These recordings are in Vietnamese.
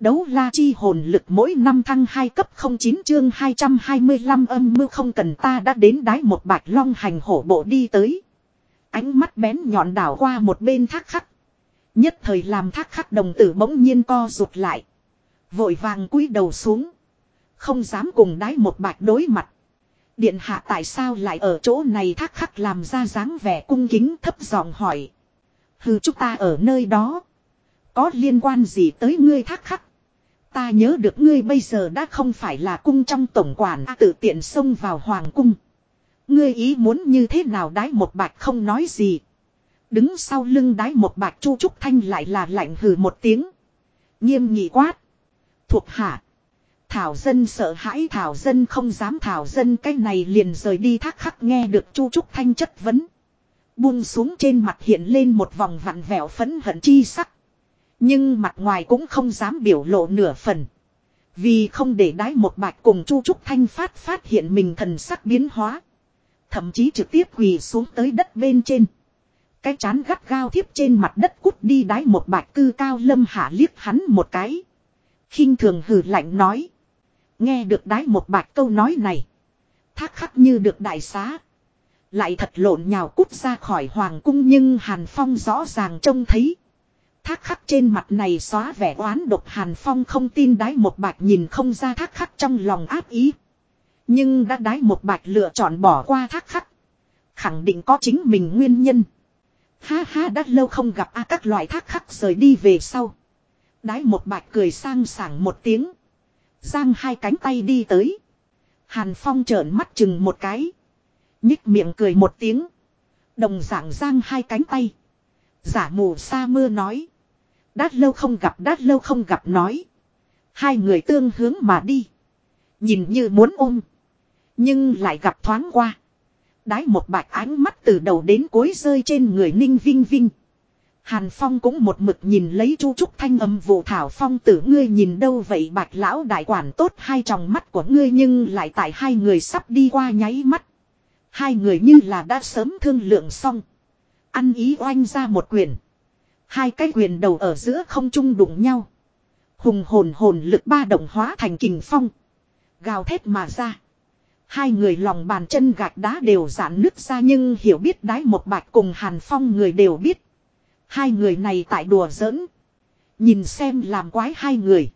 Đấu la chi hồn lực mỗi năm thăng 2 cấp 09 chương 225 âm mưu không cần ta đã đến đái một bạch long hành hổ bộ đi tới. Ánh mắt bén nhọn đảo qua một bên thác khắc. Nhất thời làm thác khắc đồng tử bỗng nhiên co rụt lại. Vội vàng cúi đầu xuống. Không dám cùng đái một bạch đối mặt. Điện hạ tại sao lại ở chỗ này thác khắc làm ra dáng vẻ cung kính thấp giọng hỏi. Hừ, chúng ta ở nơi đó. Có liên quan gì tới ngươi thác khắc. Ta nhớ được ngươi bây giờ đã không phải là cung trong tổng quản à, tự tiện xông vào hoàng cung. Ngươi ý muốn như thế nào đái một bạch không nói gì. Đứng sau lưng đái một bạch chu trúc thanh lại là lạnh hừ một tiếng. Nghiêm nghị quát. Thuộc hạ. Thảo dân sợ hãi thảo dân không dám thảo dân cái này liền rời đi thác khắc nghe được chu trúc thanh chất vấn. Buông xuống trên mặt hiện lên một vòng vặn vẹo phấn hận chi sắc. Nhưng mặt ngoài cũng không dám biểu lộ nửa phần. Vì không để đái một bạch cùng chu trúc thanh phát phát hiện mình thần sắc biến hóa. Thậm chí trực tiếp quỳ xuống tới đất bên trên. Cái chán gắt gao thiếp trên mặt đất cút đi đái một bạch cư cao lâm hạ liếc hắn một cái. khinh thường hừ lạnh nói. Nghe được đái một bạch câu nói này. Thác khắc như được đại xá. Lại thật lộn nhào cút ra khỏi hoàng cung nhưng Hàn Phong rõ ràng trông thấy. Thác khắc trên mặt này xóa vẻ oán độc Hàn Phong không tin đái một bạch nhìn không ra thác khắc trong lòng áp ý. Nhưng đã đái một bạch lựa chọn bỏ qua thác khắc. Khẳng định có chính mình nguyên nhân. Ha ha, đã lâu không gặp a, các loại thác khắc rời đi về sau. Đái một bạch cười sang sảng một tiếng. Giang hai cánh tay đi tới. Hàn Phong trợn mắt chừng một cái. Nhích miệng cười một tiếng. Đồng dạng giang hai cánh tay. Giả mù sa mưa nói. Đát lâu không gặp, đát lâu không gặp nói. Hai người tương hướng mà đi. Nhìn như muốn ôm. Nhưng lại gặp thoáng qua. Đái một bạch ánh mắt từ đầu đến cuối rơi trên người ninh vinh vinh. Hàn Phong cũng một mực nhìn lấy chu trúc thanh âm vụ thảo phong tử ngươi nhìn đâu vậy bạch lão đại quản tốt hai tròng mắt của ngươi nhưng lại tại hai người sắp đi qua nháy mắt. Hai người như là đã sớm thương lượng xong. Ăn ý oanh ra một quyền. Hai cái quyền đầu ở giữa không trung đụng nhau. Hùng hồn hồn lực ba động hóa thành kình phong. Gào thét mà ra. Hai người lòng bàn chân gạch đá đều giãn nứt ra nhưng hiểu biết đái một bạch cùng Hàn Phong người đều biết. Hai người này tại đùa giỡn. Nhìn xem làm quái hai người.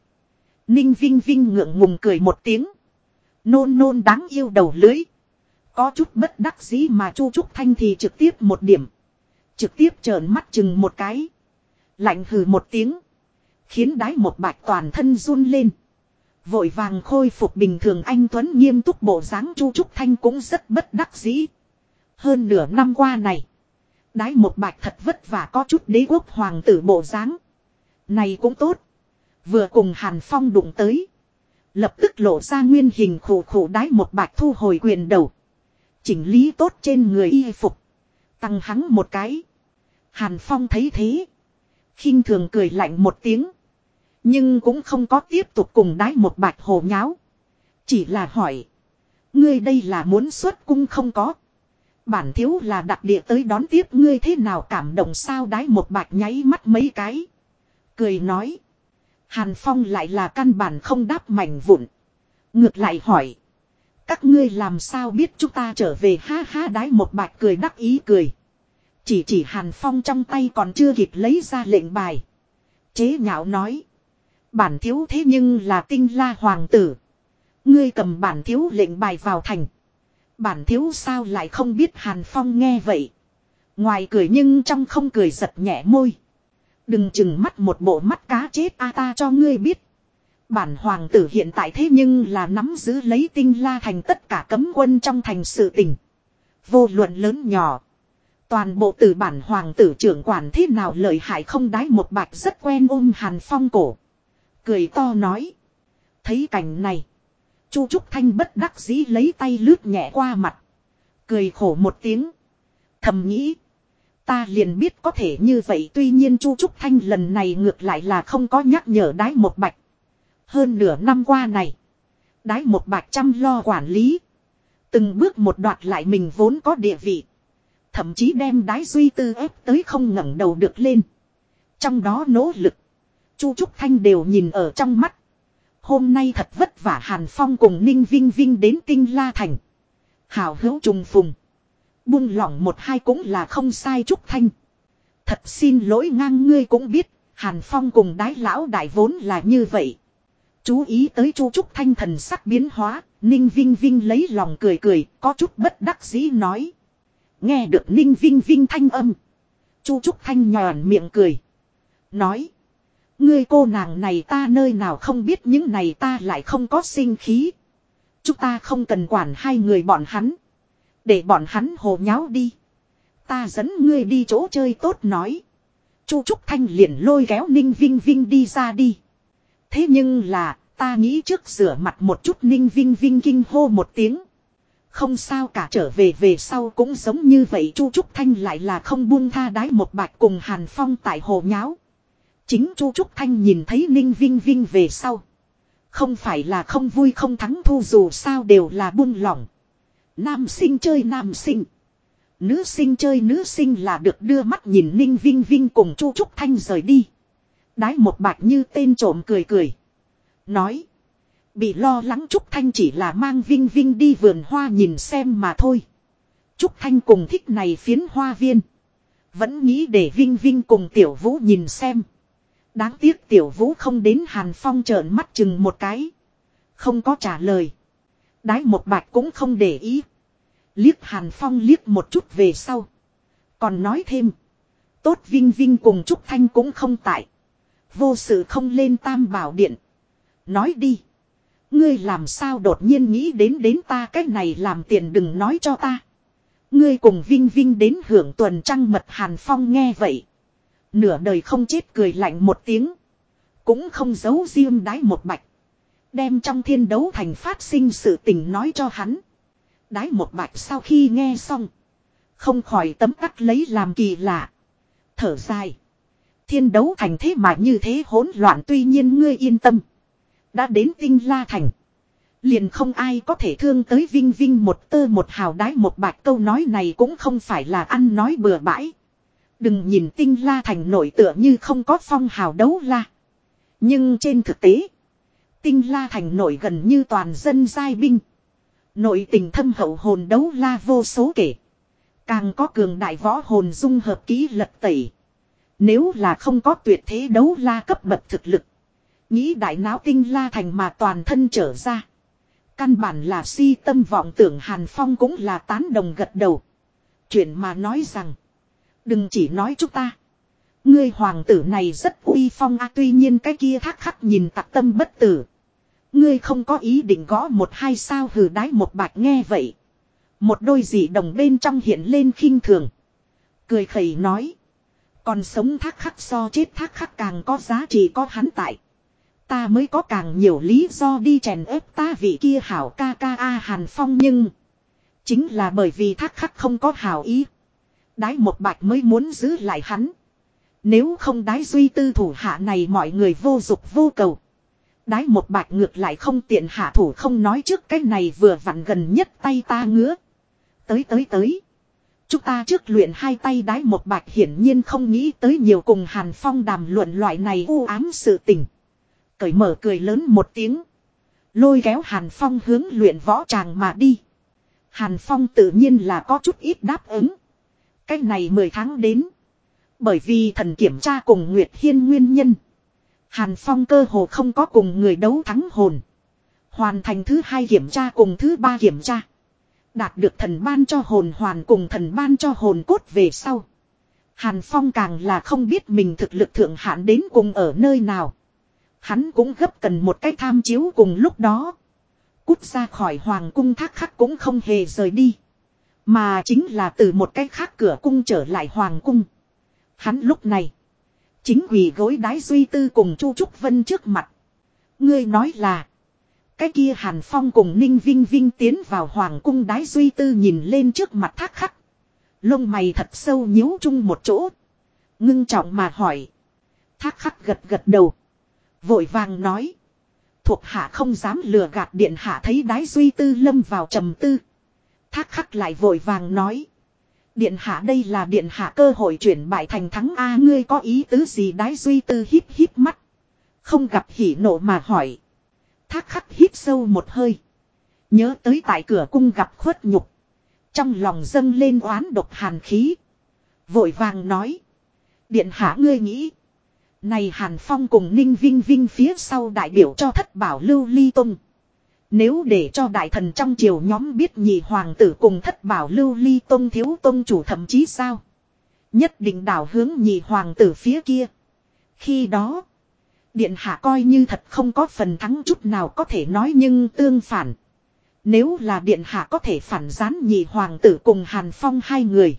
Ninh Vinh Vinh ngượng ngùng cười một tiếng. Nôn nôn đáng yêu đầu lưới. Có chút bất đắc dĩ mà Chu Trúc Thanh thì trực tiếp một điểm. Trực tiếp trợn mắt chừng một cái. Lạnh hừ một tiếng. Khiến đái một bạch toàn thân run lên. Vội vàng khôi phục bình thường anh Tuấn nghiêm túc bộ dáng Chu Trúc Thanh cũng rất bất đắc dĩ. Hơn nửa năm qua này. Đái một bạch thật vất vả có chút đế quốc hoàng tử bộ dáng Này cũng tốt. Vừa cùng Hàn Phong đụng tới. Lập tức lộ ra nguyên hình khổ khổ đái một bạch thu hồi quyền đầu. Chỉnh lý tốt trên người y phục. Tăng hắn một cái. Hàn Phong thấy thế khinh thường cười lạnh một tiếng. Nhưng cũng không có tiếp tục cùng đái một bạch hồ nháo. Chỉ là hỏi. Ngươi đây là muốn xuất cung không có. Bản thiếu là đặc địa tới đón tiếp ngươi thế nào cảm động sao đái một bạch nháy mắt mấy cái. Cười nói. Hàn Phong lại là căn bản không đáp mảnh vụn. Ngược lại hỏi. Các ngươi làm sao biết chúng ta trở về ha ha, đái một bạch cười đắc ý cười. Chỉ chỉ Hàn Phong trong tay còn chưa kịp lấy ra lệnh bài. Chế nhạo nói. Bản thiếu thế nhưng là tinh la hoàng tử. Ngươi cầm bản thiếu lệnh bài vào thành. Bản thiếu sao lại không biết Hàn Phong nghe vậy. Ngoài cười nhưng trong không cười giật nhẹ môi. Đừng chừng mắt một bộ mắt cá chết a ta cho ngươi biết. Bản hoàng tử hiện tại thế nhưng là nắm giữ lấy tinh la thành tất cả cấm quân trong thành sự tình. Vô luận lớn nhỏ. Toàn bộ từ bản hoàng tử trưởng quản thế nào lợi hại không đái một bạch rất quen ôm hàn phong cổ. Cười to nói. Thấy cảnh này. Chu Trúc Thanh bất đắc dĩ lấy tay lướt nhẹ qua mặt. Cười khổ một tiếng. Thầm nghĩ. Ta liền biết có thể như vậy tuy nhiên Chu Trúc Thanh lần này ngược lại là không có nhắc nhở đái một bạch. Hơn nửa năm qua này. Đái một bạch chăm lo quản lý. Từng bước một đoạt lại mình vốn có địa vị. Thậm chí đem đái duy tư ép tới không ngẩng đầu được lên. Trong đó nỗ lực. Chu Trúc Thanh đều nhìn ở trong mắt. Hôm nay thật vất vả Hàn Phong cùng Ninh Vinh Vinh đến Tinh La Thành. Hào hữu trùng phùng. Buông lỏng một hai cũng là không sai Trúc Thanh. Thật xin lỗi ngang ngươi cũng biết, Hàn Phong cùng đái lão đại vốn là như vậy. Chú ý tới Chu Trúc Thanh thần sắc biến hóa, Ninh Vinh Vinh lấy lòng cười cười, có chút bất đắc dĩ nói. Nghe được Ninh Vinh Vinh thanh âm. Chu Trúc Thanh nhòn miệng cười. Nói. Ngươi cô nàng này ta nơi nào không biết những này ta lại không có sinh khí. Chúng ta không cần quản hai người bọn hắn. Để bọn hắn hồ nháo đi. Ta dẫn ngươi đi chỗ chơi tốt nói. Chu Trúc Thanh liền lôi kéo Ninh Vinh Vinh đi ra đi. Thế nhưng là, ta nghĩ trước rửa mặt một chút Ninh Vinh Vinh kinh hô một tiếng. Không sao cả trở về về sau cũng giống như vậy, Chu Trúc Thanh lại là không buông tha đái một bạch cùng Hàn Phong tại hồ nháo. Chính Chu Trúc Thanh nhìn thấy Ninh Vinh Vinh về sau. Không phải là không vui không thắng thu dù sao đều là buông lỏng. Nam sinh chơi nam sinh. Nữ sinh chơi nữ sinh là được đưa mắt nhìn Ninh Vinh Vinh cùng Chu Trúc Thanh rời đi. Đái một bạch như tên trộm cười cười. Nói. Bị lo lắng Trúc Thanh chỉ là mang Vinh Vinh đi vườn hoa nhìn xem mà thôi. Trúc Thanh cùng thích này phiến hoa viên. Vẫn nghĩ để Vinh Vinh cùng Tiểu Vũ nhìn xem. Đáng tiếc Tiểu Vũ không đến Hàn Phong trợn mắt chừng một cái. Không có trả lời. Đái một bạch cũng không để ý. Liếc Hàn Phong liếc một chút về sau. Còn nói thêm. Tốt Vinh Vinh cùng Trúc Thanh cũng không tại. Vô sự không lên tam bảo điện. Nói đi. Ngươi làm sao đột nhiên nghĩ đến đến ta cách này làm tiền đừng nói cho ta. Ngươi cùng Vinh Vinh đến hưởng tuần trăng mật Hàn Phong nghe vậy. Nửa đời không chết cười lạnh một tiếng. Cũng không giấu riêng đái một bạch. Đem trong thiên đấu thành phát sinh sự tình nói cho hắn. Đái một bạch sau khi nghe xong. Không khỏi tấm tắc lấy làm kỳ lạ. Thở dài. Thiên đấu thành thế mà như thế hỗn loạn tuy nhiên ngươi yên tâm. Đã đến tinh la thành. Liền không ai có thể thương tới vinh vinh một tơ một hào đái một bạch câu nói này cũng không phải là ăn nói bừa bãi. Đừng nhìn tinh la thành nổi tựa như không có phong hào đấu la. Nhưng trên thực tế. Tinh la thành nổi gần như toàn dân giai binh. Nội tình thâm hậu hồn đấu la vô số kể. Càng có cường đại võ hồn dung hợp ký lật tẩy. Nếu là không có tuyệt thế đấu la cấp bậc thực lực. Nghĩ đại não tinh la thành mà toàn thân trở ra. Căn bản là si tâm vọng tưởng Hàn Phong cũng là tán đồng gật đầu. Chuyện mà nói rằng. Đừng chỉ nói chúng ta. Ngươi hoàng tử này rất uy phong a, tuy nhiên cái kia thác khắc nhìn tặc tâm bất tử. Ngươi không có ý định gõ một hai sao hừ đái một bạch nghe vậy. Một đôi dị đồng bên trong hiện lên khinh thường. Cười khẩy nói. Còn sống thác khắc so chết thác khắc càng có giá trị có hắn tại. Ta mới có càng nhiều lý do đi chèn ép ta vị kia hảo ca ca a hàn phong nhưng. Chính là bởi vì thác khắc không có hảo ý. Đái một bạch mới muốn giữ lại hắn. Nếu không đái duy tư thủ hạ này mọi người vô dục vô cầu. Đái một bạch ngược lại không tiện hạ thủ không nói trước cái này vừa vặn gần nhất tay ta ngứa. Tới tới tới. Chúng ta trước luyện hai tay đái một bạch hiển nhiên không nghĩ tới nhiều cùng Hàn Phong đàm luận loại này u ám sự tình. Cởi mở cười lớn một tiếng. Lôi kéo Hàn Phong hướng luyện võ tràng mà đi. Hàn Phong tự nhiên là có chút ít đáp ứng. Cái này 10 tháng đến. Bởi vì thần kiểm tra cùng Nguyệt Hiên nguyên nhân. Hàn Phong cơ hồ không có cùng người đấu thắng hồn. Hoàn thành thứ hai kiểm tra cùng thứ ba kiểm tra. Đạt được thần ban cho hồn hoàn cùng thần ban cho hồn cốt về sau. Hàn Phong càng là không biết mình thực lực thượng hạn đến cùng ở nơi nào. Hắn cũng gấp cần một cái tham chiếu cùng lúc đó. Cút ra khỏi hoàng cung thác khắc cũng không hề rời đi. Mà chính là từ một cái khác cửa cung trở lại hoàng cung. Hắn lúc này. Chính quỷ gối đái duy tư cùng Chu Trúc Vân trước mặt. Ngươi nói là. Cái kia Hàn Phong cùng Ninh Vinh Vinh tiến vào hoàng cung đái duy tư nhìn lên trước mặt thác khắc. Lông mày thật sâu nhíu chung một chỗ. Ngưng trọng mà hỏi. Thác khắc gật gật đầu. Vội vàng nói. Thuộc hạ không dám lừa gạt điện hạ thấy đái duy tư lâm vào trầm tư. Thác khắc lại vội vàng nói. Điện hạ đây là điện hạ cơ hội chuyển bại thành thắng A, ngươi có ý tứ gì đái duy tư hít hít mắt. Không gặp hỉ nộ mà hỏi. Thác khắc hít sâu một hơi. Nhớ tới tại cửa cung gặp khuất nhục. Trong lòng dâng lên oán độc hàn khí. Vội vàng nói. Điện hạ ngươi nghĩ. Này Hàn Phong cùng Ninh Vinh Vinh phía sau đại biểu cho thất bảo lưu ly tung. Nếu để cho đại thần trong triều nhóm biết nhị hoàng tử cùng thất bảo lưu ly tông thiếu tông chủ thậm chí sao. Nhất định đảo hướng nhị hoàng tử phía kia. Khi đó. Điện hạ coi như thật không có phần thắng chút nào có thể nói nhưng tương phản. Nếu là điện hạ có thể phản gián nhị hoàng tử cùng Hàn Phong hai người.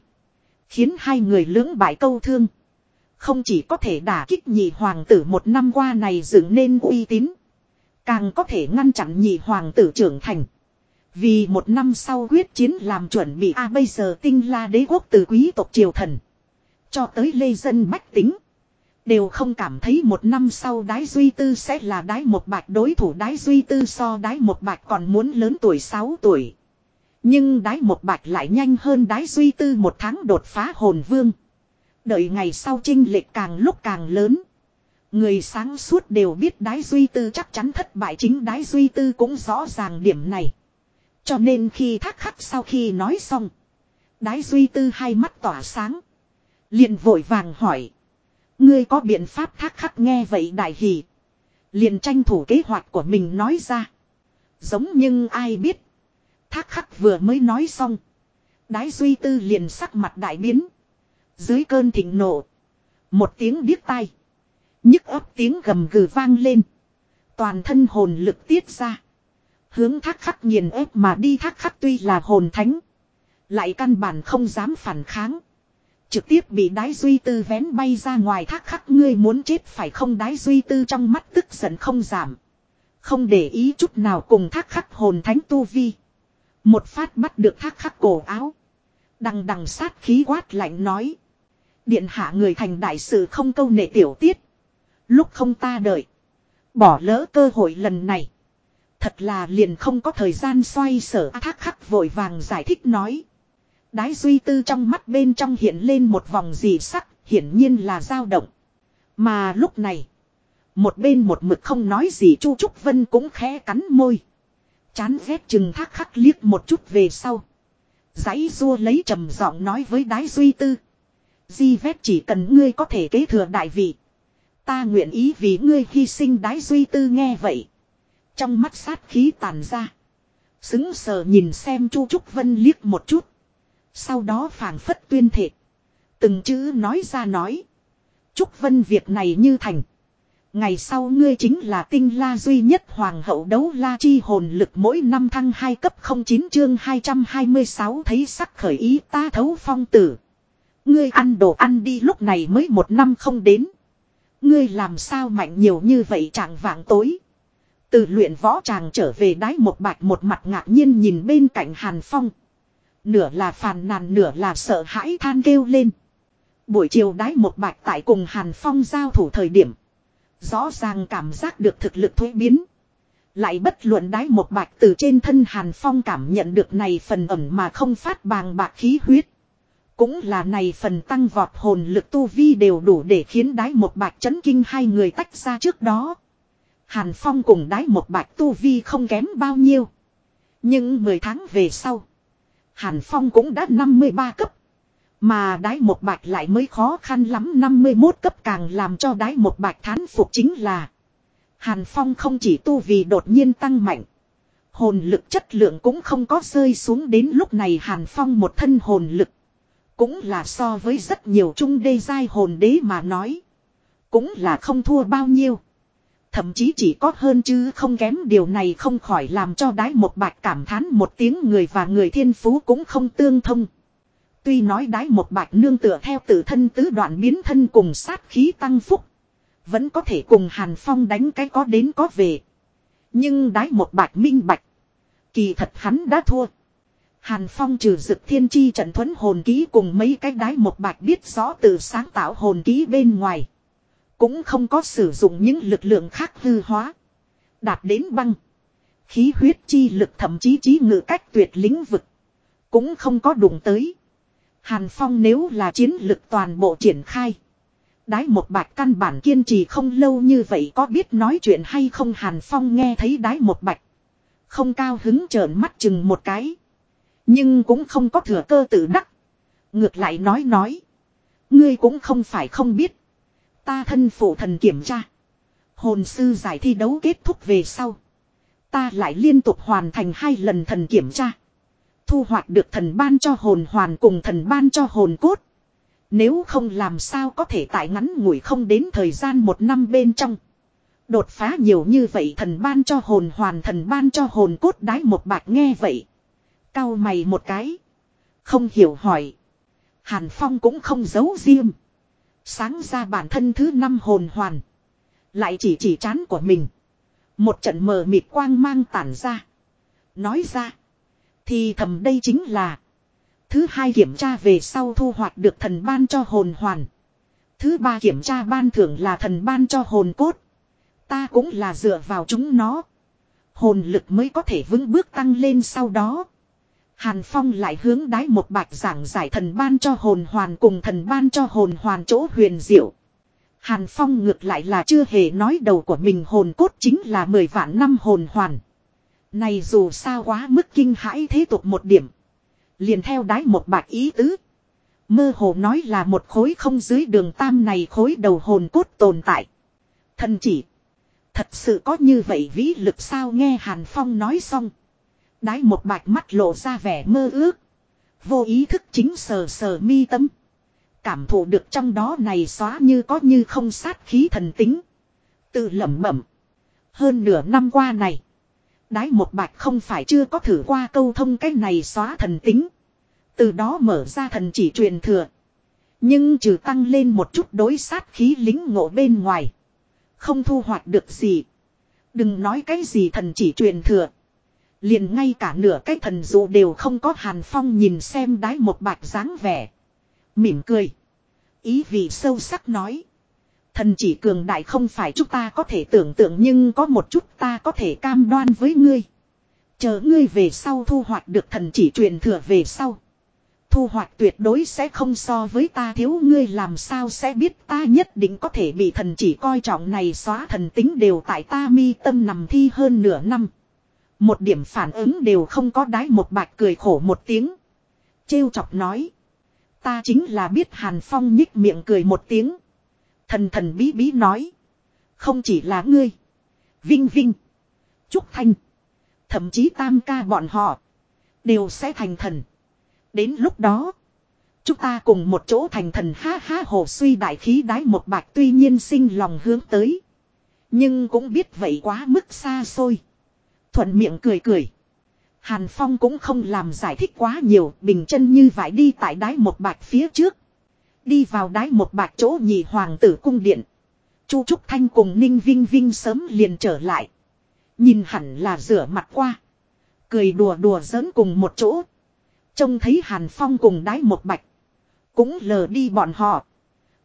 Khiến hai người lưỡng bại câu thương. Không chỉ có thể đả kích nhị hoàng tử một năm qua này dựng nên uy tín. Càng có thể ngăn chặn nhị hoàng tử trưởng thành. Vì một năm sau quyết chiến làm chuẩn bị a bây giờ tinh la đế quốc từ quý tộc triều thần. Cho tới lê dân bách tính. Đều không cảm thấy một năm sau đái duy tư sẽ là đái một bạch, đối thủ đái duy tư so đái một bạch còn muốn lớn tuổi 6 tuổi. Nhưng đái một bạch lại nhanh hơn đái duy tư một tháng đột phá hồn vương. Đợi ngày sau trinh lệch càng lúc càng lớn. Người sáng suốt đều biết đái duy tư chắc chắn thất bại chính đái duy tư cũng rõ ràng điểm này. Cho nên khi thác khắc sau khi nói xong. Đái duy tư hai mắt tỏa sáng. liền vội vàng hỏi. Ngươi có biện pháp thác khắc nghe vậy đại hỷ. Liền tranh thủ kế hoạch của mình nói ra. Giống nhưng ai biết. Thác khắc vừa mới nói xong. Đái duy tư liền sắc mặt đại biến. Dưới cơn thịnh nộ. Một tiếng điếc tai. nhức ấp tiếng gầm gừ vang lên. Toàn thân hồn lực tiết ra. Hướng thác khắc nghiền ép mà đi thác khắc tuy là hồn thánh. Lại căn bản không dám phản kháng. Trực tiếp bị đái duy tư vén bay ra ngoài thác khắc, ngươi muốn chết phải không đái duy tư trong mắt tức giận không giảm. Không để ý chút nào cùng thác khắc hồn thánh tu vi. Một phát bắt được thác khắc cổ áo. Đằng đằng sát khí quát lạnh nói. Điện hạ người thành đại sự không câu nệ tiểu tiết. Lúc không ta đợi. Bỏ lỡ cơ hội lần này. Thật là liền không có thời gian xoay sở thác khắc vội vàng giải thích nói. Đái duy tư trong mắt bên trong hiện lên một vòng dị sắc, hiển nhiên là dao động. Mà lúc này, một bên một mực không nói gì Chu Trúc Vân cũng khẽ cắn môi. Chán ghét chừng thác khắc liếc một chút về sau. Giấy rua lấy trầm giọng nói với đái duy tư. Di vết chỉ cần ngươi có thể kế thừa đại vị. Ta nguyện ý vì ngươi hy sinh đái duy tư nghe vậy. Trong mắt sát khí tàn ra. Xứng sờ nhìn xem Chu Trúc Vân liếc một chút. Sau đó phảng phất tuyên thệ. Từng chữ nói ra nói. Trúc Vân việc này như thành. Ngày sau ngươi chính là tinh la duy nhất hoàng hậu đấu la chi hồn lực mỗi năm thăng hai cấp 09 chương 226 thấy sắc khởi ý ta thấu phong tử. Ngươi ăn đồ ăn đi, lúc này mới một năm không đến. Ngươi làm sao mạnh nhiều như vậy chẳng vạng tối. Từ luyện võ chàng trở về đái một bạch một mặt ngạc nhiên nhìn bên cạnh Hàn Phong. Nửa là phàn nàn, nửa là sợ hãi than kêu lên. Buổi chiều đái một bạch tại cùng Hàn Phong giao thủ thời điểm. Rõ ràng cảm giác được thực lực thuế biến. Lại bất luận đái một bạch từ trên thân Hàn Phong cảm nhận được này phần ẩm mà không phát bàng bạc khí huyết. Cũng là này phần tăng vọt hồn lực tu vi đều đủ để khiến đái một bạch chấn kinh hai người tách ra trước đó. Hàn Phong cùng đái một bạch tu vi không kém bao nhiêu. Nhưng 10 tháng về sau. Hàn Phong cũng đã 53 cấp. Mà đái một bạch lại mới khó khăn lắm 51 cấp càng làm cho đái một bạch thán phục chính là. Hàn Phong không chỉ tu vì đột nhiên tăng mạnh. Hồn lực chất lượng cũng không có rơi xuống đến lúc này Hàn Phong một thân hồn lực. Cũng là so với rất nhiều trung đê giai hồn đế mà nói. Cũng là không thua bao nhiêu. Thậm chí chỉ có hơn chứ không kém điều này không khỏi làm cho đái một bạch cảm thán một tiếng người và người thiên phú cũng không tương thông. Tuy nói đái một bạch nương tựa theo tự thân tứ đoạn biến thân cùng sát khí tăng phúc. Vẫn có thể cùng Hàn Phong đánh cái có đến có về. Nhưng đái một bạch minh bạch. Kỳ thật hắn đã thua. Hàn Phong trừ dực thiên chi trận thuẫn hồn ký cùng mấy cái đái một bạch biết rõ từ sáng tạo hồn ký bên ngoài. Cũng không có sử dụng những lực lượng khác hư hóa. Đạt đến băng. Khí huyết chi lực thậm chí trí ngự cách tuyệt lĩnh vực. Cũng không có đụng tới. Hàn Phong nếu là chiến lực toàn bộ triển khai. Đái một bạch căn bản kiên trì không lâu như vậy có biết nói chuyện hay không Hàn Phong nghe thấy đái một bạch. Không cao hứng trợn mắt chừng một cái. Nhưng cũng không có thừa cơ tự đắc. Ngược lại nói nói. Ngươi cũng không phải không biết. Ta thân phụ thần kiểm tra. Hồn sư giải thi đấu kết thúc về sau. Ta lại liên tục hoàn thành hai lần thần kiểm tra. Thu hoạch được thần ban cho hồn hoàn cùng thần ban cho hồn cốt. Nếu không làm sao có thể tại ngắn ngủi không đến thời gian một năm bên trong. Đột phá nhiều như vậy thần ban cho hồn hoàn, thần ban cho hồn cốt đái một bạc nghe vậy. Cao mày một cái. Không hiểu hỏi. Hàn Phong cũng không giấu riêng. Sáng ra bản thân thứ năm hồn hoàn. Lại chỉ chỉ chán của mình. Một trận mờ mịt quang mang tản ra. Nói ra. Thì thầm đây chính là. Thứ hai kiểm tra về sau thu hoạch được thần ban cho hồn hoàn. Thứ ba kiểm tra ban thưởng là thần ban cho hồn cốt. Ta cũng là dựa vào chúng nó. Hồn lực mới có thể vững bước tăng lên sau đó. Hàn Phong lại hướng đái một bạch giảng giải thần ban cho hồn hoàn cùng thần ban cho hồn hoàn chỗ huyền diệu. Hàn Phong ngược lại là chưa hề nói đầu của mình hồn cốt chính là 10 vạn năm hồn hoàn. Này dù sao quá mức kinh hãi thế tục một điểm. Liền theo đái một bạch ý tứ. Mơ hồ nói là một khối không dưới đường tam này khối đầu hồn cốt tồn tại. Thần chỉ. Thật sự có như vậy vĩ lực sao nghe Hàn Phong nói xong. Đái một bạch mắt lộ ra vẻ mơ ước. Vô ý thức chính sờ sờ mi tâm. Cảm thụ được trong đó này xóa như có như không sát khí thần tính. Tự lẩm bẩm. Hơn nửa năm qua này. Đái một bạch không phải chưa có thử qua câu thông cái này xóa thần tính. Từ đó mở ra thần chỉ truyền thừa. Nhưng trừ tăng lên một chút đối sát khí lính ngộ bên ngoài. Không thu hoạch được gì. Đừng nói cái gì thần chỉ truyền thừa. Liền ngay cả nửa cái thần dụ đều không có hàn phong nhìn xem đái một bạch dáng vẻ. Mỉm cười. Ý vị sâu sắc nói. Thần chỉ cường đại không phải chúng ta có thể tưởng tượng nhưng có một chút ta có thể cam đoan với ngươi. Chờ ngươi về sau thu hoạch được thần chỉ truyền thừa về sau. Thu hoạch tuyệt đối sẽ không so với ta thiếu ngươi làm sao sẽ biết ta nhất định có thể bị thần chỉ coi trọng này xóa thần tính đều tại ta mi tâm nằm thi hơn nửa năm. Một điểm phản ứng đều không có đái một bạch cười khổ một tiếng. Trêu chọc nói. Ta chính là biết Hàn Phong nhích miệng cười một tiếng. Thần thần bí bí nói. Không chỉ là ngươi. Vinh Vinh. Trúc Thanh. Thậm chí tam ca bọn họ. Đều sẽ thành thần. Đến lúc đó. Chúng ta cùng một chỗ thành thần ha ha hồ suy đại khí đái một bạch tuy nhiên sinh lòng hướng tới. Nhưng cũng biết vậy quá mức xa xôi. Thuận miệng cười cười. Hàn Phong cũng không làm giải thích quá nhiều, bình chân như vải đi tại đái một bạch phía trước. Đi vào đái một bạch chỗ nhị hoàng tử cung điện. Chu Trúc Thanh cùng Ninh Vinh Vinh sớm liền trở lại. Nhìn hẳn là rửa mặt qua. Cười đùa đùa giỡn cùng một chỗ. Trông thấy Hàn Phong cùng đái một bạch. Cũng lờ đi bọn họ.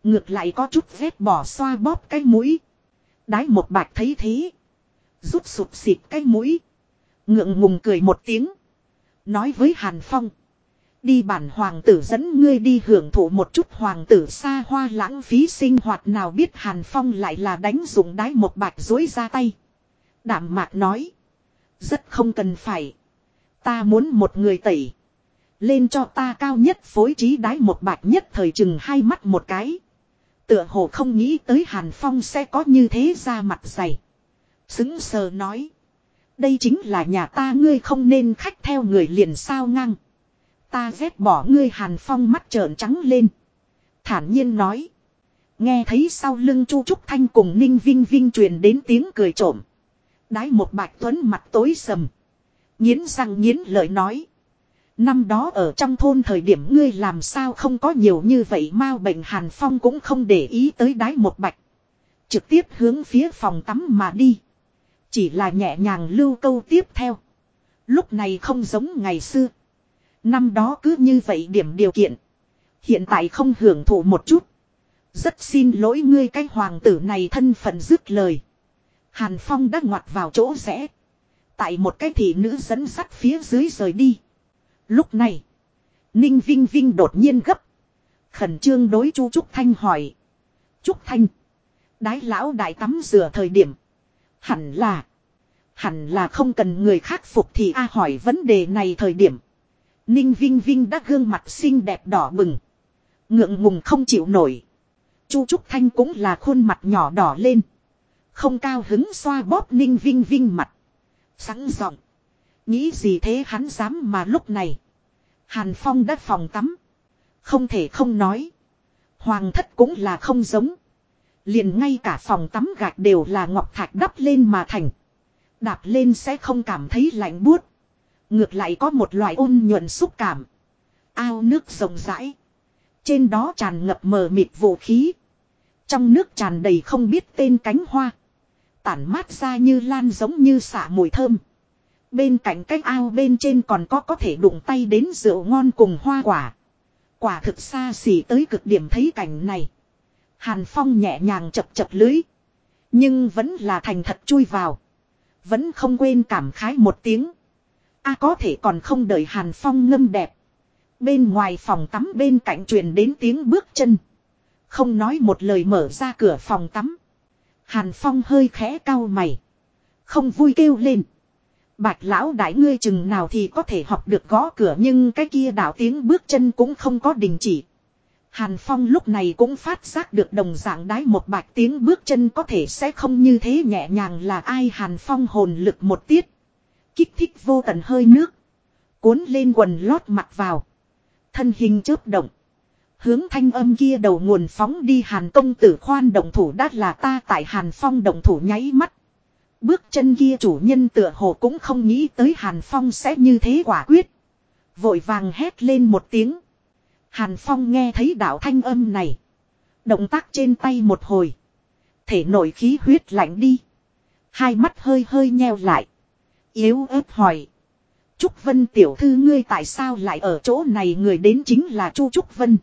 Ngược lại có chút vết bỏ xoa bóp cái mũi. Đái một bạch thấy thế. Rút sụp xịt cái mũi. Ngượng ngùng cười một tiếng. Nói với Hàn Phong. Đi bản hoàng tử dẫn ngươi đi hưởng thụ một chút hoàng tử xa hoa lãng phí sinh hoạt nào biết Hàn Phong lại là đánh dụng đái một bạch dối ra tay. Đảm mạc nói. Rất không cần phải. Ta muốn một người tẩy. Lên cho ta cao nhất phối trí đái một bạch nhất thời chừng hai mắt một cái. Tựa hồ không nghĩ tới Hàn Phong sẽ có như thế ra mặt dày. Xứng sờ nói. Đây chính là nhà ta, ngươi không nên khách theo người liền sao ngang. Ta ghét bỏ ngươi, Hàn Phong mắt trợn trắng lên. Thản nhiên nói. Nghe thấy sau lưng Chu Trúc Thanh cùng Ninh Vinh Vinh truyền đến tiếng cười trộm. Đái một bạch tuấn mặt tối sầm. Nhiến răng nhiến lời nói. Năm đó ở trong thôn thời điểm ngươi làm sao không có nhiều như vậy, mau bệnh Hàn Phong cũng không để ý tới đái một bạch. Trực tiếp hướng phía phòng tắm mà đi. Chỉ là nhẹ nhàng lưu câu tiếp theo. Lúc này không giống ngày xưa. Năm đó cứ như vậy điểm điều kiện. Hiện tại không hưởng thụ một chút. Rất xin lỗi ngươi cái hoàng tử này thân phận dứt lời. Hàn Phong đã ngoặt vào chỗ rẽ. Tại một cái thị nữ dẫn sắt phía dưới rời đi. Lúc này. Ninh Vinh Vinh đột nhiên gấp. Khẩn trương đối Chu Trúc Thanh hỏi. Trúc Thanh. Đái lão đại tắm rửa thời điểm. Hẳn là. Hẳn là không cần người khác phục thì a hỏi vấn đề này thời điểm. Ninh Vinh Vinh đã gương mặt xinh đẹp đỏ bừng. Ngượng ngùng không chịu nổi. Chu Trúc Thanh cũng là khuôn mặt nhỏ đỏ lên. Không cao hứng xoa bóp Ninh Vinh Vinh mặt. Sẵn giọng. Nghĩ gì thế hắn dám mà lúc này. Hàn Phong đã phòng tắm. Không thể không nói. Hoàng thất cũng là không giống. Liền ngay cả phòng tắm gạch đều là ngọc thạch đắp lên mà thành. Đạp lên sẽ không cảm thấy lạnh buốt. Ngược lại có một loại ôn nhuận xúc cảm. Ao nước rộng rãi. Trên đó tràn ngập mờ mịt vũ khí. Trong nước tràn đầy không biết tên cánh hoa. Tản mát ra như lan giống như xả mùi thơm. Bên cạnh cái ao bên trên còn có có thể đụng tay đến rượu ngon cùng hoa quả. Quả thực xa xỉ tới cực điểm thấy cảnh này. Hàn Phong nhẹ nhàng chập chập lưới. Nhưng vẫn là thành thật chui vào. Vẫn không quên cảm khái một tiếng. a có thể còn không đợi Hàn Phong ngâm đẹp. Bên ngoài phòng tắm bên cạnh truyền đến tiếng bước chân. Không nói một lời mở ra cửa phòng tắm. Hàn Phong hơi khẽ cau mày. Không vui kêu lên. Bạch lão đại ngươi chừng nào thì có thể học được gõ cửa nhưng cái kia đảo tiếng bước chân cũng không có đình chỉ. Hàn Phong lúc này cũng phát giác được đồng dạng đái một bạch tiếng bước chân có thể sẽ không như thế nhẹ nhàng là ai Hàn Phong hồn lực một tiết. Kích thích vô tận hơi nước. Cuốn lên quần lót mặt vào. Thân hình chớp động. Hướng thanh âm kia đầu nguồn phóng đi Hàn công tử khoan động thủ đát là ta tại Hàn Phong động thủ nháy mắt. Bước chân kia chủ nhân tựa hồ cũng không nghĩ tới Hàn Phong sẽ như thế quả quyết. Vội vàng hét lên một tiếng. Hàn Phong nghe thấy đạo thanh âm này. Động tác trên tay một hồi. Thể nổi khí huyết lạnh đi. Hai mắt hơi hơi nheo lại. Yếu ớt hỏi. Trúc Vân tiểu thư ngươi tại sao lại ở chỗ này người đến chính là Chu Trúc Vân.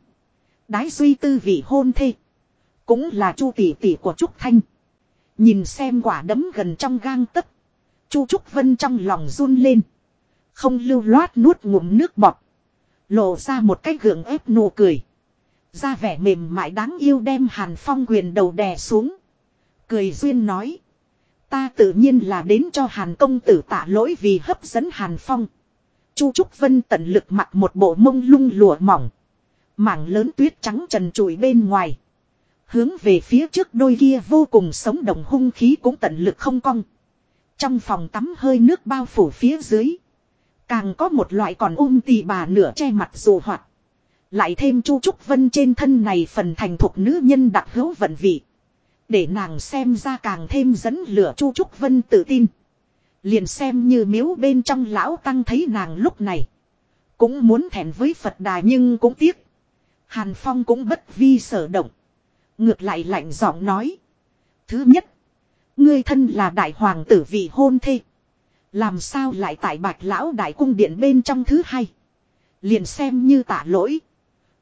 Đái duy tư vị hôn thê. Cũng là Chu tỷ tỷ của Trúc Thanh. Nhìn xem quả đấm gần trong gang tấc. Chu Trúc Vân trong lòng run lên. Không lưu loát nuốt ngụm nước bọt. Lộ ra một cái gượng ép nụ cười. Ra vẻ mềm mại đáng yêu đem Hàn Phong quyền đầu đè xuống. Cười duyên nói. Ta tự nhiên là đến cho Hàn công tử tạ lỗi vì hấp dẫn Hàn Phong. Chu Trúc Vân tận lực mặc một bộ mông lung lụa mỏng. Mảng lớn tuyết trắng trần trụi bên ngoài. Hướng về phía trước đôi kia vô cùng sống động hung khí cũng tận lực không cong. Trong phòng tắm hơi nước bao phủ phía dưới. Càng có một loại còn ôm tì bà nửa che mặt dù hoạt. Lại thêm Chu Trúc Vân trên thân này phần thành thuộc nữ nhân đặc hữu vận vị. Để nàng xem ra càng thêm dẫn lửa Chu Trúc Vân tự tin. Liền xem như miếu bên trong lão tăng thấy nàng lúc này. Cũng muốn thèn với Phật đà nhưng cũng tiếc. Hàn Phong cũng bất vi sở động. Ngược lại lạnh giọng nói. Thứ nhất. Ngươi thân là đại hoàng tử vị hôn thê. Làm sao lại tại bạch lão đại cung điện bên trong thứ hai. Liền xem như tạ lỗi.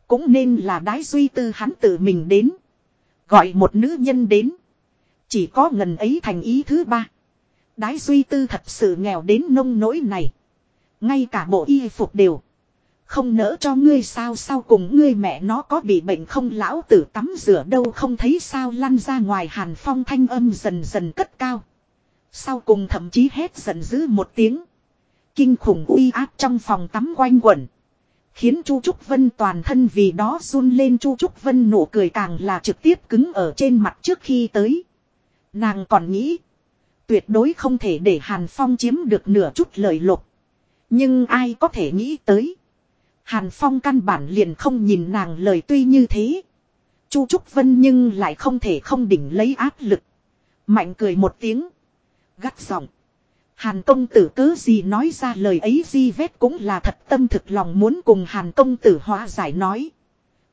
Cũng nên là đái duy tư hắn tự mình đến. Gọi một nữ nhân đến. Chỉ có ngần ấy thành ý thứ ba. Đái duy tư thật sự nghèo đến nông nỗi này. Ngay cả bộ y phục đều. Không nỡ cho ngươi sao sau cùng ngươi mẹ nó có bị bệnh không lão tử tắm rửa đâu không thấy sao lăn ra ngoài hàn phong thanh âm dần dần cất cao. Sau cùng thậm chí hét giận dữ một tiếng. Kinh khủng uy áp trong phòng tắm quanh quẩn. Khiến Chu Trúc Vân toàn thân vì đó run lên Chu Trúc Vân nụ cười càng là trực tiếp cứng ở trên mặt trước khi tới. Nàng còn nghĩ. Tuyệt đối không thể để Hàn Phong chiếm được nửa chút lời lục. Nhưng ai có thể nghĩ tới. Hàn Phong căn bản liền không nhìn nàng lời tuy như thế. Chu Trúc Vân nhưng lại không thể không đỉnh lấy áp lực. Mạnh cười một tiếng. Gắt giọng. Hàn công tử cứ gì nói ra lời ấy di vết cũng là thật tâm thực lòng muốn cùng hàn công tử hóa giải nói.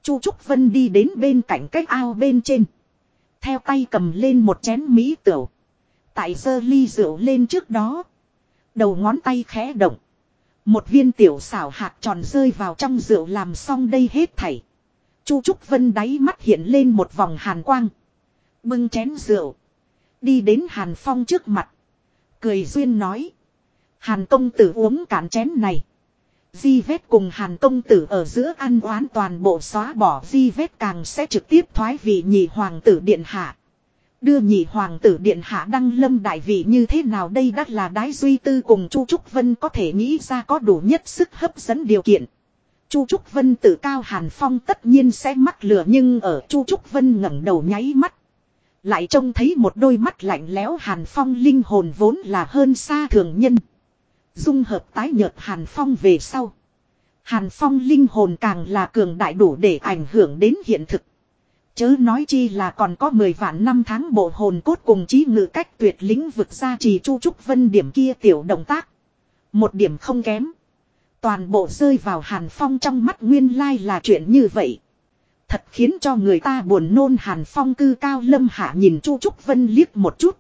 Chu Trúc Vân đi đến bên cạnh cái ao bên trên. Theo tay cầm lên một chén mỹ tửu. Tại sơ ly rượu lên trước đó. Đầu ngón tay khẽ động. Một viên tiểu xảo hạt tròn rơi vào trong rượu làm xong đây hết thảy. Chu Trúc Vân đáy mắt hiện lên một vòng hàn quang. Bưng chén rượu. Đi đến Hàn Phong trước mặt. Cười duyên nói. Hàn công tử uống cạn chén này. Di vết cùng hàn công tử ở giữa ăn oán toàn bộ xóa bỏ di vết càng sẽ trực tiếp thoái vị nhị hoàng tử điện hạ. Đưa nhị hoàng tử điện hạ đăng lâm đại vị như thế nào đây đắt là đái duy tư cùng Chu Trúc Vân có thể nghĩ ra có đủ nhất sức hấp dẫn điều kiện. Chu Trúc Vân tự cao Hàn Phong tất nhiên sẽ mắc lửa nhưng ở Chu Trúc Vân ngẩng đầu nháy mắt. Lại trông thấy một đôi mắt lạnh lẽo Hàn Phong linh hồn vốn là hơn xa thường nhân. Dung hợp tái nhợt Hàn Phong về sau. Hàn Phong linh hồn càng là cường đại đủ để ảnh hưởng đến hiện thực. Chớ nói chi là còn có 10 vạn năm tháng bộ hồn cốt cùng trí ngự cách tuyệt lĩnh vực ra trì chu trúc vân điểm kia tiểu động tác. Một điểm không kém. Toàn bộ rơi vào Hàn Phong trong mắt nguyên lai là chuyện như vậy. Thật khiến cho người ta buồn nôn Hàn Phong cư cao lâm hạ nhìn Chu Trúc Vân liếc một chút.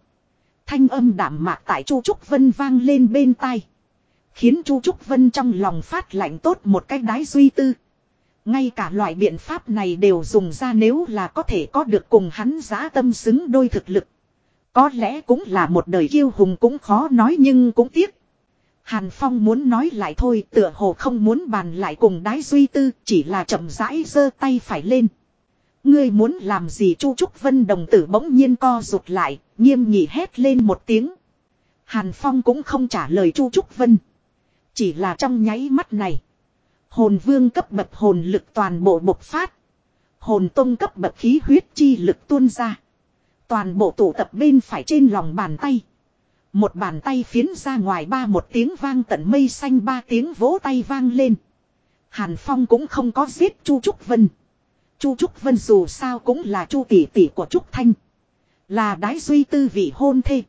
Thanh âm đảm mạc tại Chu Trúc Vân vang lên bên tai. Khiến Chu Trúc Vân trong lòng phát lạnh tốt một cách đái duy tư. Ngay cả loại biện pháp này đều dùng ra nếu là có thể có được cùng hắn giá tâm xứng đôi thực lực. Có lẽ cũng là một đời kiêu hùng cũng khó nói nhưng cũng tiếc. Hàn Phong muốn nói lại thôi tựa hồ không muốn bàn lại cùng đái duy tư chỉ là chậm rãi giơ tay phải lên. Ngươi muốn làm gì Chu Trúc Vân đồng tử bỗng nhiên co rụt lại, nghiêm nghị hét lên một tiếng. Hàn Phong cũng không trả lời Chu Trúc Vân. Chỉ là trong nháy mắt này. Hồn vương cấp bậc hồn lực toàn bộ bộc phát. Hồn tông cấp bậc khí huyết chi lực tuôn ra. Toàn bộ tụ tập bên phải trên lòng bàn tay. Một bàn tay phiến ra ngoài ba một tiếng vang tận mây xanh ba tiếng vỗ tay vang lên. Hàn Phong cũng không có giết Chu Trúc Vân. Chu Trúc Vân dù sao cũng là Chu tỷ tỷ của Trúc Thanh. Là đái duy tư vị hôn thê.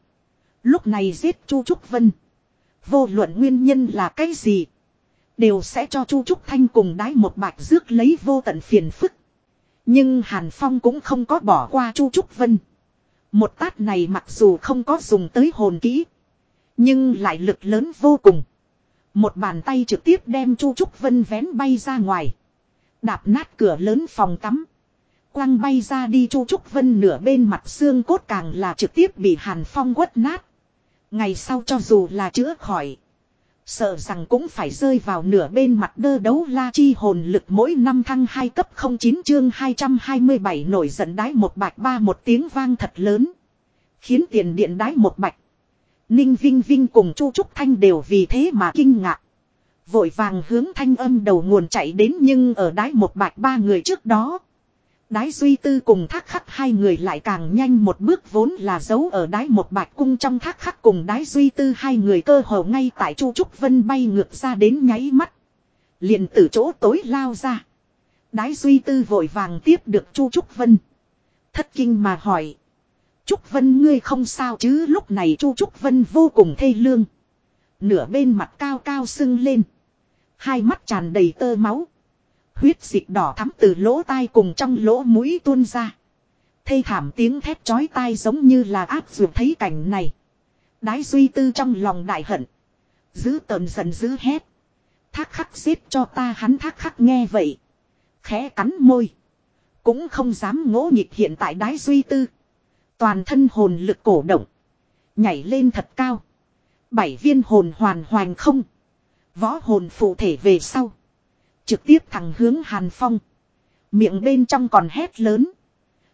Lúc này giết Chu Trúc Vân. Vô luận nguyên nhân là cái gì. Đều sẽ cho Chu Trúc Thanh cùng đái một bạch rước lấy vô tận phiền phức. Nhưng Hàn Phong cũng không có bỏ qua Chu Trúc Vân. Một tát này mặc dù không có dùng tới hồn kỹ. Nhưng lại lực lớn vô cùng. Một bàn tay trực tiếp đem Chu Trúc Vân vén bay ra ngoài. Đạp nát cửa lớn phòng tắm. Quăng bay ra đi Chu Trúc Vân nửa bên mặt xương cốt càng là trực tiếp bị Hàn Phong quất nát. Ngày sau cho dù là chữa khỏi. Sợ rằng cũng phải rơi vào nửa bên mặt đơ đấu la chi hồn lực mỗi năm thăng 2 cấp 09 chương 227 nổi giận đái một bạch ba một tiếng vang thật lớn. Khiến tiền điện đái một bạch. Ninh Vinh Vinh cùng Chu Trúc Thanh đều vì thế mà kinh ngạc. Vội vàng hướng thanh âm đầu nguồn chạy đến nhưng ở đái một bạch ba người trước đó. Đái duy tư cùng thác khắc hai người lại càng nhanh một bước vốn là giấu ở đái một bạch cung trong thác khắc cùng đái duy tư hai người cơ hồ ngay tại chu trúc vân bay ngược ra đến nháy mắt. liền từ chỗ tối lao ra. Đái duy tư vội vàng tiếp được chu trúc vân. Thất kinh mà hỏi. Trúc vân ngươi không sao chứ lúc này chu trúc vân vô cùng thê lương. Nửa bên mặt cao cao sưng lên. Hai mắt tràn đầy tơ máu. Huyết dịch đỏ thắm từ lỗ tai cùng trong lỗ mũi tuôn ra. Thê thảm tiếng thét chói tai giống như là áp dụng thấy cảnh này. Đái duy tư trong lòng đại hận. Giữ tờn giận giữ hét. Thác khắc giết cho ta hắn thác khắc nghe vậy. Khẽ cắn môi. Cũng không dám ngỗ nghịch hiện tại đái duy tư. Toàn thân hồn lực cổ động. Nhảy lên thật cao. Bảy viên hồn hoàn hoàn không. Võ hồn phụ thể về sau. Trực tiếp thẳng hướng Hàn Phong. Miệng bên trong còn hét lớn.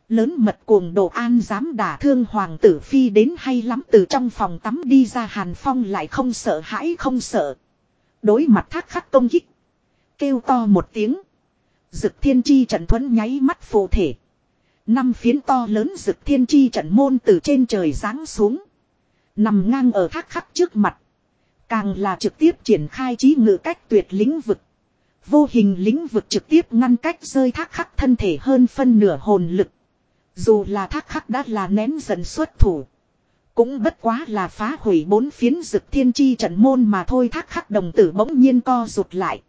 Lớn mật cuồng đồ an dám đả thương hoàng tử phi đến hay lắm từ trong phòng tắm đi ra Hàn Phong lại không sợ hãi không sợ. Đối mặt thác khắc công kích. Kêu to một tiếng. Dực thiên chi trận thuẫn nháy mắt phù thể. Năm phiến to lớn dực thiên chi trận môn từ trên trời giáng xuống. Nằm ngang ở thác khắc trước mặt. Càng là trực tiếp triển khai trí ngự cách tuyệt lĩnh vực. Vô hình lĩnh vực trực tiếp ngăn cách rơi thác khắc thân thể hơn phân nửa hồn lực. Dù là thác khắc đã là nén dần xuất thủ. Cũng bất quá là phá hủy bốn phiến rực thiên chi trận môn mà thôi thác khắc đồng tử bỗng nhiên co rụt lại.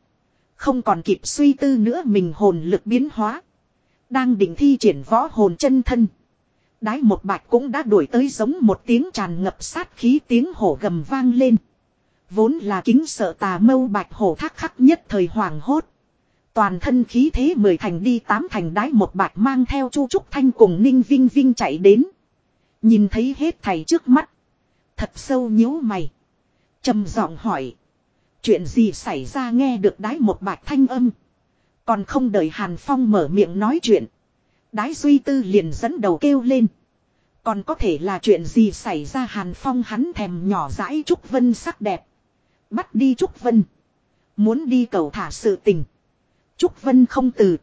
Không còn kịp suy tư nữa mình hồn lực biến hóa. Đang định thi triển võ hồn chân thân. Đái một bạch cũng đã đuổi tới giống một tiếng tràn ngập sát khí tiếng hổ gầm vang lên. Vốn là kính sợ tà mâu bạch hổ thác khắc nhất thời hoàng hốt. Toàn thân khí thế mười thành đi tám thành đái một bạch mang theo chu trúc thanh cùng ninh vinh vinh chạy đến. Nhìn thấy hết thầy trước mắt. Thật sâu nhíu mày. trầm giọng hỏi. Chuyện gì xảy ra nghe được đái một bạch thanh âm. Còn không đợi Hàn Phong mở miệng nói chuyện. Đái duy tư liền dẫn đầu kêu lên. Còn có thể là chuyện gì xảy ra Hàn Phong hắn thèm nhỏ dãi Trúc Vân sắc đẹp. Bắt đi Trúc Vân. Muốn đi cầu thả sự tình. Trúc Vân không từ.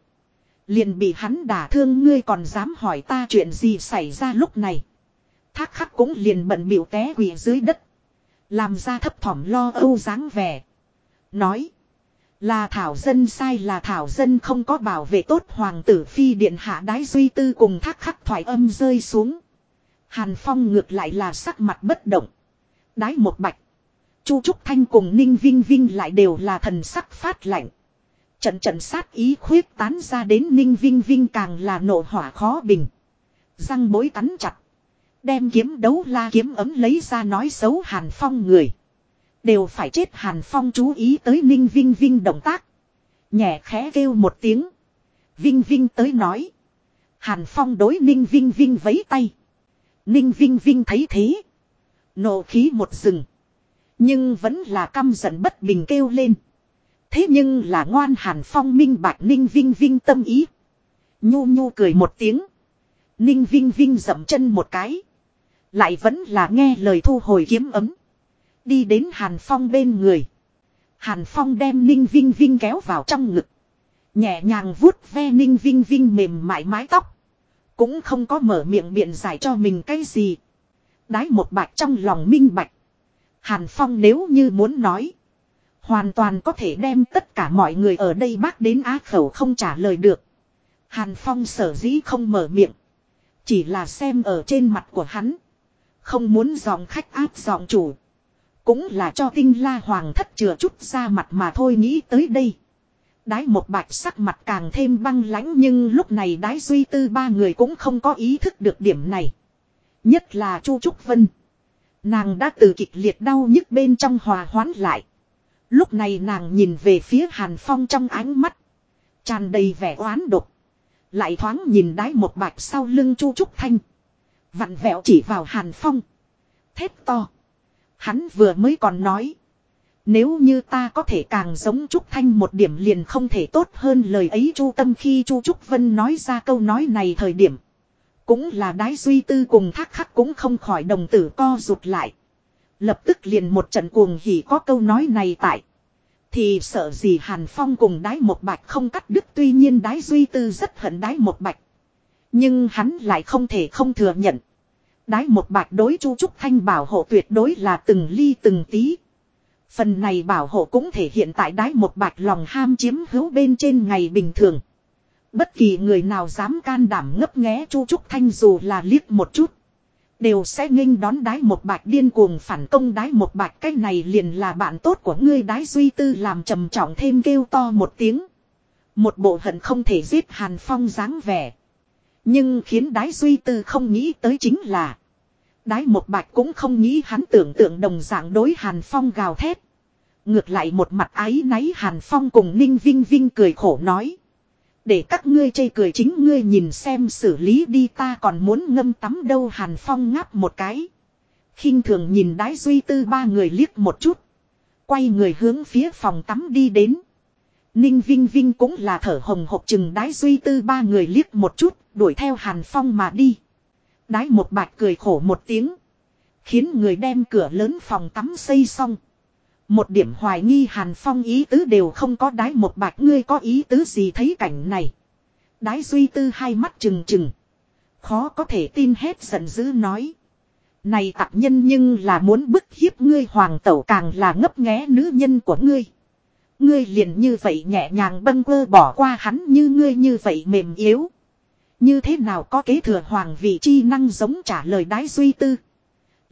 Liền bị hắn đả thương, ngươi còn dám hỏi ta chuyện gì xảy ra lúc này. Thác khắc cũng liền bận biểu té quỷ dưới đất. Làm ra thấp thỏm lo âu dáng vẻ. Nói. Là thảo dân sai, là thảo dân không có bảo vệ tốt hoàng tử phi điện hạ đái duy tư cùng thác khắc thoại âm rơi xuống. Hàn Phong ngược lại là sắc mặt bất động. Đái một bạch. Chu Trúc Thanh cùng Ninh Vinh Vinh lại đều là thần sắc phát lạnh. Trận trận sát ý khuyết tán ra đến Ninh Vinh Vinh càng là nộ hỏa khó bình. Răng bối cắn chặt. Đem kiếm đấu la kiếm ấm lấy ra nói xấu Hàn Phong người. Đều phải chết Hàn Phong chú ý tới Ninh Vinh Vinh động tác. Nhẹ khẽ kêu một tiếng. Vinh Vinh tới nói. Hàn Phong đối Ninh Vinh Vinh vấy tay. Ninh Vinh Vinh thấy thế. Nộ khí một rừng. Nhưng vẫn là căm giận bất bình kêu lên. Thế nhưng là ngoan Hàn Phong minh bạch Ninh Vinh Vinh tâm ý. Nhu nhu cười một tiếng. Ninh Vinh Vinh dậm chân một cái. Lại vẫn là nghe lời thu hồi kiếm ấm. Đi đến Hàn Phong bên người. Hàn Phong đem Ninh Vinh Vinh kéo vào trong ngực. Nhẹ nhàng vuốt ve Ninh Vinh Vinh mềm mại mái tóc. Cũng không có mở miệng biện giải cho mình cái gì. Đái một bạch trong lòng minh bạch. Hàn Phong nếu như muốn nói. Hoàn toàn có thể đem tất cả mọi người ở đây bác đến á khẩu không trả lời được. Hàn Phong sở dĩ không mở miệng. Chỉ là xem ở trên mặt của hắn. Không muốn dòng khách áp dòng chủ. Cũng là cho tinh la hoàng thất chừa chút ra mặt mà thôi nghĩ tới đây. Đái một bạch sắc mặt càng thêm băng lãnh nhưng lúc này đái duy tư ba người cũng không có ý thức được điểm này. Nhất là Chu Trúc Vân. Nàng đã từ kịch liệt đau nhức bên trong hòa hoãn lại. Lúc này nàng nhìn về phía Hàn Phong trong ánh mắt. tràn đầy vẻ oán độc. Lại thoáng nhìn đái một bạch sau lưng Chu Trúc Thanh. Vặn vẹo chỉ vào Hàn Phong. Thét to. Hắn vừa mới còn nói. Nếu như ta có thể càng giống Trúc Thanh một điểm liền không thể tốt hơn lời ấy Chu Tâm khi Chu Trúc Vân nói ra câu nói này thời điểm. Cũng là đái duy tư cùng thác khắc cũng không khỏi đồng tử co rụt lại. Lập tức liền một trận cuồng hỉ có câu nói này tại. Thì sợ gì Hàn Phong cùng đái một bạch không cắt đứt, tuy nhiên đái duy tư rất hận đái một bạch. Nhưng hắn lại không thể không thừa nhận. Đái một bạch đối chu trúc thanh bảo hộ tuyệt đối là từng ly từng tí. Phần này bảo hộ cũng thể hiện tại đái một bạch lòng ham chiếm hữu bên trên ngày bình thường. Bất kỳ người nào dám can đảm ngấp nghé chu trúc thanh dù là liếc một chút. Đều sẽ nghênh đón đái một bạch điên cuồng phản công đái một bạch cái này liền là bạn tốt của ngươi đái duy tư làm trầm trọng thêm kêu to một tiếng. Một bộ hận không thể giết hàn phong dáng vẻ. Nhưng khiến đái duy tư không nghĩ tới chính là. Đái một bạch cũng không nghĩ hắn tưởng tượng đồng dạng đối hàn phong gào thét. Ngược lại một mặt ái náy hàn phong cùng ninh vinh vinh cười khổ nói. Để các ngươi chây cười chính ngươi nhìn xem xử lý đi ta còn muốn ngâm tắm đâu hàn phong ngáp một cái. khinh thường nhìn đái duy tư ba người liếc một chút. Quay người hướng phía phòng tắm đi đến. Ninh Vinh Vinh cũng là thở hồng hộc chừng đái duy tư ba người liếc một chút, đuổi theo Hàn Phong mà đi. Đái một bạch cười khổ một tiếng. Khiến người đem cửa lớn phòng tắm xây xong. Một điểm hoài nghi Hàn Phong ý tứ đều không có đái một bạch ngươi có ý tứ gì thấy cảnh này. Đái duy tư hai mắt trừng trừng. Khó có thể tin hết giận dữ nói. Này tặc nhân nhưng là muốn bức hiếp ngươi hoàng tẩu càng là ngấp nghé nữ nhân của ngươi. Ngươi liền như vậy nhẹ nhàng bâng quơ bỏ qua hắn như ngươi như vậy mềm yếu. Như thế nào có kế thừa hoàng vị chi năng giống trả lời đái duy tư.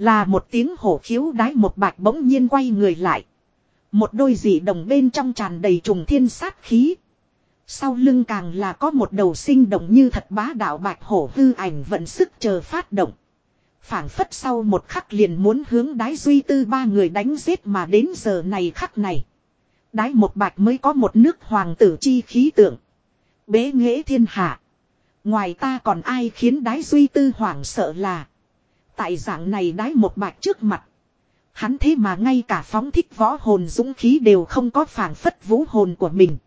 Là một tiếng hổ khiếu đái một bạch bỗng nhiên quay người lại. Một đôi dị đồng bên trong tràn đầy trùng thiên sát khí. Sau lưng càng là có một đầu sinh động như thật bá đạo bạch hổ hư ảnh vận sức chờ phát động. phảng phất sau một khắc liền muốn hướng đái duy tư ba người đánh giết mà đến giờ này khắc này. Đái một bạch mới có một nước hoàng tử chi khí tượng. Bế nghệ thiên hạ. Ngoài ta còn ai khiến đái duy tư hoảng sợ là. Tại dạng này đái một bạch trước mặt. Hắn thế mà ngay cả phóng thích võ hồn dũng khí đều không có phản phất vũ hồn của mình.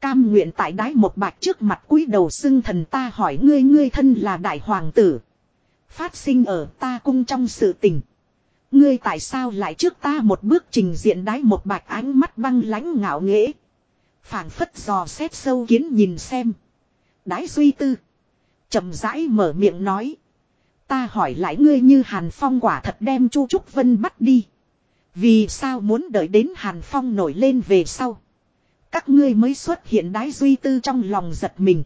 Cam nguyện tại đái một bạch trước mặt cúi đầu xưng thần ta hỏi ngươi ngươi thân là đại hoàng tử. Phát sinh ở ta cung trong sự tình. Ngươi tại sao lại trước ta một bước trình diện đái một bạch ánh mắt băng lãnh ngạo nghễ. phảng phất dò xét sâu kiến nhìn xem. Đái suy tư. chậm rãi mở miệng nói. Ta hỏi lại ngươi như Hàn Phong quả thật đem Chu Trúc Vân bắt đi. Vì sao muốn đợi đến Hàn Phong nổi lên về sau. Các ngươi mới xuất hiện đái duy tư trong lòng giật mình.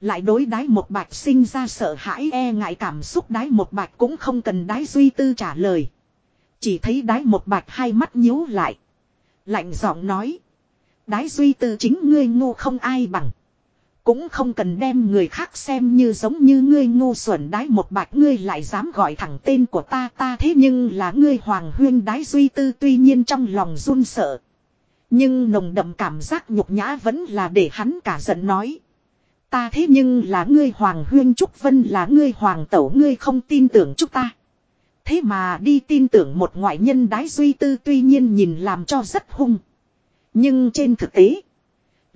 Lại đối đái một bạch sinh ra sợ hãi e ngại cảm xúc đái một bạch cũng không cần đái duy tư trả lời. Chỉ thấy đái một bạch hai mắt nhíu lại. Lạnh giọng nói. Đái duy tư chính ngươi ngu không ai bằng. Cũng không cần đem người khác xem như giống như ngươi ngu xuẩn đái một bạch ngươi lại dám gọi thẳng tên của ta ta thế nhưng là ngươi hoàng huyên đái duy tư, tuy nhiên trong lòng run sợ. Nhưng nồng đậm cảm giác nhục nhã vẫn là để hắn cả giận nói. Ta thế nhưng là ngươi hoàng huyên trúc vân, là ngươi hoàng tẩu, ngươi không tin tưởng chúng ta. Thế mà đi tin tưởng một ngoại nhân đái duy tư, tuy nhiên nhìn làm cho rất hung. Nhưng trên thực tế.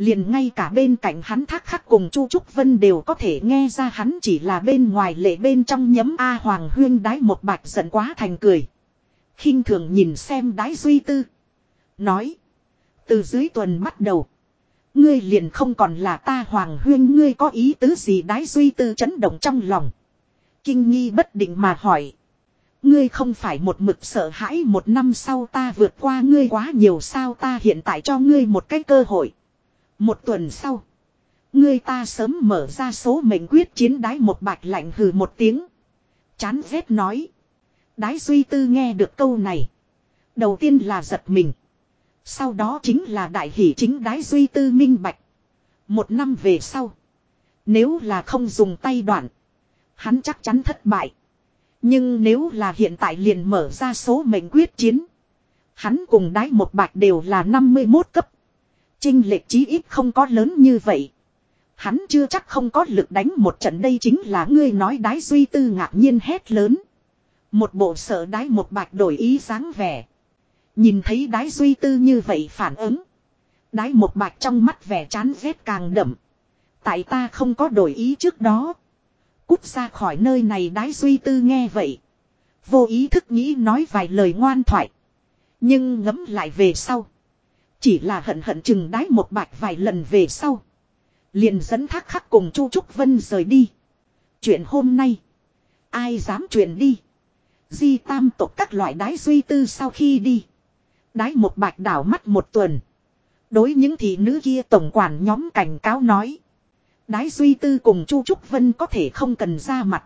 Liền ngay cả bên cạnh hắn thác khắc cùng Chu Trúc Vân đều có thể nghe ra hắn chỉ là bên ngoài lệ bên trong nhấm A Hoàng Huyên đái một bạch giận quá thành cười. khinh thường nhìn xem đái duy tư. Nói. Từ dưới tuần bắt đầu. Ngươi liền không còn là ta Hoàng Huyên, ngươi có ý tứ gì đái duy tư chấn động trong lòng. Kinh nghi bất định mà hỏi. Ngươi không phải một mực sợ hãi một năm sau ta vượt qua ngươi quá nhiều sao ta hiện tại cho ngươi một cái cơ hội. Một tuần sau. người ta sớm mở ra số mệnh quyết chiến đái một bạch lạnh hừ một tiếng. Chán ghét nói. Đái duy tư nghe được câu này. Đầu tiên là giật mình. Sau đó chính là đại hỷ chính đái duy tư minh bạch. Một năm về sau. Nếu là không dùng tay đoạn. Hắn chắc chắn thất bại. Nhưng nếu là hiện tại liền mở ra số mệnh quyết chiến. Hắn cùng đái một bạch đều là 51 cấp. Trinh lệch chí ít không có lớn như vậy. Hắn chưa chắc không có lực đánh một trận đây chính là ngươi nói đái duy tư ngạc nhiên hét lớn. Một bộ sợ đái một bạch đổi ý dáng vẻ. Nhìn thấy đái duy tư như vậy phản ứng. Đái một bạch trong mắt vẻ chán ghét càng đậm. Tại ta không có đổi ý trước đó. Cút ra khỏi nơi này đái duy tư nghe vậy. Vô ý thức nghĩ nói vài lời ngoan thoại. Nhưng ngấm lại về sau. Chỉ là hận hận chừng đái một bạch vài lần về sau. Liền dẫn thác khắc cùng Chu Trúc Vân rời đi. Chuyện hôm nay. Ai dám chuyện đi. Di tam tộc các loại đái duy tư sau khi đi. Đái một bạch đảo mắt một tuần. Đối những thị nữ kia tổng quản nhóm cảnh cáo nói. Đái duy tư cùng Chu Trúc Vân có thể không cần ra mặt.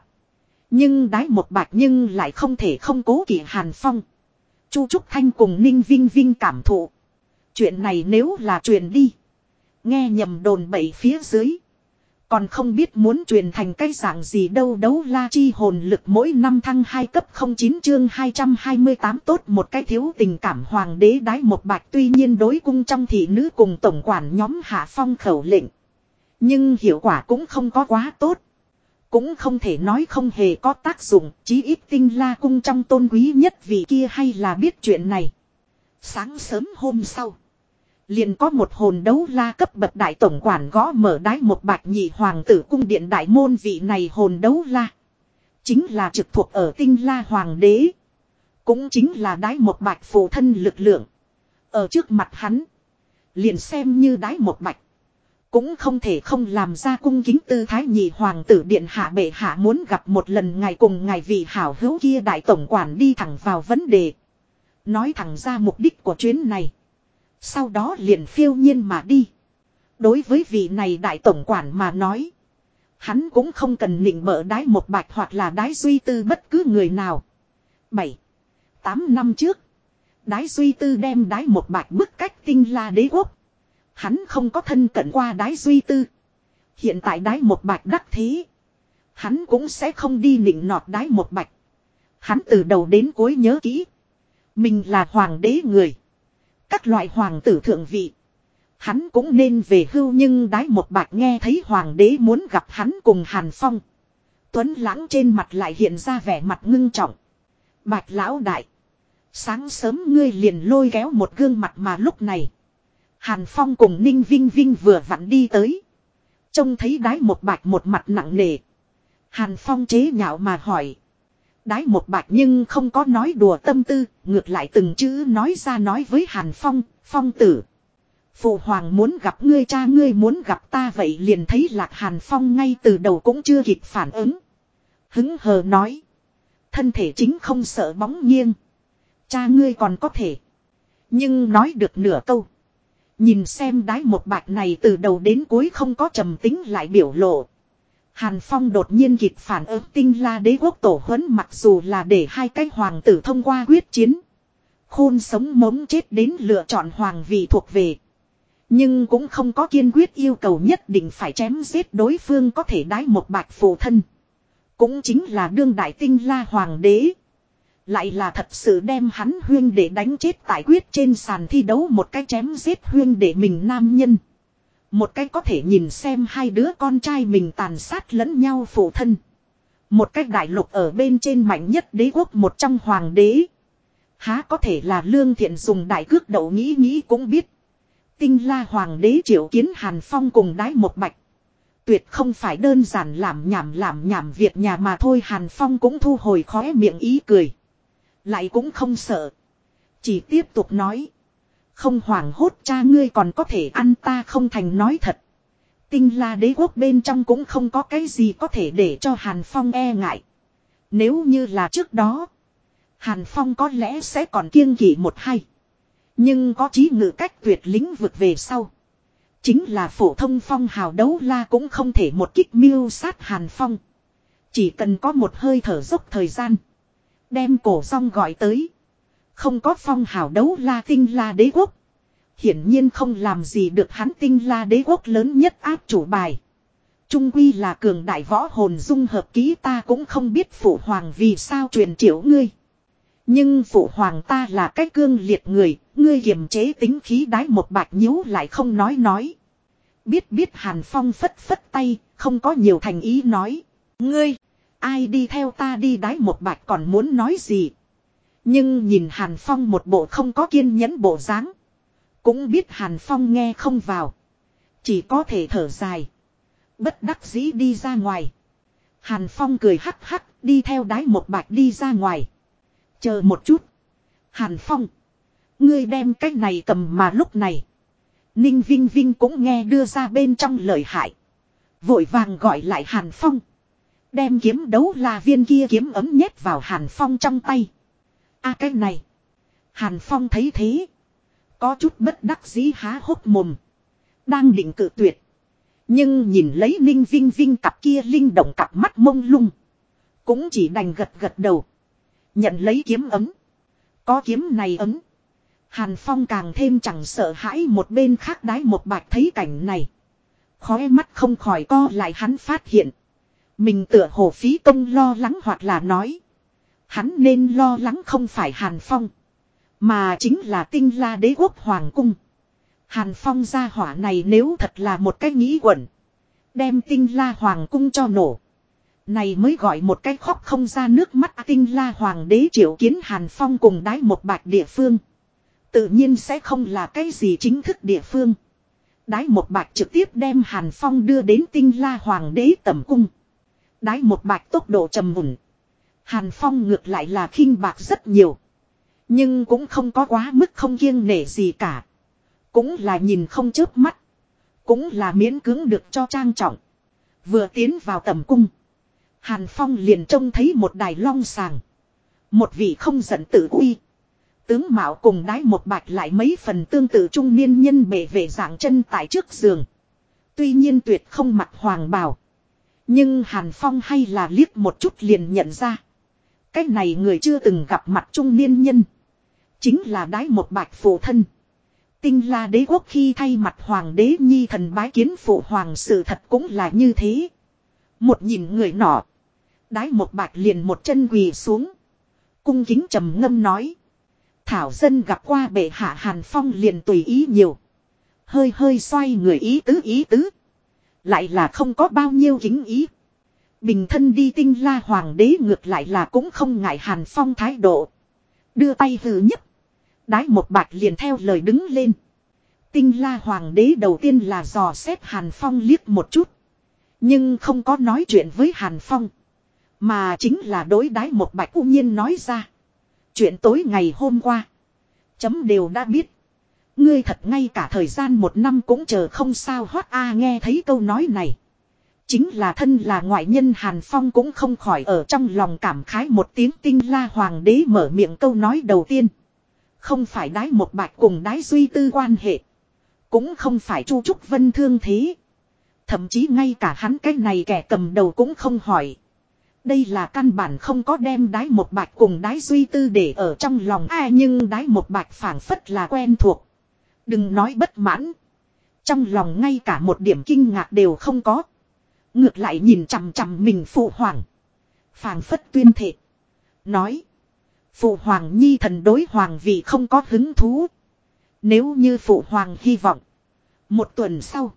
Nhưng đái một bạch nhưng lại không thể không cố kỵ Hàn Phong. Chu Trúc Thanh cùng Ninh Vinh Vinh cảm thụ. Chuyện này nếu là truyền đi. Nghe nhầm đồn bậy phía dưới. Còn không biết muốn truyền thành cái dạng gì đâu đấu la chi hồn lực mỗi năm thăng 2 cấp 09 chương 228 tốt một cái thiếu tình cảm hoàng đế đái một bạch tuy nhiên đối cung trong thị nữ cùng tổng quản nhóm hạ phong khẩu lệnh. Nhưng hiệu quả cũng không có quá tốt. Cũng không thể nói không hề có tác dụng, chí ít tinh la cung trong tôn quý nhất vì kia hay là biết chuyện này. Sáng sớm hôm sau. Liền có một hồn đấu la cấp bậc đại tổng quản gõ mở đái một bạch nhị hoàng tử cung điện đại môn vị này hồn đấu la. Chính là trực thuộc ở tinh la hoàng đế. Cũng chính là đái một bạch phụ thân lực lượng. Ở trước mặt hắn. Liền xem như đái một bạch. Cũng không thể không làm ra cung kính tư thái nhị hoàng tử điện hạ bệ hạ muốn gặp một lần ngày cùng ngày vị hảo hữu kia đại tổng quản đi thẳng vào vấn đề. Nói thẳng ra mục đích của chuyến này. Sau đó liền phiêu nhiên mà đi. Đối với vị này đại tổng quản mà nói. Hắn cũng không cần nịnh bợ đái một bạch hoặc là đái duy tư bất cứ người nào. 7. 8 năm trước. Đái duy tư đem đái một bạch bức cách tinh la đế quốc. Hắn không có thân cận qua đái duy tư. Hiện tại đái một bạch đắc thế. Hắn cũng sẽ không đi nịnh nọt đái một bạch. Hắn từ đầu đến cuối nhớ kỹ. Mình là hoàng đế người. Các loại hoàng tử thượng vị. Hắn cũng nên về hưu nhưng đái một bạch nghe thấy hoàng đế muốn gặp hắn cùng Hàn Phong. Tuấn lãng trên mặt lại hiện ra vẻ mặt ngưng trọng. Bạch lão đại. Sáng sớm ngươi liền lôi kéo một gương mặt mà lúc này. Hàn Phong cùng Ninh Vinh Vinh vừa vặn đi tới. Trông thấy đái một bạch một mặt nặng nề. Hàn Phong chế nhạo mà hỏi. Đái một bạch nhưng không có nói đùa tâm tư, ngược lại từng chữ nói ra nói với Hàn Phong, Phong tử. Phụ hoàng muốn gặp ngươi cha ngươi muốn gặp ta vậy liền thấy lạc Hàn Phong ngay từ đầu cũng chưa kịp phản ứng. Hứng hờ nói. Thân thể chính không sợ bóng nghiêng. Cha ngươi còn có thể. Nhưng nói được nửa câu. Nhìn xem đái một bạch này từ đầu đến cuối không có trầm tính lại biểu lộ. Hàn Phong đột nhiên kịp phản ứng tinh la đế quốc tổ huấn mặc dù là để hai cái hoàng tử thông qua quyết chiến. Khôn sống mống chết đến lựa chọn hoàng vị thuộc về. Nhưng cũng không có kiên quyết yêu cầu nhất định phải chém giết đối phương có thể đái một bạch phụ thân. Cũng chính là đương đại tinh la hoàng đế. Lại là thật sự đem hắn huyên để đánh chết tại quyết trên sàn thi đấu một cái chém giết huyên để mình nam nhân. Một cách có thể nhìn xem hai đứa con trai mình tàn sát lẫn nhau phụ thân. Một cách đại lục ở bên trên mạnh nhất đế quốc một trong hoàng đế. Há có thể là lương thiện dùng đại cước đậu nghĩ nghĩ cũng biết. Tinh la hoàng đế triệu kiến Hàn Phong cùng đái một bạch. Tuyệt không phải đơn giản làm nhảm làm nhảm việc nhà mà thôi, Hàn Phong cũng thu hồi khóe miệng ý cười. Lại cũng không sợ. Chỉ tiếp tục nói. Không hoảng hốt cha ngươi còn có thể ăn ta không thành nói thật. Tinh la đế quốc bên trong cũng không có cái gì có thể để cho Hàn Phong e ngại. Nếu như là trước đó. Hàn Phong có lẽ sẽ còn kiêng kỵ một hai Nhưng có trí ngự cách tuyệt lĩnh vực về sau. Chính là phổ thông phong hào đấu la cũng không thể một kích miêu sát Hàn Phong. Chỉ cần có một hơi thở dốc thời gian. Đem cổ song gọi tới. Không có phong hào đấu la tinh la đế quốc. Hiển nhiên không làm gì được hắn tinh la đế quốc lớn nhất áp chủ bài. Trung quy là cường đại võ hồn dung hợp ký ta cũng không biết phụ hoàng vì sao truyền triệu ngươi. Nhưng phụ hoàng ta là cái cương liệt người, ngươi kiềm chế tính khí đái một bạch nhíu lại không nói nói. Biết biết Hàn Phong phất phất tay, không có nhiều thành ý nói. Ngươi, ai đi theo ta đi đái một bạch còn muốn nói gì. Nhưng nhìn Hàn Phong một bộ không có kiên nhẫn bộ dáng, Cũng biết Hàn Phong nghe không vào. Chỉ có thể thở dài. Bất đắc dĩ đi ra ngoài. Hàn Phong cười hắc hắc đi theo đái một bạch đi ra ngoài. Chờ một chút. Hàn Phong. Ngươi đem cái này cầm mà lúc này. Ninh Vinh Vinh cũng nghe đưa ra bên trong lời hại. Vội vàng gọi lại Hàn Phong. Đem kiếm đấu la viên kia kiếm ấm nhét vào Hàn Phong trong tay a cái này. Hàn Phong thấy thế. Có chút bất đắc dĩ há hốc mồm. Đang định cự tuyệt. Nhưng nhìn lấy Ninh Vinh Vinh cặp kia linh động cặp mắt mông lung. Cũng chỉ đành gật gật đầu. Nhận lấy kiếm ấm. Có kiếm này ấm. Hàn Phong càng thêm chẳng sợ hãi một bên khác đái một bạch thấy cảnh này. Khóe mắt không khỏi co lại hắn phát hiện. Mình tựa hồ phí công lo lắng hoặc là nói. Hắn nên lo lắng không phải Hàn Phong. Mà chính là tinh la đế quốc hoàng cung. Hàn Phong gia hỏa này nếu thật là một cái nghĩ quẩn. Đem tinh la hoàng cung cho nổ. Này mới gọi một cái khóc không ra nước mắt tinh la hoàng đế triệu kiến Hàn Phong cùng đái một bạch địa phương. Tự nhiên sẽ không là cái gì chính thức địa phương. Đái một bạch trực tiếp đem Hàn Phong đưa đến tinh la hoàng đế tẩm cung. Đái một bạch tốc độ trầm mùn. Hàn Phong ngược lại là khinh bạc rất nhiều. Nhưng cũng không có quá mức không kiêng nể gì cả. Cũng là nhìn không chớp mắt. Cũng là miễn cưỡng được cho trang trọng. Vừa tiến vào tầm cung. Hàn Phong liền trông thấy một đài long sàng. Một vị không giận tự uy. Tướng Mạo cùng đái một bạch lại mấy phần tương tự trung niên nhân bề vệ dạng chân tại trước giường. Tuy nhiên tuyệt không mặt hoàng bào. Nhưng Hàn Phong hay là liếc một chút liền nhận ra. Cái này người chưa từng gặp mặt trung niên nhân. Chính là đái một bạch phụ thân. Tinh la đế quốc khi thay mặt hoàng đế nhi thần bái kiến phụ hoàng sự thật cũng là như thế. Một nhìn người nọ. Đái một bạch liền một chân quỳ xuống. Cung kính trầm ngâm nói. Thảo dân gặp qua bệ hạ Hàn Phong liền tùy ý nhiều. Hơi hơi xoay người ý tứ ý tứ. Lại là không có bao nhiêu kính ý. Bình thân đi tinh la hoàng đế ngược lại là cũng không ngại Hàn Phong thái độ. Đưa tay hừ nhấp. Đái một bạch liền theo lời đứng lên. Tinh la hoàng đế đầu tiên là dò xét Hàn Phong liếc một chút. Nhưng không có nói chuyện với Hàn Phong. Mà chính là đối đái một bạch u nhiên nói ra. Chuyện tối ngày hôm qua. Chấm đều đã biết. Ngươi thật ngay cả thời gian một năm cũng chờ không sao hót a nghe thấy câu nói này. Chính là thân là ngoại nhân Hàn Phong cũng không khỏi ở trong lòng cảm khái một tiếng tinh la hoàng đế mở miệng câu nói đầu tiên. Không phải đái một bạch cùng đái duy tư quan hệ. Cũng không phải chu trúc vân thương thế. Thậm chí ngay cả hắn cái này kẻ cầm đầu cũng không hỏi. Đây là căn bản không có đem đái một bạch cùng đái duy tư để ở trong lòng ai nhưng đái một bạch phảng phất là quen thuộc. Đừng nói bất mãn. Trong lòng ngay cả một điểm kinh ngạc đều không có. Ngược lại nhìn chằm chằm mình phụ hoàng. Phàng phất tuyên thệ. Nói. Phụ hoàng nhi thần đối hoàng vì không có hứng thú. Nếu như phụ hoàng hy vọng. Một tuần sau.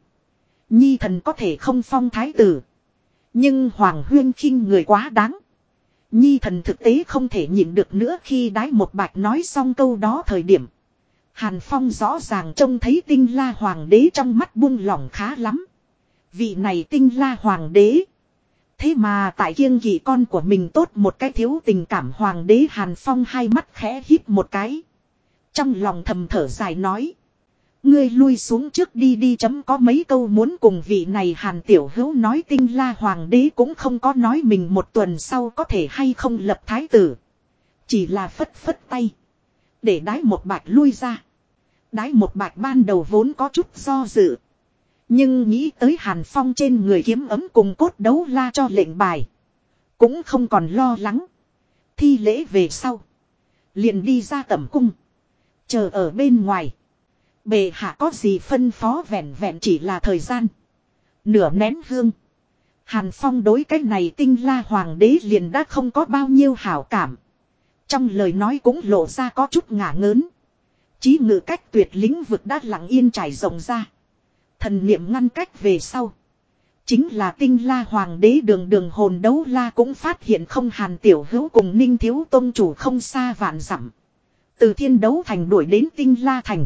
Nhi thần có thể không phong thái tử. Nhưng Hoàng Huyên khinh người quá đáng. Nhi thần thực tế không thể nhịn được nữa khi đái một bạch nói xong câu đó thời điểm. Hàn Phong rõ ràng trông thấy tinh la hoàng đế trong mắt buông lỏng khá lắm. Vị này tinh la hoàng đế. Thế mà tại kiêng kỵ con của mình tốt một cái thiếu tình cảm hoàng đế Hàn Phong hai mắt khẽ híp một cái. Trong lòng thầm thở dài nói. Ngươi lui xuống trước đi đi chấm có mấy câu muốn cùng vị này hàn tiểu hữu nói tinh la hoàng đế cũng không có nói mình một tuần sau có thể hay không lập thái tử. Chỉ là phất phất tay. Để đái một bạch lui ra. Đái một bạch ban đầu vốn có chút do dự. Nhưng nghĩ tới hàn phong trên người kiếm ấm cùng cốt đấu la cho lệnh bài. Cũng không còn lo lắng. Thi lễ về sau. Liền đi ra tẩm cung. Chờ ở bên ngoài. Bề hạ có gì phân phó vẹn vẹn chỉ là thời gian. Nửa nén hương. Hàn Phong đối cái này tinh la hoàng đế liền đã không có bao nhiêu hảo cảm. Trong lời nói cũng lộ ra có chút ngả ngớn. Chí ngự cách tuyệt lĩnh vực đã lặng yên trải rộng ra. Thần niệm ngăn cách về sau. Chính là tinh la hoàng đế đường đường hồn đấu la cũng phát hiện không hàn tiểu hữu cùng ninh thiếu tôn chủ không xa vạn dặm Từ thiên đấu thành đuổi đến tinh la thành.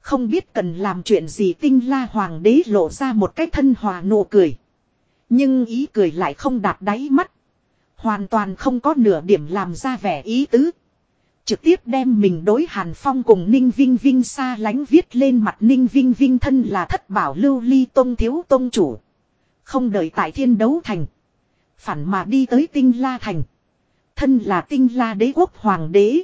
Không biết cần làm chuyện gì tinh la hoàng đế lộ ra một cái thân hòa nụ cười. Nhưng ý cười lại không đạt đáy mắt. Hoàn toàn không có nửa điểm làm ra vẻ ý tứ. Trực tiếp đem mình đối Hàn Phong cùng Ninh Vinh Vinh xa lánh viết lên mặt Ninh Vinh Vinh thân là thất bảo lưu ly tôn thiếu tôn chủ. Không đợi tại thiên đấu thành. Phản mà đi tới tinh la thành. Thân là tinh la đế quốc hoàng đế.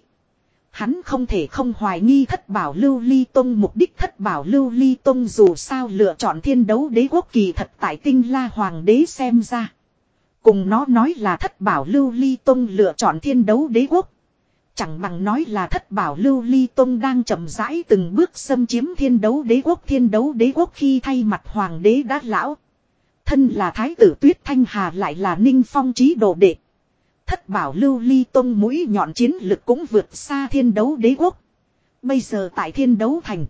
Hắn không thể không hoài nghi thất bảo lưu ly tông, mục đích thất bảo lưu ly tông dù sao lựa chọn thiên đấu đế quốc kỳ thật tại tinh la hoàng đế xem ra. Cùng nó nói là thất bảo lưu ly tông lựa chọn thiên đấu đế quốc. Chẳng bằng nói là thất bảo lưu ly tông đang chậm rãi từng bước xâm chiếm thiên đấu đế quốc thiên đấu đế quốc khi thay mặt hoàng đế đã lão. Thân là thái tử tuyết thanh hà lại là ninh phong trí đồ đệ. Thất bảo lưu ly tông mũi nhọn chiến lực cũng vượt xa thiên đấu đế quốc. Bây giờ tại thiên đấu thành.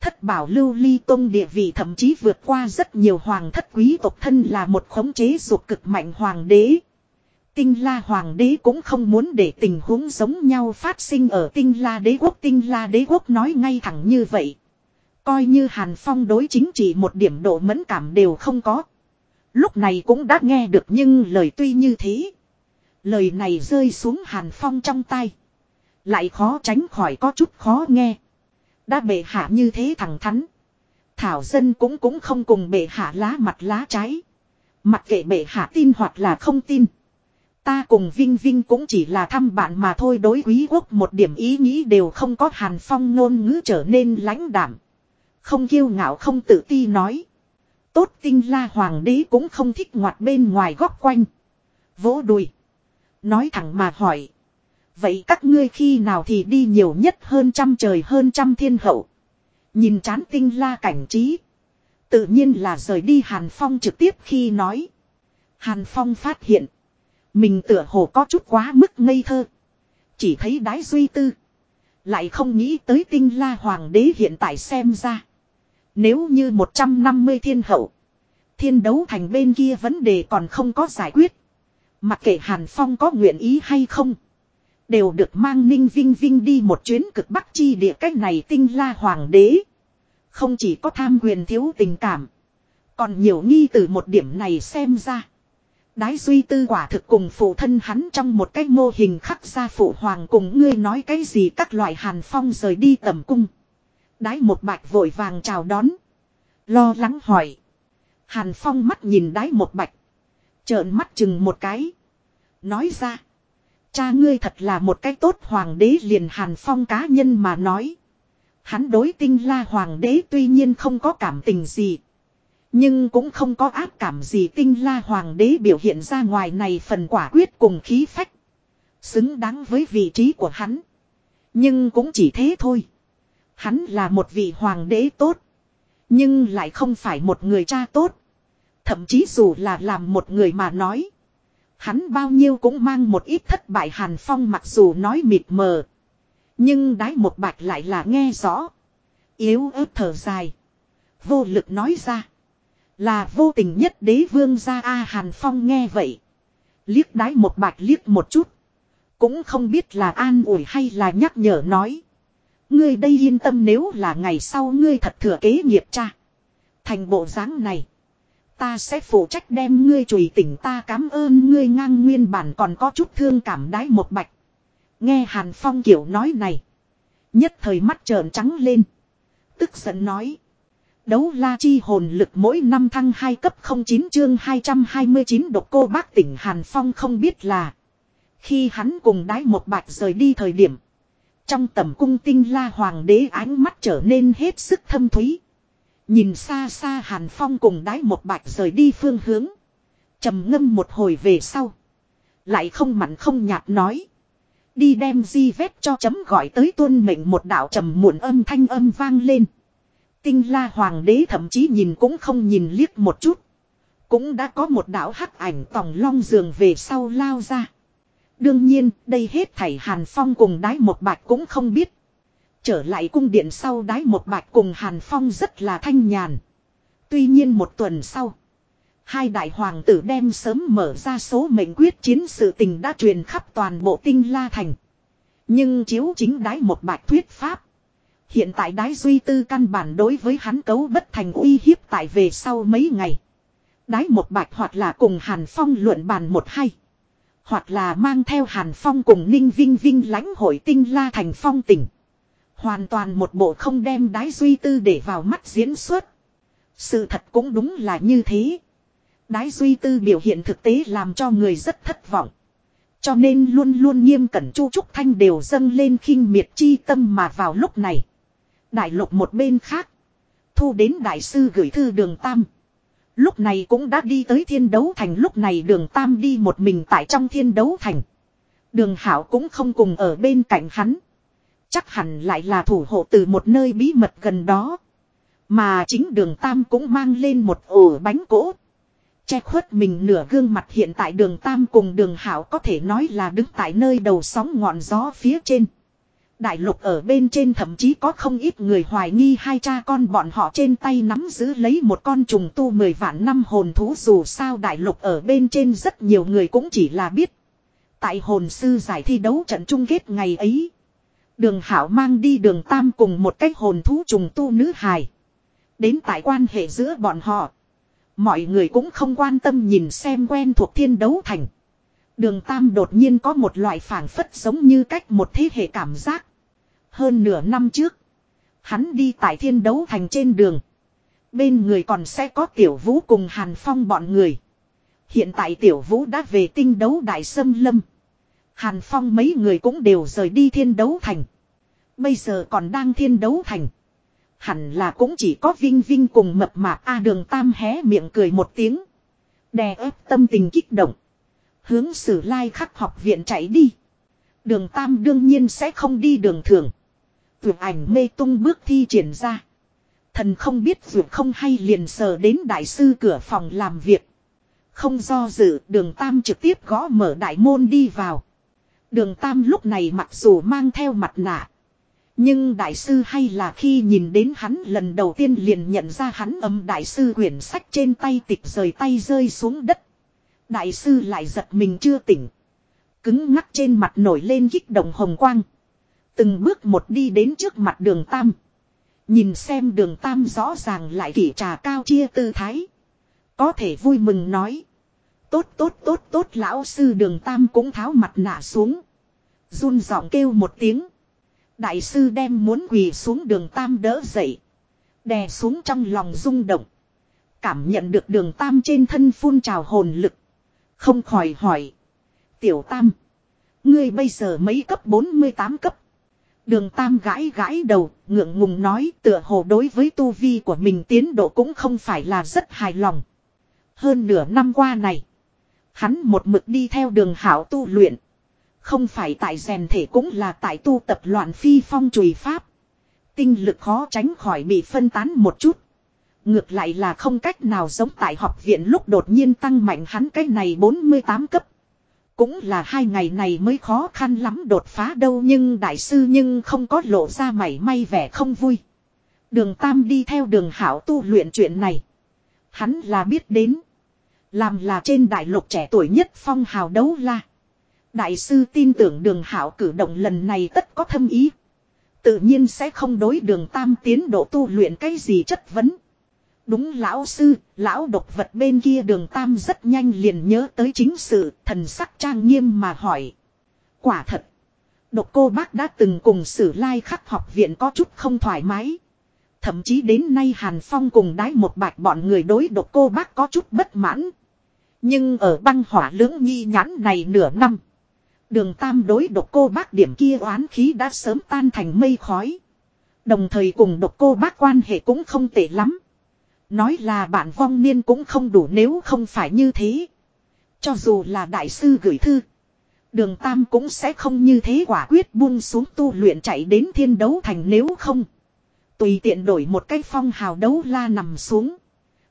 Thất bảo lưu ly tông địa vị thậm chí vượt qua rất nhiều hoàng thất quý tộc thân là một khống chế ruột cực mạnh hoàng đế. Tinh la hoàng đế cũng không muốn để tình huống giống nhau phát sinh ở tinh la đế quốc. Tinh la đế quốc nói ngay thẳng như vậy. Coi như Hàn Phong đối chính trị một điểm độ mẫn cảm đều không có. Lúc này cũng đã nghe được nhưng lời tuy như thế. Lời này rơi xuống Hàn Phong trong tay. Lại khó tránh khỏi có chút khó nghe. Đã bệ hạ như thế thẳng thắn. Thảo dân cũng cũng không cùng bệ hạ lá mặt lá trái. Mặc kệ bệ hạ tin hoặc là không tin. Ta cùng Vinh Vinh cũng chỉ là thăm bạn mà thôi, đối quý quốc một điểm ý nghĩ đều không có Hàn Phong ngôn ngữ trở nên lãnh đảm. Không kiêu ngạo, không tự ti nói. Tốt tinh la hoàng đế cũng không thích ngoặt bên ngoài góc quanh. Vỗ đùi. Nói thẳng mà hỏi. Vậy các ngươi khi nào thì đi nhiều nhất hơn trăm trời hơn trăm thiên hậu. Nhìn chán tinh la cảnh trí. Tự nhiên là rời đi Hàn Phong trực tiếp khi nói. Hàn Phong phát hiện. Mình tựa hồ có chút quá mức ngây thơ. Chỉ thấy đái duy tư. Lại không nghĩ tới tinh la hoàng đế hiện tại xem ra. Nếu như 150 thiên hậu. Thiên đấu thành bên kia vấn đề còn không có giải quyết. Mặc kệ Hàn Phong có nguyện ý hay không. Đều được mang ninh vinh vinh đi một chuyến cực bắc chi địa cách này tinh la hoàng đế. Không chỉ có tham quyền thiếu tình cảm. Còn nhiều nghi từ một điểm này xem ra. Đái duy tư quả thực cùng phụ thân hắn trong một cái mô hình khắc ra phụ hoàng cùng ngươi nói cái gì các loại hàn phong rời đi tầm cung. Đái một bạch vội vàng chào đón. Lo lắng hỏi. Hàn phong mắt nhìn đái một bạch. Trợn mắt chừng một cái. Nói ra. Cha ngươi thật là một cái tốt hoàng đế liền hàn phong cá nhân mà nói. Hắn đối tinh la hoàng đế tuy nhiên không có cảm tình gì. Nhưng cũng không có ác cảm gì tinh la hoàng đế biểu hiện ra ngoài này phần quả quyết cùng khí phách. Xứng đáng với vị trí của hắn. Nhưng cũng chỉ thế thôi. Hắn là một vị hoàng đế tốt. Nhưng lại không phải một người cha tốt. Thậm chí dù là làm một người mà nói. Hắn bao nhiêu cũng mang một ít thất bại hàn phong mặc dù nói mịt mờ. Nhưng đái một bạch lại là nghe rõ. Yếu ớt thở dài. Vô lực nói ra. Là vô tình nhất đế vương gia A Hàn Phong nghe vậy. Liếc đái một bạch liếc một chút. Cũng không biết là an ủi hay là nhắc nhở nói. Ngươi đây yên tâm nếu là ngày sau ngươi thật thừa kế nghiệp cha. Thành bộ dáng này. Ta sẽ phụ trách đem ngươi chùi tỉnh ta cảm ơn ngươi ngang nguyên bản còn có chút thương cảm đái một bạch. Nghe Hàn Phong kiểu nói này. Nhất thời mắt trợn trắng lên. Tức giận nói. Đấu la chi hồn lực mỗi năm thăng 2 cấp 09 chương 229 độc cô bác tỉnh Hàn Phong không biết là. Khi hắn cùng đái một bạch rời đi thời điểm. Trong tầm cung tinh la hoàng đế ánh mắt trở nên hết sức thâm thúy. Nhìn xa xa Hàn Phong cùng đái một bạch rời đi phương hướng. trầm ngâm một hồi về sau. Lại không mặn không nhạt nói. Đi đem di vết cho chấm gọi tới tuân mệnh một đạo trầm muộn âm thanh âm vang lên. Tinh la hoàng đế thậm chí nhìn cũng không nhìn liếc một chút. Cũng đã có một đạo hắc ảnh tòng long giường về sau lao ra. Đương nhiên, đây hết thảy Hàn Phong cùng đái một bạch cũng không biết. Trở lại cung điện sau đái một bạch cùng Hàn Phong rất là thanh nhàn. Tuy nhiên một tuần sau. Hai đại hoàng tử đem sớm mở ra số mệnh quyết chiến sự tình đã truyền khắp toàn bộ tinh la thành. Nhưng chiếu chính đái một bạch thuyết pháp. Hiện tại đái duy tư căn bản đối với hắn cấu bất thành uy hiếp tại về sau mấy ngày. Đái một bạch hoặc là cùng Hàn Phong luận bàn một hay. Hoặc là mang theo Hàn Phong cùng Ninh Vinh Vinh lãnh hội tinh la thành phong tỉnh. Hoàn toàn một bộ không đem đái duy tư để vào mắt diễn xuất. Sự thật cũng đúng là như thế. Đái duy tư biểu hiện thực tế làm cho người rất thất vọng. Cho nên luôn luôn nghiêm cẩn chu trúc thanh đều dâng lên khinh miệt chi tâm mà vào lúc này. Đại lục một bên khác. Thu đến đại sư gửi thư đường Tam. Lúc này cũng đã đi tới thiên đấu thành lúc này đường Tam đi một mình tại trong thiên đấu thành. Đường Hảo cũng không cùng ở bên cạnh hắn. Chắc hẳn lại là thủ hộ từ một nơi bí mật gần đó. Mà chính đường Tam cũng mang lên một ổ bánh cỗ. Che khuất mình nửa gương mặt hiện tại đường Tam cùng đường Hảo có thể nói là đứng tại nơi đầu sóng ngọn gió phía trên. Đại lục ở bên trên thậm chí có không ít người hoài nghi hai cha con bọn họ trên tay nắm giữ lấy một con trùng tu mười vạn năm hồn thú dù sao đại lục ở bên trên rất nhiều người cũng chỉ là biết. Tại hồn sư giải thi đấu trận chung kết ngày ấy. Đường Hảo mang đi đường Tam cùng một cái hồn thú trùng tu nữ hài. Đến tại quan hệ giữa bọn họ. Mọi người cũng không quan tâm nhìn xem quen thuộc thiên đấu thành. Đường Tam đột nhiên có một loại phản phất giống như cách một thế hệ cảm giác. Hơn nửa năm trước. Hắn đi tại thiên đấu thành trên đường. Bên người còn sẽ có tiểu vũ cùng Hàn Phong bọn người. Hiện tại tiểu vũ đã về tinh đấu đại sâm lâm. Hàn Phong mấy người cũng đều rời đi thiên đấu thành. Bây giờ còn đang thiên đấu thành. Hẳn là cũng chỉ có Vinh Vinh cùng mập mạp A đường Tam hé miệng cười một tiếng. Đè ép tâm tình kích động. Hướng sử lai khắc học viện chạy đi. Đường Tam đương nhiên sẽ không đi đường thường. Vượt ảnh mê tung bước thi triển ra. Thần không biết vượt không hay liền sờ đến đại sư cửa phòng làm việc. Không do dự, đường Tam trực tiếp gõ mở đại môn đi vào. Đường Tam lúc này mặc dù mang theo mặt nạ. Nhưng đại sư hay là khi nhìn đến hắn lần đầu tiên liền nhận ra hắn âm đại sư quyển sách trên tay tịch rời tay rơi xuống đất. Đại sư lại giật mình chưa tỉnh. Cứng ngắc trên mặt nổi lên kích động hồng quang. Từng bước một đi đến trước mặt đường tam. Nhìn xem đường tam rõ ràng lại kỷ trà cao chia tư thái. Có thể vui mừng nói. Tốt tốt tốt tốt, lão sư đường tam cũng tháo mặt nạ xuống. run giọng kêu một tiếng. Đại sư đem muốn quỳ xuống đường tam đỡ dậy. Đè xuống trong lòng rung động. Cảm nhận được đường tam trên thân phun trào hồn lực. Không khỏi hỏi. Tiểu tam. Ngươi bây giờ mấy cấp 48 cấp. Đường tam gãi gãi đầu, ngượng ngùng nói tựa hồ đối với tu vi của mình tiến độ cũng không phải là rất hài lòng. Hơn nửa năm qua này, hắn một mực đi theo đường hảo tu luyện. Không phải tại rèn thể cũng là tại tu tập loạn phi phong trùy pháp. Tinh lực khó tránh khỏi bị phân tán một chút. Ngược lại là không cách nào giống tại học viện lúc đột nhiên tăng mạnh hắn cái này 48 cấp. Cũng là hai ngày này mới khó khăn lắm đột phá đâu nhưng đại sư nhưng không có lộ ra mảy may vẻ không vui. Đường Tam đi theo đường hảo tu luyện chuyện này. Hắn là biết đến. Làm là trên đại lục trẻ tuổi nhất phong hào đấu la. Đại sư tin tưởng đường hảo cử động lần này tất có thâm ý. Tự nhiên sẽ không đối đường tam tiến độ tu luyện cái gì chất vấn. Đúng lão sư, lão độc vật bên kia đường tam rất nhanh liền nhớ tới chính sự, thần sắc trang nghiêm mà hỏi. Quả thật, độc cô bác đã từng cùng sử lai khắc học viện có chút không thoải mái. Thậm chí đến nay Hàn Phong cùng đái một bạch bọn người đối độc cô bác có chút bất mãn. Nhưng ở băng hỏa lưỡng nghi nhãn này nửa năm. Đường tam đối độc cô bác điểm kia oán khí đã sớm tan thành mây khói. Đồng thời cùng độc cô bác quan hệ cũng không tệ lắm. Nói là bạn vong niên cũng không đủ nếu không phải như thế. Cho dù là đại sư gửi thư. Đường Tam cũng sẽ không như thế quả quyết buông xuống tu luyện chạy đến thiên đấu thành nếu không. Tùy tiện đổi một cái phong hào đấu la nằm xuống.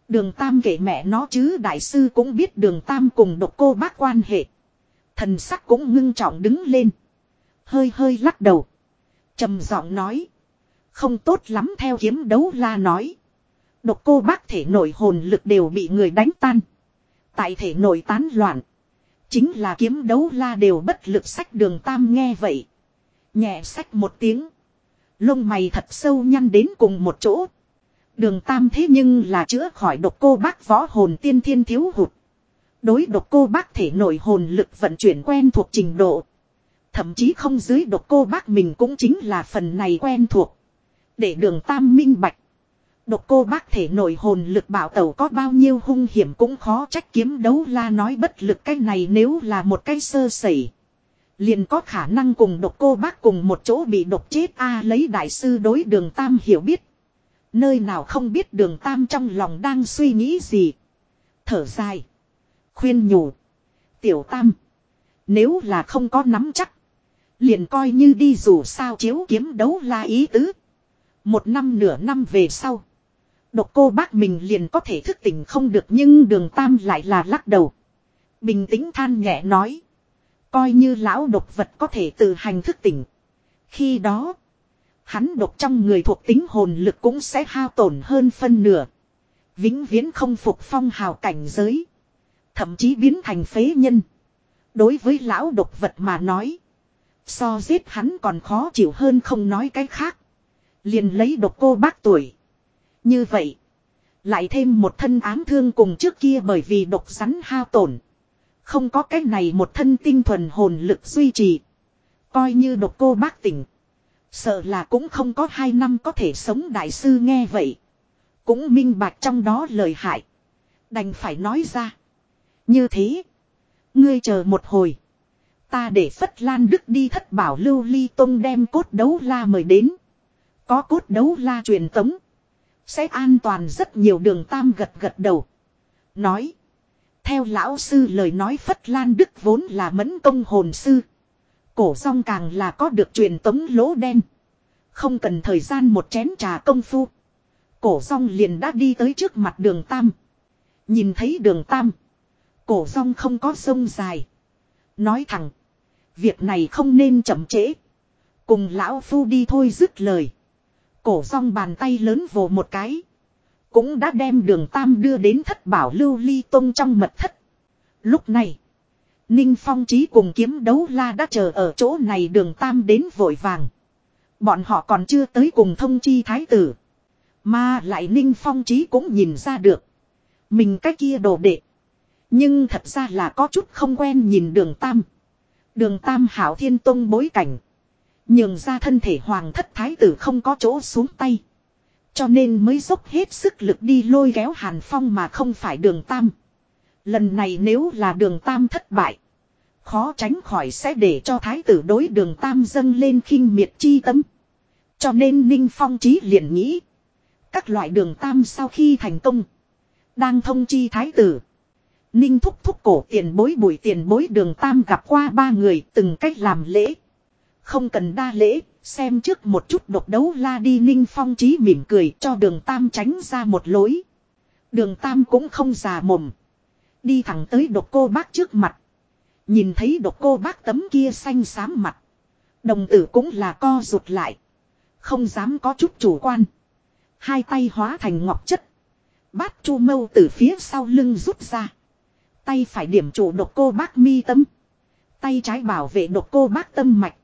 Đường Tam kể mẹ nó chứ đại sư cũng biết đường Tam cùng độc cô bác quan hệ. Thần sắc cũng ngưng trọng đứng lên. Hơi hơi lắc đầu. trầm giọng nói. Không tốt lắm theo kiếm đấu la nói. Độc cô bác thể nội hồn lực đều bị người đánh tan. Tại thể nội tán loạn. Chính là kiếm đấu la đều bất lực sách đường tam nghe vậy. Nhẹ sách một tiếng. Lông mày thật sâu nhăn đến cùng một chỗ. Đường tam thế nhưng là chữa khỏi độc cô bác võ hồn tiên thiên thiếu hụt. Đối độc cô bác thể nội hồn lực vận chuyển quen thuộc trình độ. Thậm chí không dưới độc cô bác mình cũng chính là phần này quen thuộc. Để đường tam minh bạch. Độc cô bác thể nội hồn lực bảo tẩu có bao nhiêu hung hiểm cũng khó trách kiếm đấu la nói bất lực cái này nếu là một cái sơ sẩy. Liền có khả năng cùng độc cô bác cùng một chỗ bị độc chết a lấy đại sư đối đường tam hiểu biết. Nơi nào không biết đường tam trong lòng đang suy nghĩ gì. Thở dài. Khuyên nhủ. Tiểu tam. Nếu là không có nắm chắc. Liền coi như đi dù sao chiếu kiếm đấu la ý tứ. Một năm nửa năm về sau. Độc cô bác mình liền có thể thức tỉnh không được nhưng đường tam lại là lắc đầu. Bình tĩnh than nhẹ nói. Coi như lão độc vật có thể tự hành thức tỉnh. Khi đó. Hắn độc trong người thuộc tính hồn lực cũng sẽ hao tổn hơn phân nửa. Vĩnh viễn không phục phong hào cảnh giới. Thậm chí biến thành phế nhân. Đối với lão độc vật mà nói. So giết hắn còn khó chịu hơn không nói cái khác. Liền lấy độc cô bác tuổi. Như vậy. Lại thêm một thân ám thương cùng trước kia bởi vì độc rắn hao tổn. Không có cái này một thân tinh thuần hồn lực duy trì. Coi như độc cô bác tỉnh. Sợ là cũng không có hai năm có thể sống đại sư nghe vậy. Cũng minh bạch trong đó lời hại. Đành phải nói ra. Như thế. Ngươi chờ một hồi. Ta để Phất Lan Đức đi thất bảo lưu ly tông đem cốt đấu la mời đến. Có cốt đấu la truyền tống. Sẽ an toàn rất nhiều đường tam gật gật đầu. Nói. Theo lão sư lời nói Phất Lan Đức vốn là mẫn công hồn sư. Cổ song càng là có được truyền tống lỗ đen. Không cần thời gian một chén trà công phu. Cổ song liền đã đi tới trước mặt đường tam. Nhìn thấy đường tam. Cổ song không có sông dài. Nói thẳng. Việc này không nên chậm trễ. Cùng lão phu đi thôi dứt lời. Cổ song bàn tay lớn vồ một cái. Cũng đã đem đường tam đưa đến thất bảo lưu ly tông trong mật thất. Lúc này. Ninh Phong trí cùng kiếm đấu la đã chờ ở chỗ này đường tam đến vội vàng. Bọn họ còn chưa tới cùng thông chi thái tử. Mà lại Ninh Phong trí cũng nhìn ra được. Mình cái kia đồ đệ. Nhưng thật ra là có chút không quen nhìn đường tam. Đường tam hảo thiên tông bối cảnh. Nhường ra thân thể hoàng thất thái tử không có chỗ xuống tay. Cho nên mới dốc hết sức lực đi lôi kéo Hàn Phong mà không phải đường tam. Lần này nếu là đường tam thất bại. Khó tránh khỏi sẽ để cho thái tử đối đường tam dâng lên khinh miệt chi tâm. Cho nên Ninh Phong trí liền nghĩ. Các loại đường tam sau khi thành công. Đang thông chi thái tử. Ninh thúc thúc cổ tiền bối bùi tiền bối đường tam gặp qua ba người từng cách làm lễ. Không cần đa lễ, xem trước một chút độc đấu la đi Ninh Phong trí mỉm cười cho đường tam tránh ra một lối. Đường tam cũng không già mồm. Đi thẳng tới độc cô bác trước mặt. Nhìn thấy độc cô bác tấm kia xanh xám mặt. Đồng tử cũng là co rụt lại. Không dám có chút chủ quan. Hai tay hóa thành ngọc chất. Bát chu mâu từ phía sau lưng rút ra. Tay phải điểm chủ độc cô bác mi tâm. Tay trái bảo vệ độc cô bác tâm mạch.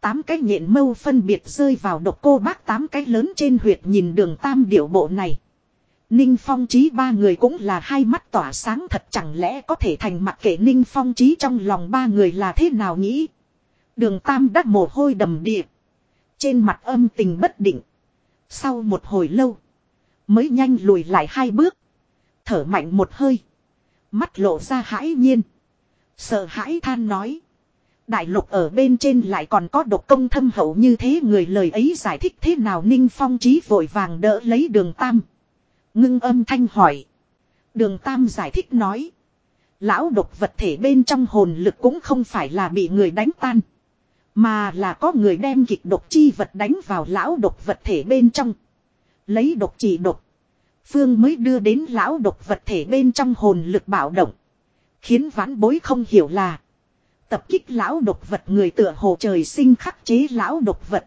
Tám cái nhện mâu phân biệt rơi vào độc cô bác tám cái lớn trên huyệt nhìn đường tam điệu bộ này. Ninh Phong Trí ba người cũng là hai mắt tỏa sáng thật chẳng lẽ có thể thành mặc kệ Ninh Phong Trí trong lòng ba người là thế nào nghĩ. Đường Tam đắt mồ hôi đầm địa. Trên mặt âm tình bất định. Sau một hồi lâu. Mới nhanh lùi lại hai bước. Thở mạnh một hơi. Mắt lộ ra hãi nhiên. Sợ hãi than nói. Đại lục ở bên trên lại còn có độc công thâm hậu như thế người lời ấy giải thích thế nào Ninh Phong Trí vội vàng đỡ lấy đường Tam. Ngưng âm thanh hỏi. Đường Tam giải thích nói. Lão độc vật thể bên trong hồn lực cũng không phải là bị người đánh tan. Mà là có người đem kịch độc chi vật đánh vào lão độc vật thể bên trong. Lấy độc chỉ độc. Phương mới đưa đến lão độc vật thể bên trong hồn lực bạo động. Khiến vãn bối không hiểu là. Tập kích lão độc vật người tựa hồ trời sinh khắc chế lão độc vật.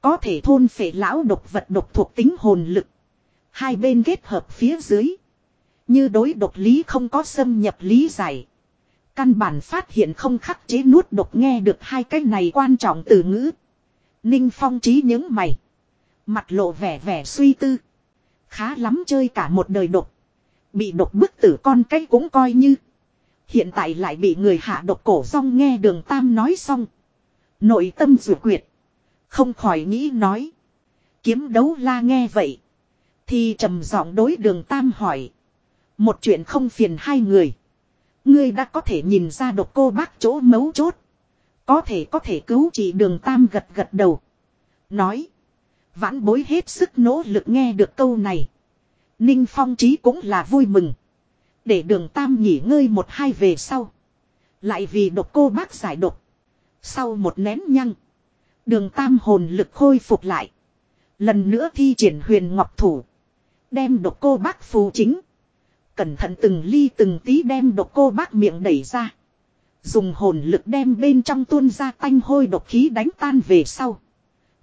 Có thể thôn phệ lão độc vật độc thuộc tính hồn lực. Hai bên kết hợp phía dưới. Như đối độc lý không có xâm nhập lý giải. Căn bản phát hiện không khắc chế nuốt độc nghe được hai cái này quan trọng từ ngữ. Ninh phong trí những mày. Mặt lộ vẻ vẻ suy tư. Khá lắm chơi cả một đời độc. Bị độc bức tử con cái cũng coi như. Hiện tại lại bị người hạ độc cổ rong nghe đường tam nói xong. Nội tâm rủ quyệt. Không khỏi nghĩ nói. Kiếm đấu la nghe vậy. Thì trầm giọng đối đường Tam hỏi. Một chuyện không phiền hai người. Ngươi đã có thể nhìn ra độc cô bác chỗ mấu chốt. Có thể có thể cứu chị đường Tam gật gật đầu. Nói. Vãn bối hết sức nỗ lực nghe được câu này. Ninh Phong Trí cũng là vui mừng. Để đường Tam nghỉ ngơi một hai về sau. Lại vì độc cô bác giải độc. Sau một nén nhăng. Đường Tam hồn lực khôi phục lại. Lần nữa thi triển huyền ngọc thủ. Đem độc cô bác phù chính. Cẩn thận từng ly từng tí đem độc cô bác miệng đẩy ra. Dùng hồn lực đem bên trong tuôn ra tanh hôi độc khí đánh tan về sau.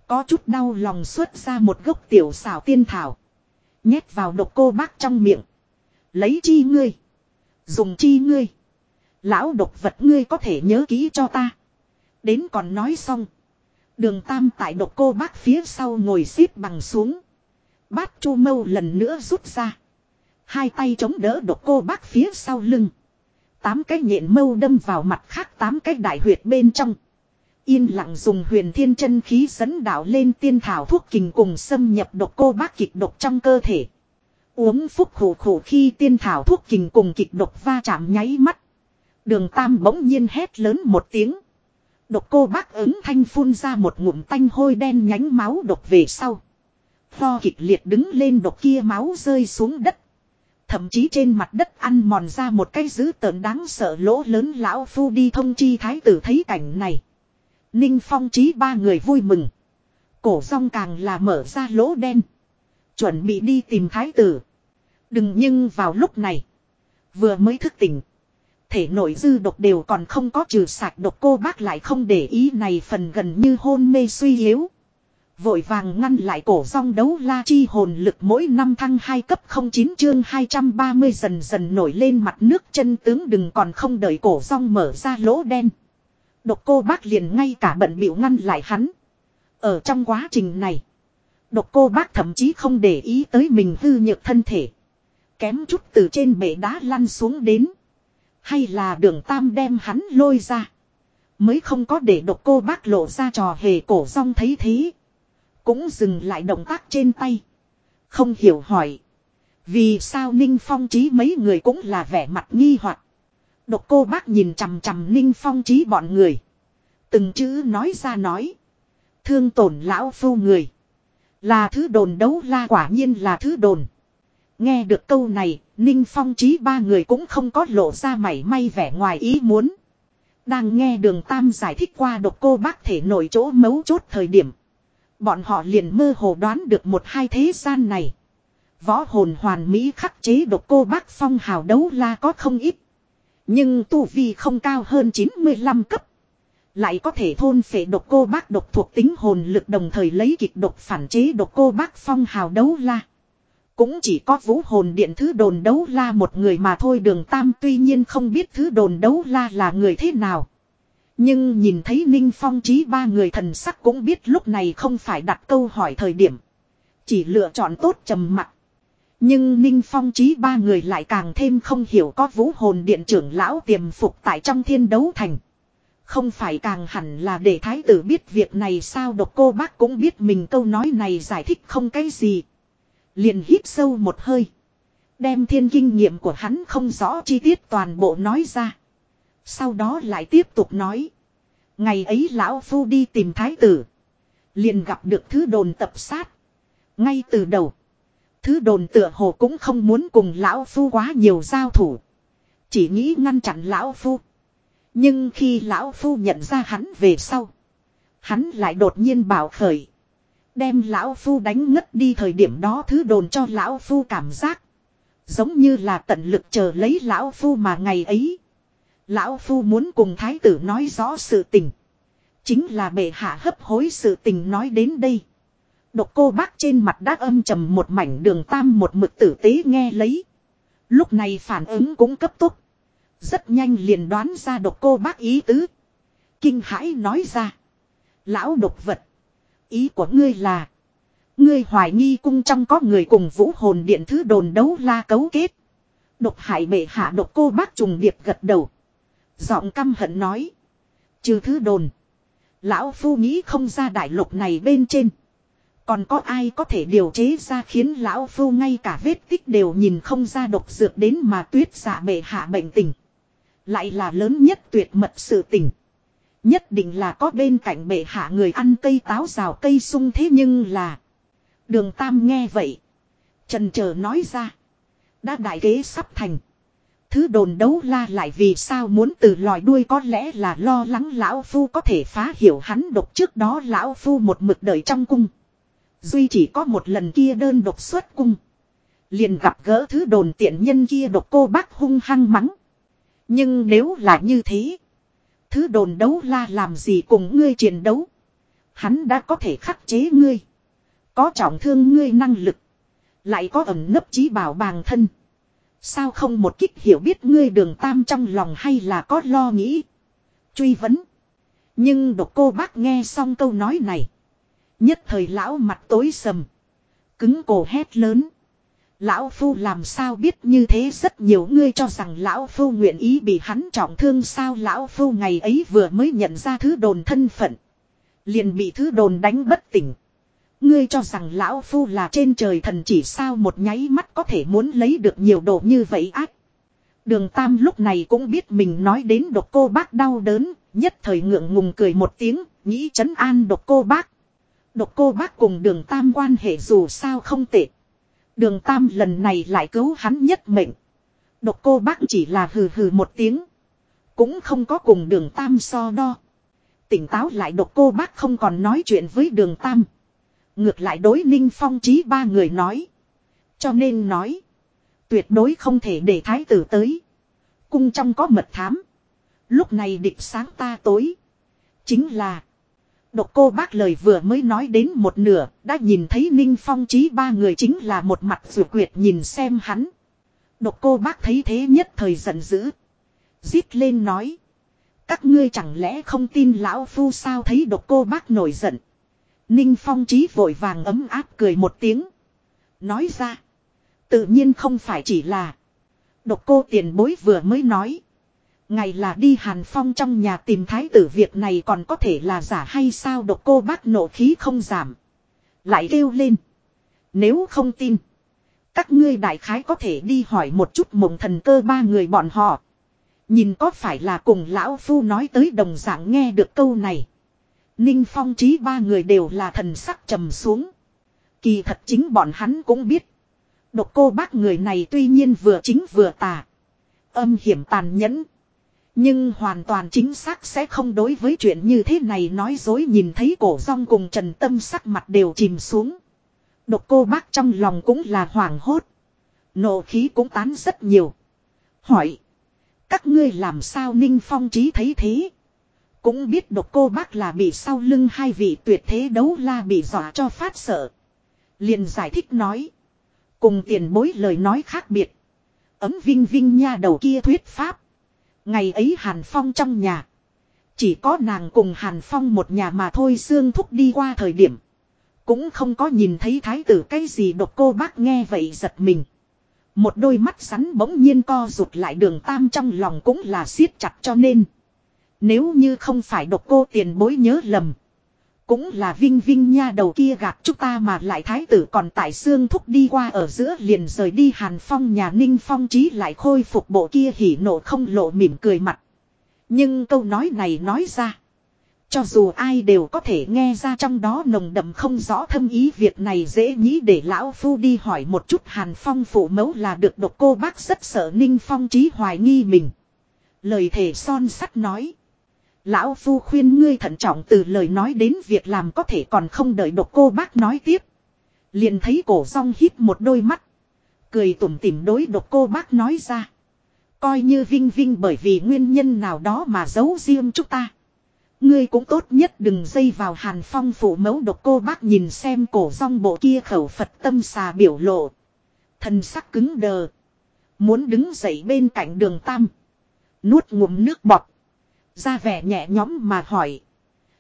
Có chút đau lòng xuất ra một gốc tiểu xảo tiên thảo. Nhét vào độc cô bác trong miệng. Lấy chi ngươi. Dùng chi ngươi. Lão độc vật ngươi có thể nhớ kỹ cho ta. Đến còn nói xong. Đường tam tại độc cô bác phía sau ngồi xếp bằng xuống. Bát chu mâu lần nữa rút ra. Hai tay chống đỡ độc cô bác phía sau lưng. Tám cái nhện mâu đâm vào mặt khác tám cái đại huyệt bên trong. Yên lặng dùng huyền thiên chân khí dẫn đạo lên tiên thảo thuốc kình cùng xâm nhập độc cô bác kịch độc trong cơ thể. Uống phúc khổ khổ khi tiên thảo thuốc kình cùng kịch độc va chạm nháy mắt. Đường tam bỗng nhiên hét lớn một tiếng. Độc cô bác ứng thanh phun ra một ngụm tanh hôi đen nhánh máu độc về sau. Pho kịch liệt đứng lên độc kia máu rơi xuống đất. Thậm chí trên mặt đất ăn mòn ra một cái dữ tợn đáng sợ lỗ lớn lão phu đi thông chi thái tử thấy cảnh này. Ninh phong trí ba người vui mừng. Cổ rong càng là mở ra lỗ đen. Chuẩn bị đi tìm thái tử. Đừng nhưng vào lúc này. Vừa mới thức tỉnh. Thể nội dư độc đều còn không có trừ sạch độc cô bác lại không để ý này phần gần như hôn mê suy yếu. Vội vàng ngăn lại cổ song đấu la chi hồn lực mỗi năm thăng 2 cấp 09 chương 230 dần dần nổi lên mặt nước chân tướng đừng còn không đợi cổ song mở ra lỗ đen. Độc cô bác liền ngay cả bận bịu ngăn lại hắn. Ở trong quá trình này. Độc cô bác thậm chí không để ý tới mình hư nhược thân thể. Kém chút từ trên bể đá lăn xuống đến. Hay là đường tam đem hắn lôi ra. Mới không có để độc cô bác lộ ra trò hề cổ rong thấy thế. Cũng dừng lại động tác trên tay. Không hiểu hỏi. Vì sao Ninh Phong trí mấy người cũng là vẻ mặt nghi hoặc Độc cô bác nhìn chằm chằm Ninh Phong trí bọn người. Từng chữ nói ra nói. Thương tổn lão phu người. Là thứ đồn đấu la quả nhiên là thứ đồn. Nghe được câu này, Ninh Phong trí ba người cũng không có lộ ra mảy may vẻ ngoài ý muốn. Đang nghe đường Tam giải thích qua độc cô bác thể nổi chỗ mấu chốt thời điểm. Bọn họ liền mơ hồ đoán được một hai thế gian này. Võ hồn hoàn mỹ khắc chế độc cô bác phong hào đấu la có không ít. Nhưng tu vi không cao hơn 95 cấp. Lại có thể thôn phệ độc cô bác độc thuộc tính hồn lực đồng thời lấy kịch độc phản chế độc cô bác phong hào đấu la. Cũng chỉ có vũ hồn điện thứ đồn đấu la một người mà thôi, đường tam tuy nhiên không biết thứ đồn đấu la là người thế nào. Nhưng nhìn thấy Ninh Phong trí ba người thần sắc cũng biết lúc này không phải đặt câu hỏi thời điểm. Chỉ lựa chọn tốt trầm mặc. Nhưng Ninh Phong trí ba người lại càng thêm không hiểu có vũ hồn điện trưởng lão tiềm phục tại trong thiên đấu thành. Không phải càng hẳn là để thái tử biết việc này sao, độc cô bác cũng biết mình câu nói này giải thích không cái gì. Liền hít sâu một hơi. Đem thiên kinh nghiệm của hắn không rõ chi tiết toàn bộ nói ra. Sau đó lại tiếp tục nói. Ngày ấy lão phu đi tìm thái tử. Liền gặp được thứ đồn tập sát. Ngay từ đầu. Thứ đồn tựa hồ cũng không muốn cùng lão phu quá nhiều giao thủ. Chỉ nghĩ ngăn chặn lão phu. Nhưng khi lão phu nhận ra hắn về sau. Hắn lại đột nhiên bảo khởi. Đem lão phu đánh ngất đi thời điểm đó thứ đồn cho lão phu cảm giác. Giống như là tận lực chờ lấy lão phu mà ngày ấy. Lão phu muốn cùng thái tử nói rõ sự tình. Chính là bệ hạ hấp hối sự tình nói đến đây. Độc cô bác trên mặt đã âm trầm một mảnh đường tam một mực tử tế nghe lấy. Lúc này phản ứng cũng cấp tốc. Rất nhanh liền đoán ra độc cô bác ý tứ. Kinh hãi nói ra. Lão độc vật. Ý của ngươi là. Ngươi hoài nghi cung trong có người cùng vũ hồn điện thứ đồn đấu la cấu kết. Độc hải bệ hạ độc cô bác trùng điệp gật đầu. Giọng căm hận nói. Trừ thứ đồn. Lão phu nghĩ không ra đại lục này bên trên. Còn có ai có thể điều chế ra khiến lão phu ngay cả vết tích đều nhìn không ra độc dược đến mà tuyết giả bệ hạ bệnh tình. Lại là lớn nhất tuyệt mật sự tình. Nhất định là có bên cạnh bệ hạ người ăn cây táo rào cây sung thế nhưng là. Đường Tam nghe vậy. Trần chờ nói ra. Đã đại kế sắp thành. Thứ đồn đấu la lại vì sao muốn từ lòi đuôi có lẽ là lo lắng lão phu có thể phá hiểu hắn độc trước đó lão phu một mực đợi trong cung. Duy chỉ có một lần kia đơn độc xuất cung. Liền gặp gỡ thứ đồn tiện nhân kia độc cô bác hung hăng mắng. Nhưng nếu là như thế. Thứ đồn đấu la làm gì cùng ngươi chiến đấu. Hắn đã có thể khắc chế ngươi. Có trọng thương ngươi năng lực. Lại có ẩn nấp trí bảo bàng thân. Sao không một kích hiểu biết ngươi đường tam trong lòng hay là có lo nghĩ. Truy vấn. Nhưng độc cô bác nghe xong câu nói này. Nhất thời lão mặt tối sầm. Cứng cổ hét lớn. Lão Phu làm sao biết như thế rất nhiều ngươi cho rằng Lão Phu nguyện ý bị hắn trọng thương sao Lão Phu ngày ấy vừa mới nhận ra thứ đồn thân phận. Liền bị thứ đồn đánh bất tỉnh. Ngươi cho rằng Lão Phu là trên trời thần chỉ sao một nháy mắt có thể muốn lấy được nhiều đồ như vậy ác. Đường Tam lúc này cũng biết mình nói đến độc cô bác đau đớn, nhất thời ngượng ngùng cười một tiếng, nghĩ chấn an độc cô bác. Độc cô bác cùng đường Tam quan hệ dù sao không tệ. Đường Tam lần này lại cứu hắn nhất mệnh. Độc cô bác chỉ là hừ hừ một tiếng. Cũng không có cùng đường Tam so đo. Tỉnh táo lại độc cô bác không còn nói chuyện với đường Tam. Ngược lại đối ninh phong trí ba người nói. Cho nên nói. Tuyệt đối không thể để thái tử tới. Cung trong có mật thám. Lúc này địch sáng ta tối. Chính là. Độc cô bác lời vừa mới nói đến một nửa, đã nhìn thấy Ninh Phong trí ba người chính là một mặt rượu quyệt nhìn xem hắn. Độc cô bác thấy thế nhất thời giận dữ. Giết lên nói. Các ngươi chẳng lẽ không tin lão phu sao thấy độc cô bác nổi giận. Ninh Phong trí vội vàng ấm áp cười một tiếng. Nói ra. Tự nhiên không phải chỉ là. Độc cô tiền bối vừa mới nói. Ngày là đi Hàn Phong trong nhà tìm thái tử việc này còn có thể là giả hay sao độc cô bác nộ khí không giảm. Lại kêu lên. Nếu không tin. Các ngươi đại khái có thể đi hỏi một chút mộng thần cơ ba người bọn họ. Nhìn có phải là cùng lão phu nói tới đồng dạng nghe được câu này. Ninh phong trí ba người đều là thần sắc trầm xuống. Kỳ thật chính bọn hắn cũng biết. Độc cô bác người này tuy nhiên vừa chính vừa tà. Âm hiểm tàn nhẫn. Nhưng hoàn toàn chính xác sẽ không đối với chuyện như thế này nói dối nhìn thấy cổ rong cùng trần tâm sắc mặt đều chìm xuống. Độc cô bác trong lòng cũng là hoảng hốt. Nộ khí cũng tán rất nhiều. Hỏi. Các ngươi làm sao Ninh Phong trí thấy thế. Cũng biết độc cô bác là bị sau lưng hai vị tuyệt thế đấu la bị dọa cho phát sợ. liền giải thích nói. Cùng tiền bối lời nói khác biệt. Ấm vinh vinh nha đầu kia thuyết pháp. Ngày ấy Hàn Phong trong nhà. Chỉ có nàng cùng Hàn Phong một nhà mà thôi xương thúc đi qua thời điểm. Cũng không có nhìn thấy thái tử cái gì độc cô bác nghe vậy giật mình. Một đôi mắt sắn bỗng nhiên co rụt lại đường tam trong lòng cũng là siết chặt cho nên. Nếu như không phải độc cô tiền bối nhớ lầm. Cũng là vinh vinh nha đầu kia gạt chúng ta mà lại thái tử còn tại xương thúc đi qua ở giữa liền rời đi hàn phong, nhà ninh phong trí lại khôi phục bộ kia hỉ nộ không lộ mỉm cười mặt. Nhưng câu nói này nói ra. Cho dù ai đều có thể nghe ra trong đó nồng đậm không rõ thâm ý, việc này dễ nghĩ để lão phu đi hỏi một chút hàn phong phụ mẫu là được độc cô bác rất sợ ninh phong trí hoài nghi mình. Lời thể son sắt nói. Lão Phu khuyên ngươi thận trọng từ lời nói đến việc làm có thể còn không đợi độc cô bác nói tiếp. Liền thấy cổ rong hít một đôi mắt. Cười tủm tỉm đối độc cô bác nói ra. Coi như vinh vinh bởi vì nguyên nhân nào đó mà giấu riêng chúng ta. Ngươi cũng tốt nhất đừng dây vào hàn phong phủ mẫu độc cô bác nhìn xem cổ rong bộ kia khẩu Phật tâm xà biểu lộ. Thần sắc cứng đờ. Muốn đứng dậy bên cạnh đường tam. Nuốt ngụm nước bọt ra vẻ nhẹ nhõm mà hỏi.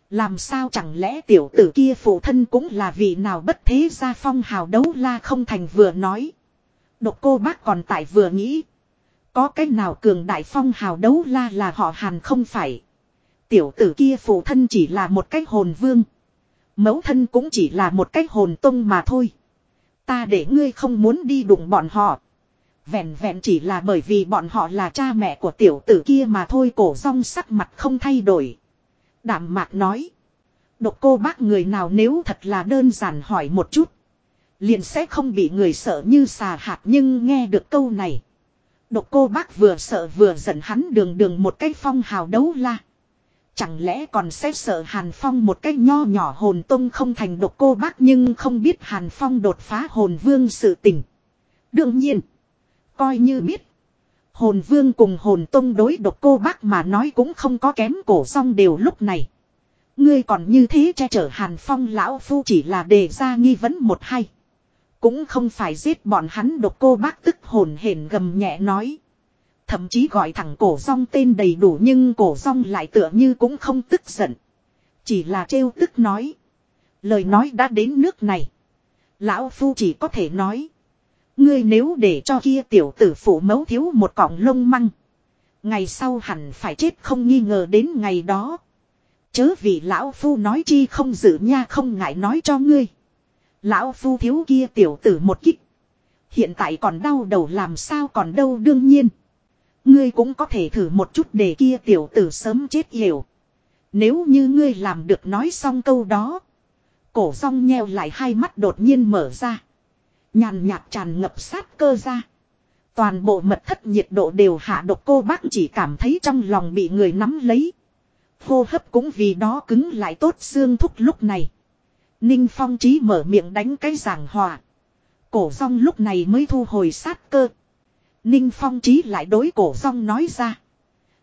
Làm sao chẳng lẽ tiểu tử kia phụ thân cũng là vị nào bất thế gia phong hào đấu la không thành vừa nói. Độc cô bác còn tại vừa nghĩ. Có cái nào cường đại phong hào đấu la là họ hàn không phải. Tiểu tử kia phụ thân chỉ là một cái hồn vương. Mẫu thân cũng chỉ là một cái hồn tông mà thôi. Ta để ngươi không muốn đi đụng bọn họ. Vẹn vẹn chỉ là bởi vì bọn họ là cha mẹ của tiểu tử kia mà thôi, cổ rong sắc mặt không thay đổi. Đảm mạc nói. Độc cô bác, người nào nếu thật là đơn giản hỏi một chút. Liền sẽ không bị người sợ như xà hạt nhưng nghe được câu này. Độc cô bác vừa sợ vừa giận hắn đường đường một cái phong hào đấu la. Chẳng lẽ còn sẽ sợ Hàn Phong một cái nho nhỏ hồn tông không thành độc cô bác nhưng không biết Hàn Phong đột phá hồn vương sự tình. Đương nhiên. Coi như biết. Hồn vương cùng hồn tông đối độc cô bác mà nói cũng không có kém cổ song đều lúc này. Ngươi còn như thế che chở hàn phong lão phu chỉ là đề ra nghi vấn một hay. Cũng không phải giết bọn hắn độc cô bác tức hồn hển gầm nhẹ nói. Thậm chí gọi thẳng cổ song tên đầy đủ nhưng cổ song lại tựa như cũng không tức giận. Chỉ là trêu tức nói. Lời nói đã đến nước này. Lão phu chỉ có thể nói. Ngươi nếu để cho kia tiểu tử phụ mẫu thiếu một cọng lông măng. Ngày sau hẳn phải chết không nghi ngờ đến ngày đó. Chớ vì lão phu nói chi không giữ nha không ngại nói cho ngươi. Lão phu thiếu kia tiểu tử một kích. Hiện tại còn đau đầu làm sao còn đâu đương nhiên. Ngươi cũng có thể thử một chút để kia tiểu tử sớm chết hiểu. Nếu như ngươi làm được nói xong câu đó. Cổ rong nheo lại hai mắt đột nhiên mở ra. Nhàn nhạt tràn ngập sát cơ ra. Toàn bộ mật thất nhiệt độ đều hạ độc cô bác chỉ cảm thấy trong lòng bị người nắm lấy. Hô hấp cũng vì đó cứng lại tốt xương thúc lúc này. Ninh Phong trí mở miệng đánh cái giảng hòa. Cổ rong lúc này mới thu hồi sát cơ. Ninh Phong trí lại đối cổ rong nói ra.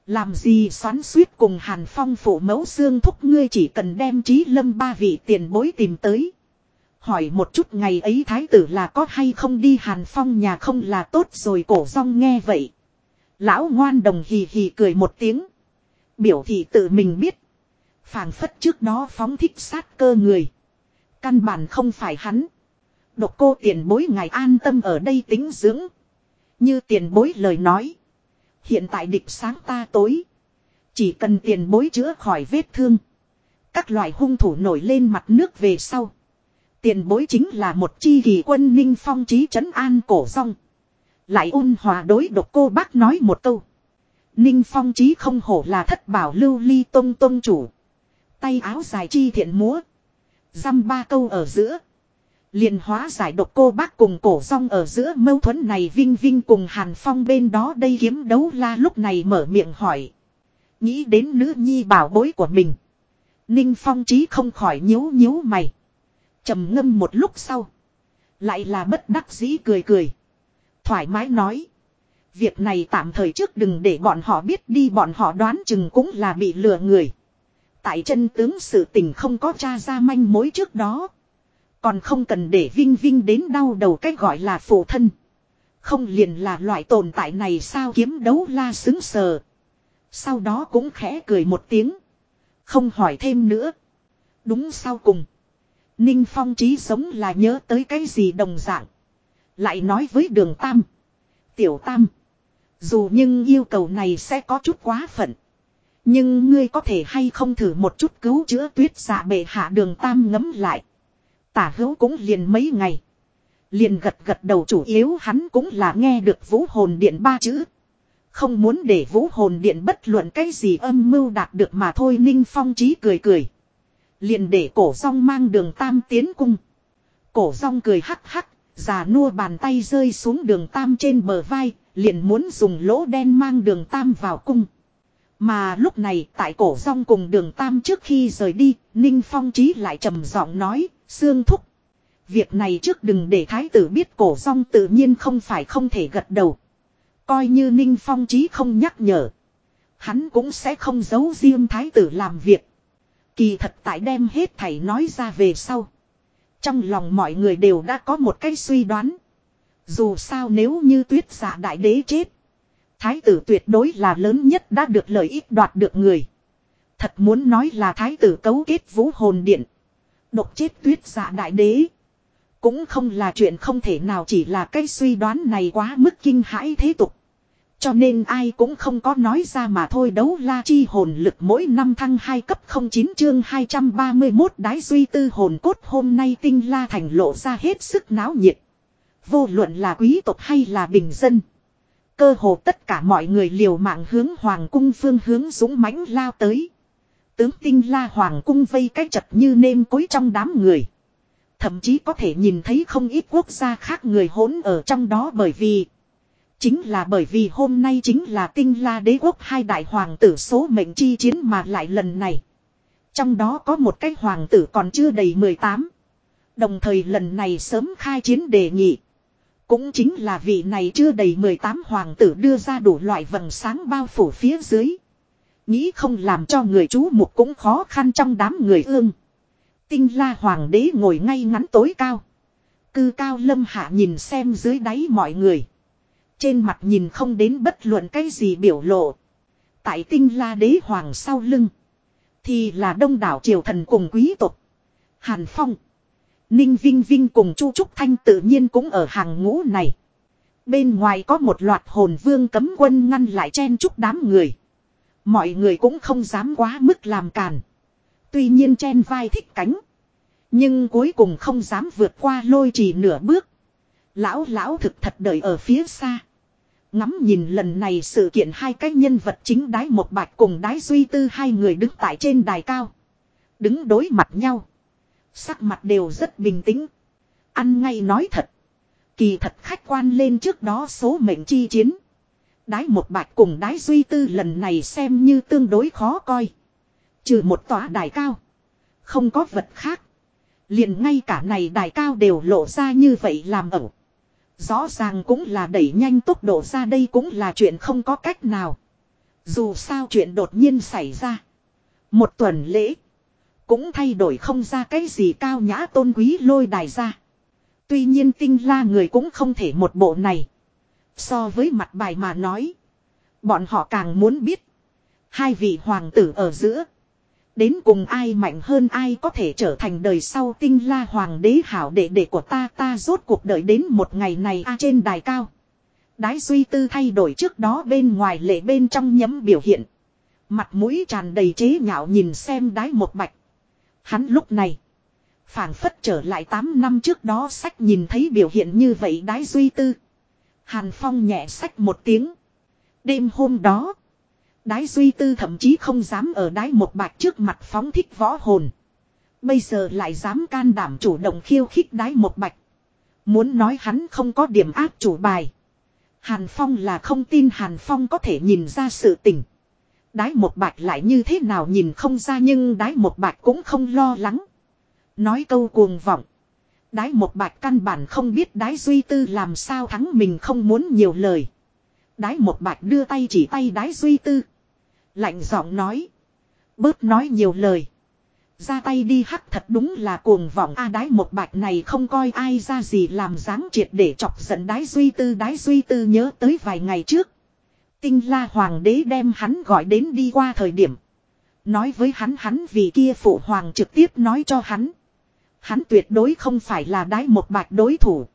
Làm gì xoắn suýt cùng Hàn Phong phụ mẫu xương thúc ngươi chỉ cần đem trí lâm ba vị tiền bối tìm tới. Hỏi một chút ngày ấy thái tử là có hay không đi Hàn Phong nhà không là tốt rồi, cổ rong nghe vậy. Lão ngoan đồng hì hì cười một tiếng. Biểu thị tự mình biết. phảng phất trước đó phóng thích sát cơ người. Căn bản không phải hắn. Độc cô tiền bối ngài an tâm ở đây tính dưỡng. Như tiền bối lời nói. Hiện tại địch sáng ta tối. Chỉ cần tiền bối chữa khỏi vết thương. Các loại hung thủ nổi lên mặt nước về sau. Tiền bối chính là một chi kỳ quân ninh phong trí trấn an cổ rong. Lại ôn hòa đối độc cô bác nói một câu. Ninh phong trí không hổ là thất bảo lưu ly tông tông chủ. Tay áo dài chi thiện múa. Dăm ba câu ở giữa. liền hóa giải độc cô bác cùng cổ rong ở giữa mâu thuẫn này vinh vinh cùng hàn phong bên đó đây kiếm đấu la lúc này mở miệng hỏi. Nghĩ đến nữ nhi bảo bối của mình. Ninh phong trí không khỏi nhíu nhíu mày trầm ngâm một lúc sau. Lại là bất đắc dĩ cười cười. Thoải mái nói. Việc này tạm thời trước đừng để bọn họ biết đi, bọn họ đoán chừng cũng là bị lừa người. Tại chân tướng sự tình không có tra ra manh mối trước đó. Còn không cần để Vinh Vinh đến đau đầu cách gọi là phụ thân. Không liền là loại tồn tại này sao kiếm đấu la xứng sờ. Sau đó cũng khẽ cười một tiếng. Không hỏi thêm nữa. Đúng sau cùng. Ninh Phong trí sống là nhớ tới cái gì đồng dạng. Lại nói với đường Tam. Tiểu Tam. Dù nhưng yêu cầu này sẽ có chút quá phận. Nhưng ngươi có thể hay không thử một chút cứu chữa tuyết giả bệ hạ đường Tam ngấm lại. Tả hữu cũng liền mấy ngày. Liền gật gật đầu chủ yếu hắn cũng là nghe được vũ hồn điện ba chữ. Không muốn để vũ hồn điện bất luận cái gì âm mưu đạt được mà thôi, Ninh Phong trí cười cười. Liền để cổ rong mang đường tam tiến cung. Cổ rong cười hắc hắc, già nua bàn tay rơi xuống đường tam trên bờ vai, liền muốn dùng lỗ đen mang đường tam vào cung. Mà lúc này tại cổ rong cùng đường tam trước khi rời đi, Ninh Phong Trí lại trầm giọng nói, xương Thúc. Việc này trước đừng để thái tử biết cổ rong tự nhiên không phải không thể gật đầu. Coi như Ninh Phong Trí không nhắc nhở. Hắn cũng sẽ không giấu riêng thái tử làm việc. Kỳ thật tại đem hết thảy nói ra về sau. Trong lòng mọi người đều đã có một cái suy đoán. Dù sao nếu như tuyết giả đại đế chết. Thái tử tuyệt đối là lớn nhất đã được lợi ích đoạt được người. Thật muốn nói là thái tử cấu kết vũ hồn điện. Độc chết tuyết giả đại đế. Cũng không là chuyện không thể nào chỉ là cái suy đoán này quá mức kinh hãi thế tục. Cho nên ai cũng không có nói ra mà thôi đấu la chi hồn lực mỗi năm thăng 2 cấp 09 chương 231 đái duy tư hồn cốt hôm nay tinh la thành lộ ra hết sức náo nhiệt. Vô luận là quý tộc hay là bình dân. Cơ hồ tất cả mọi người liều mạng hướng hoàng cung phương hướng dũng mãnh lao tới. Tướng tinh la hoàng cung vây cách chật như nêm cối trong đám người. Thậm chí có thể nhìn thấy không ít quốc gia khác người hỗn ở trong đó bởi vì Chính là bởi vì hôm nay chính là tinh la đế quốc hai đại hoàng tử số mệnh chi chiến mà lại lần này. Trong đó có một cái hoàng tử còn chưa đầy 18. Đồng thời lần này sớm khai chiến đề nghị. Cũng chính là vị này chưa đầy 18 hoàng tử đưa ra đủ loại vầng sáng bao phủ phía dưới. Nghĩ không làm cho người chú mục cũng khó khăn trong đám người ương. Tinh la hoàng đế ngồi ngay ngắn tối cao. Cư cao lâm hạ nhìn xem dưới đáy mọi người. Trên mặt nhìn không đến bất luận cái gì biểu lộ. Tại tinh la đế hoàng sau lưng. Thì là đông đảo triều thần cùng quý tộc. Hàn Phong. Ninh Vinh Vinh cùng Chu Trúc Thanh tự nhiên cũng ở hàng ngũ này. Bên ngoài có một loạt hồn vương cấm quân ngăn lại chen chúc đám người. Mọi người cũng không dám quá mức làm càn. Tuy nhiên chen vai thích cánh. Nhưng cuối cùng không dám vượt qua lôi trì nửa bước. Lão lão thực thật đợi ở phía xa. Ngắm nhìn lần này sự kiện hai cái nhân vật chính đái một bạch cùng đái duy tư hai người đứng tại trên đài cao. Đứng đối mặt nhau. Sắc mặt đều rất bình tĩnh. Ăn ngay nói thật. Kỳ thật khách quan lên trước đó số mệnh chi chiến. Đái một bạch cùng đái duy tư lần này xem như tương đối khó coi. Trừ một tòa đài cao. Không có vật khác. liền ngay cả này đài cao đều lộ ra như vậy làm ẩu. Rõ ràng cũng là đẩy nhanh tốc độ ra đây cũng là chuyện không có cách nào. Dù sao chuyện đột nhiên xảy ra. Một tuần lễ. Cũng thay đổi không ra cái gì cao nhã tôn quý lôi đài ra. Tuy nhiên tinh la người cũng không thể một bộ này. So với mặt bài mà nói. Bọn họ càng muốn biết. Hai vị hoàng tử ở giữa. Đến cùng ai mạnh hơn ai có thể trở thành đời sau tinh la hoàng đế hảo đệ đệ của ta ta rốt cuộc đợi đến một ngày này a trên đài cao. Đái duy tư thay đổi trước đó bên ngoài lệ bên trong nhấm biểu hiện. Mặt mũi tràn đầy chế nhạo nhìn xem đái một bạch. Hắn lúc này. phảng phất trở lại 8 năm trước đó sách nhìn thấy biểu hiện như vậy đái duy tư. Hàn Phong nhẹ sách một tiếng. Đêm hôm đó. Đái duy tư thậm chí không dám ở đái một bạch trước mặt phóng thích võ hồn. Bây giờ lại dám can đảm chủ động khiêu khích đái một bạch. Muốn nói hắn không có điểm áp chủ bài. Hàn Phong là không tin Hàn Phong có thể nhìn ra sự tình. Đái một bạch lại như thế nào nhìn không ra nhưng đái một bạch cũng không lo lắng. Nói câu cuồng vọng. Đái một bạch căn bản không biết đái duy tư làm sao thắng mình không muốn nhiều lời. Đái một bạch đưa tay chỉ tay đái duy tư. Lạnh giọng nói. Bớt nói nhiều lời. Ra tay đi hắc thật đúng là cuồng vọng a đái một bạch này không coi ai ra gì làm dáng triệt để chọc giận đái duy tư đái duy tư nhớ tới vài ngày trước. Tinh la hoàng đế đem hắn gọi đến đi qua thời điểm. Nói với hắn hắn vì kia phụ hoàng trực tiếp nói cho hắn. Hắn tuyệt đối không phải là đái một bạch đối thủ.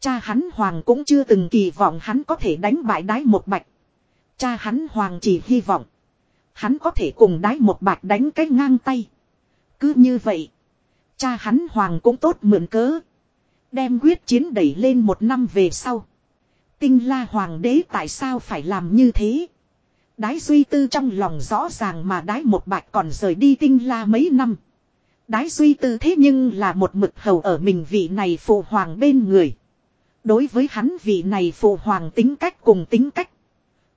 Cha hắn hoàng cũng chưa từng kỳ vọng hắn có thể đánh bại đái một bạch. Cha hắn hoàng chỉ hy vọng. Hắn có thể cùng đái một bạc đánh cái ngang tay. Cứ như vậy. Cha hắn hoàng cũng tốt mượn cớ. Đem quyết chiến đẩy lên một năm về sau. Tinh la hoàng đế tại sao phải làm như thế? Đái duy tư trong lòng rõ ràng mà đái một bạch còn rời đi tinh la mấy năm. Đái duy tư thế nhưng là một mực hầu ở mình vị này phụ hoàng bên người. Đối với hắn vị này phụ hoàng tính cách cùng tính cách.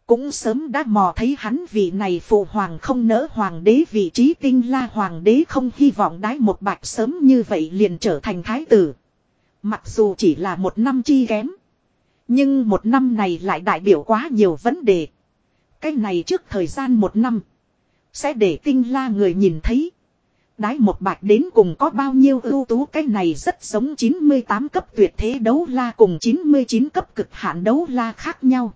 Cũng sớm đã mò thấy hắn vị này phụ hoàng không nỡ hoàng đế vị trí tinh la hoàng đế không hy vọng đái một bạch sớm như vậy liền trở thành thái tử. Mặc dù chỉ là một năm chi kém. Nhưng một năm này lại đại biểu quá nhiều vấn đề. Cái này trước thời gian một năm. Sẽ để tinh la người nhìn thấy. Đái một bạch đến cùng có bao nhiêu ưu tú, cái này rất giống 98 cấp tuyệt thế đấu la cùng 99 cấp cực hạn đấu la khác nhau.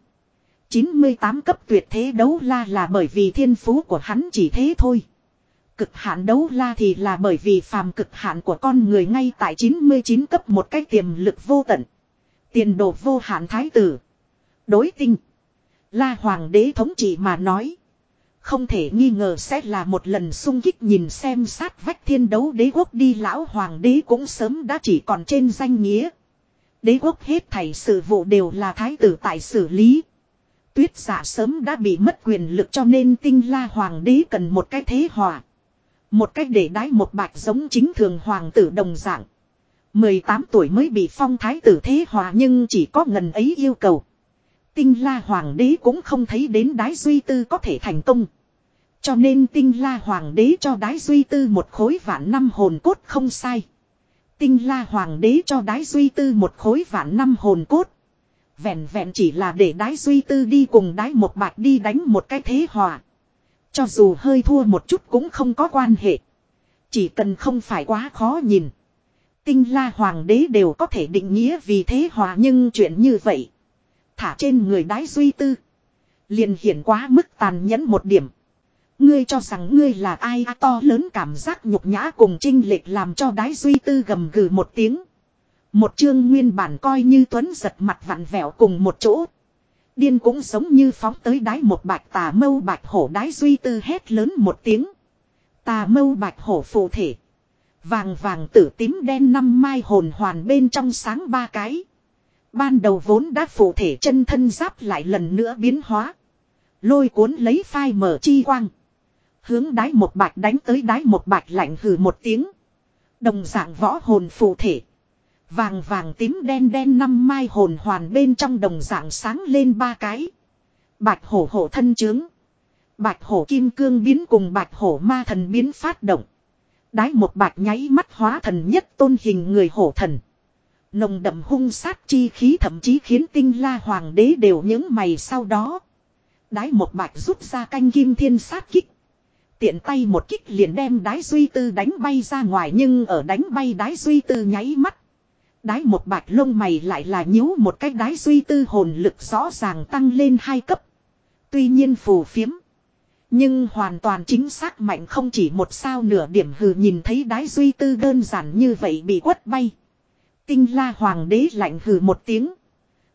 98 cấp tuyệt thế đấu la là bởi vì thiên phú của hắn chỉ thế thôi. Cực hạn đấu la thì là bởi vì phàm cực hạn của con người ngay tại 99 cấp một cách tiềm lực vô tận. Tiền đồ vô hạn thái tử. Đối tinh. La hoàng đế thống trị mà nói. Không thể nghi ngờ sẽ là một lần sung kích nhìn xem sát vách thiên đấu đế quốc đi lão hoàng đế cũng sớm đã chỉ còn trên danh nghĩa. Đế quốc hết thảy sự vụ đều là thái tử tại xử lý. Tuyết giả sớm đã bị mất quyền lực cho nên tinh la hoàng đế cần một cái thế hòa. Một cách để đái một bạch giống chính thường hoàng tử đồng dạng. 18 tuổi mới bị phong thái tử thế hòa nhưng chỉ có ngần ấy yêu cầu. Tinh la hoàng đế cũng không thấy đến đái duy tư có thể thành công. Cho nên tinh la hoàng đế cho đái duy tư một khối vạn năm hồn cốt không sai. Tinh la hoàng đế cho đái duy tư một khối vạn năm hồn cốt. Vẹn vẹn chỉ là để đái duy tư đi cùng đái một bạch đi đánh một cái thế hòa. Cho dù hơi thua một chút cũng không có quan hệ. Chỉ cần không phải quá khó nhìn. Tinh la hoàng đế đều có thể định nghĩa vì thế hòa nhưng chuyện như vậy. Thả trên người đái duy tư. Liền hiển quá mức tàn nhẫn một điểm. Ngươi cho rằng ngươi là ai to lớn cảm giác nhục nhã cùng trinh lệch làm cho đái duy tư gầm gừ một tiếng. Một chương nguyên bản coi như tuấn giật mặt vặn vẹo cùng một chỗ. Điên cũng giống như phóng tới đái một bạch tà mâu bạch hổ đái duy tư hét lớn một tiếng. Tà mâu bạch hổ phụ thể. Vàng vàng tử tím đen năm mai hồn hoàn bên trong sáng ba cái. Ban đầu vốn đã phụ thể chân thân giáp lại lần nữa biến hóa. Lôi cuốn lấy phai mở chi quang. Hướng đái một bạch đánh tới đái một bạch lạnh hừ một tiếng. Đồng dạng võ hồn phụ thể. Vàng vàng tím đen đen năm mai hồn hoàn bên trong đồng dạng sáng lên ba cái. Bạch hổ hổ thân trướng. Bạch hổ kim cương biến cùng bạch hổ ma thần biến phát động. Đái một bạch nháy mắt hóa thần nhất tôn hình người hổ thần. Nồng đậm hung sát chi khí thậm chí khiến tinh la hoàng đế đều những mày sau đó. Đái một bạch rút ra canh kim thiên sát kích. Tiện tay một kích liền đem đái duy tư đánh bay ra ngoài nhưng ở đánh bay đái duy tư nháy mắt. Đái một bạch lông mày lại là nhíu một cách đái duy tư hồn lực rõ ràng tăng lên hai cấp. Tuy nhiên phù phiếm. Nhưng hoàn toàn chính xác mạnh không chỉ một sao nửa điểm hừ nhìn thấy đái duy tư đơn giản như vậy bị quất bay. Tinh la hoàng đế lạnh hừ một tiếng.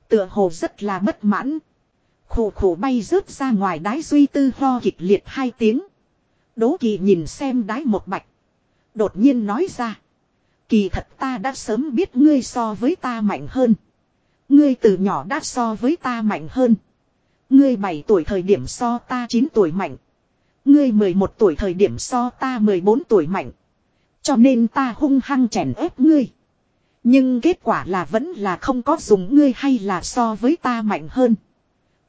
Tựa hồ rất là bất mãn. Khổ khổ bay rớt ra ngoài đái duy tư ho kịch liệt hai tiếng. Đố kỳ nhìn xem đái một bạch. Đột nhiên nói ra. Kỳ thật ta đã sớm biết ngươi so với ta mạnh hơn. Ngươi từ nhỏ đã so với ta mạnh hơn. Ngươi 7 tuổi thời điểm so ta 9 tuổi mạnh. Ngươi 11 tuổi thời điểm so ta 14 tuổi mạnh. Cho nên ta hung hăng chèn ép ngươi. Nhưng kết quả là vẫn là không có dùng ngươi hay là so với ta mạnh hơn.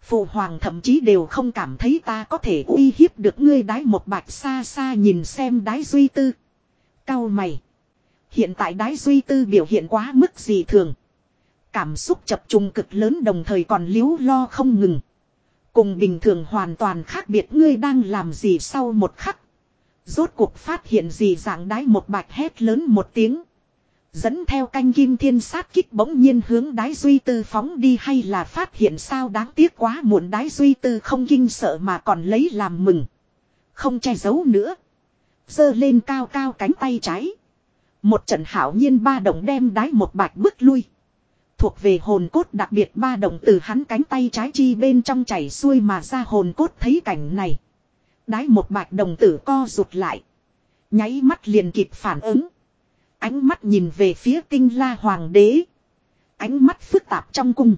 Phụ hoàng thậm chí đều không cảm thấy ta có thể uy hiếp được ngươi đái một bạch xa xa nhìn xem đái duy tư. Cao mày. Hiện tại đái duy tư biểu hiện quá mức gì thường. Cảm xúc chập trùng cực lớn đồng thời còn liếu lo không ngừng. Cùng bình thường hoàn toàn khác biệt ngươi đang làm gì sau một khắc. Rốt cuộc phát hiện gì dạng đái một bạch hét lớn một tiếng. Dẫn theo canh kim thiên sát kích bỗng nhiên hướng đái duy tư phóng đi hay là phát hiện sao đáng tiếc quá muộn đái duy tư không kinh sợ mà còn lấy làm mừng. Không che giấu nữa. giơ lên cao cao cánh tay trái. Một trận hảo nhiên ba đồng đem đái một bạch bước lui. Thuộc về hồn cốt đặc biệt ba đồng từ hắn cánh tay trái chi bên trong chảy xuôi mà ra hồn cốt thấy cảnh này. Đái một bạch đồng tử co rụt lại. Nháy mắt liền kịp phản ứng. Ánh mắt nhìn về phía tinh la hoàng đế. Ánh mắt phức tạp trong cung.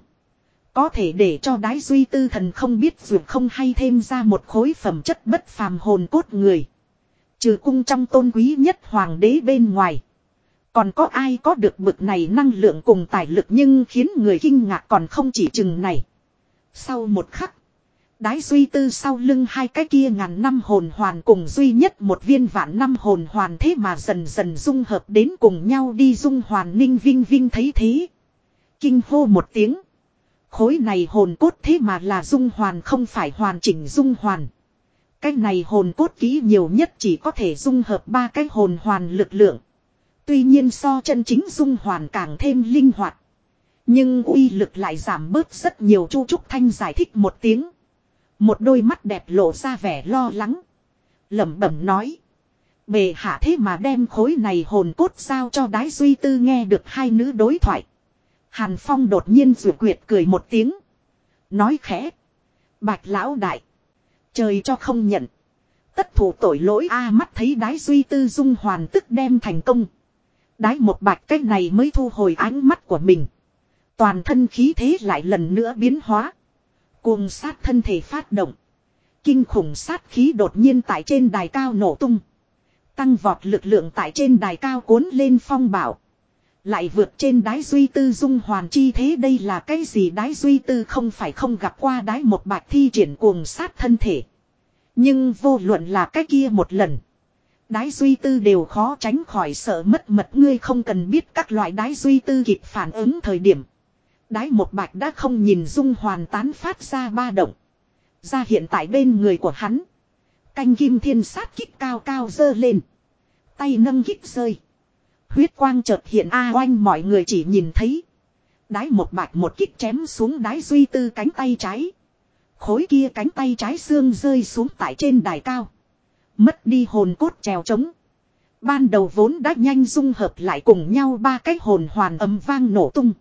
Có thể để cho đái duy tư thần không biết dù không hay thêm ra một khối phẩm chất bất phàm hồn cốt người. Trừ cung trong tôn quý nhất hoàng đế bên ngoài. Còn có ai có được bực này năng lượng cùng tài lực nhưng khiến người kinh ngạc còn không chỉ chừng này. Sau một khắc. Đái duy tư sau lưng hai cái kia ngàn năm hồn hoàn cùng duy nhất một viên vạn năm hồn hoàn thế mà dần dần dung hợp đến cùng nhau đi dung hoàn ninh vinh vinh thấy thế. Kinh hô một tiếng. Khối này hồn cốt thế mà là dung hoàn không phải hoàn chỉnh dung hoàn. Cái này hồn cốt kỹ nhiều nhất chỉ có thể dung hợp ba cái hồn hoàn lực lượng. Tuy nhiên so chân chính dung hoàn càng thêm linh hoạt. Nhưng uy lực lại giảm bớt rất nhiều Chu Trúc Thanh giải thích một tiếng. Một đôi mắt đẹp lộ ra vẻ lo lắng. lẩm bẩm nói. Bề hạ thế mà đem khối này hồn cốt sao cho đái duy tư nghe được hai nữ đối thoại. Hàn Phong đột nhiên rủ quyệt cười một tiếng. Nói khẽ. Bạch lão đại. Trời cho không nhận. Tất thủ tội lỗi A mắt thấy đái duy tư dung hoàn tức đem thành công. Đái một bạch cách này mới thu hồi ánh mắt của mình. Toàn thân khí thế lại lần nữa biến hóa. Cuồng sát thân thể phát động. Kinh khủng sát khí đột nhiên tại trên đài cao nổ tung. Tăng vọt lực lượng tại trên đài cao cuốn lên phong bảo. Lại vượt trên đái duy tư dung hoàn chi thế đây là cái gì đái duy tư không phải không gặp qua đái một bạch thi triển cuồng sát thân thể. Nhưng vô luận là cái kia một lần. Đái duy tư đều khó tránh khỏi sợ mất mật ngươi không cần biết các loại đái duy tư kịp phản ứng thời điểm. Đái một bạch đã không nhìn dung hoàn tán phát ra ba động. Ra hiện tại bên người của hắn. Canh kim thiên sát kích cao cao dơ lên. Tay nâng kích rơi. Huyết quang chợt hiện a oanh mọi người chỉ nhìn thấy. Đái một bạch một kích chém xuống đái duy tư cánh tay trái. Khối kia cánh tay trái xương rơi xuống tại trên đài cao. Mất đi hồn cốt trèo trống. Ban đầu vốn đã nhanh dung hợp lại cùng nhau ba cái hồn hoàn ấm vang nổ tung.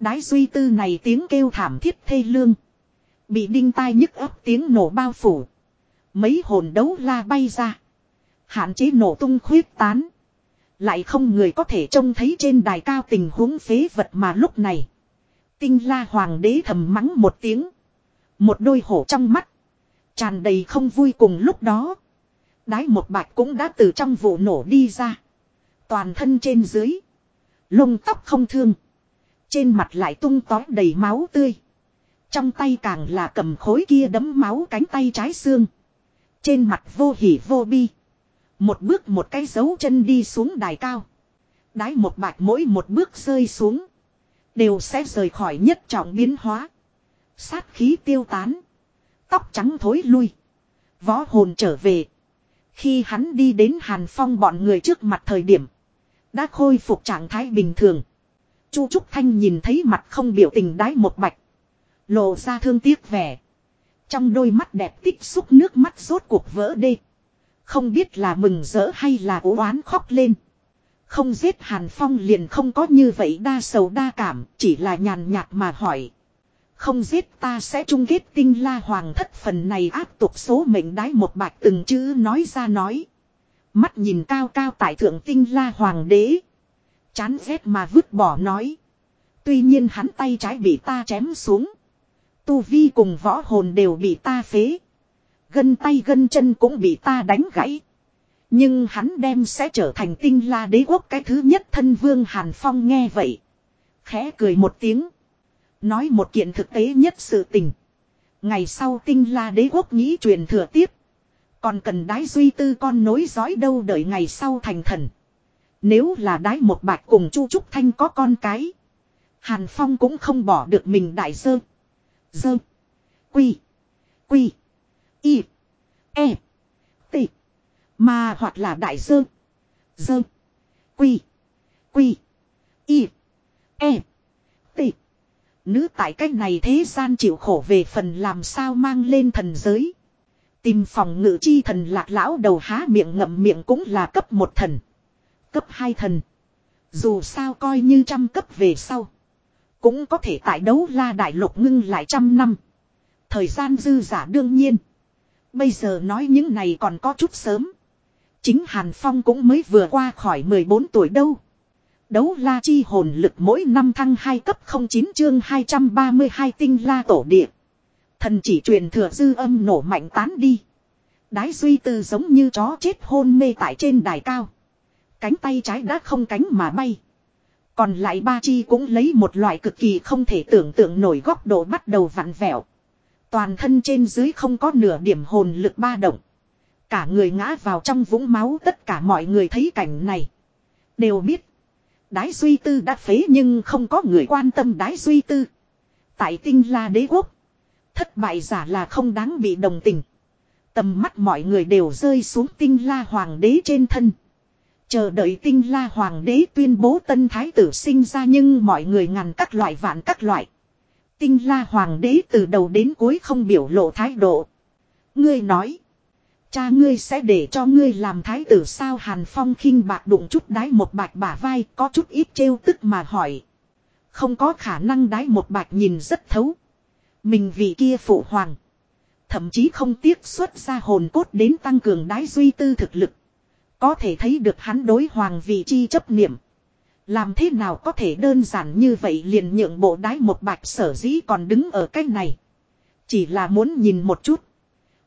Đái duy tư này tiếng kêu thảm thiết thê lương. Bị đinh tai nhức ấp tiếng nổ bao phủ. Mấy hồn đấu la bay ra. Hạn chế nổ tung khuyết tán. Lại không người có thể trông thấy trên đài cao tình huống phế vật mà lúc này. Tinh la hoàng đế thầm mắng một tiếng. Một đôi hổ trong mắt. Tràn đầy không vui cùng lúc đó. Đái một bạch cũng đã từ trong vụ nổ đi ra. Toàn thân trên dưới. Lông tóc không thương. Trên mặt lại tung tói đầy máu tươi. Trong tay càng là cầm khối kia đấm máu cánh tay trái xương. Trên mặt vô hỉ vô bi. Một bước một cái dấu chân đi xuống đài cao. Đái một bạch mỗi một bước rơi xuống. Đều sẽ rời khỏi nhất trọng biến hóa. Sát khí tiêu tán. Tóc trắng thối lui. Võ hồn trở về. Khi hắn đi đến Hàn Phong bọn người trước mặt thời điểm. Đã khôi phục trạng thái bình thường. Chu Trúc Thanh nhìn thấy mặt không biểu tình đái một bạch. Lộ ra thương tiếc vẻ. Trong đôi mắt đẹp tích xúc nước mắt rốt cuộc vỡ đê. Không biết là mừng rỡ hay là ố oán khóc lên. Không giết Hàn Phong liền không có như vậy đa sầu đa cảm, chỉ là nhàn nhạt mà hỏi. Không giết ta sẽ chung kết tinh la hoàng thất phần này áp tục số mệnh đái một bạch từng chữ nói ra nói. Mắt nhìn cao cao tại thượng tinh la hoàng đế. Chán ghét mà vứt bỏ nói. Tuy nhiên hắn tay trái bị ta chém xuống. Tu vi cùng võ hồn đều bị ta phế. Gân tay gân chân cũng bị ta đánh gãy. Nhưng hắn đem sẽ trở thành tinh la đế quốc cái thứ nhất thân vương Hàn Phong nghe vậy. Khẽ cười một tiếng. Nói một kiện thực tế nhất sự tình. Ngày sau tinh la đế quốc nghĩ truyền thừa tiếp. Còn cần đái duy tư con nối dõi đâu đợi ngày sau thành thần. Nếu là đái một bạch cùng chu trúc thanh có con cái. Hàn Phong cũng không bỏ được mình đại dơ. Dơ. Quy. Quy. Y. E. T. Mà hoặc là đại dơ. Dơ. Quy. Quy. Y. E. Nữ tại cách này thế gian chịu khổ về phần làm sao mang lên thần giới. Tìm phòng ngự chi thần lạc lão đầu há miệng ngậm miệng cũng là cấp một thần. Cấp hai thần. Dù sao coi như trăm cấp về sau. Cũng có thể tại đấu la đại lục ngưng lại trăm năm. Thời gian dư giả đương nhiên. Bây giờ nói những này còn có chút sớm. Chính Hàn Phong cũng mới vừa qua khỏi 14 tuổi đâu. Đấu la chi hồn lực mỗi năm thăng 2 cấp 09 chương 232 tinh la tổ địa. Thần chỉ truyền thừa dư âm nổ mạnh tán đi. Đái duy tư giống như chó chết hôn mê tại trên đài cao. Cánh tay trái đã không cánh mà bay. Còn lại ba chi cũng lấy một loại cực kỳ không thể tưởng tượng nổi góc độ bắt đầu vặn vẹo. Toàn thân trên dưới không có nửa điểm hồn lực ba động. Cả người ngã vào trong vũng máu, tất cả mọi người thấy cảnh này. Đều biết. Đái Duy Tư đã phế nhưng không có người quan tâm Đái Duy Tư. Tại tinh la đế quốc. Thất bại giả là không đáng bị đồng tình. Tầm mắt mọi người đều rơi xuống tinh la hoàng đế trên thân. Chờ đợi tinh la hoàng đế tuyên bố tân thái tử sinh ra nhưng mọi người ngàn các loại vạn các loại. Tinh la hoàng đế từ đầu đến cuối không biểu lộ thái độ. Ngươi nói. Cha ngươi sẽ để cho ngươi làm thái tử sao Hàn Phong khinh bạc đụng chút đái một bạch bả vai, có chút ít trêu tức mà hỏi. Không có khả năng đái một bạch nhìn rất thấu. Mình vì kia phụ hoàng. Thậm chí không tiếc xuất ra hồn cốt đến tăng cường đái duy tư thực lực. Có thể thấy được hắn đối hoàng vị chi chấp niệm. Làm thế nào có thể đơn giản như vậy liền nhượng bộ đái một bạch sở dĩ còn đứng ở cách này. Chỉ là muốn nhìn một chút.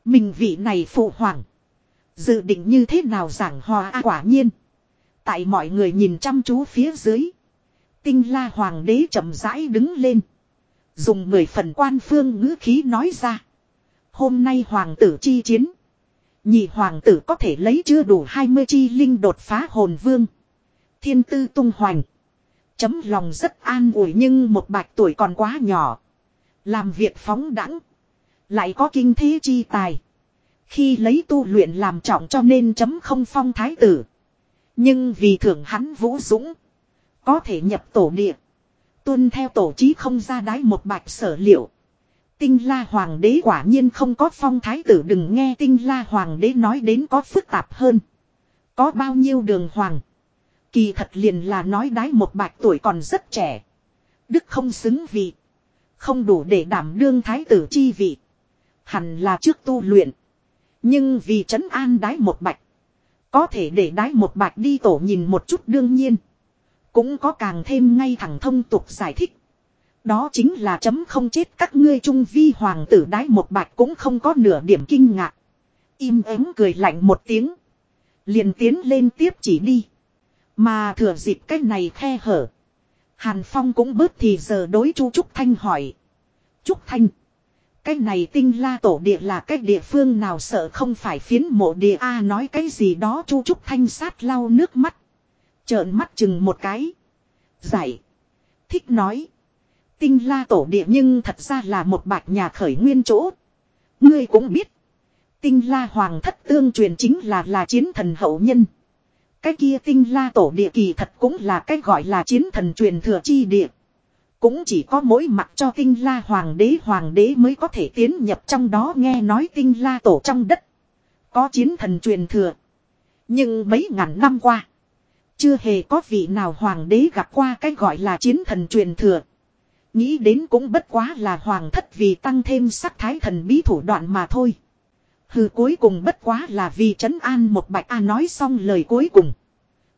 Mình vị này phụ hoàng. Dự định như thế nào giảng hòa à, quả nhiên. Tại mọi người nhìn chăm chú phía dưới. Tinh la hoàng đế chậm rãi đứng lên. Dùng mười phần quan phương ngữ khí nói ra. Hôm nay hoàng tử chi chiến. Nhị hoàng tử có thể lấy chưa đủ 20 chi linh đột phá hồn vương. Thiên tư tung hoành. Chấm lòng rất an ủi nhưng một bạch tuổi còn quá nhỏ. Làm việc phóng đẳng. Lại có kinh thế chi tài. Khi lấy tu luyện làm trọng cho nên chấm không phong thái tử. Nhưng vì thưởng hắn vũ dũng. Có thể nhập tổ địa. Tuân theo tổ chí không ra đái một bạch sở liệu. Tinh la hoàng đế quả nhiên không có phong thái tử, đừng nghe tinh la hoàng đế nói đến có phức tạp hơn. Có bao nhiêu đường hoàng. Kỳ thật liền là nói đái một bạch tuổi còn rất trẻ. Đức không xứng vị. Không đủ để đảm đương thái tử chi vị. Hẳn là trước tu luyện. Nhưng vì trấn an đái một bạch. Có thể để đái một bạch đi tổ nhìn một chút đương nhiên. Cũng có càng thêm ngay thẳng thông tục giải thích. Đó chính là chấm không chết các ngươi trung vi hoàng tử đái một bạch cũng không có nửa điểm kinh ngạc. Im ắng cười lạnh một tiếng. Liền tiến lên tiếp chỉ đi. Mà thừa dịp cái này khe hở. Hàn Phong cũng bớt thì giờ đối chu Trúc Thanh hỏi. Trúc Thanh. Cái này tinh la tổ địa là cái địa phương nào sợ không phải phiến mộ địa A nói cái gì đó, chu Trúc Thanh sát lau nước mắt. Trợn mắt chừng một cái. Giải. Thích nói. Tinh la tổ địa nhưng thật ra là một bạc nhà khởi nguyên chỗ. Ngươi cũng biết. Tinh la hoàng thất tương truyền chính là là chiến thần hậu nhân. Cái kia tinh la tổ địa kỳ thật cũng là cái gọi là chiến thần truyền thừa chi địa. Cũng chỉ có mỗi mặt cho tinh la hoàng đế hoàng đế mới có thể tiến nhập trong đó nghe nói tinh la tổ trong đất. Có chiến thần truyền thừa. Nhưng mấy ngàn năm qua. Chưa hề có vị nào hoàng đế gặp qua cái gọi là chiến thần truyền thừa. Nghĩ đến cũng bất quá là hoàng thất vì tăng thêm sắc thái thần bí thủ đoạn mà thôi. Hừ, cuối cùng bất quá là vì trấn an một bạch A nói xong lời cuối cùng.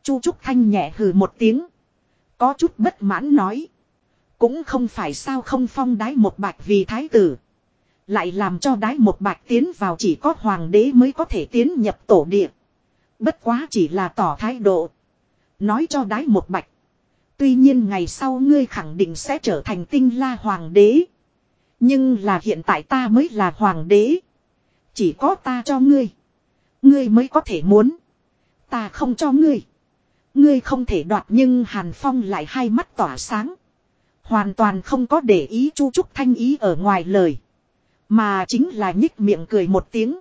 Chu Trúc Thanh nhẹ hừ một tiếng. Có chút bất mãn nói. Cũng không phải sao không phong đái một bạch vì thái tử. Lại làm cho đái một bạch tiến vào chỉ có hoàng đế mới có thể tiến nhập tổ địa. Bất quá chỉ là tỏ thái độ. Nói cho đái một bạch. Tuy nhiên ngày sau ngươi khẳng định sẽ trở thành tinh la hoàng đế. Nhưng là hiện tại ta mới là hoàng đế. Chỉ có ta cho ngươi. Ngươi mới có thể muốn. Ta không cho ngươi. Ngươi không thể đoạt nhưng Hàn Phong lại hai mắt tỏa sáng. Hoàn toàn không có để ý Chu Trúc Thanh ý ở ngoài lời. Mà chính là nhích miệng cười một tiếng.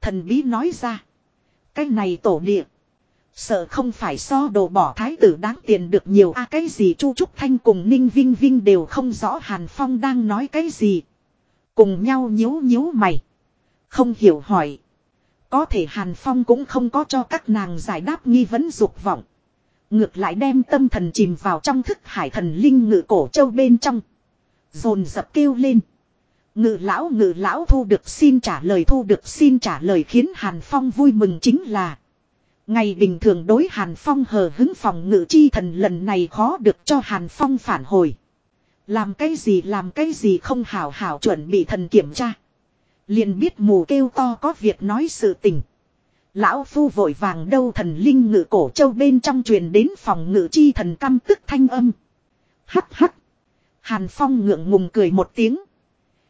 Thần bí nói ra. Cái này tổ địa. Sợ không phải so đồ bỏ thái tử đáng tiền được nhiều a, cái gì Chu Trúc Thanh cùng Ninh Vinh Vinh đều không rõ Hàn Phong đang nói cái gì. Cùng nhau nhíu nhíu mày. Không hiểu hỏi. Có thể Hàn Phong cũng không có cho các nàng giải đáp nghi vấn dục vọng. Ngược lại đem tâm thần chìm vào trong thức hải thần linh ngự cổ châu bên trong. Dồn dập kêu lên. Ngự lão ngự lão thu được xin trả lời, thu được xin trả lời khiến Hàn Phong vui mừng chính là. Ngày bình thường đối Hàn Phong hờ hứng phòng ngự chi thần lần này khó được cho Hàn Phong phản hồi. Làm cái gì, làm cái gì không hảo hảo chuẩn bị thần kiểm tra. Liền biết mù kêu to có việc nói sự tình. Lão phu vội vàng đâu thần linh ngự cổ châu bên trong truyền đến phòng ngự chi thần căm tức thanh âm. Hắc hắc. Hàn Phong ngượng ngùng cười một tiếng.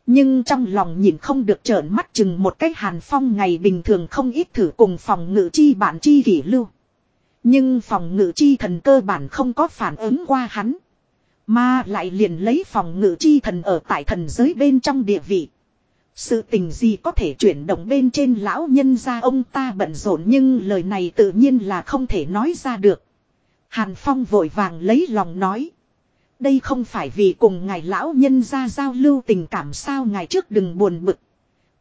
Nhưng trong lòng nhìn không được trợn mắt chừng một cái Hàn Phong ngày bình thường không ít thử cùng phòng ngự chi bản chi kỷ lưu. Nhưng phòng ngự chi thần cơ bản không có phản ứng qua hắn. Mà lại liền lấy phòng ngự chi thần ở tại thần giới bên trong địa vị. Sự tình gì có thể chuyển động bên trên lão nhân ra ông ta bận rộn nhưng lời này tự nhiên là không thể nói ra được. Hàn Phong vội vàng lấy lòng nói. Đây không phải vì cùng ngài lão nhân ra giao lưu tình cảm sao ngài trước đừng buồn bực.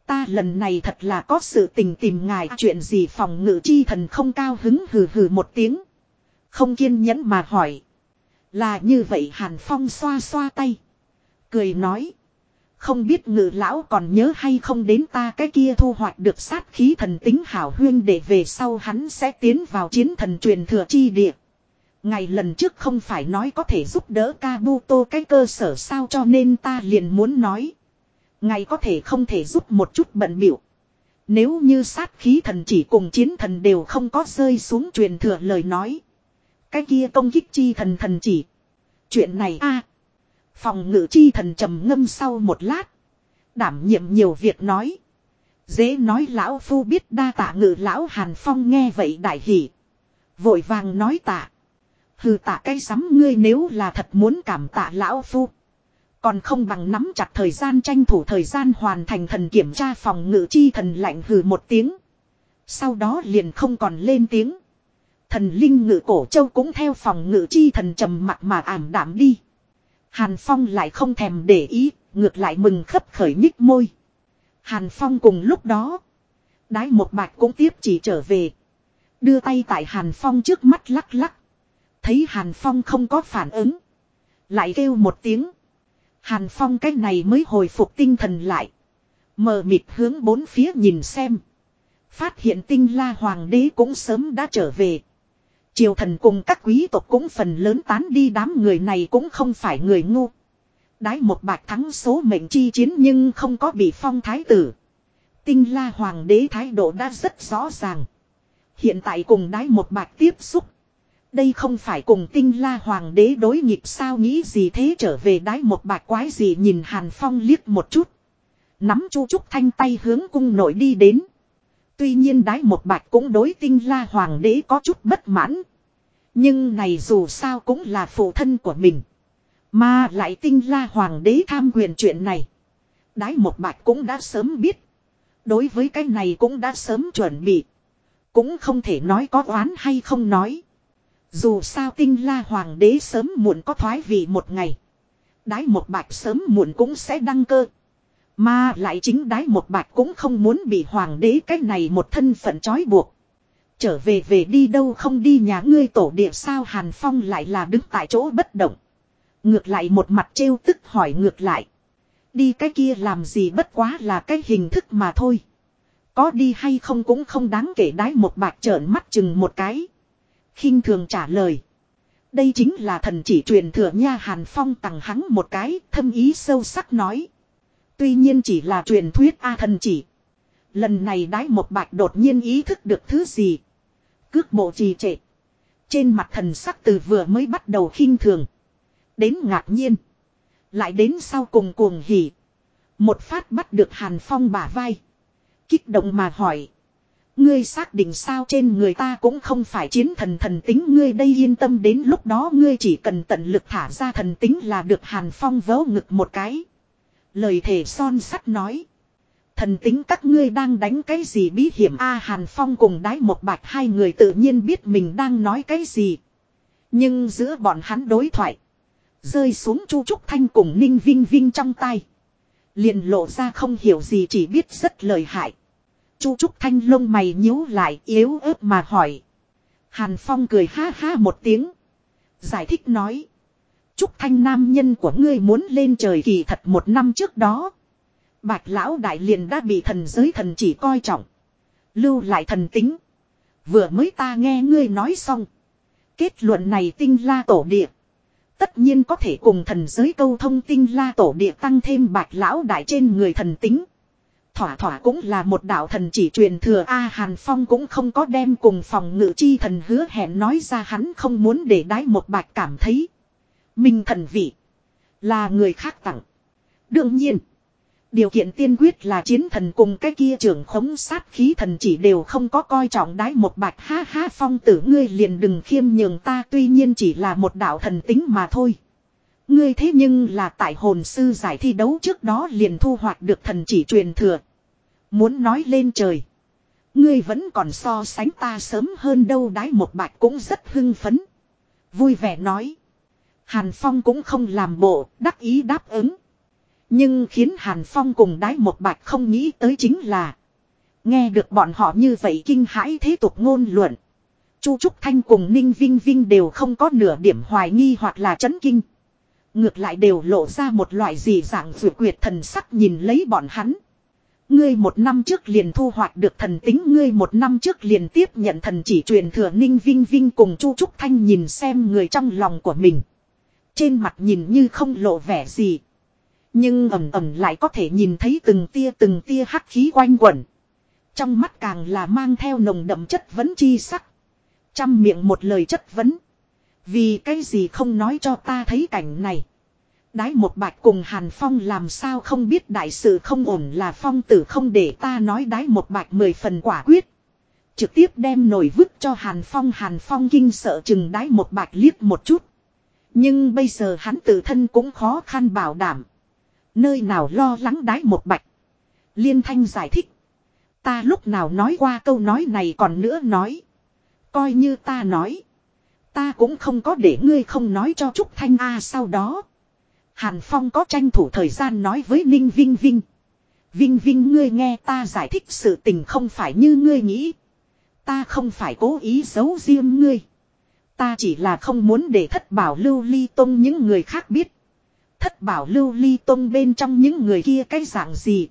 Ta lần này thật là có sự tình tìm ngài, chuyện gì phòng ngự chi thần không cao hứng hừ hừ một tiếng. Không kiên nhẫn mà hỏi. Là như vậy Hàn Phong xoa xoa tay. Cười nói. Không biết ngự lão còn nhớ hay không đến ta cái kia thu hoạch được sát khí thần tính hảo huyên để về sau hắn sẽ tiến vào chiến thần truyền thừa chi địa. Ngày lần trước không phải nói có thể giúp đỡ Kabuto cái cơ sở sao cho nên ta liền muốn nói. Ngày có thể không thể giúp một chút bận biểu. Nếu như sát khí thần chỉ cùng chiến thần đều không có rơi xuống truyền thừa lời nói. Cái kia công kích chi thần thần chỉ. Chuyện này a Phòng ngự chi thần trầm ngâm sau một lát. Đảm nhiệm nhiều việc nói. Dễ nói lão phu biết đa tạ ngự lão Hàn Phong nghe vậy đại hỉ. Vội vàng nói tạ. Hừ tạ cây sắm ngươi nếu là thật muốn cảm tạ lão phu. Còn không bằng nắm chặt thời gian tranh thủ thời gian hoàn thành thần kiểm tra phòng ngự chi thần lạnh hừ một tiếng. Sau đó liền không còn lên tiếng. Thần linh ngự cổ châu cũng theo phòng ngự chi thần trầm mặt mà ảm đạm đi. Hàn Phong lại không thèm để ý, ngược lại mừng khấp khởi nhích môi. Hàn Phong cùng lúc đó. Đái một bạch cũng tiếp chỉ trở về. Đưa tay tại Hàn Phong trước mắt lắc lắc. Thấy Hàn Phong không có phản ứng. Lại kêu một tiếng. Hàn Phong cái này mới hồi phục tinh thần lại. Mờ mịt hướng bốn phía nhìn xem. Phát hiện tinh la hoàng đế cũng sớm đã trở về. Triều thần cùng các quý tộc cũng phần lớn tán đi, đám người này cũng không phải người ngu. Đái một bạc thắng số mệnh chi chiến nhưng không có bị phong thái tử. Tinh la hoàng đế thái độ đã rất rõ ràng. Hiện tại cùng đái một bạc tiếp xúc. Đây không phải cùng tinh la hoàng đế đối nghịch sao, nghĩ gì thế trở về đái một bạc quái gì, nhìn Hàn Phong liếc một chút. Nắm chu trúc thanh tay hướng cung nội đi đến. Tuy nhiên đái một bạch cũng đối tinh la hoàng đế có chút bất mãn. Nhưng này dù sao cũng là phụ thân của mình. Mà lại tinh la hoàng đế tham quyền chuyện này. Đái một bạch cũng đã sớm biết. Đối với cái này cũng đã sớm chuẩn bị. Cũng không thể nói có oán hay không nói. Dù sao tinh la hoàng đế sớm muộn có thoái vị một ngày. Đái một bạch sớm muộn cũng sẽ đăng cơ. Mà lại chính đái một bạch cũng không muốn bị hoàng đế cái này một thân phận trói buộc. Trở về về đi đâu không đi nhà ngươi tổ địa sao Hàn Phong lại là đứng tại chỗ bất động. Ngược lại một mặt trêu tức hỏi ngược lại. Đi cái kia làm gì bất quá là cái hình thức mà thôi. Có đi hay không cũng không đáng kể đái một bạc trợn mắt chừng một cái. khinh thường trả lời. Đây chính là thần chỉ truyền thừa nha Hàn Phong tặng hắn một cái, thâm ý sâu sắc nói. Tuy nhiên chỉ là truyền thuyết A thần chỉ. Lần này đái một bạch đột nhiên ý thức được thứ gì. Cước bộ trì trệ. Trên mặt thần sắc từ vừa mới bắt đầu khinh thường. Đến ngạc nhiên. Lại đến sau cùng cuồng hỉ. Một phát bắt được Hàn Phong bả vai. Kích động mà hỏi. Ngươi xác định sao trên người ta cũng không phải chiến thần thần tính ngươi đây yên tâm đến lúc đó ngươi chỉ cần tận lực thả ra thần tính là được Hàn Phong vớ ngực một cái. Lời thể son sắt nói. Thần tính các ngươi đang đánh cái gì bí hiểm A Hàn Phong cùng đái một bạch hai người tự nhiên biết mình đang nói cái gì. Nhưng giữa bọn hắn đối thoại. Rơi xuống chu trúc thanh cùng ninh vinh vinh trong tay. Liền lộ ra không hiểu gì chỉ biết rất lời hại. Chu trúc thanh lông mày nhíu lại, yếu ớt mà hỏi. Hàn Phong cười ha ha một tiếng. Giải thích nói. Trúc thanh nam nhân của ngươi muốn lên trời kỳ thật một năm trước đó. Bạch lão đại liền đã bị thần giới thần chỉ coi trọng. Lưu lại thần tính. Vừa mới ta nghe ngươi nói xong. Kết luận này tinh la tổ địa. Tất nhiên có thể cùng thần giới câu thông tinh la tổ địa tăng thêm bạch lão đại trên người thần tính. Thỏa thỏa cũng là một đạo thần chỉ truyền thừa A Hàn Phong cũng không có đem cùng phòng ngự chi thần hứa hẹn nói ra hắn không muốn để đái một bạch cảm thấy. Minh thần vị. Là người khác tặng. Đương nhiên. Điều kiện tiên quyết là chiến thần cùng cái kia trưởng khống sát khí thần chỉ đều không có coi trọng đái một bạch ha ha, phong tử ngươi liền đừng khiêm nhường ta, tuy nhiên chỉ là một đạo thần tính mà thôi. Ngươi thế nhưng là tại hồn sư giải thi đấu trước đó liền thu hoạch được thần chỉ truyền thừa. Muốn nói lên trời. Ngươi vẫn còn so sánh ta sớm hơn đâu, đái một bạch cũng rất hưng phấn. Vui vẻ nói. Hàn Phong cũng không làm bộ, đắc ý đáp ứng. Nhưng khiến Hàn Phong cùng đái một bạch không nghĩ tới chính là. Nghe được bọn họ như vậy kinh hãi thế tục ngôn luận. Chu Trúc Thanh cùng Ninh Vinh Vinh đều không có nửa điểm hoài nghi hoặc là chấn kinh. Ngược lại đều lộ ra một loại gì dạng vượt quyệt thần sắc nhìn lấy bọn hắn. Ngươi một năm trước liền thu hoạch được thần tính ngươi một năm trước liền tiếp nhận thần chỉ truyền thừa Ninh Vinh Vinh cùng Chu Trúc Thanh nhìn xem người trong lòng của mình. Trên mặt nhìn như không lộ vẻ gì. Nhưng ẩm ẩm lại có thể nhìn thấy từng tia từng tia hắc khí quanh quẩn. Trong mắt càng là mang theo nồng đậm chất vấn chi sắc. Trăm miệng một lời chất vấn. Vì cái gì không nói cho ta thấy cảnh này. Đái một bạch cùng Hàn Phong làm sao không biết đại sự không ổn là Phong tử không để ta nói đái một bạch mười phần quả quyết. Trực tiếp đem nổi vứt cho Hàn Phong Hàn Phong kinh sợ chừng đái một bạch liếc một chút. Nhưng bây giờ hắn tự thân cũng khó khăn bảo đảm. Nơi nào lo lắng đái một bạch. Liên thanh giải thích. Ta lúc nào nói qua câu nói này còn nữa nói. Coi như ta nói. Ta cũng không có để ngươi không nói cho Trúc Thanh A sau đó. Hàn Phong có tranh thủ thời gian nói với Ninh Vinh Vinh. Vinh Vinh ngươi nghe ta giải thích sự tình không phải như ngươi nghĩ. Ta không phải cố ý giấu riêng ngươi. Ta chỉ là không muốn để thất bảo lưu ly tông những người khác biết. Thất bảo lưu ly tông bên trong những người kia cái dạng gì.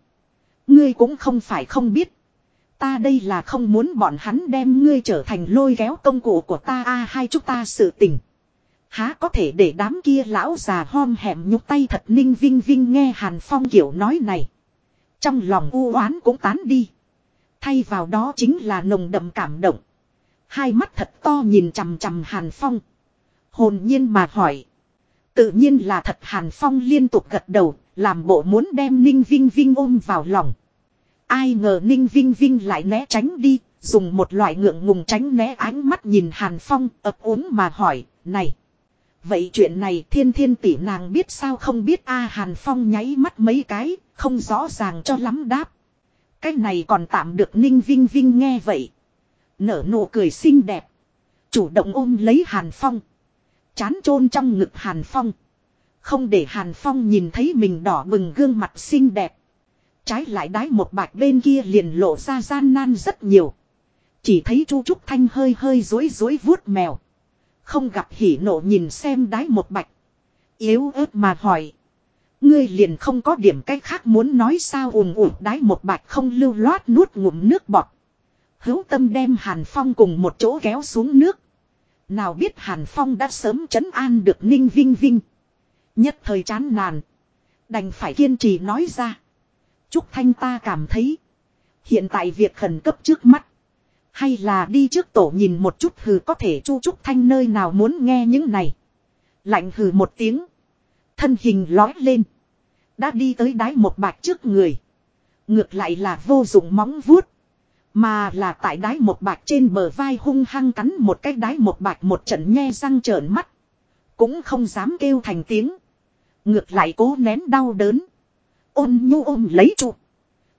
Ngươi cũng không phải không biết. Ta đây là không muốn bọn hắn đem ngươi trở thành lôi kéo công cụ của ta a, hai chúng ta sự tình. Há có thể để đám kia lão già hom hẻm nhúc tay thật ninh vinh vinh nghe Hàn Phong kiểu nói này. Trong lòng u oán cũng tán đi. Thay vào đó chính là nồng đậm cảm động. Hai mắt thật to nhìn chằm chằm Hàn Phong. Hồn nhiên mà hỏi. Tự nhiên là thật Hàn Phong liên tục gật đầu, làm bộ muốn đem Ninh Vinh Vinh ôm vào lòng. Ai ngờ Ninh Vinh Vinh lại né tránh đi, dùng một loại ngượng ngùng tránh né ánh mắt nhìn Hàn Phong ập ốm mà hỏi, này. Vậy chuyện này thiên thiên tỷ nàng biết sao không biết a Hàn Phong nháy mắt mấy cái, không rõ ràng cho lắm đáp. Cái này còn tạm được Ninh Vinh Vinh nghe vậy. Nở nụ cười xinh đẹp. Chủ động ôm lấy Hàn Phong. Chán chôn trong ngực Hàn Phong. Không để Hàn Phong nhìn thấy mình đỏ bừng gương mặt xinh đẹp. Trái lại đái một bạch bên kia liền lộ ra gian nan rất nhiều. Chỉ thấy Chu Trúc Thanh hơi hơi dối dối vuốt mèo. Không gặp hỉ nộ nhìn xem đái một bạch. Yếu ớt mà hỏi. Ngươi liền không có điểm cách khác muốn nói sao ùn ùn, đái một bạch không lưu loát nuốt ngụm nước bọt. Hữu tâm đem Hàn Phong cùng một chỗ kéo xuống nước. Nào biết Hàn Phong đã sớm chấn an được Ninh Vinh Vinh. Nhất thời chán nản. Đành phải kiên trì nói ra. Trúc Thanh ta cảm thấy. Hiện tại việc khẩn cấp trước mắt. Hay là đi trước tổ nhìn một chút hừ có thể chu Trúc Thanh nơi nào muốn nghe những này. Lạnh hừ một tiếng. Thân hình lói lên. Đã đi tới đáy một bạch trước người. Ngược lại là vô dụng móng vuốt. Mà là tại đáy một bạch trên bờ vai hung hăng cắn một cái đáy một bạch một trận nhe răng trợn mắt. Cũng không dám kêu thành tiếng. Ngược lại cố nén đau đớn. Ôn nhu ôm lấy trụ.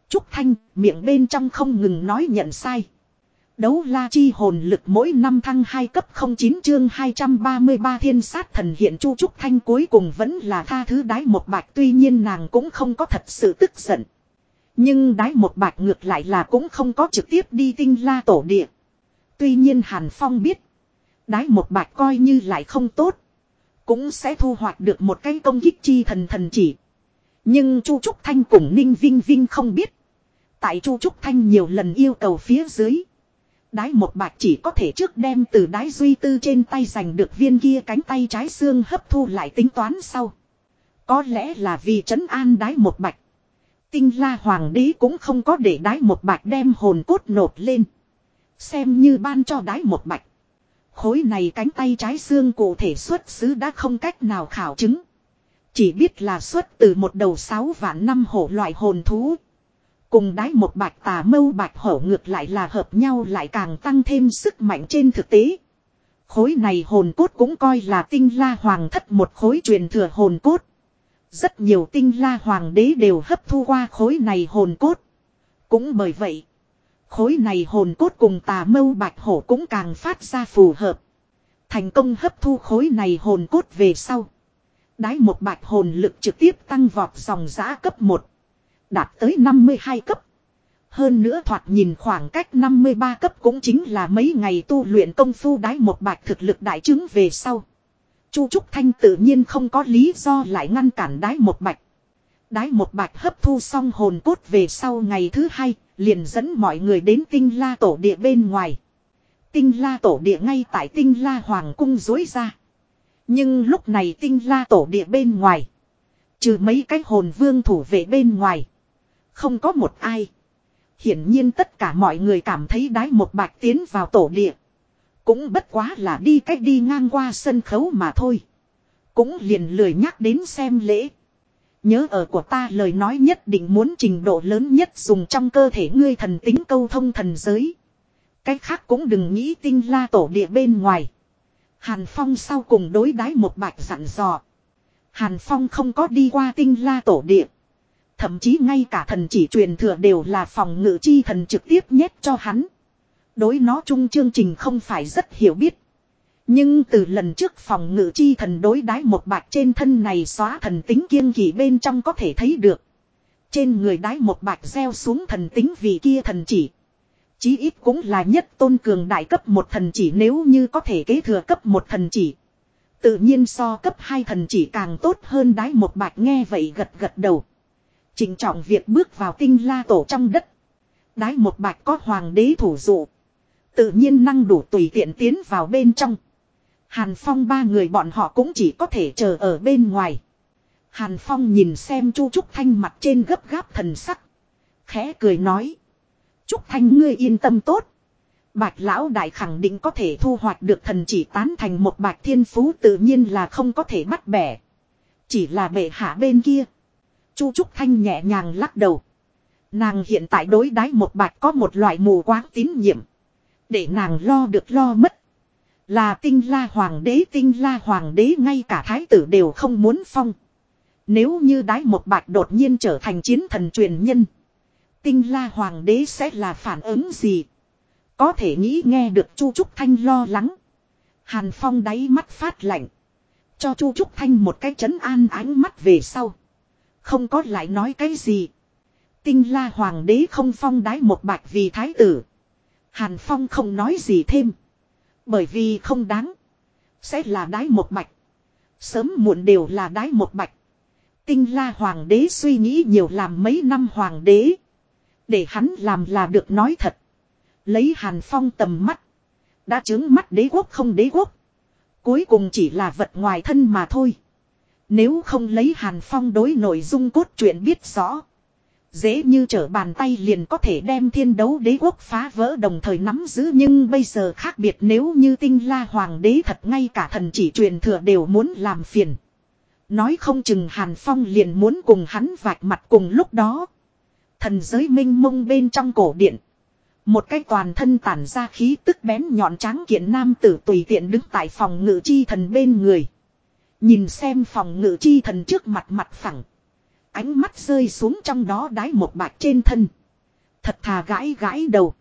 Trúc Thanh, miệng bên trong không ngừng nói nhận sai. Đấu la chi hồn lực mỗi năm thăng 2 cấp 09 chương 233 thiên sát thần hiện Chu Trúc Thanh cuối cùng vẫn là tha thứ đái một bạch tuy nhiên nàng cũng không có thật sự tức giận. Nhưng đái một bạch ngược lại là cũng không có trực tiếp đi tinh la tổ địa. Tuy nhiên Hàn Phong biết. Đái một bạch coi như lại không tốt. Cũng sẽ thu hoạch được một cái công kích chi thần thần chỉ. Nhưng Chu Trúc Thanh cùng Ninh Vinh Vinh không biết. Tại Chu Trúc Thanh nhiều lần yêu cầu phía dưới. Đái một bạch chỉ có thể trước đem từ đái duy tư trên tay giành được viên kia cánh tay trái xương hấp thu lại tính toán sau. Có lẽ là vì trấn an đái một bạch. Tinh la hoàng đế cũng không có để đái một bạch đem hồn cốt nộp lên. Xem như ban cho đái một bạch. Khối này cánh tay trái xương cụ thể xuất xứ đã không cách nào khảo chứng. Chỉ biết là xuất từ một đầu sáu vạn năm hổ loại hồn thú. Cùng đái một bạch tà mâu bạch hổ ngược lại là hợp nhau lại càng tăng thêm sức mạnh trên thực tế. Khối này hồn cốt cũng coi là tinh la hoàng thất một khối truyền thừa hồn cốt. Rất nhiều tinh la hoàng đế đều hấp thu qua khối này hồn cốt. Cũng bởi vậy, khối này hồn cốt cùng tà mâu bạch hổ cũng càng phát ra phù hợp. Thành công hấp thu khối này hồn cốt về sau. Đái một bạch hồn lực trực tiếp tăng vọt dòng giã cấp 1. Đạt tới 52 cấp. Hơn nữa thoạt nhìn khoảng cách 53 cấp cũng chính là mấy ngày tu luyện công phu đái một bạch thực lực đại chứng về sau. Chu Trúc Thanh tự nhiên không có lý do lại ngăn cản đái một bạch. Đái một bạch hấp thu xong hồn cốt về sau ngày thứ hai, liền dẫn mọi người đến tinh la tổ địa bên ngoài. Tinh la tổ địa ngay tại tinh la hoàng cung dối ra. Nhưng lúc này tinh la tổ địa bên ngoài. Trừ mấy cái hồn vương thủ vệ bên ngoài. Không có một ai. Hiển nhiên tất cả mọi người cảm thấy đái một bạch tiến vào tổ địa. Cũng bất quá là đi cách đi ngang qua sân khấu mà thôi. Cũng liền lười nhắc đến xem lễ. Nhớ ở của ta lời nói nhất định muốn trình độ lớn nhất dùng trong cơ thể ngươi thần tính câu thông thần giới. Cách khác cũng đừng nghĩ tinh la tổ địa bên ngoài. Hàn Phong sau cùng đối đái một bạch dặn dò. Hàn Phong không có đi qua tinh la tổ địa. Thậm chí ngay cả thần chỉ truyền thừa đều là phòng ngự chi thần trực tiếp nhét cho hắn. Đối nó chung chương trình không phải rất hiểu biết. Nhưng từ lần trước phòng ngự chi thần đối đái một bạch trên thân này xóa thần tính kiên kỳ bên trong có thể thấy được. Trên người đái một bạch gieo xuống thần tính vì kia thần chỉ. Chí ít cũng là nhất tôn cường đại cấp một thần chỉ nếu như có thể kế thừa cấp một thần chỉ. Tự nhiên so cấp hai thần chỉ càng tốt hơn đái một bạch nghe vậy gật gật đầu. Trình trọng việc bước vào tinh la tổ trong đất. Đái một bạch có hoàng đế thủ dụ. Tự nhiên năng đủ tùy tiện tiến vào bên trong. Hàn Phong ba người bọn họ cũng chỉ có thể chờ ở bên ngoài. Hàn Phong nhìn xem Chu Trúc Thanh mặt trên gấp gáp thần sắc. Khẽ cười nói. Trúc Thanh ngươi yên tâm tốt. Bạch lão đại khẳng định có thể thu hoạch được thần chỉ tán thành một bạch thiên phú tự nhiên là không có thể bắt bẻ. Chỉ là bệ hạ bên kia. Chu Trúc Thanh nhẹ nhàng lắc đầu. Nàng hiện tại đối đái một bạch có một loại mù quáng tín nhiệm. Để nàng lo được lo mất. Là tinh la hoàng đế, tinh la hoàng đế ngay cả thái tử đều không muốn phong. Nếu như đái một bạch đột nhiên trở thành chiến thần truyền nhân. tinh la hoàng đế sẽ là phản ứng gì. Có thể nghĩ nghe được Chu Trúc Thanh lo lắng. Hàn Phong đáy mắt phát lạnh. Cho Chu Trúc Thanh một cái chấn an ánh mắt về sau. Không có lại nói cái gì. Tinh la hoàng đế không phong đái một bạch vì thái tử. Hàn Phong không nói gì thêm. Bởi vì không đáng. Sẽ là đái một bạch. Sớm muộn đều là đái một bạch. Tinh la hoàng đế suy nghĩ nhiều làm mấy năm hoàng đế. Để hắn làm là được nói thật. Lấy hàn phong tầm mắt. Đã chứng mắt đế quốc không đế quốc. Cuối cùng chỉ là vật ngoài thân mà thôi. Nếu không lấy hàn phong đối nội dung cốt truyện biết rõ. Dễ như trở bàn tay liền có thể đem thiên đấu đế quốc phá vỡ đồng thời nắm giữ nhưng bây giờ khác biệt nếu như tinh la hoàng đế thật ngay cả thần chỉ truyền thừa đều muốn làm phiền. Nói không chừng Hàn Phong liền muốn cùng hắn vạch mặt cùng lúc đó. Thần giới minh mông bên trong cổ điện. Một cái toàn thân tản ra khí tức bén nhọn trắng kiện nam tử tùy tiện đứng tại phòng ngự chi thần bên người. Nhìn xem phòng ngự chi thần trước mặt mặt phẳng. Ánh mắt rơi xuống trong đó đái một bạc trên thân. Thật thà gãi gãi đầu.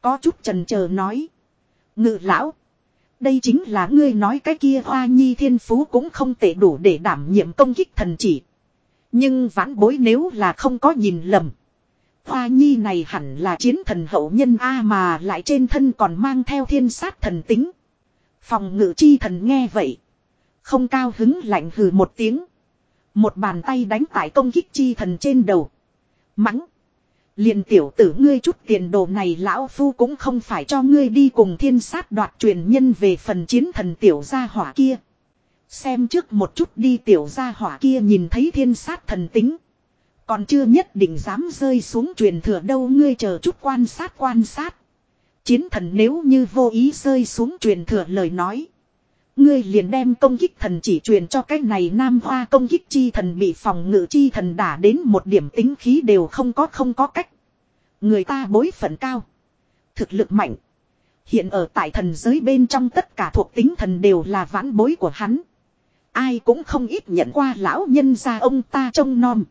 Có chút trần chờ nói. Ngự lão. Đây chính là ngươi nói cái kia hoa nhi thiên phú cũng không tệ đủ để đảm nhiệm công kích thần chỉ. Nhưng vãn bối nếu là không có nhìn lầm. Hoa nhi này hẳn là chiến thần hậu nhân A mà lại trên thân còn mang theo thiên sát thần tính. Phòng ngự chi thần nghe vậy. Không cao hứng lạnh hừ một tiếng. Một bàn tay đánh tại công kích chi thần trên đầu. Mắng. liền tiểu tử ngươi chút tiền đồ này lão phu cũng không phải cho ngươi đi cùng thiên sát đoạt truyền nhân về phần chiến thần tiểu gia hỏa kia. Xem trước một chút đi tiểu gia hỏa kia nhìn thấy thiên sát thần tính. Còn chưa nhất định dám rơi xuống truyền thừa đâu ngươi chờ chút quan sát quan sát. Chiến thần nếu như vô ý rơi xuống truyền thừa lời nói. Ngươi liền đem công kích thần chỉ truyền cho cái này nam hoa công kích chi thần bị phòng ngự chi thần đả đến một điểm tính khí đều không có không có cách. Người ta bối phận cao. Thực lực mạnh. Hiện ở tại thần giới bên trong tất cả thuộc tính thần đều là vãn bối của hắn. Ai cũng không ít nhận qua lão nhân ra ông ta trông nom.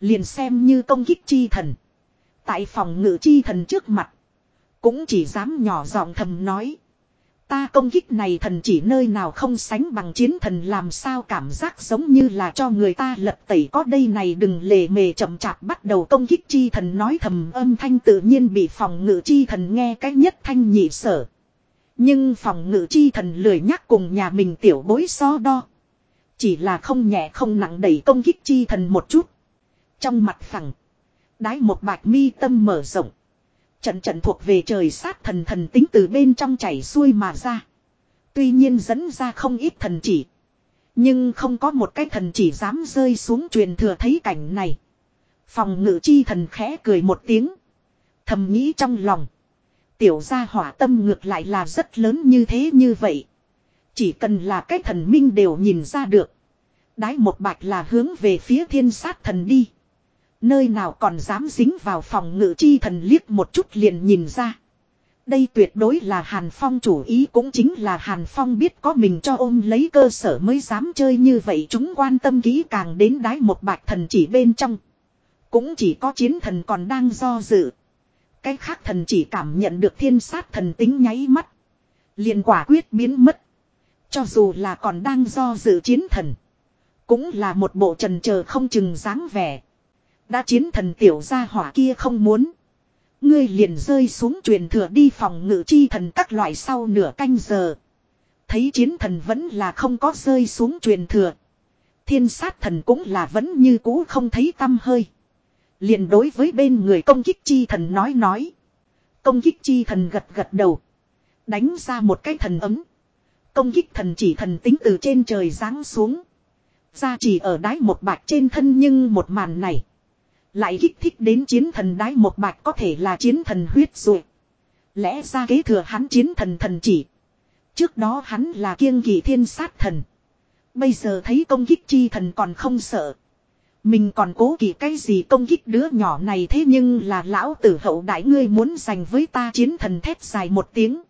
Liền xem như công kích chi thần. Tại phòng ngự chi thần trước mặt. Cũng chỉ dám nhỏ giọng thầm nói. Ta công kích này thần chỉ nơi nào không sánh bằng chiến thần làm sao cảm giác giống như là cho người ta lật tẩy có đây này đừng lề mề chậm chạp bắt đầu công kích chi thần nói thầm âm thanh tự nhiên bị phòng ngự chi thần nghe cái nhất thanh nhị sở. Nhưng phòng ngự chi thần lười nhắc cùng nhà mình tiểu bối so đo. Chỉ là không nhẹ không nặng đẩy công kích chi thần một chút. Trong mặt phẳng. Đái một bạch mi tâm mở rộng. Trận trận thuộc về trời sát thần thần tính từ bên trong chảy xuôi mà ra. Tuy nhiên dẫn ra không ít thần chỉ. Nhưng không có một cái thần chỉ dám rơi xuống truyền thừa thấy cảnh này. Phòng ngự chi thần khẽ cười một tiếng. Thầm nghĩ trong lòng. Tiểu gia hỏa tâm ngược lại là rất lớn như thế như vậy. Chỉ cần là cái thần minh đều nhìn ra được. Đái một bạch là hướng về phía thiên sát thần đi. Nơi nào còn dám dính vào phòng ngự chi thần liếc một chút liền nhìn ra. Đây tuyệt đối là Hàn Phong chủ ý, cũng chính là Hàn Phong biết có mình cho ôm lấy cơ sở mới dám chơi như vậy, chúng quan tâm kỹ càng đến đái một bạch thần chỉ bên trong. Cũng chỉ có chiến thần còn đang do dự. Cái khác thần chỉ cảm nhận được thiên sát thần tính nháy mắt. liền quả quyết biến mất. Cho dù là còn đang do dự chiến thần. Cũng là một bộ trần chờ không chừng dáng vẻ. Đã chiến thần tiểu gia hỏa kia không muốn. Ngươi liền rơi xuống truyền thừa đi phòng ngự chi thần các loại sau nửa canh giờ. Thấy chiến thần vẫn là không có rơi xuống truyền thừa. Thiên sát thần cũng là vẫn như cũ không thấy tâm hơi. Liền đối với bên người công kích chi thần nói nói. Công kích chi thần gật gật đầu. Đánh ra một cái thần ấm. Công kích thần chỉ thần tính từ trên trời giáng xuống. Ra chỉ ở đáy một bạch trên thân nhưng một màn này. Lại kích thích đến chiến thần đái một bạch có thể là chiến thần huyết rồi. Lẽ ra kế thừa hắn chiến thần thần chỉ. Trước đó hắn là kiêng kỵ thiên sát thần. Bây giờ thấy công kích chi thần còn không sợ. Mình còn cố kỵ cái gì công kích đứa nhỏ này thế nhưng là lão tử hậu đại ngươi muốn giành với ta chiến thần thét dài một tiếng.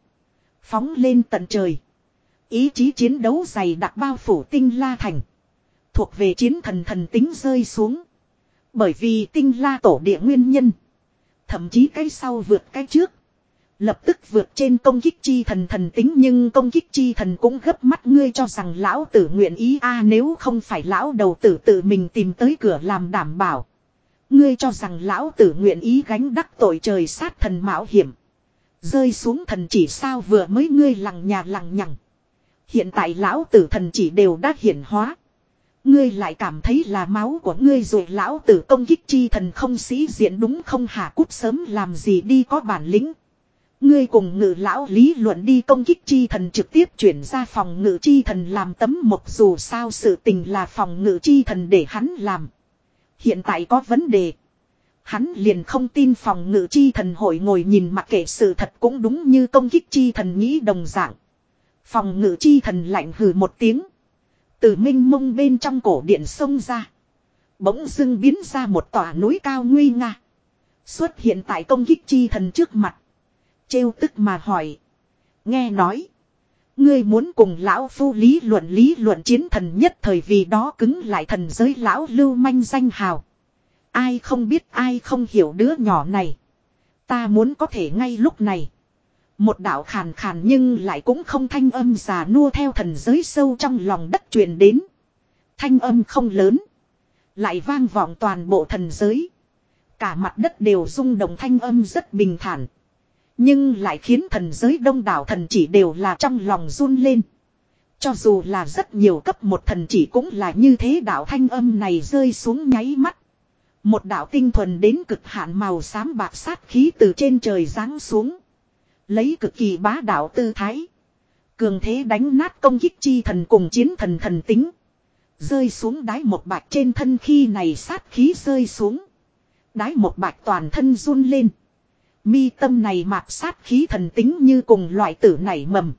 Phóng lên tận trời. Ý chí chiến đấu dày đặc bao phủ tinh la thành. Thuộc về chiến thần thần tính rơi xuống. Bởi vì tinh la tổ địa nguyên nhân. Thậm chí cái sau vượt cái trước. Lập tức vượt trên công kích chi thần thần tính nhưng công kích chi thần cũng gấp mắt ngươi cho rằng lão tử nguyện ý a, nếu không phải lão đầu tử tự mình tìm tới cửa làm đảm bảo. Ngươi cho rằng lão tử nguyện ý gánh đắc tội trời sát thần mạo hiểm. Rơi xuống thần chỉ sao vừa mới ngươi lằng nhà lằng nhằng. Hiện tại lão tử thần chỉ đều đã hiển hóa. Ngươi lại cảm thấy là máu của ngươi rồi, lão tử công kích chi thần không sĩ diện đúng không hả cút sớm làm gì đi, có bản lĩnh. Ngươi cùng ngự lão lý luận đi, công kích chi thần trực tiếp chuyển ra phòng ngự chi thần làm tấm mộc, dù sao sự tình là phòng ngự chi thần để hắn làm. Hiện tại có vấn đề. Hắn liền không tin phòng ngự chi thần hội ngồi nhìn mặc kệ sự thật cũng đúng như công kích chi thần nghĩ đồng dạng. Phòng ngự chi thần lạnh hừ một tiếng. Từ minh mông bên trong cổ điện sông ra. Bỗng dưng biến ra một tòa núi cao nguy nga. Xuất hiện tại công kích chi thần trước mặt. Trêu tức mà hỏi. Nghe nói. Ngươi muốn cùng lão phu lý luận lý luận chiến thần nhất thời vì đó cứng lại thần giới lão lưu manh danh hào. Ai không biết ai không hiểu đứa nhỏ này. Ta muốn có thể ngay lúc này. Một đạo khàn khàn nhưng lại cũng không thanh âm già nua theo thần giới sâu trong lòng đất truyền đến. Thanh âm không lớn. Lại vang vọng toàn bộ thần giới. Cả mặt đất đều rung động thanh âm rất bình thản. Nhưng lại khiến thần giới đông đảo thần chỉ đều là trong lòng run lên. Cho dù là rất nhiều cấp một thần chỉ cũng là như thế đạo thanh âm này rơi xuống nháy mắt. Một đạo tinh thuần đến cực hạn màu xám bạc sát khí từ trên trời giáng xuống. Lấy cực kỳ bá đạo tư thái. Cường thế đánh nát công kích chi thần cùng chiến thần thần tính. Rơi xuống đái một bạch trên thân khi này sát khí rơi xuống. đái một bạch toàn thân run lên. Mi tâm này mạc sát khí thần tính như cùng loại tử nảy mầm.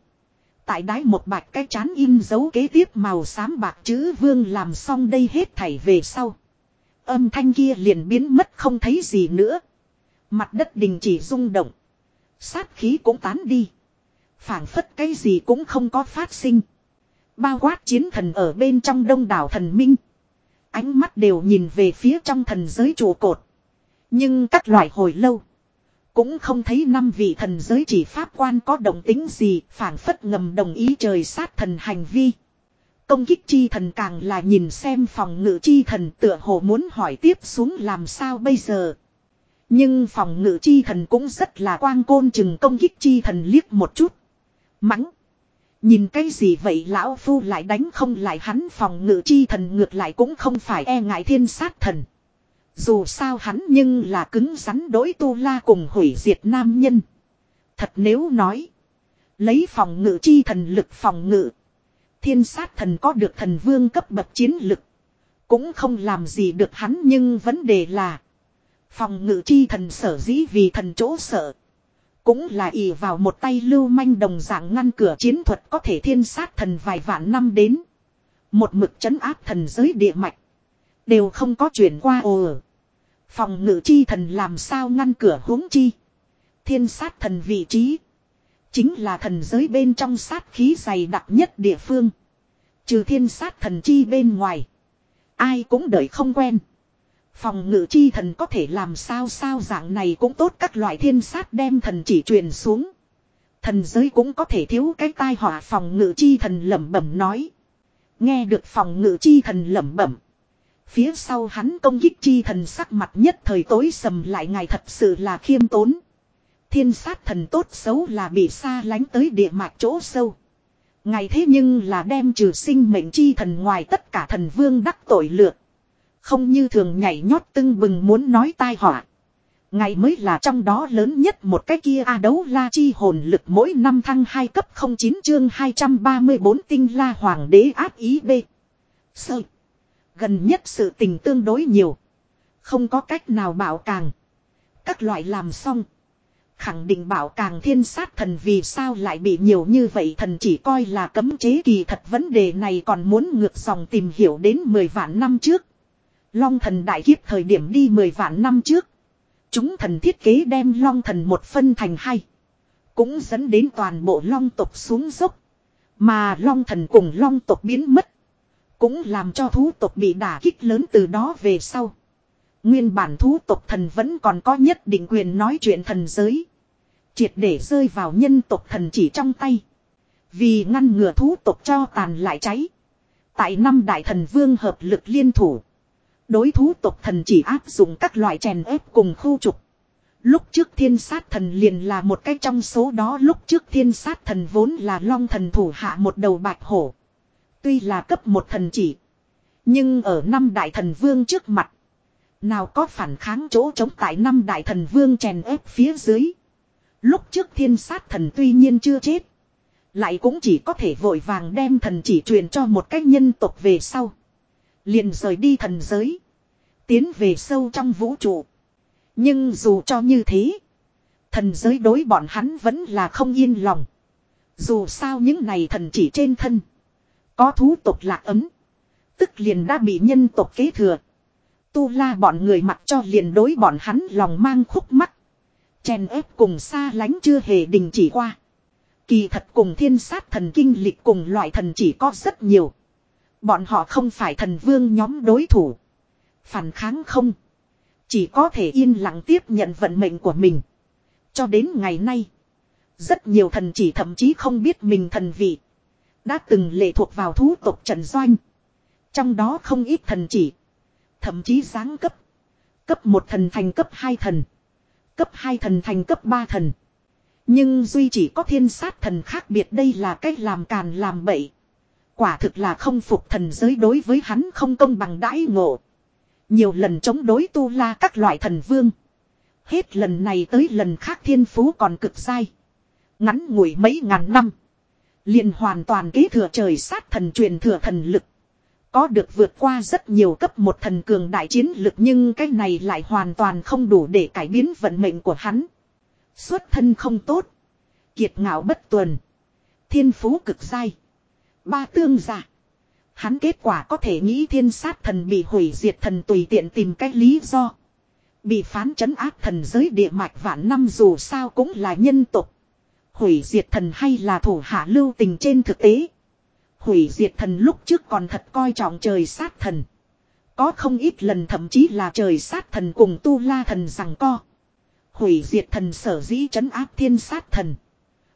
Tại đái một bạch cái chán in dấu kế tiếp màu xám bạc chữ vương làm xong đây hết thảy về sau. Âm thanh kia liền biến mất không thấy gì nữa. Mặt đất đình chỉ rung động. Sát khí cũng tán đi. phảng phất cái gì cũng không có phát sinh. Bao quát chiến thần ở bên trong đông đảo thần minh. Ánh mắt đều nhìn về phía trong thần giới trụ cột. Nhưng các loại hồi lâu. Cũng không thấy năm vị thần giới chỉ pháp quan có động tính gì, phản phất ngầm đồng ý trời sát thần hành vi. Công kích chi thần càng là nhìn xem phòng ngự chi thần tựa hồ muốn hỏi tiếp xuống làm sao bây giờ. Nhưng phòng ngự chi thần cũng rất là quang côn chừng công kích chi thần liếc một chút. Mắng. Nhìn cái gì vậy lão phu lại đánh không lại hắn phòng ngự chi thần ngược lại cũng không phải e ngại thiên sát thần. Dù sao hắn nhưng là cứng rắn đối tu la cùng hủy diệt nam nhân. Thật nếu nói. Lấy phòng ngự chi thần lực phòng ngự. Thiên sát thần có được thần vương cấp bậc chiến lực. Cũng không làm gì được hắn nhưng vấn đề là. Phòng ngự chi thần sở dĩ vì thần chỗ sợ. Cũng là ỷ vào một tay lưu manh đồng dạng ngăn cửa chiến thuật có thể thiên sát thần vài vạn năm đến. Một mực chấn áp thần giới địa mạch. Đều không có chuyển qua ồ. Phòng ngự chi thần làm sao ngăn cửa huống chi. Thiên sát thần vị trí. Chính là thần giới bên trong sát khí dày đặc nhất địa phương. Trừ thiên sát thần chi bên ngoài. Ai cũng đợi không quen. Phòng ngự chi thần có thể làm sao sao dạng này cũng tốt, các loại thiên sát đem thần chỉ truyền xuống. Thần giới cũng có thể thiếu cái tai họa phòng ngự chi thần lẩm bẩm nói. Nghe được phòng ngự chi thần lẩm bẩm. Phía sau hắn công kích chi thần sắc mặt nhất thời tối sầm lại, ngài thật sự là khiêm tốn. Thiên sát thần tốt xấu là bị xa lánh tới địa mạch chỗ sâu. Ngài thế nhưng là đem trừ sinh mệnh chi thần ngoài tất cả thần vương đắc tội lượt. Không như thường nhảy nhót tưng bừng muốn nói tai họa. ngày mới là trong đó lớn nhất một cái kia a đấu la chi hồn lực mỗi năm thăng 2 cấp 09 chương 234 tinh la hoàng đế áp ý b. Sơ. Gần nhất sự tình tương đối nhiều. Không có cách nào bảo càng. Các loại làm xong. Khẳng định bảo càng thiên sát thần vì sao lại bị nhiều như vậy thần chỉ coi là cấm chế kỳ thật vấn đề này còn muốn ngược dòng tìm hiểu đến 10 vạn năm trước. Long thần đại kiếp thời điểm đi 10 vạn năm trước. Chúng thần thiết kế đem long thần một phân thành hai. Cũng dẫn đến toàn bộ long tộc xuống dốc. Mà long thần cùng long tộc biến mất. Cũng làm cho thú tộc bị đả kích lớn từ đó về sau. Nguyên bản thú tộc thần vẫn còn có nhất định quyền nói chuyện thần giới. Triệt để rơi vào nhân tộc thần chỉ trong tay. Vì ngăn ngừa thú tộc cho tàn lại cháy. Tại năm đại thần vương hợp lực liên thủ. Đối thú tộc thần chỉ áp dụng các loại chèn ép cùng khu trục. Lúc trước thiên sát thần liền là một cái trong số đó, lúc trước thiên sát thần vốn là long thần thủ hạ một đầu bạch hổ. Tuy là cấp một thần chỉ. Nhưng ở năm đại thần vương trước mặt. Nào có phản kháng chỗ chống tại năm đại thần vương chèn ép phía dưới. Lúc trước thiên sát thần tuy nhiên chưa chết. Lại cũng chỉ có thể vội vàng đem thần chỉ truyền cho một cách nhân tộc về sau. Liền rời đi thần giới. Tiến về sâu trong vũ trụ. Nhưng dù cho như thế. Thần giới đối bọn hắn vẫn là không yên lòng. Dù sao những này thần chỉ trên thân. Có thú tộc lạc ấm. Tức liền đã bị nhân tộc kế thừa. Tu la bọn người mặc cho liền đối bọn hắn lòng mang khúc mắt. Chèn ép cùng xa lánh chưa hề đình chỉ qua. Kỳ thật cùng thiên sát thần kinh lịch cùng loại thần chỉ có rất nhiều. Bọn họ không phải thần vương nhóm đối thủ. Phản kháng không. Chỉ có thể yên lặng tiếp nhận vận mệnh của mình. Cho đến ngày nay. Rất nhiều thần chỉ thậm chí không biết mình thần vị. Đã từng lệ thuộc vào thú tộc Trần Doanh. Trong đó không ít thần chỉ. Thậm chí giáng cấp. Cấp một thần thành cấp hai thần. Cấp hai thần thành cấp ba thần. Nhưng duy chỉ có thiên sát thần khác biệt đây là cách làm càn làm bậy. Quả thực là không phục thần giới đối với hắn không công bằng đãi ngộ. Nhiều lần chống đối tu la các loại thần vương. Hết lần này tới lần khác thiên phú còn cực dai. Ngắn ngủi mấy ngàn năm. liền hoàn toàn kế thừa trời sát thần truyền thừa thần lực. Có được vượt qua rất nhiều cấp một thần cường đại chiến lực nhưng cái này lại hoàn toàn không đủ để cải biến vận mệnh của hắn. Xuất thân không tốt. Kiệt ngạo bất tuần. Thiên phú cực dai. Ba tương giả. Hắn kết quả có thể nghĩ thiên sát thần bị hủy diệt thần tùy tiện tìm cách lý do. Bị phán chấn áp thần giới địa mạch vạn năm dù sao cũng là nhân tục. Hủy diệt thần hay là thủ hạ lưu tình trên thực tế. Hủy diệt thần lúc trước còn thật coi trọng trời sát thần. Có không ít lần thậm chí là trời sát thần cùng tu la thần rằng co. Hủy diệt thần sở dĩ trấn áp thiên sát thần.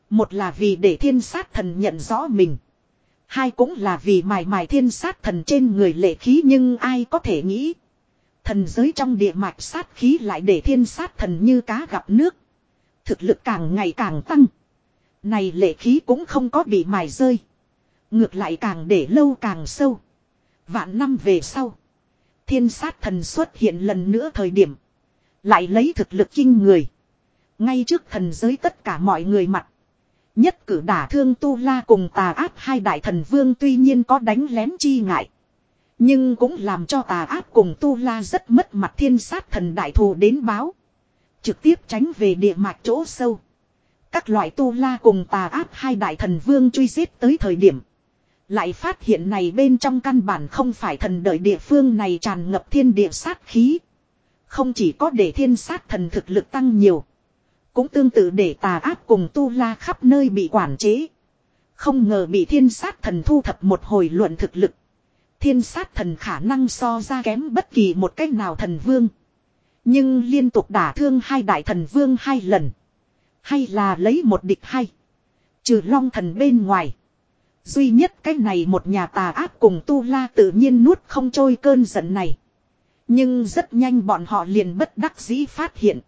Một là vì để thiên sát thần nhận rõ mình. Hai cũng là vì mài mài thiên sát thần trên người lệ khí nhưng ai có thể nghĩ. Thần giới trong địa mạch sát khí lại để thiên sát thần như cá gặp nước. Thực lực càng ngày càng tăng. Này lệ khí cũng không có bị mài rơi. Ngược lại càng để lâu càng sâu. Vạn năm về sau. Thiên sát thần xuất hiện lần nữa thời điểm. Lại lấy thực lực kinh người. Ngay trước thần giới tất cả mọi người mặt. Nhất cử đả thương Tu La cùng tà áp hai đại thần vương tuy nhiên có đánh lén chi ngại. Nhưng cũng làm cho tà áp cùng Tu La rất mất mặt thiên sát thần đại thù đến báo. Trực tiếp tránh về địa mạch chỗ sâu. Các loại Tu La cùng tà áp hai đại thần vương truy giết tới thời điểm. Lại phát hiện này bên trong căn bản không phải thần đợi địa phương này tràn ngập thiên địa sát khí. Không chỉ có để thiên sát thần thực lực tăng nhiều. Cũng tương tự để tà ác cùng tu la khắp nơi bị quản chế. Không ngờ bị thiên sát thần thu thập một hồi luận thực lực. Thiên sát thần khả năng so ra kém bất kỳ một cách nào thần vương. Nhưng liên tục đả thương hai đại thần vương hai lần. Hay là lấy một địch hay, Trừ long thần bên ngoài. Duy nhất cái này một nhà tà ác cùng tu la tự nhiên nuốt không trôi cơn giận này. Nhưng rất nhanh bọn họ liền bất đắc dĩ phát hiện.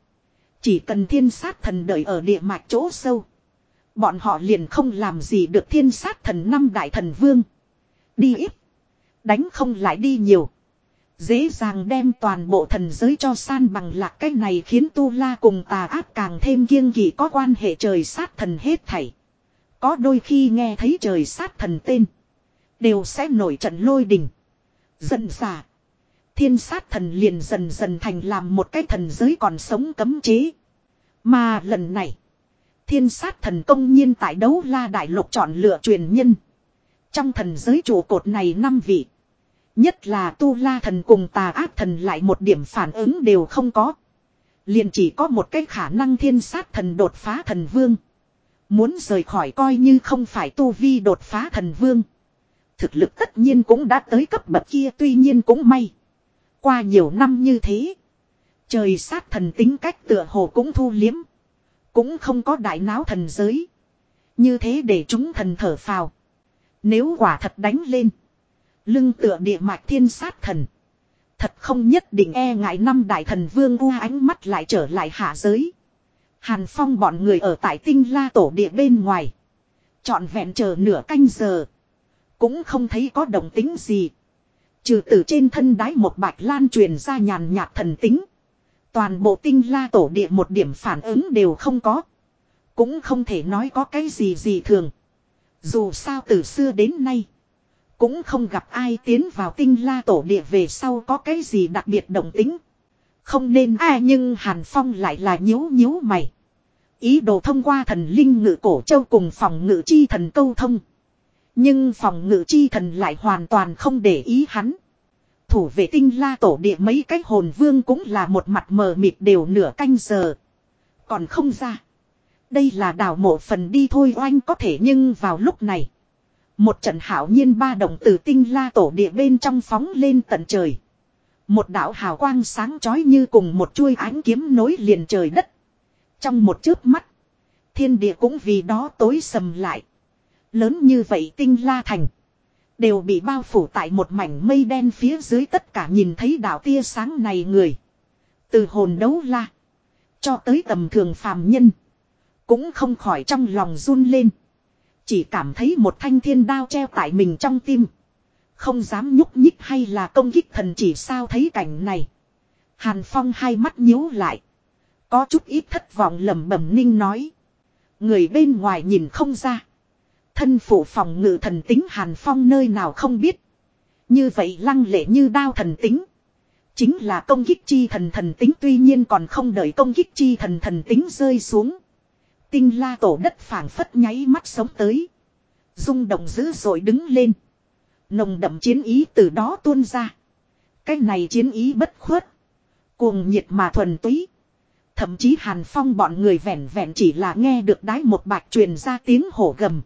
Chỉ cần thiên sát thần đợi ở địa mạch chỗ sâu. Bọn họ liền không làm gì được thiên sát thần năm đại thần vương. Đi ít. Đánh không lại đi nhiều. Dễ dàng đem toàn bộ thần giới cho san bằng lạc cái này khiến tu la cùng tà ác càng thêm kiêng kỵ có quan hệ trời sát thần hết thảy. Có đôi khi nghe thấy trời sát thần tên. Đều sẽ nổi trận lôi đình. Dần xả. Thiên sát thần liền dần dần thành làm một cái thần giới còn sống cấm chế. Mà lần này. Thiên sát thần công nhiên tại đấu la đại lục chọn lựa truyền nhân. Trong thần giới trụ cột này năm vị. Nhất là tu la thần cùng tà ác thần lại một điểm phản ứng đều không có. Liền chỉ có một cái khả năng thiên sát thần đột phá thần vương. Muốn rời khỏi coi như không phải tu vi đột phá thần vương. Thực lực tất nhiên cũng đã tới cấp bậc kia, tuy nhiên cũng may. Qua nhiều năm như thế. Trời sát thần tính cách tựa hồ cũng thu liếm. Cũng không có đại náo thần giới. Như thế để chúng thần thở phào. Nếu quả thật đánh lên. Lưng tựa địa mạch thiên sát thần. Thật không nhất định e ngại năm đại thần vương u ánh mắt lại trở lại hạ giới. Hàn Phong bọn người ở tại tinh la tổ địa bên ngoài. Chọn vẹn chờ nửa canh giờ. Cũng không thấy có động tính gì. Trừ từ trên thân đái một bạch lan truyền ra nhàn nhạt thần tính. Toàn bộ tinh la tổ địa một điểm phản ứng đều không có. Cũng không thể nói có cái gì gì thường. Dù sao từ xưa đến nay. Cũng không gặp ai tiến vào tinh la tổ địa về sau có cái gì đặc biệt động tính. Không nên ai nhưng Hàn Phong lại là nhíu nhíu mày. Ý đồ thông qua thần linh ngự cổ châu cùng phòng ngự chi thần câu thông. Nhưng phòng ngự chi thần lại hoàn toàn không để ý hắn. Thủ vệ tinh la tổ địa mấy cái hồn vương cũng là một mặt mờ mịt đều nửa canh giờ. Còn không ra. Đây là đảo mộ phần đi thôi oanh có thể nhưng vào lúc này. Một trận hảo nhiên ba động từ tinh la tổ địa bên trong phóng lên tận trời. Một đạo hào quang sáng chói như cùng một chuôi ánh kiếm nối liền trời đất. Trong một chớp mắt. Thiên địa cũng vì đó tối sầm lại. Lớn như vậy tinh la thành. Đều bị bao phủ tại một mảnh mây đen phía dưới tất cả nhìn thấy đạo tia sáng này người. Từ hồn đấu la. Cho tới tầm thường phàm nhân. Cũng không khỏi trong lòng run lên. Chỉ cảm thấy một thanh thiên đao treo tại mình trong tim. Không dám nhúc nhích hay là công kích thần chỉ sao thấy cảnh này. Hàn Phong hai mắt nhíu lại. Có chút ít thất vọng lẩm bẩm ninh nói. Người bên ngoài nhìn không ra. Thân phụ phòng ngự thần tính Hàn Phong nơi nào không biết. Như vậy lăng lệ như đao thần tính. Chính là công kích chi thần thần tính tuy nhiên còn không đợi công kích chi thần thần tính rơi xuống. Tinh la tổ đất phảng phất nháy mắt sống tới. rung động dữ dội đứng lên. Nồng đậm chiến ý từ đó tuôn ra. Cái này chiến ý bất khuất. Cuồng nhiệt mà thuần túy. Thậm chí Hàn Phong bọn người vẹn vẹn chỉ là nghe được đái một bạc truyền ra tiếng hổ gầm.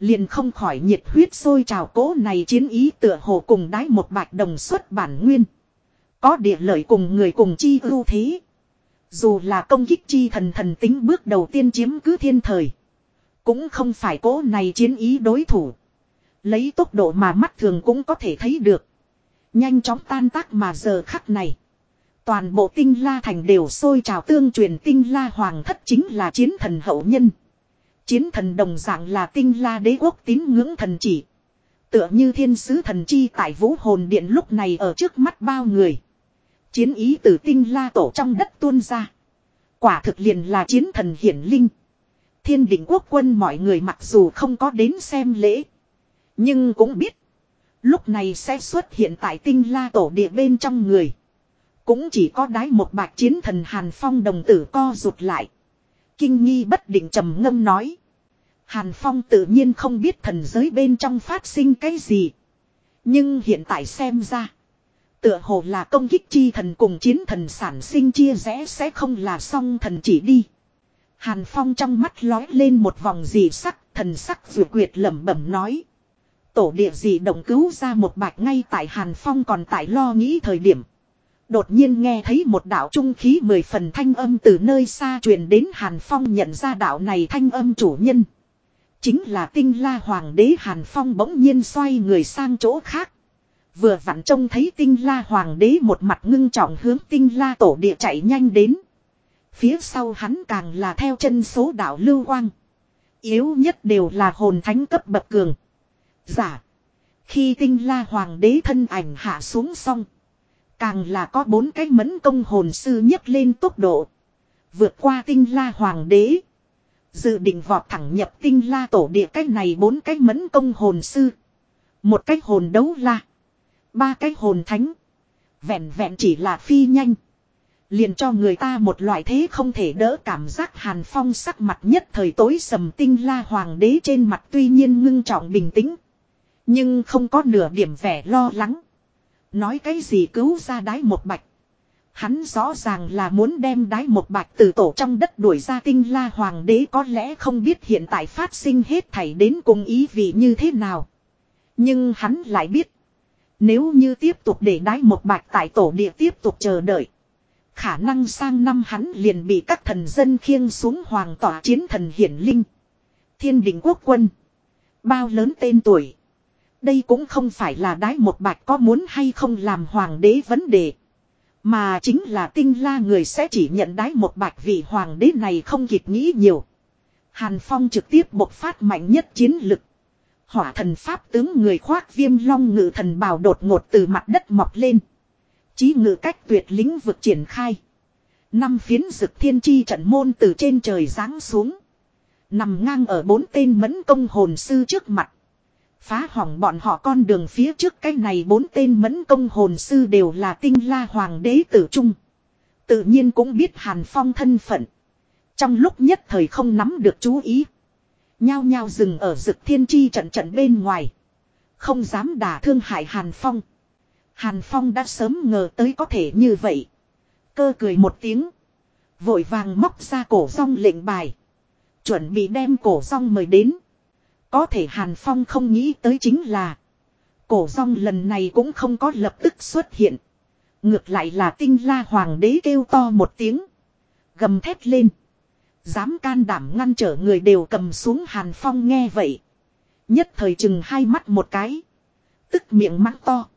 Liền không khỏi nhiệt huyết sôi trào cố này chiến ý tựa hồ cùng đái một bạch đồng xuất bản nguyên. Có địa lợi cùng người cùng chi ưu thế. Dù là công kích chi thần thần tính bước đầu tiên chiếm cứ thiên thời. Cũng không phải cố này chiến ý đối thủ. Lấy tốc độ mà mắt thường cũng có thể thấy được. Nhanh chóng tan tác mà giờ khắc này. Toàn bộ tinh la thành đều sôi trào tương truyền tinh la hoàng thất chính là chiến thần hậu nhân. Chiến thần đồng dạng là tinh la đế quốc tín ngưỡng thần chỉ. Tựa như thiên sứ thần chi tại vũ hồn điện lúc này ở trước mắt bao người. Chiến ý từ tinh la tổ trong đất tuôn ra. Quả thực liền là chiến thần hiển linh. Thiên định quốc quân mọi người mặc dù không có đến xem lễ. Nhưng cũng biết. Lúc này sẽ xuất hiện tại tinh la tổ địa bên trong người. Cũng chỉ có đái một bạc chiến thần Hàn Phong đồng tử co rụt lại. Kinh nghi bất định trầm ngâm nói. Hàn Phong tự nhiên không biết thần giới bên trong phát sinh cái gì. Nhưng hiện tại xem ra. Tựa hồ là công kích chi thần cùng chiến thần sản sinh chia rẽ sẽ không là song thần chỉ đi. Hàn Phong trong mắt lói lên một vòng dị sắc, thần sắc vừa quyệt lẩm bẩm nói. Tổ địa dị động cứu ra một bạch ngay tại Hàn Phong còn tại lo nghĩ thời điểm. Đột nhiên nghe thấy một đạo trung khí mười phần thanh âm từ nơi xa truyền đến Hàn Phong nhận ra đạo này thanh âm chủ nhân. Chính là tinh la hoàng đế Hàn Phong bỗng nhiên xoay người sang chỗ khác. Vừa vặn trông thấy tinh la hoàng đế một mặt ngưng trọng hướng tinh la tổ địa chạy nhanh đến. Phía sau hắn càng là theo chân số đạo lưu quang. Yếu nhất đều là hồn thánh cấp bậc cường. Giả. Khi tinh la hoàng đế thân ảnh hạ xuống xong. Càng là có bốn cái mẫn công hồn sư nhấc lên tốc độ. Vượt qua tinh la hoàng đế. Dự định vọt thẳng nhập tinh la tổ địa cách này bốn cái mẫn công hồn sư. Một cái hồn đấu la. Ba cái hồn thánh. Vẹn vẹn chỉ là phi nhanh. Liền cho người ta một loại thế không thể đỡ cảm giác hàn phong sắc mặt nhất thời tối sầm tinh la hoàng đế trên mặt tuy nhiên ngưng trọng bình tĩnh. Nhưng không có nửa điểm vẻ lo lắng. Nói cái gì cứu ra đái một bạch. Hắn rõ ràng là muốn đem đái một bạch từ tổ trong đất đuổi ra tinh la hoàng đế có lẽ không biết hiện tại phát sinh hết thảy đến cùng ý vị như thế nào. Nhưng hắn lại biết. Nếu như tiếp tục để đái một bạch tại tổ địa tiếp tục chờ đợi. Khả năng sang năm hắn liền bị các thần dân khiêng xuống hoàng tỏa chiến thần hiển linh. Thiên đỉnh quốc quân. Bao lớn tên tuổi. Đây cũng không phải là đái một bạch có muốn hay không làm hoàng đế vấn đề. Mà chính là tinh la người sẽ chỉ nhận đái một bạch vị hoàng đế này không kịp nghĩ nhiều. Hàn Phong trực tiếp bộc phát mạnh nhất chiến lực. Hỏa thần pháp tướng người khoác viêm long ngự thần bào đột ngột từ mặt đất mọc lên. Chí ngự cách tuyệt lĩnh vực triển khai. Năm phiến rực thiên chi trận môn từ trên trời giáng xuống. Nằm ngang ở bốn tên mẫn công hồn sư trước mặt. Phá hỏng bọn họ con đường phía trước cái này bốn tên mẫn công hồn sư đều là tinh la hoàng đế tử trung. Tự nhiên cũng biết Hàn Phong thân phận. Trong lúc nhất thời không nắm được chú ý. Nhao nhao dừng ở rực thiên chi trận trận bên ngoài. Không dám đả thương hại Hàn Phong. Hàn Phong đã sớm ngờ tới có thể như vậy. Cơ cười một tiếng. Vội vàng móc ra cổ rong lệnh bài. Chuẩn bị đem cổ rong mời đến. Có thể Hàn Phong không nghĩ tới chính là. Cổ rong lần này cũng không có lập tức xuất hiện. Ngược lại là tinh la hoàng đế kêu to một tiếng. Gầm thét lên. Dám can đảm ngăn trở người đều cầm xuống Hàn Phong nghe vậy. Nhất thời chừng hai mắt một cái. Tức miệng mắng to.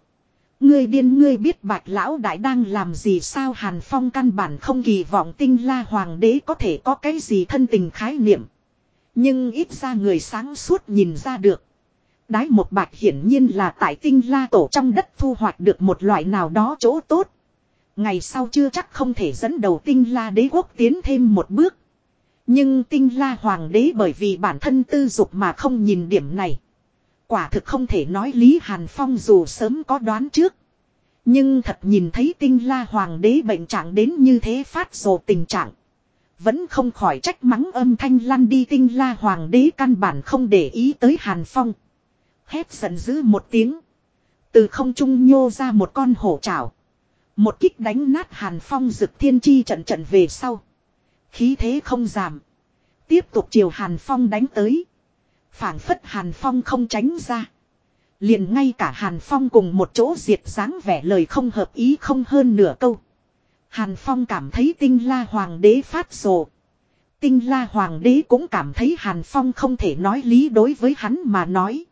Ngươi điên, ngươi biết bạch lão đại đang làm gì sao Hàn Phong căn bản không kỳ vọng tinh la hoàng đế có thể có cái gì thân tình khái niệm. Nhưng ít ra người sáng suốt nhìn ra được. Đái một bạch hiển nhiên là tại tinh la tổ trong đất thu hoạch được một loại nào đó chỗ tốt. Ngày sau chưa chắc không thể dẫn đầu tinh la đế quốc tiến thêm một bước. Nhưng tinh la hoàng đế bởi vì bản thân tư dục mà không nhìn điểm này. Quả thực không thể nói Lý Hàn Phong dù sớm có đoán trước. Nhưng thật nhìn thấy tinh la hoàng đế bệnh trạng đến như thế phát rồ tình trạng. Vẫn không khỏi trách mắng âm thanh lăn đi tinh la hoàng đế căn bản không để ý tới Hàn Phong. Hét giận dữ một tiếng. Từ không trung nhô ra một con hổ trảo. Một kích đánh nát Hàn Phong rực thiên chi trận trận về sau. Khí thế không giảm. Tiếp tục chiều Hàn Phong đánh tới. phảng phất Hàn Phong không tránh ra. Liền ngay cả Hàn Phong cùng một chỗ diệt dáng vẻ lời không hợp ý không hơn nửa câu. Hàn Phong cảm thấy tinh la hoàng đế phát rồ. Tinh la hoàng đế cũng cảm thấy Hàn Phong không thể nói lý đối với hắn mà nói.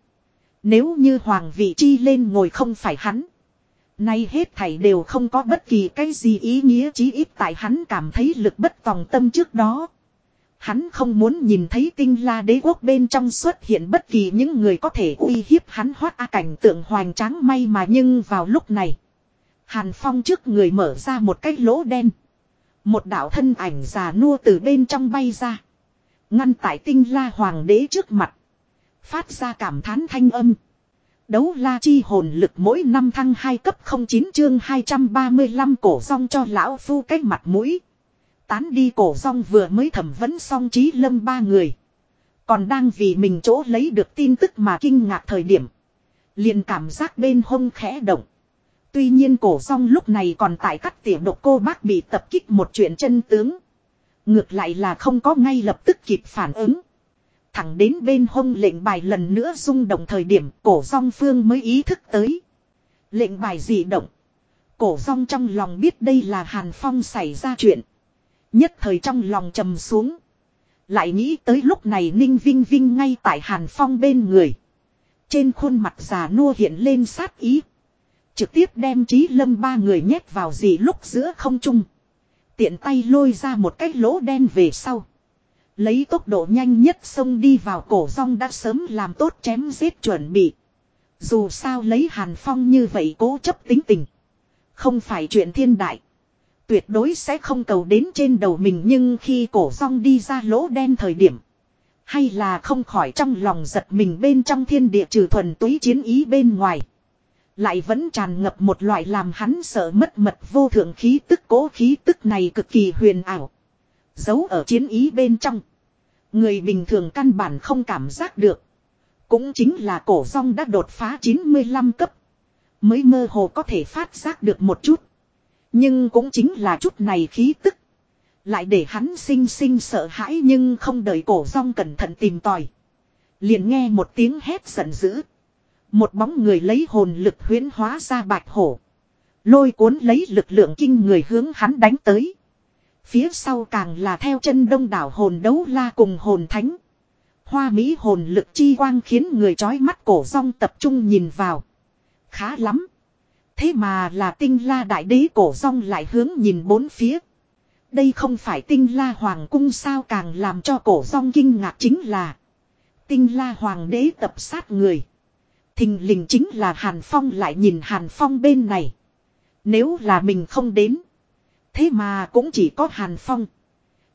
Nếu như hoàng vị chi lên ngồi không phải hắn. Nay hết thảy đều không có bất kỳ cái gì ý nghĩa chí ít tại hắn cảm thấy lực bất tòng tâm trước đó. Hắn không muốn nhìn thấy tinh la đế quốc bên trong xuất hiện bất kỳ những người có thể uy hiếp hắn hoát a cảnh tượng hoành tráng may mà nhưng vào lúc này. Hàn Phong trước người mở ra một cái lỗ đen. Một đạo thân ảnh già nua từ bên trong bay ra. Ngăn tại tinh la hoàng đế trước mặt. Phát ra cảm thán thanh âm. Đấu la chi hồn lực mỗi năm thăng 2 cấp 09 chương 235 cổ rong cho lão phu cách mặt mũi. Tán đi cổ rong vừa mới thẩm vấn xong trí lâm ba người. Còn đang vì mình chỗ lấy được tin tức mà kinh ngạc thời điểm. liền cảm giác bên hông khẽ động. Tuy nhiên cổ song lúc này còn tại các tiểu độc cô bác bị tập kích một chuyện chân tướng. Ngược lại là không có ngay lập tức kịp phản ứng. Thẳng đến bên hông lệnh bài lần nữa rung động thời điểm cổ song phương mới ý thức tới. Lệnh bài gì động. Cổ song trong lòng biết đây là Hàn Phong xảy ra chuyện. Nhất thời trong lòng trầm xuống. Lại nghĩ tới lúc này Ninh Vinh Vinh ngay tại Hàn Phong bên người. Trên khuôn mặt già nua hiện lên sát ý. Trực tiếp đem trí lâm ba người nhét vào gì lúc giữa không trung. Tiện tay lôi ra một cái lỗ đen về sau. Lấy tốc độ nhanh nhất xông đi vào cổ rong đã sớm làm tốt chém giết chuẩn bị. Dù sao lấy hàn phong như vậy cố chấp tính tình. Không phải chuyện thiên đại. Tuyệt đối sẽ không cầu đến trên đầu mình nhưng khi cổ rong đi ra lỗ đen thời điểm. Hay là không khỏi trong lòng giật mình bên trong thiên địa trừ thuần túy chiến ý bên ngoài. Lại vẫn tràn ngập một loại làm hắn sợ mất mật vô thượng khí tức cố khí tức này cực kỳ huyền ảo. Giấu ở chiến ý bên trong. Người bình thường căn bản không cảm giác được. Cũng chính là cổ rong đã đột phá 95 cấp. Mới mơ hồ có thể phát giác được một chút. Nhưng cũng chính là chút này khí tức. Lại để hắn sinh sinh sợ hãi nhưng không đợi cổ rong cẩn thận tìm tòi. Liền nghe một tiếng hét giận dữ. Một bóng người lấy hồn lực huyến hóa ra bạch hổ. Lôi cuốn lấy lực lượng kinh người hướng hắn đánh tới. Phía sau càng là theo chân đông đảo hồn đấu la cùng hồn thánh. Hoa mỹ hồn lực chi quang khiến người chói mắt cổ rong tập trung nhìn vào. Khá lắm. Thế mà là tinh la đại đế cổ rong lại hướng nhìn bốn phía. Đây không phải tinh la hoàng cung sao càng làm cho cổ rong kinh ngạc chính là. Tinh la hoàng đế tập sát người. Thình lình chính là Hàn Phong lại nhìn Hàn Phong bên này. Nếu là mình không đến. Thế mà cũng chỉ có Hàn Phong.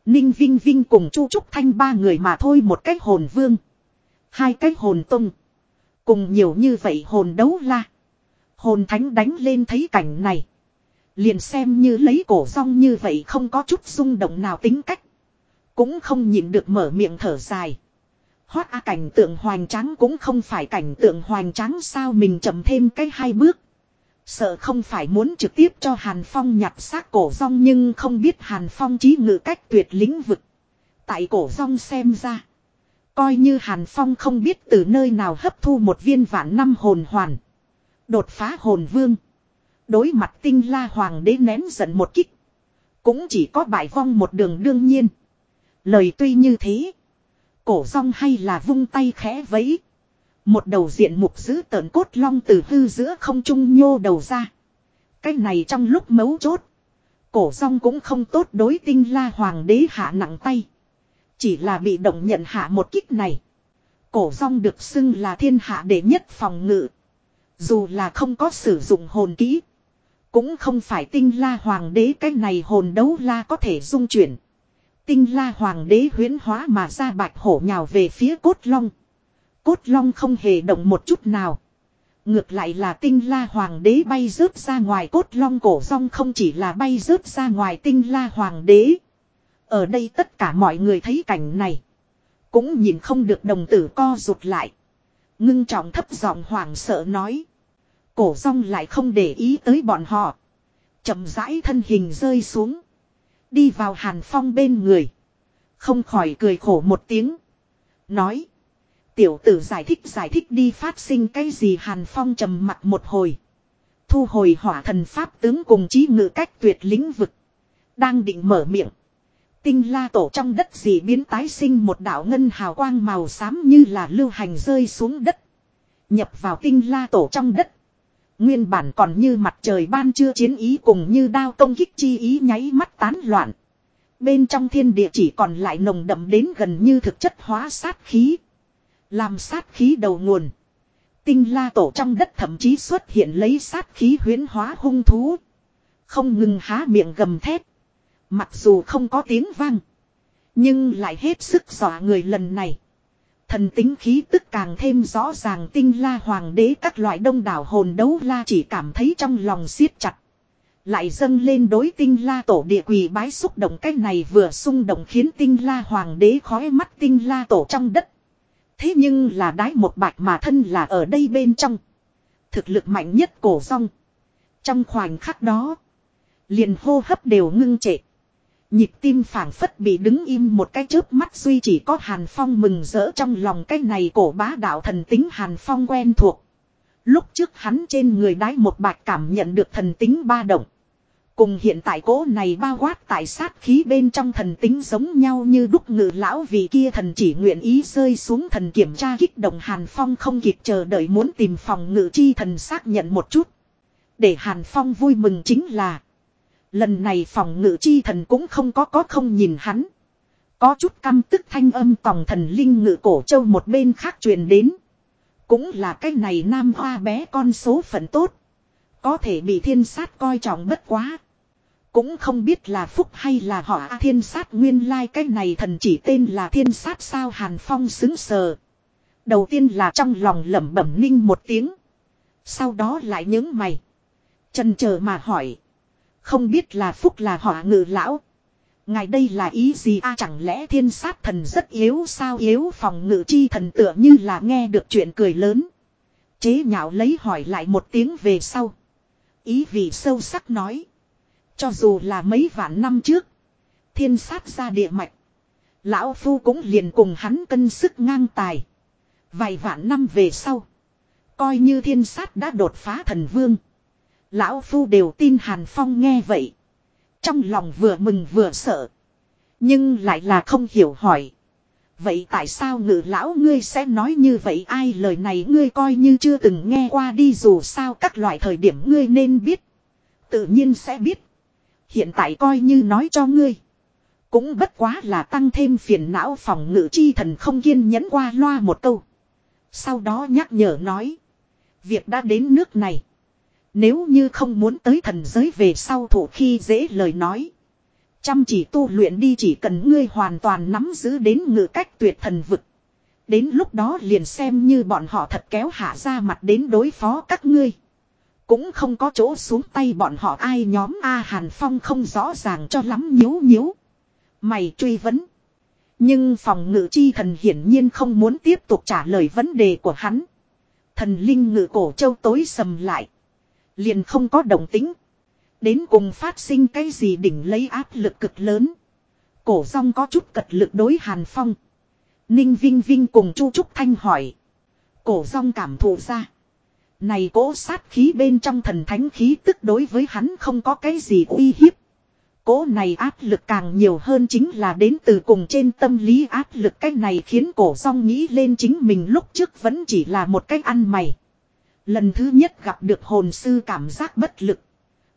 Ninh Vinh Vinh cùng Chu Trúc Thanh ba người mà thôi một cái hồn vương. Hai cái hồn tung. Cùng nhiều như vậy hồn đấu la. Hồn thánh đánh lên thấy cảnh này. Liền xem như lấy cổ rong như vậy không có chút rung động nào tính cách. Cũng không nhịn được mở miệng thở dài. Hoát a cảnh tượng hoành tráng cũng không phải cảnh tượng hoành tráng sao mình chậm thêm cái hai bước. Sợ không phải muốn trực tiếp cho Hàn Phong nhặt xác cổ rong nhưng không biết Hàn Phong trí ngự cách tuyệt lĩnh vực. Tại cổ rong xem ra. Coi như Hàn Phong không biết từ nơi nào hấp thu một viên vạn năm hồn hoàn. Đột phá hồn vương. Đối mặt tinh la hoàng đế nén giận một kích. Cũng chỉ có bại vong một đường đương nhiên. Lời tuy như thế. Cổ rong hay là vung tay khẽ vẫy. Một đầu diện mục giữ tợn cốt long từ hư giữa không trung nhô đầu ra. Cái này trong lúc mấu chốt. Cổ rong cũng không tốt đối tinh la hoàng đế hạ nặng tay. Chỉ là bị động nhận hạ một kích này. Cổ rong được xưng là thiên hạ đệ nhất phòng ngự. Dù là không có sử dụng hồn kỹ. Cũng không phải tinh la hoàng đế cái này hồn đấu la có thể dung chuyển. Tinh la hoàng đế huyến hóa mà ra bạch hổ nhào về phía cốt long. Cốt long không hề động một chút nào. Ngược lại là tinh la hoàng đế bay rớt ra ngoài cốt long cổ rong không chỉ là bay rớt ra ngoài tinh la hoàng đế. Ở đây tất cả mọi người thấy cảnh này. Cũng nhìn không được đồng tử co rụt lại. Ngưng trọng thấp giọng hoảng sợ nói. Cổ rong lại không để ý tới bọn họ. chậm rãi thân hình rơi xuống. Đi vào hàn phong bên người. Không khỏi cười khổ một tiếng. Nói. Tiểu tử giải thích giải thích đi phát sinh cái gì hàn phong trầm mặt một hồi. Thu hồi hỏa thần pháp tướng cùng trí ngự cách tuyệt lĩnh vực. Đang định mở miệng. Tinh la tổ trong đất dị biến tái sinh một đạo ngân hào quang màu xám như là lưu hành rơi xuống đất. Nhập vào tinh la tổ trong đất. Nguyên bản còn như mặt trời ban trưa chiến ý cùng như đao công kích chi ý nháy mắt tán loạn. Bên trong thiên địa chỉ còn lại nồng đậm đến gần như thực chất hóa sát khí. Làm sát khí đầu nguồn. Tinh la tổ trong đất thậm chí xuất hiện lấy sát khí huyến hóa hung thú. Không ngừng há miệng gầm thét. Mặc dù không có tiếng vang. Nhưng lại hết sức dọa người lần này. Thần tính khí tức càng thêm rõ ràng tinh la hoàng đế các loại đông đảo hồn đấu la chỉ cảm thấy trong lòng siết chặt. Lại dâng lên đối tinh la tổ địa quỳ bái xúc động cái này vừa xung động khiến tinh la hoàng đế khói mắt tinh la tổ trong đất. Thế nhưng là đái một bạch mà thân là ở đây bên trong. Thực lực mạnh nhất cổ rong. Trong khoảnh khắc đó. Liền hô hấp đều ngưng trệ. Nhịp tim phảng phất bị đứng im một cái chớp mắt duy chỉ có Hàn Phong mừng rỡ trong lòng cái này cổ bá đạo thần tính Hàn Phong quen thuộc. Lúc trước hắn trên người đái một bạch cảm nhận được thần tính ba động. Cùng hiện tại cố này bao quát tại sát khí bên trong thần tính giống nhau như đúc ngự lão vì kia thần chỉ nguyện ý rơi xuống thần kiểm tra kích động Hàn Phong không kịp chờ đợi muốn tìm phòng ngự chi thần xác nhận một chút. Để Hàn Phong vui mừng chính là Lần này phòng ngự chi thần cũng không có có không nhìn hắn. Có chút căm tức thanh âm tòng thần linh ngự cổ châu một bên khác truyền đến. Cũng là cái này nam hoa bé con số phận tốt. Có thể bị thiên sát coi trọng bất quá. Cũng không biết là phúc hay là họ thiên sát nguyên lai like cái này thần chỉ tên là thiên sát sao hàn phong xứng sờ. Đầu tiên là trong lòng lẩm bẩm ninh một tiếng. Sau đó lại những mày. Trần chờ mà hỏi. Không biết là phúc là họ ngự lão. Ngài đây là ý gì a chẳng lẽ thiên sát thần rất yếu sao yếu phòng ngự chi thần tựa như là nghe được chuyện cười lớn. Chế nhạo lấy hỏi lại một tiếng về sau. Ý vị sâu sắc nói. Cho dù là mấy vạn năm trước. Thiên sát ra địa mạch. Lão Phu cũng liền cùng hắn cân sức ngang tài. Vài vạn năm về sau. Coi như thiên sát đã đột phá thần vương. Lão Phu đều tin Hàn Phong nghe vậy. Trong lòng vừa mừng vừa sợ. Nhưng lại là không hiểu hỏi. Vậy tại sao ngự lão ngươi sẽ nói như vậy ai lời này ngươi coi như chưa từng nghe qua đi, dù sao các loại thời điểm ngươi nên biết. Tự nhiên sẽ biết. Hiện tại coi như nói cho ngươi. Cũng bất quá là tăng thêm phiền não phòng ngự chi thần không kiên nhẫn qua loa một câu. Sau đó nhắc nhở nói. Việc đã đến nước này. Nếu như không muốn tới thần giới về sau thủ khi dễ lời nói. Chăm chỉ tu luyện đi chỉ cần ngươi hoàn toàn nắm giữ đến ngự cách tuyệt thần vực. Đến lúc đó liền xem như bọn họ thật kéo hạ ra mặt đến đối phó các ngươi. Cũng không có chỗ xuống tay bọn họ ai nhóm A Hàn Phong không rõ ràng cho lắm nhíu nhíu. Mày truy vấn. Nhưng phòng ngự chi thần hiển nhiên không muốn tiếp tục trả lời vấn đề của hắn. Thần linh ngự cổ châu tối sầm lại. Liền không có động tính. Đến cùng phát sinh cái gì đỉnh lấy áp lực cực lớn. Cổ rong có chút cật lực đối Hàn Phong. Ninh Vinh Vinh cùng Chu Trúc Thanh hỏi. Cổ rong cảm thụ ra. Này cố sát khí bên trong thần thánh khí tức đối với hắn không có cái gì uy hiếp. Cố này áp lực càng nhiều hơn chính là đến từ cùng trên tâm lý áp lực cái này khiến cổ song nghĩ lên chính mình lúc trước vẫn chỉ là một cách ăn mày. Lần thứ nhất gặp được hồn sư cảm giác bất lực.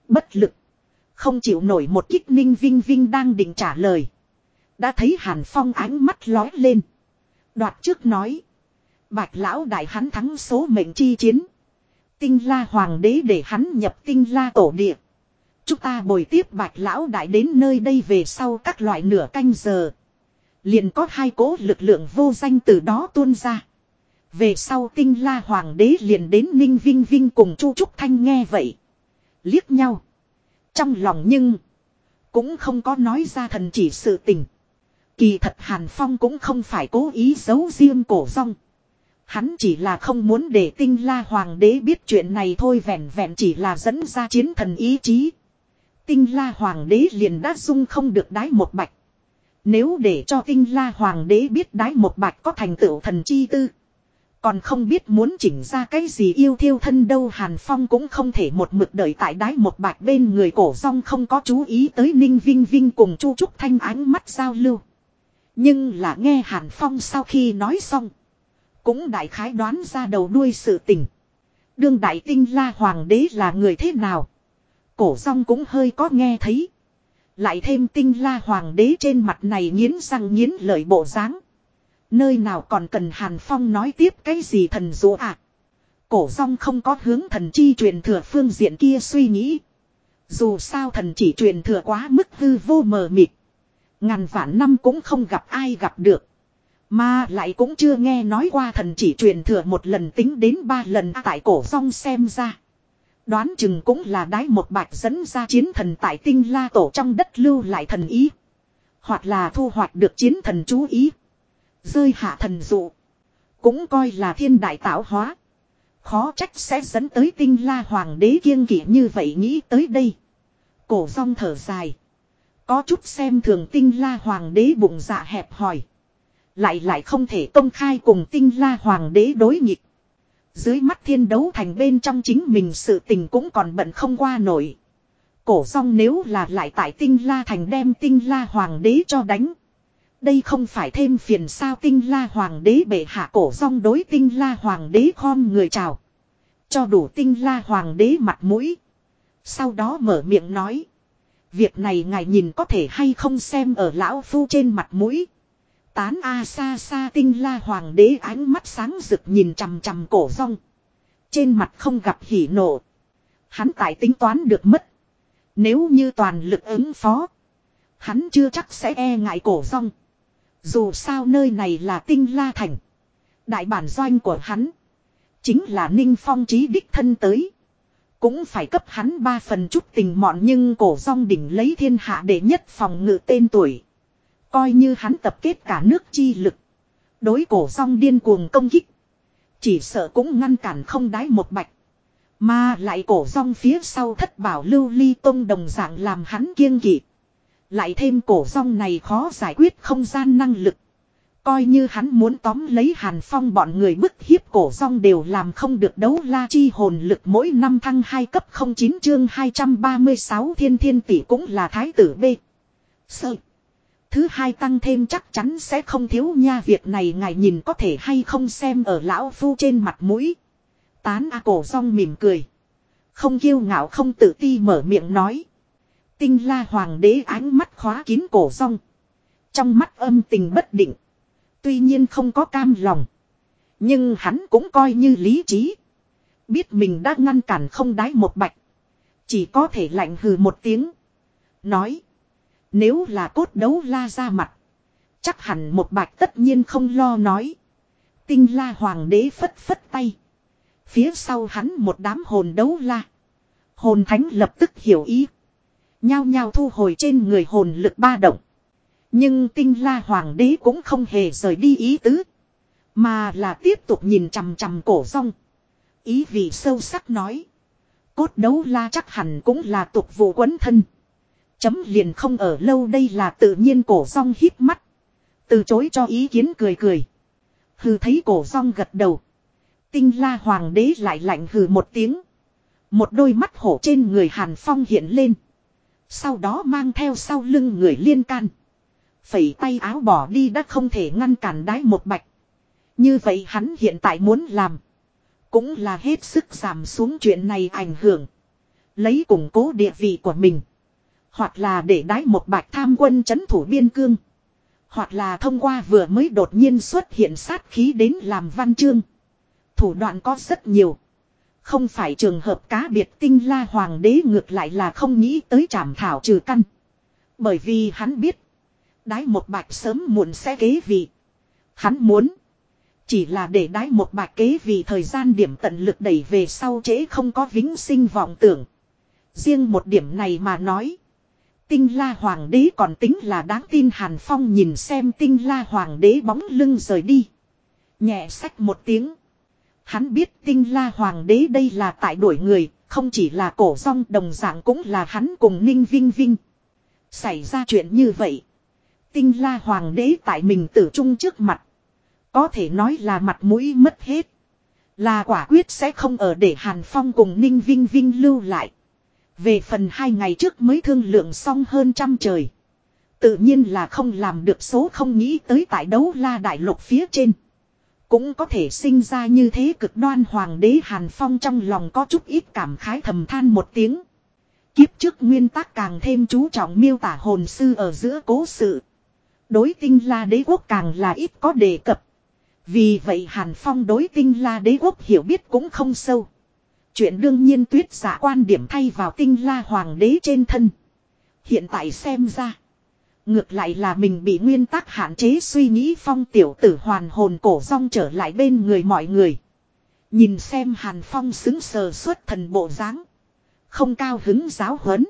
Bất lực. Không chịu nổi một kích ninh vinh vinh đang định trả lời. Đã thấy Hàn Phong ánh mắt lói lên. Đoạt trước nói. Bạch lão đại hắn thắng số mệnh chi chiến. Tinh la hoàng đế để hắn nhập tinh la tổ địa. Chúng ta bồi tiếp bạch lão đại đến nơi đây về sau các loại nửa canh giờ. Liền có hai cố lực lượng vô danh từ đó tuôn ra. Về sau tinh la hoàng đế liền đến Ninh Vinh Vinh cùng Chu Trúc Thanh nghe vậy. Liếc nhau. Trong lòng nhưng. Cũng không có nói ra thần chỉ sự tình. Kỳ thật Hàn Phong cũng không phải cố ý giấu riêng cổ rong. Hắn chỉ là không muốn để tinh la hoàng đế biết chuyện này thôi vẹn vẹn chỉ là dẫn ra chiến thần ý chí. Tinh la hoàng đế liền đã dung không được đái một bạch. Nếu để cho tinh la hoàng đế biết đái một bạch có thành tựu thần chi tư. Còn không biết muốn chỉnh ra cái gì yêu thiêu thân đâu, Hàn Phong cũng không thể một mực đợi tại đái một bạch bên người cổ rong không có chú ý tới Ninh Vinh Vinh cùng Chu Trúc Thanh ánh mắt giao lưu. Nhưng là nghe Hàn Phong sau khi nói xong. Cũng đại khái đoán ra đầu đuôi sự tình. Đương đại tinh la hoàng đế là người thế nào? Cổ rong cũng hơi có nghe thấy. Lại thêm tinh la hoàng đế trên mặt này nghiến răng nghiến lợi bộ dáng Nơi nào còn cần Hàn Phong nói tiếp cái gì thần dụ à? Cổ rong không có hướng thần chi truyền thừa phương diện kia suy nghĩ. Dù sao thần chỉ truyền thừa quá mức hư vô mờ mịt. Ngàn vạn năm cũng không gặp ai gặp được. Mà lại cũng chưa nghe nói qua thần chỉ truyền thừa một lần tính đến ba lần à tại cổ rong xem ra. Đoán chừng cũng là đái một bạch dẫn ra chiến thần tại tinh la tổ trong đất lưu lại thần ý. Hoặc là thu hoạch được chiến thần chú ý. Rơi hạ thần dụ. Cũng coi là thiên đại tạo hóa. Khó trách sẽ dẫn tới tinh la hoàng đế kiêng kỵ như vậy nghĩ tới đây. Cổ rong thở dài. Có chút xem thường tinh la hoàng đế bụng dạ hẹp hòi. Lại lại không thể công khai cùng tinh la hoàng đế đối nghịch. Dưới mắt thiên đấu thành bên trong chính mình sự tình cũng còn bận không qua nổi. Cổ rong nếu là lại tại tinh la thành đem tinh la hoàng đế cho đánh. Đây không phải thêm phiền sao tinh la hoàng đế bệ hạ cổ rong đối tinh la hoàng đế khom người chào. Cho đủ tinh la hoàng đế mặt mũi. Sau đó mở miệng nói. Việc này ngài nhìn có thể hay không xem ở lão phu trên mặt mũi. Tán a xa xa tinh la hoàng đế ánh mắt sáng rực nhìn chằm chằm cổ rong. Trên mặt không gặp hỉ nộ. Hắn tại tính toán được mất. Nếu như toàn lực ứng phó. Hắn chưa chắc sẽ e ngại cổ rong. Dù sao nơi này là tinh la thành. Đại bản doanh của hắn. Chính là ninh phong trí đích thân tới. Cũng phải cấp hắn ba phần chút tình mọn nhưng cổ rong đỉnh lấy thiên hạ để nhất phòng ngự tên tuổi. Coi như hắn tập kết cả nước chi lực. Đối cổ rong điên cuồng công kích. Chỉ sợ cũng ngăn cản không đái một bạch. Mà lại cổ rong phía sau thất bảo lưu ly tông đồng dạng làm hắn kiêng kỵ. Lại thêm cổ rong này khó giải quyết không gian năng lực. Coi như hắn muốn tóm lấy Hàn Phong bọn người bức hiếp cổ rong đều làm không được đấu la chi hồn lực mỗi năm thăng 2 cấp 09 chương 236 thiên thiên tỷ cũng là thái tử B. Sợ. Thứ hai tăng thêm chắc chắn sẽ không thiếu nha việc này ngài nhìn có thể hay không xem ở lão phu trên mặt mũi. Tán A cổ rong mỉm cười. Không kiêu ngạo không tự ti mở miệng nói. Tinh la hoàng đế ánh mắt khóa kín cổ rong. Trong mắt âm tình bất định. Tuy nhiên không có cam lòng. Nhưng hắn cũng coi như lý trí. Biết mình đã ngăn cản không đái một bạch. Chỉ có thể lạnh hừ một tiếng. Nói. Nếu là cốt đấu la ra mặt. Chắc hẳn một bạch tất nhiên không lo nói. Tinh la hoàng đế phất phất tay. Phía sau hắn một đám hồn đấu la. Hồn thánh lập tức hiểu ý. Nhao nhao thu hồi trên người hồn lực ba động. Nhưng tinh la hoàng đế cũng không hề rời đi ý tứ. Mà là tiếp tục nhìn chằm chằm cổ rong. Ý vị sâu sắc nói. Cốt đấu la chắc hẳn cũng là tục vụ quấn thân. Chấm liền không ở lâu đây là tự nhiên cổ rong hít mắt. Từ chối cho ý kiến cười cười. Hừ thấy cổ rong gật đầu. Tinh la hoàng đế lại lạnh hừ một tiếng. Một đôi mắt hổ trên người hàn phong hiện lên. Sau đó mang theo sau lưng người liên can. Phẩy tay áo bỏ đi đã không thể ngăn cản đái một bạch. Như vậy hắn hiện tại muốn làm. Cũng là hết sức giảm xuống chuyện này ảnh hưởng. Lấy củng cố địa vị của mình. Hoặc là để đái một bạch tham quân chấn thủ biên cương. Hoặc là thông qua vừa mới đột nhiên xuất hiện sát khí đến làm văn chương. Thủ đoạn có rất nhiều. Không phải trường hợp cá biệt tinh la hoàng đế ngược lại là không nghĩ tới trảm thảo trừ căn. Bởi vì hắn biết. Đái một bạch sớm muộn sẽ kế vị. Hắn muốn. Chỉ là để đái một bạch kế vị thời gian điểm tận lực đẩy về sau chế không có vĩnh sinh vọng tưởng. Riêng một điểm này mà nói. Tinh la hoàng đế còn tính là đáng tin Hàn Phong nhìn xem tinh la hoàng đế bóng lưng rời đi. Nhẹ sách một tiếng. Hắn biết tinh la hoàng đế đây là tại đuổi người, không chỉ là cổ rong đồng dạng cũng là hắn cùng ninh vinh vinh. Xảy ra chuyện như vậy. Tinh la hoàng đế tại mình tử trung trước mặt. Có thể nói là mặt mũi mất hết. Là quả quyết sẽ không ở để Hàn Phong cùng Ninh Vinh Vinh lưu lại. Về phần hai ngày trước mới thương lượng xong hơn trăm trời. Tự nhiên là không làm được số không nghĩ tới tại đấu la đại lục phía trên. Cũng có thể sinh ra như thế cực đoan hoàng đế Hàn Phong trong lòng có chút ít cảm khái thầm than một tiếng. Kiếp trước nguyên tắc càng thêm chú trọng miêu tả hồn sư ở giữa cố sự. Đối tinh la đế quốc càng là ít có đề cập. Vì vậy Hàn Phong đối tinh la đế quốc hiểu biết cũng không sâu. Chuyện đương nhiên tuyết giả quan điểm thay vào tinh la hoàng đế trên thân. Hiện tại xem ra. Ngược lại là mình bị nguyên tắc hạn chế suy nghĩ phong tiểu tử hoàn hồn cổ rong trở lại bên người mọi người. Nhìn xem Hàn Phong xứng sờ suốt thần bộ dáng Không cao hứng giáo huấn.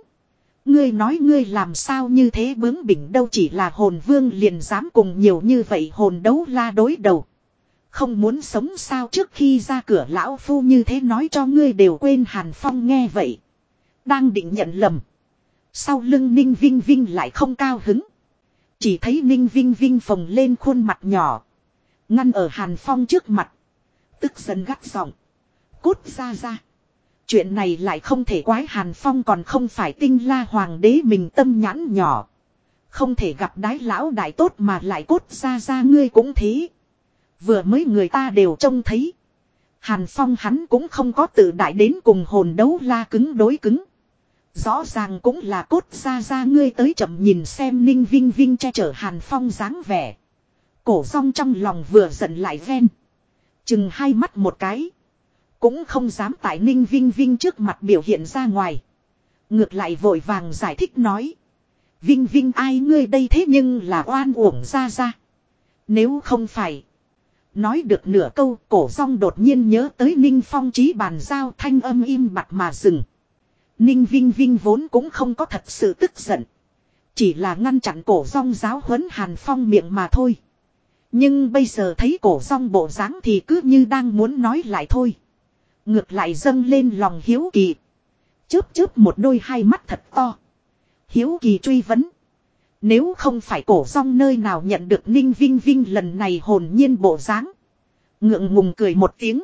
Ngươi nói ngươi làm sao như thế bướng bỉnh đâu chỉ là hồn vương liền dám cùng nhiều như vậy hồn đấu la đối đầu. Không muốn sống sao trước khi ra cửa lão phu như thế nói cho ngươi đều quên Hàn Phong nghe vậy. Đang định nhận lầm. Sau lưng Ninh Vinh Vinh lại không cao hứng. Chỉ thấy Ninh Vinh Vinh phồng lên khuôn mặt nhỏ. Ngăn ở Hàn Phong trước mặt. Tức giận gắt giọng. Cút ra ra. Chuyện này lại không thể quái Hàn Phong còn không phải tinh la hoàng đế mình tâm nhãn nhỏ. Không thể gặp đái lão đại tốt mà lại cốt ra ra ngươi cũng thế. Vừa mới người ta đều trông thấy. Hàn Phong hắn cũng không có tự đại đến cùng hồn đấu la cứng đối cứng. Rõ ràng cũng là cốt ra ra ngươi tới chậm nhìn xem Ninh Vinh Vinh che chở Hàn Phong dáng vẻ. Cổ rong trong lòng vừa giận lại ven. Chừng hai mắt một cái. Cũng không dám tại Ninh Vinh Vinh trước mặt biểu hiện ra ngoài. Ngược lại vội vàng giải thích nói. Vinh Vinh ai ngươi đây thế nhưng là oan uổng ra ra. Nếu không phải. Nói được nửa câu, cổ rong đột nhiên nhớ tới Ninh Phong trí bàn giao thanh âm im bặt mà dừng. Ninh Vinh Vinh vốn cũng không có thật sự tức giận. Chỉ là ngăn chặn cổ rong giáo huấn Hàn Phong miệng mà thôi. Nhưng bây giờ thấy cổ rong bộ dáng thì cứ như đang muốn nói lại thôi. Ngược lại dâng lên lòng hiếu kỳ. Chớp chớp một đôi hai mắt thật to. Hiếu kỳ truy vấn. Nếu không phải cổ rong nơi nào nhận được Ninh Vinh Vinh lần này hồn nhiên bộ dáng Ngượng ngùng cười một tiếng.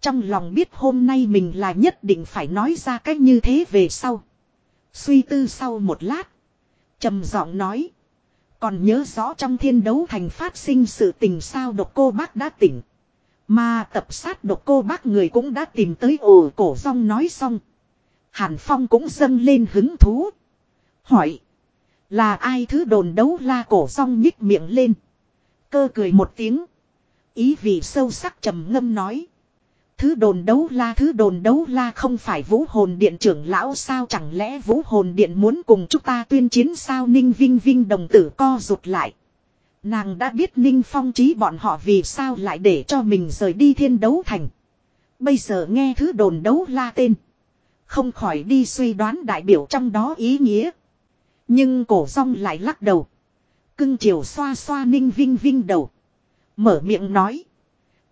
Trong lòng biết hôm nay mình là nhất định phải nói ra cách như thế về sau. Suy tư sau một lát. trầm giọng nói. Còn nhớ rõ trong thiên đấu thành phát sinh sự tình sao độc cô bác đã tỉnh. Mà tập sát độc cô bác người cũng đã tìm tới ổ cổ rong nói xong. Hàn Phong cũng dâng lên hứng thú. Hỏi. Là ai thứ đồn đấu la cổ rong nhích miệng lên. Cơ cười một tiếng. Ý vị sâu sắc trầm ngâm nói. Thứ đồn đấu la, thứ đồn đấu la không phải vũ hồn điện trưởng lão sao chẳng lẽ vũ hồn điện muốn cùng chúng ta tuyên chiến sao ninh vinh vinh đồng tử co rụt lại. Nàng đã biết ninh phong trí bọn họ vì sao lại để cho mình rời đi thiên đấu thành. Bây giờ nghe thứ đồn đấu la tên. Không khỏi đi suy đoán đại biểu trong đó ý nghĩa. Nhưng cổ rong lại lắc đầu. Cưng chiều xoa xoa ninh vinh vinh đầu. Mở miệng nói.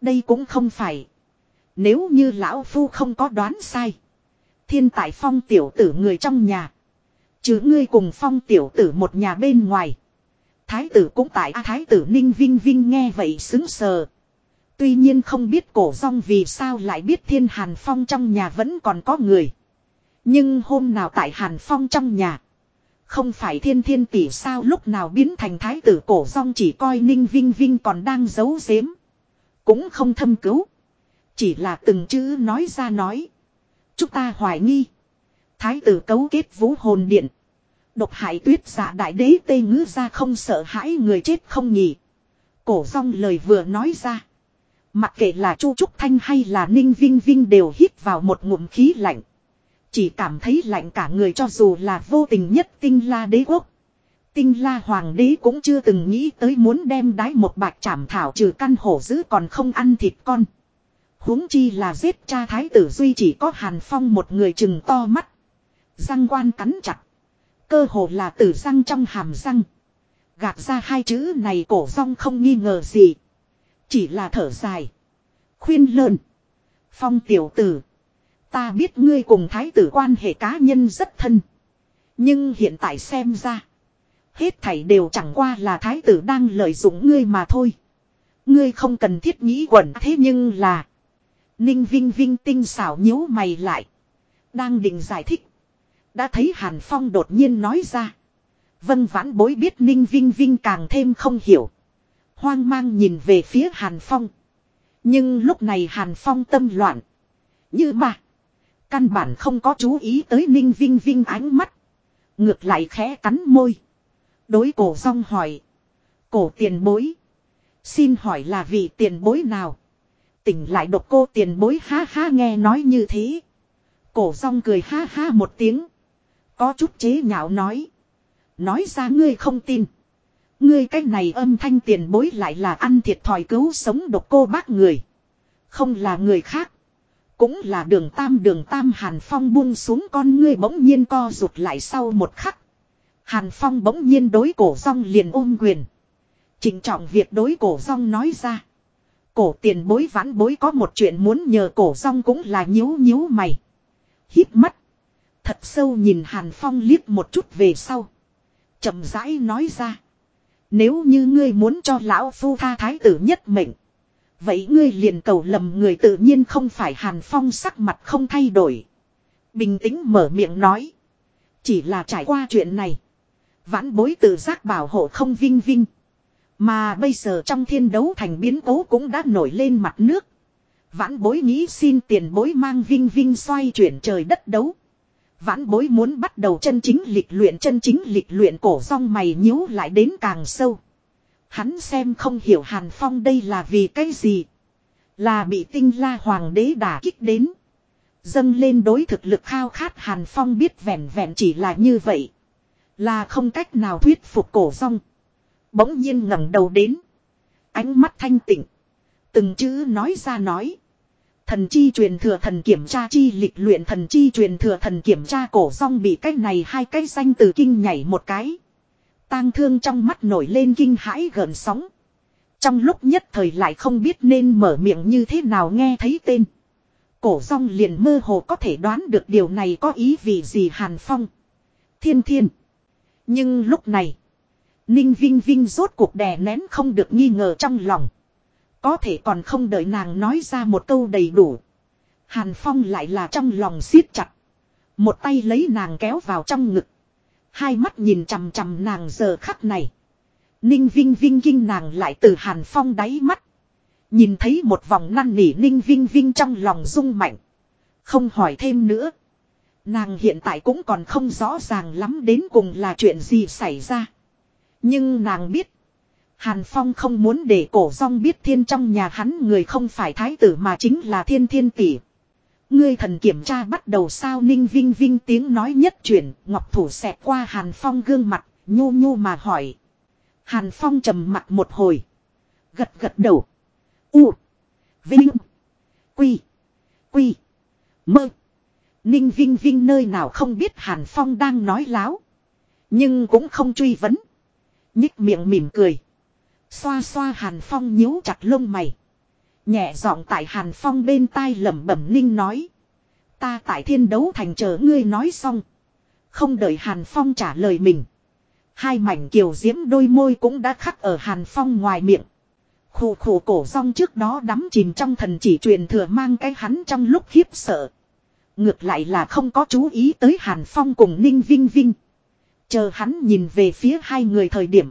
Đây cũng không phải. Nếu như lão phu không có đoán sai. Thiên tài phong tiểu tử người trong nhà. Chứ ngươi cùng phong tiểu tử một nhà bên ngoài. Thái tử cũng tại A Thái tử Ninh Vinh Vinh nghe vậy xứng sờ. Tuy nhiên không biết cổ rong vì sao lại biết thiên hàn phong trong nhà vẫn còn có người. Nhưng hôm nào tại hàn phong trong nhà. Không phải thiên thiên tỷ sao lúc nào biến thành thái tử cổ rong chỉ coi Ninh Vinh Vinh còn đang giấu giếm. Cũng không thâm cứu. Chỉ là từng chữ nói ra nói. Chúng ta hoài nghi. Thái tử cấu kết vũ hồn điện. Độc hại tuyết giả đại đế tê ngữ ra không sợ hãi người chết không nhỉ. Cổ rong lời vừa nói ra. Mặc kệ là Chu Trúc Thanh hay là Ninh Vinh Vinh đều hít vào một ngụm khí lạnh. Chỉ cảm thấy lạnh cả người cho dù là vô tình nhất tinh la đế quốc. Tinh la hoàng đế cũng chưa từng nghĩ tới muốn đem đái một bạch chảm thảo trừ căn hổ dữ còn không ăn thịt con huống chi là giết cha thái tử duy chỉ có hàn phong một người chừng to mắt. Răng quan cắn chặt. Cơ hồ là tử răng trong hàm răng. Gạt ra hai chữ này cổ rong không nghi ngờ gì. Chỉ là thở dài. Khuyên lợn phong tiểu tử. Ta biết ngươi cùng thái tử quan hệ cá nhân rất thân. Nhưng hiện tại xem ra. Hết thảy đều chẳng qua là thái tử đang lợi dụng ngươi mà thôi. Ngươi không cần thiết nghĩ quẩn. Thế nhưng là Ninh Vinh Vinh tinh xảo nhíu mày lại. Đang định giải thích. Đã thấy Hàn Phong đột nhiên nói ra. Vân vãn bối biết Ninh Vinh Vinh càng thêm không hiểu. Hoang mang nhìn về phía Hàn Phong. Nhưng lúc này Hàn Phong tâm loạn. Như mà. Căn bản không có chú ý tới Ninh Vinh Vinh ánh mắt. Ngược lại khẽ cắn môi. Đối cổ rong hỏi. Cổ tiền bối. Xin hỏi là vị tiền bối nào? Tỉnh lại độc cô tiền bối ha ha nghe nói như thế. Cổ rong cười ha ha một tiếng. Có chút chế nhạo nói. Nói ra ngươi không tin. Ngươi cách này âm thanh tiền bối lại là ăn thiệt thòi cứu sống độc cô bác người. Không là người khác. Cũng là đường tam đường tam Hàn Phong buông xuống con ngươi bỗng nhiên co rụt lại sau một khắc. Hàn Phong bỗng nhiên đối cổ rong liền ôm quyền. Trình trọng việc đối cổ rong nói ra. Cổ tiền bối vãn bối có một chuyện muốn nhờ cổ rong cũng là nhíu nhíu mày. Hít mắt. Thật sâu nhìn Hàn Phong liếc một chút về sau. chậm rãi nói ra. Nếu như ngươi muốn cho lão phu tha thái tử nhất mệnh. Vậy ngươi liền cầu lầm người tự nhiên không phải Hàn Phong sắc mặt không thay đổi. Bình tĩnh mở miệng nói. Chỉ là trải qua chuyện này. Vãn bối tự giác bảo hộ không vinh vinh. Mà bây giờ trong thiên đấu thành biến cố cũng đã nổi lên mặt nước. Vãn bối nghĩ xin tiền bối mang vinh vinh xoay chuyển trời đất đấu. Vãn bối muốn bắt đầu chân chính lịch luyện, chân chính lịch luyện cổ rong mày nhíu lại đến càng sâu. Hắn xem không hiểu Hàn Phong đây là vì cái gì. Là bị tinh la hoàng đế đả kích đến. Dâng lên đối thực lực khao khát Hàn Phong biết vẹn vẹn chỉ là như vậy. Là không cách nào thuyết phục cổ rong. Bỗng nhiên ngẩng đầu đến. Ánh mắt thanh tịnh. Từng chữ nói ra nói. Thần chi truyền thừa thần kiểm tra chi lịch luyện thần chi truyền thừa thần kiểm tra cổ rong bị cái này hai cái danh từ kinh nhảy một cái. tang thương trong mắt nổi lên kinh hãi gần sóng. Trong lúc nhất thời lại không biết nên mở miệng như thế nào nghe thấy tên. Cổ rong liền mơ hồ có thể đoán được điều này có ý vì gì Hàn Phong. Thiên thiên. Nhưng lúc này. Ninh Vinh Vinh rốt cuộc đè nén không được nghi ngờ trong lòng. Có thể còn không đợi nàng nói ra một câu đầy đủ. Hàn Phong lại là trong lòng siết chặt. Một tay lấy nàng kéo vào trong ngực. Hai mắt nhìn chằm chằm nàng giờ khắc này. Ninh Vinh Vinh kinh nàng lại từ Hàn Phong đáy mắt. Nhìn thấy một vòng năn nỉ Ninh Vinh Vinh trong lòng rung mạnh. Không hỏi thêm nữa. Nàng hiện tại cũng còn không rõ ràng lắm đến cùng là chuyện gì xảy ra. Nhưng nàng biết. Hàn Phong không muốn để cổ rong biết thiên trong nhà hắn người không phải thái tử mà chính là thiên thiên tỷ. Ngươi thần kiểm tra bắt đầu sao ninh vinh vinh tiếng nói nhất chuyển, ngọc thủ xẹt qua Hàn Phong gương mặt, nhu nhu mà hỏi. Hàn Phong trầm mặt một hồi. Gật gật đầu. U. Vinh. Quy. Quy. Mơ. Ninh Vinh Vinh nơi nào không biết Hàn Phong đang nói láo. Nhưng cũng không truy vấn. Nhích miệng mỉm cười. Xoa xoa Hàn Phong nhíu chặt lông mày. Nhẹ giọng tại Hàn Phong bên tai lẩm bẩm ninh nói. Ta tại thiên đấu thành chờ ngươi nói xong. Không đợi Hàn Phong trả lời mình. Hai mảnh kiều diễm đôi môi cũng đã khắc ở Hàn Phong ngoài miệng. Khủ khủ cổ rong trước đó đắm chìm trong thần chỉ truyền thừa mang cái hắn trong lúc khiếp sợ. Ngược lại là không có chú ý tới Hàn Phong cùng Ninh Vinh Vinh. Chờ hắn nhìn về phía hai người thời điểm.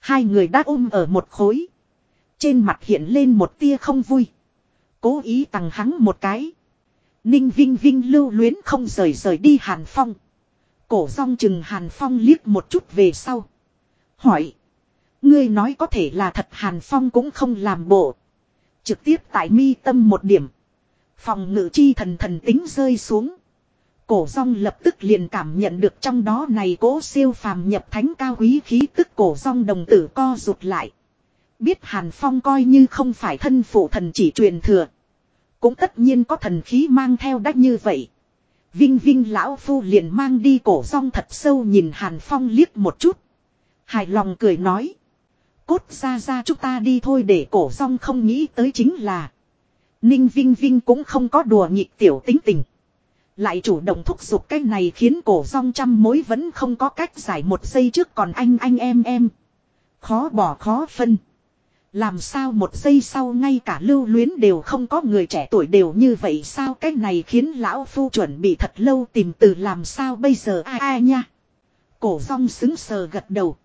Hai người đã ôm ở một khối. Trên mặt hiện lên một tia không vui. Cố ý tặng hắn một cái. Ninh Vinh Vinh lưu luyến không rời rời đi Hàn Phong. Cổ rong chừng Hàn Phong liếc một chút về sau. Hỏi. Ngươi nói có thể là thật Hàn Phong cũng không làm bộ. Trực tiếp tại mi tâm một điểm. Phòng ngự chi thần thần tính rơi xuống. Cổ rong lập tức liền cảm nhận được trong đó này cố siêu phàm nhập thánh cao quý khí tức cổ rong đồng tử co rụt lại. Biết Hàn Phong coi như không phải thân phụ thần chỉ truyền thừa. Cũng tất nhiên có thần khí mang theo đắc như vậy. Vinh Vinh lão phu liền mang đi cổ rong thật sâu nhìn Hàn Phong liếc một chút. Hài lòng cười nói. Cốt ra ra chúng ta đi thôi để cổ rong không nghĩ tới chính là. Ninh Vinh Vinh cũng không có đùa nhịp tiểu tính tình. Lại chủ động thúc giục cái này khiến cổ rong trăm mối vẫn không có cách giải một giây trước còn anh anh em em. Khó bỏ, khó phân. Làm sao một giây sau ngay cả lưu luyến đều không có người trẻ tuổi đều như vậy sao cái này khiến lão phu chuẩn bị thật lâu tìm từ làm sao bây giờ ai ai nha. Cổ rong xứng sờ gật đầu.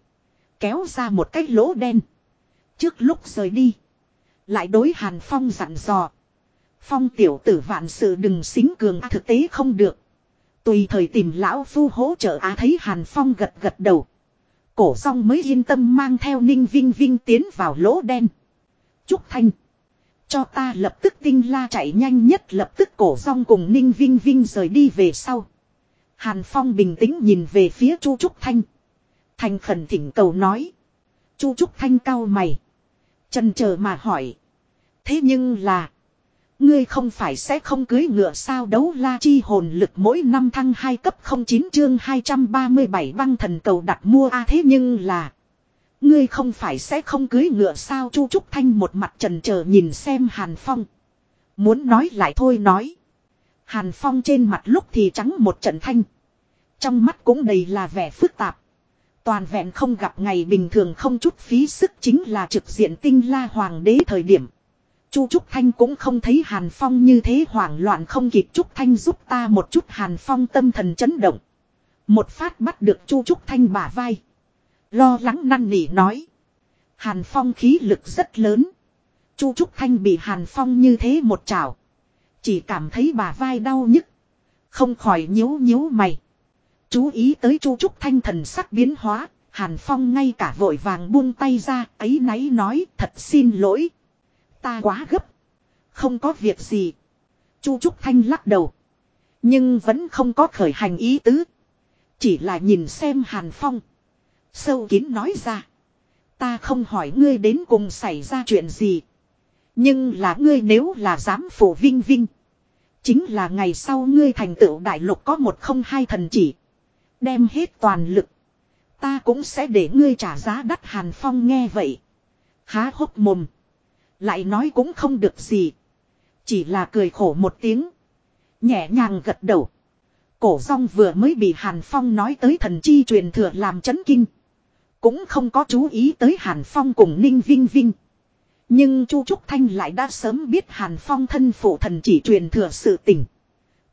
Kéo ra một cái lỗ đen. Trước lúc rời đi. Lại đối Hàn Phong dặn dò. Phong tiểu tử vạn sự đừng xính cường à, thực tế không được. Tùy thời tìm lão phu hỗ trợ á thấy Hàn Phong gật gật đầu. Cổ song mới yên tâm mang theo Ninh Vinh Vinh tiến vào lỗ đen. Trúc Thanh. Cho ta lập tức tinh la chạy nhanh nhất lập tức cổ song cùng Ninh Vinh Vinh rời đi về sau. Hàn Phong bình tĩnh nhìn về phía Chu Trúc Thanh. Thành khẩn thỉnh cầu nói. Chu Trúc Thanh cao mày. Trần chờ mà hỏi. Thế nhưng là. Ngươi không phải sẽ không cưới ngựa sao đấu la chi hồn lực mỗi năm thăng 2 cấp 09 chương 237 băng thần cầu đặt mua a, thế nhưng là. Ngươi không phải sẽ không cưới ngựa sao Chu Trúc Thanh một mặt trần chờ nhìn xem Hàn Phong. Muốn nói lại thôi nói. Hàn Phong trên mặt lúc thì trắng một trận thanh. Trong mắt cũng đầy là vẻ phức tạp. Toàn vẹn không gặp ngày bình thường không chút phí sức chính là trực diện tinh la hoàng đế thời điểm. Chu Trúc Thanh cũng không thấy Hàn Phong như thế hoảng loạn không kịp Trúc Thanh giúp ta một chút Hàn Phong tâm thần chấn động. Một phát bắt được Chu Trúc Thanh bả vai. Lo lắng năn nỉ nói. Hàn Phong khí lực rất lớn. Chu Trúc Thanh bị Hàn Phong như thế một chảo. Chỉ cảm thấy bả vai đau nhức. Không khỏi nhíu nhíu mày. Chú ý tới Chu Trúc Thanh thần sắc biến hóa. Hàn Phong ngay cả vội vàng buông tay ra ấy náy nói, thật xin lỗi ta quá gấp. Không có việc gì. Chu Trúc Thanh lắc đầu. Nhưng vẫn không có khởi hành ý tứ. Chỉ là nhìn xem Hàn Phong. Sâu kín nói ra. Ta không hỏi ngươi đến cùng xảy ra chuyện gì. Nhưng là ngươi nếu là dám phủ vinh vinh. Chính là ngày sau ngươi thành tựu đại lục có một không hai thần chỉ. Đem hết toàn lực. Ta cũng sẽ để ngươi trả giá đắt Hàn Phong nghe vậy. Há hốc mồm. Lại nói cũng không được gì. Chỉ là cười khổ một tiếng. Nhẹ nhàng gật đầu. Cổ rong vừa mới bị Hàn Phong nói tới thần chi truyền thừa làm chấn kinh. Cũng không có chú ý tới Hàn Phong cùng Ninh Vinh Vinh. Nhưng Chu Trúc Thanh lại đã sớm biết Hàn Phong thân phụ thần chỉ truyền thừa sự tình.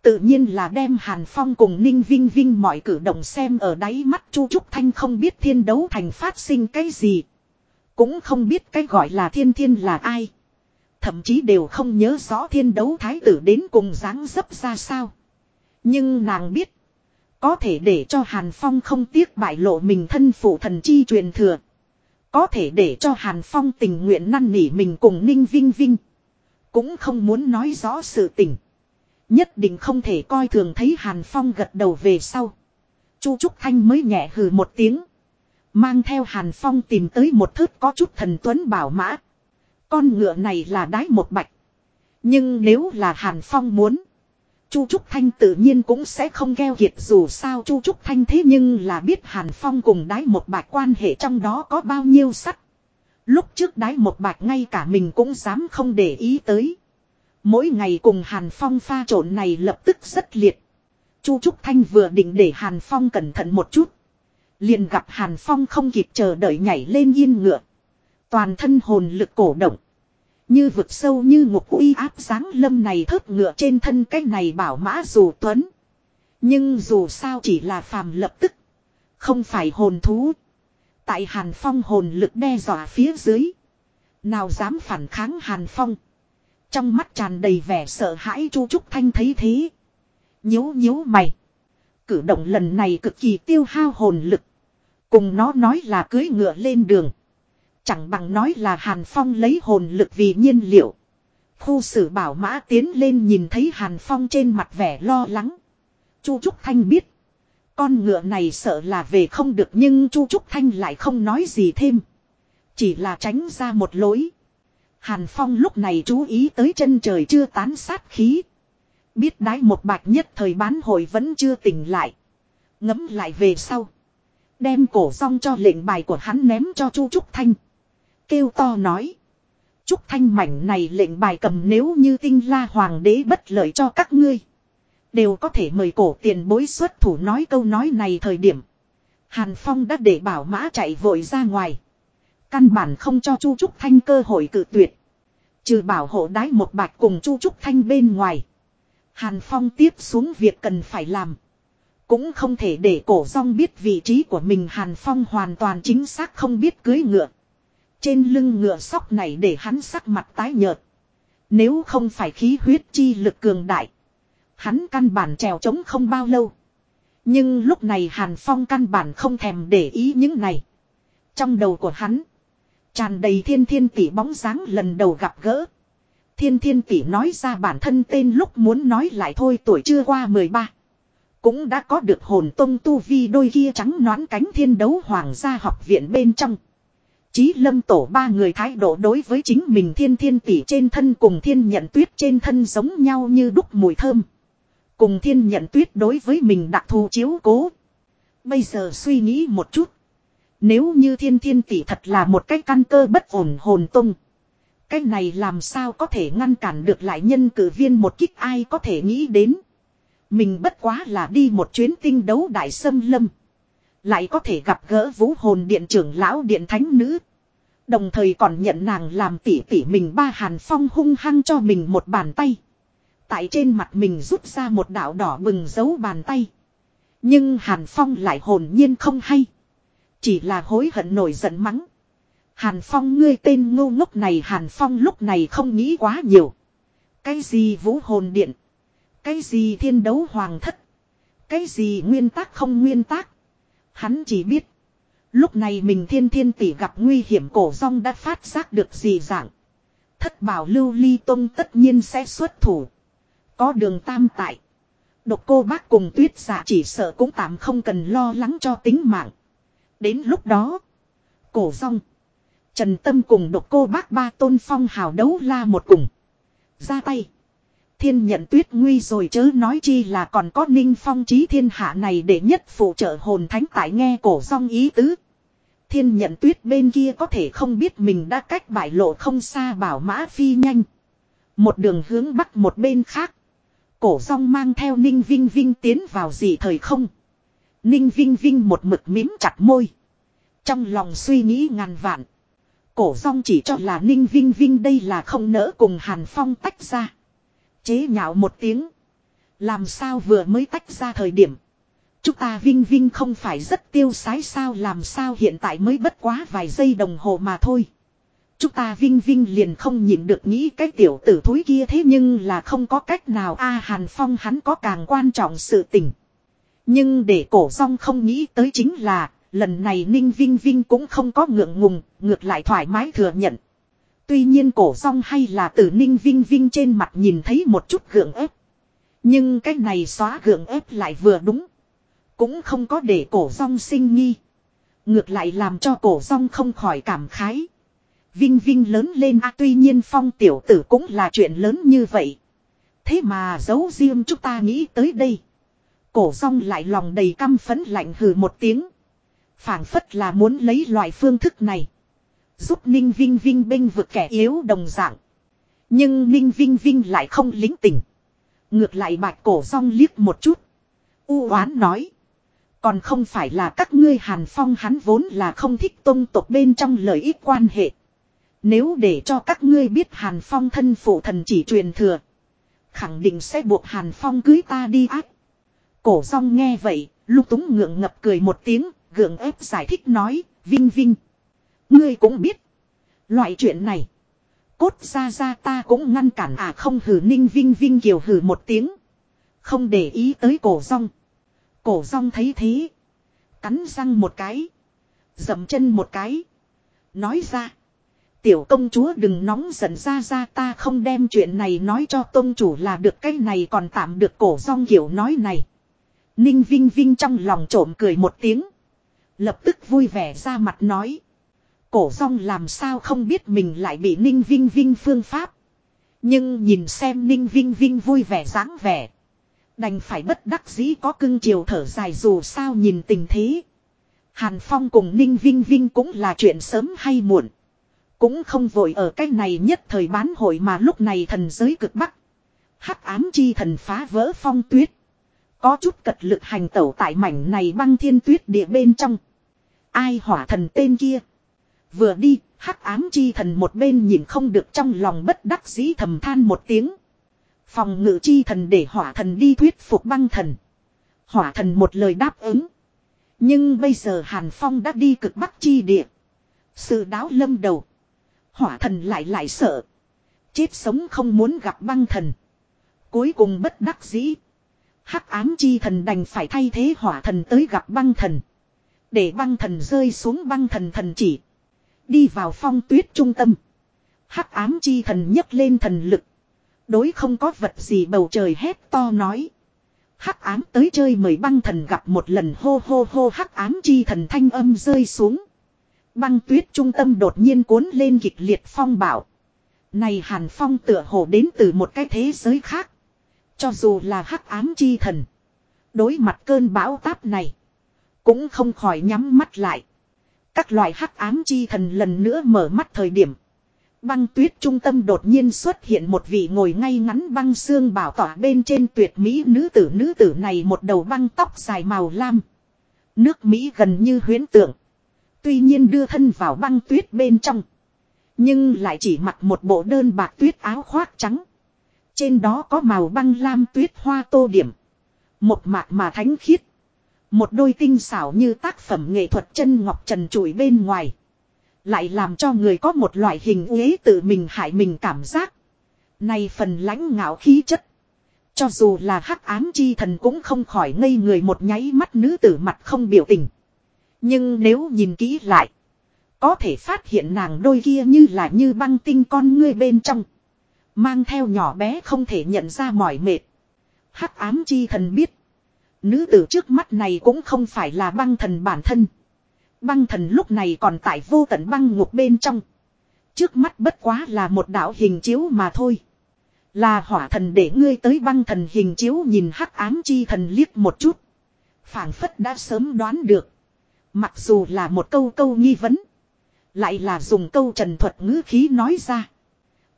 Tự nhiên là đem Hàn Phong cùng Ninh Vinh Vinh mọi cử động xem ở đáy mắt Chu Trúc Thanh không biết thiên đấu thành phát sinh cái gì. Cũng không biết cái gọi là thiên thiên là ai. Thậm chí đều không nhớ rõ thiên đấu thái tử đến cùng dáng dấp ra sao. Nhưng nàng biết. Có thể để cho Hàn Phong không tiếc bại lộ mình thân phụ thần chi truyền thừa. Có thể để cho Hàn Phong tình nguyện năn nỉ mình cùng Ninh Vinh Vinh. Cũng không muốn nói rõ sự tình. Nhất định không thể coi thường thấy Hàn Phong gật đầu về sau. Chu Trúc Thanh mới nhẹ hừ một tiếng. Mang theo Hàn Phong tìm tới một thớt có chút thần tuấn bảo mã. Con ngựa này là đái một bạch. Nhưng nếu là Hàn Phong muốn. Chu Trúc Thanh tự nhiên cũng sẽ không gheo kiệt dù sao Chu Trúc Thanh thế nhưng là biết Hàn Phong cùng đái một bạch quan hệ trong đó có bao nhiêu sắt. Lúc trước đái một bạch ngay cả mình cũng dám không để ý tới. Mỗi ngày cùng Hàn Phong pha trộn này lập tức rất liệt. Chu Trúc Thanh vừa định để Hàn Phong cẩn thận một chút. Liền gặp Hàn Phong không kịp chờ đợi nhảy lên yên ngựa. Toàn thân hồn lực cổ động. Như vực sâu như ngục uy áp sáng lâm này thớt ngựa trên thân cái này bảo mã dù tuấn. Nhưng dù sao chỉ là phàm lập tức. Không phải hồn thú. Tại Hàn Phong hồn lực đe dọa phía dưới. Nào dám phản kháng Hàn Phong. Trong mắt tràn đầy vẻ sợ hãi Chu Trúc Thanh thấy thế. Nhíu nhíu mày. Cử động lần này cực kỳ tiêu hao hồn lực. Cùng nó nói là cưới ngựa lên đường. Chẳng bằng nói là Hàn Phong lấy hồn lực vì nhiên liệu. Khu sử bảo mã tiến lên nhìn thấy Hàn Phong trên mặt vẻ lo lắng. Chu Trúc Thanh biết. Con ngựa này sợ là về không được nhưng Chu Trúc Thanh lại không nói gì thêm. Chỉ là tránh ra một lối. Hàn Phong lúc này chú ý tới chân trời chưa tán sát khí. Biết đái một bạch nhất thời bán hồi vẫn chưa tỉnh lại. Ngấm lại về sau. Đem cổ song cho lệnh bài của hắn ném cho Chu Trúc Thanh. Kêu to nói. Trúc Thanh mảnh này lệnh bài cầm nếu như tinh la hoàng đế bất lợi cho các ngươi. Đều có thể mời cổ tiền bối xuất thủ nói câu nói này thời điểm. Hàn Phong đã để bảo mã chạy vội ra ngoài. Căn bản không cho Chu Trúc Thanh cơ hội cự tuyệt. Trừ bảo hộ đái một bạch cùng Chu Trúc Thanh bên ngoài. Hàn Phong tiếp xuống việc cần phải làm. Cũng không thể để cổ rong biết vị trí của mình Hàn Phong hoàn toàn chính xác không biết cưới ngựa. Trên lưng ngựa sóc này để hắn sắc mặt tái nhợt. Nếu không phải khí huyết chi lực cường đại. Hắn căn bản trèo trống không bao lâu. Nhưng lúc này Hàn Phong căn bản không thèm để ý những này. Trong đầu của hắn. Tràn đầy thiên thiên tỷ bóng dáng lần đầu gặp gỡ. Thiên thiên tỷ nói ra bản thân tên lúc muốn nói lại thôi, tuổi chưa qua 13. Cũng đã có được hồn tông tu vi đôi kia trắng nón cánh thiên đấu hoàng gia học viện bên trong. Chí lâm tổ ba người thái độ đối với chính mình thiên thiên tỷ trên thân cùng thiên nhận tuyết trên thân giống nhau như đúc mùi thơm. Cùng thiên nhận tuyết đối với mình đặc thù chiếu cố. Bây giờ suy nghĩ một chút. Nếu như thiên thiên tỷ thật là một cái căn cơ bất ổn hồn tung. Cái này làm sao có thể ngăn cản được lại nhân cử viên một kích ai có thể nghĩ đến. Mình bất quá là đi một chuyến tinh đấu đại sâm lâm. Lại có thể gặp gỡ vũ hồn điện trưởng lão điện thánh nữ. Đồng thời còn nhận nàng làm tỉ tỉ mình ba hàn phong hung hăng cho mình một bàn tay. Tại trên mặt mình rút ra một đạo đỏ bừng dấu bàn tay. Nhưng hàn phong lại hồn nhiên không hay. Chỉ là hối hận nổi giận mắng. Hàn Phong ngươi tên ngu ngốc này Hàn Phong lúc này không nghĩ quá nhiều. Cái gì vũ hồn điện. Cái gì thiên đấu hoàng thất. Cái gì nguyên tắc không nguyên tắc. Hắn chỉ biết. Lúc này mình thiên thiên tỷ gặp nguy hiểm cổ rong đã phát giác được gì dạng. Thất bảo lưu ly tông tất nhiên sẽ xuất thủ. Có đường tam tại. Độc cô bác cùng tuyết giả chỉ sợ cũng tạm không cần lo lắng cho tính mạng. Đến lúc đó. Cổ rong. Trần Tâm cùng độc cô bác ba tôn phong hào đấu la một cùng. Ra tay. Thiên nhận tuyết nguy rồi chớ nói chi là còn có ninh phong trí thiên hạ này để nhất phụ trợ hồn thánh tại nghe cổ Song ý tứ. Thiên nhận tuyết bên kia có thể không biết mình đã cách bại lộ không xa bảo mã phi nhanh. Một đường hướng bắc một bên khác. Cổ Song mang theo ninh vinh vinh tiến vào gì thời không. Ninh vinh vinh một mực mím chặt môi. Trong lòng suy nghĩ ngàn vạn. Cổ Song chỉ cho là Ninh Vinh Vinh đây là không nỡ cùng Hàn Phong tách ra. Chế nhạo một tiếng. Làm sao vừa mới tách ra thời điểm. Chúng ta Vinh Vinh không phải rất tiêu sái sao làm sao hiện tại mới bất quá vài giây đồng hồ mà thôi. Chúng ta Vinh Vinh liền không nhìn được nghĩ cái tiểu tử thúi kia thế nhưng là không có cách nào a Hàn Phong hắn có càng quan trọng sự tình. Nhưng để cổ song không nghĩ tới chính là lần này Ninh Vinh Vinh cũng không có ngượng ngùng, ngược lại thoải mái thừa nhận. Tuy nhiên cổ rong hay là từ Ninh Vinh Vinh trên mặt nhìn thấy một chút gượng ép. Nhưng cái này xóa gượng ép lại vừa đúng. Cũng không có để cổ rong sinh nghi. Ngược lại làm cho cổ rong không khỏi cảm khái. Vinh Vinh lớn lên a, tuy nhiên phong tiểu tử cũng là chuyện lớn như vậy. Thế mà giấu riêng chúng ta nghĩ tới đây. Cổ rong lại lòng đầy căm phấn lạnh hừ một tiếng phảng phất là muốn lấy loại phương thức này. Giúp Ninh Vinh Vinh binh vực kẻ yếu đồng dạng. Nhưng Ninh Vinh Vinh lại không lính tình Ngược lại bạch cổ rong liếc một chút. U oán nói. Còn không phải là các ngươi hàn phong hắn vốn là không thích tôn tộc bên trong lợi ích quan hệ. Nếu để cho các ngươi biết hàn phong thân phụ thần chỉ truyền thừa. Khẳng định sẽ buộc hàn phong cưới ta đi ác. Cổ rong nghe vậy, lúc túng ngượng ngập cười một tiếng, gượng ép giải thích nói, Vinh Vinh. Ngươi cũng biết. Loại chuyện này. Cốt ra ra ta cũng ngăn cản à không hử ninh Vinh Vinh kiều hử một tiếng. Không để ý tới cổ rong. Cổ rong thấy thế. Cắn răng một cái. Dậm chân một cái. Nói ra. Tiểu công chúa đừng nóng giận ra ra ta không đem chuyện này nói cho tôn chủ là được cái này còn tạm được cổ rong kiểu nói này. Ninh Vinh Vinh trong lòng trộm cười một tiếng. Lập tức vui vẻ ra mặt nói. Cổ rong làm sao không biết mình lại bị Ninh Vinh Vinh phương pháp. Nhưng nhìn xem Ninh Vinh Vinh vui vẻ dáng vẻ. Đành phải bất đắc dĩ có cưng chiều thở dài dù sao nhìn tình thế. Hàn Phong cùng Ninh Vinh Vinh cũng là chuyện sớm hay muộn. Cũng không vội ở cái này nhất thời bán hội mà lúc này thần giới cực bắc. hắc ám chi thần phá vỡ phong tuyết. Có chút cật lực hành tẩu tại mảnh này băng thiên tuyết địa bên trong. Ai hỏa thần tên kia. Vừa đi, hắc ám chi thần một bên nhìn không được trong lòng bất đắc dĩ thầm than một tiếng. Phòng ngự chi thần để hỏa thần đi thuyết phục băng thần. Hỏa thần một lời đáp ứng. Nhưng bây giờ Hàn Phong đã đi cực bắc chi địa. Sự đáo lâm đầu. Hỏa thần lại lại sợ. Chết sống không muốn gặp băng thần. Cuối cùng bất đắc dĩ. Hắc ám chi thần đành phải thay thế hỏa thần tới gặp băng thần. Để băng thần rơi xuống băng thần thần chỉ. Đi vào phong tuyết trung tâm. Hắc ám chi thần nhấc lên thần lực. Đối không có vật gì bầu trời hét to nói. Hắc ám tới chơi mời băng thần gặp một lần hô hô hô hắc ám chi thần thanh âm rơi xuống. Băng tuyết trung tâm đột nhiên cuốn lên kịch liệt phong bảo. Này hàn phong tựa hồ đến từ một cái thế giới khác. Cho dù là hắc ám chi thần. Đối mặt cơn bão táp này. Cũng không khỏi nhắm mắt lại. Các loại hắc ám chi thần lần nữa mở mắt thời điểm. Băng tuyết trung tâm đột nhiên xuất hiện một vị ngồi ngay ngắn băng xương bảo tỏa bên trên tuyệt mỹ nữ tử nữ tử này một đầu băng tóc dài màu lam. Nước Mỹ gần như huyến tượng. Tuy nhiên đưa thân vào băng tuyết bên trong. Nhưng lại chỉ mặc một bộ đơn bạc tuyết áo khoác trắng. Trên đó có màu băng lam tuyết hoa tô điểm. Một mạc mà thánh khiết. Một đôi tinh xảo như tác phẩm nghệ thuật chân ngọc trần trụi bên ngoài. Lại làm cho người có một loại hình uế tự mình hại mình cảm giác. Này phần lãnh ngạo khí chất. Cho dù là hắc ám chi thần cũng không khỏi ngây người một nháy mắt nữ tử mặt không biểu tình. Nhưng nếu nhìn kỹ lại. Có thể phát hiện nàng đôi kia như là như băng tinh con ngươi bên trong. Mang theo nhỏ bé không thể nhận ra mỏi mệt. Hắc ám chi thần biết. Nữ tử trước mắt này cũng không phải là băng thần bản thân. Băng thần lúc này còn tại vô tận băng ngục bên trong. Trước mắt bất quá là một đạo hình chiếu mà thôi. Là hỏa thần để ngươi tới băng thần hình chiếu nhìn hắc ám chi thần liếc một chút. phảng phất đã sớm đoán được. Mặc dù là một câu câu nghi vấn. Lại là dùng câu trần thuật ngữ khí nói ra.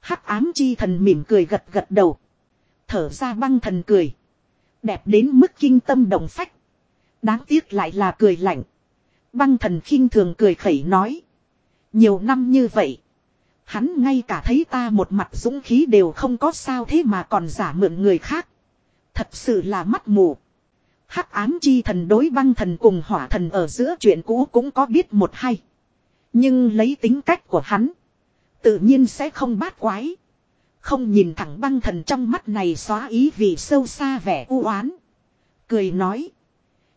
Hắc ám chi thần mỉm cười gật gật đầu. Thở ra băng thần cười. Đẹp đến mức kinh tâm động phách. Đáng tiếc lại là cười lạnh. Băng thần khinh thường cười khẩy nói. Nhiều năm như vậy. Hắn ngay cả thấy ta một mặt dũng khí đều không có sao thế mà còn giả mượn người khác. Thật sự là mắt mù. Hắc ám chi thần đối băng thần cùng hỏa thần ở giữa chuyện cũ cũng có biết một hay. Nhưng lấy tính cách của hắn. Tự nhiên sẽ không bát quái. Không nhìn thẳng băng thần trong mắt này xóa ý vì sâu xa vẻ u oán Cười nói.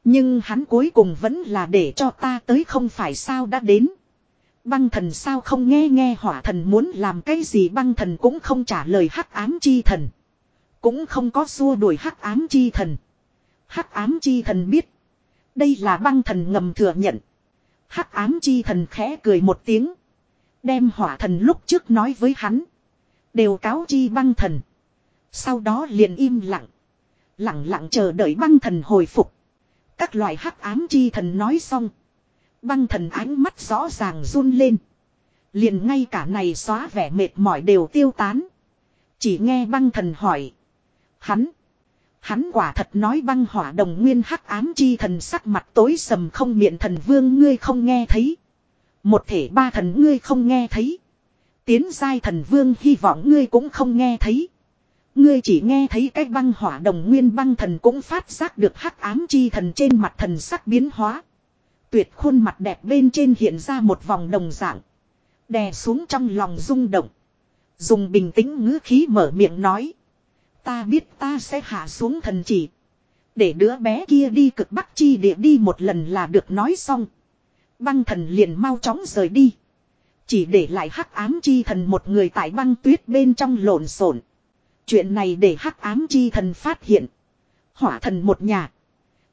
Nhưng hắn cuối cùng vẫn là để cho ta tới không phải sao đã đến. Băng thần sao không nghe nghe hỏa thần muốn làm cái gì băng thần cũng không trả lời hắc ám chi thần. Cũng không có xua đuổi hắc ám chi thần. Hắc ám chi thần biết. Đây là băng thần ngầm thừa nhận. Hắc ám chi thần khẽ cười một tiếng. Đem hỏa thần lúc trước nói với hắn. Đều cáo chi băng thần. Sau đó liền im lặng. Lặng lặng chờ đợi băng thần hồi phục. Các loại hắc ám chi thần nói xong. Băng thần ánh mắt rõ ràng run lên. Liền ngay cả này xóa vẻ mệt mỏi đều tiêu tán. Chỉ nghe băng thần hỏi. Hắn. Hắn quả thật nói băng hỏa đồng nguyên hắc ám chi thần sắc mặt tối sầm không miệng thần vương ngươi không nghe thấy. Một thể ba thần ngươi không nghe thấy. Tiến giai thần vương hy vọng ngươi cũng không nghe thấy. Ngươi chỉ nghe thấy cái băng hỏa đồng nguyên băng thần cũng phát giác được hắc ám chi thần trên mặt thần sắc biến hóa. Tuyệt khuôn mặt đẹp bên trên hiện ra một vòng đồng dạng. Đè xuống trong lòng rung động. Dùng bình tĩnh ngữ khí mở miệng nói. Ta biết ta sẽ hạ xuống thần chỉ. Để đứa bé kia đi cực bắc chi địa đi một lần là được nói xong. Băng thần liền mau chóng rời đi. Chỉ để lại hắc ám chi thần một người tại băng tuyết bên trong lộn xộn. Chuyện này để hắc ám chi thần phát hiện. Hỏa thần một nhà.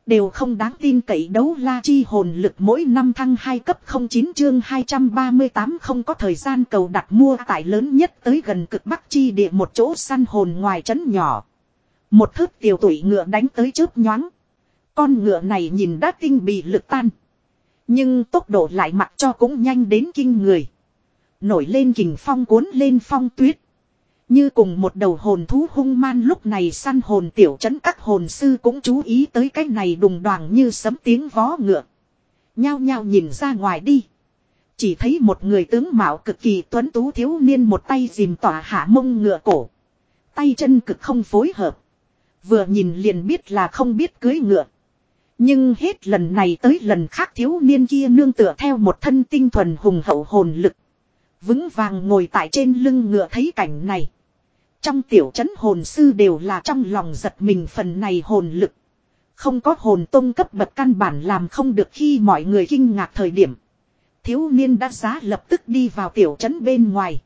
Đều không đáng tin cậy đấu la chi hồn lực mỗi năm thăng 2 cấp 09 chương 238 không có thời gian cầu đặt mua tại lớn nhất tới gần cực bắc chi địa một chỗ săn hồn ngoài trấn nhỏ. Một thước tiểu tuổi ngựa đánh tới chớp nhoáng. Con ngựa này nhìn đã tinh bị lực tan. Nhưng tốc độ lại mặc cho cũng nhanh đến kinh người. Nổi lên kình phong cuốn lên phong tuyết. Như cùng một đầu hồn thú hung man lúc này săn hồn tiểu trấn các hồn sư cũng chú ý tới cái này đùng đoàn như sấm tiếng vó ngựa. Nhao nhao nhìn ra ngoài đi. Chỉ thấy một người tướng mạo cực kỳ tuấn tú thiếu niên một tay dìm tỏa hạ mông ngựa cổ. Tay chân cực không phối hợp. Vừa nhìn liền biết là không biết cưới ngựa. Nhưng hết lần này tới lần khác thiếu niên kia nương tựa theo một thân tinh thuần hùng hậu hồn lực. Vững vàng ngồi tại trên lưng ngựa thấy cảnh này. Trong tiểu trấn hồn sư đều là trong lòng giật mình phần này hồn lực. Không có hồn tông cấp bậc căn bản làm không được khi mọi người kinh ngạc thời điểm. Thiếu niên đã giá lập tức đi vào tiểu trấn bên ngoài.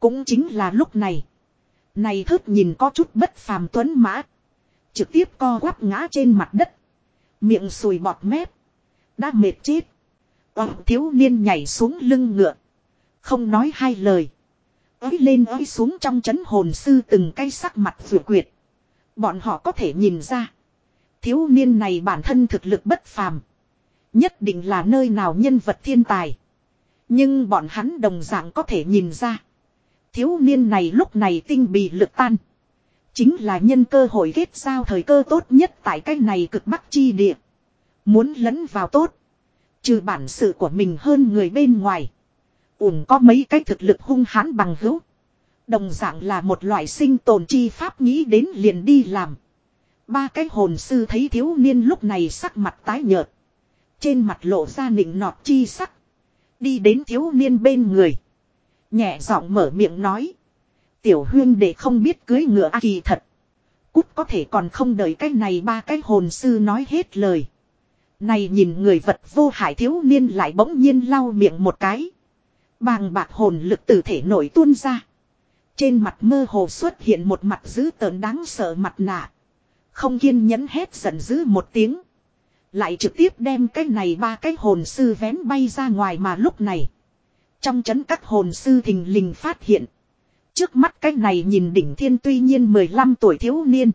Cũng chính là lúc này. Này thớt nhìn có chút bất phàm tuấn mã. Trực tiếp co quắp ngã trên mặt đất. Miệng sùi bọt mép. Đã mệt chết. Ờ, thiếu niên nhảy xuống lưng ngựa. Không nói hai lời. Ới lên ới xuống trong chấn hồn sư từng cây sắc mặt vừa quyệt. Bọn họ có thể nhìn ra. Thiếu niên này bản thân thực lực bất phàm. Nhất định là nơi nào nhân vật thiên tài. Nhưng bọn hắn đồng dạng có thể nhìn ra. Thiếu niên này lúc này tinh bị lực tan. Chính là nhân cơ hội kết giao thời cơ tốt nhất tại cái này cực bắc chi địa. Muốn lấn vào tốt. Trừ bản sự của mình hơn người bên ngoài ủng có mấy cái thực lực hung hãn bằng hữu. Đồng dạng là một loại sinh tồn chi pháp nghĩ đến liền đi làm. Ba cái hồn sư thấy thiếu niên lúc này sắc mặt tái nhợt. Trên mặt lộ ra nịnh nọt chi sắc. Đi đến thiếu niên bên người. Nhẹ giọng mở miệng nói. Tiểu huyên để không biết cưới ngựa A kỳ thật. Cút có thể còn không đợi cái này ba cái hồn sư nói hết lời. Này nhìn người vật vô hại thiếu niên lại bỗng nhiên lau miệng một cái. Bàng bạc hồn lực từ thể nổi tuôn ra. Trên mặt mơ hồ xuất hiện một mặt dữ tợn đáng sợ mặt nạ. Không kiên nhẫn hét giận dữ một tiếng. Lại trực tiếp đem cái này ba cái hồn sư vén bay ra ngoài mà lúc này. Trong chấn các hồn sư thình lình phát hiện. Trước mắt cái này nhìn đỉnh thiên tuy nhiên 15 tuổi thiếu niên.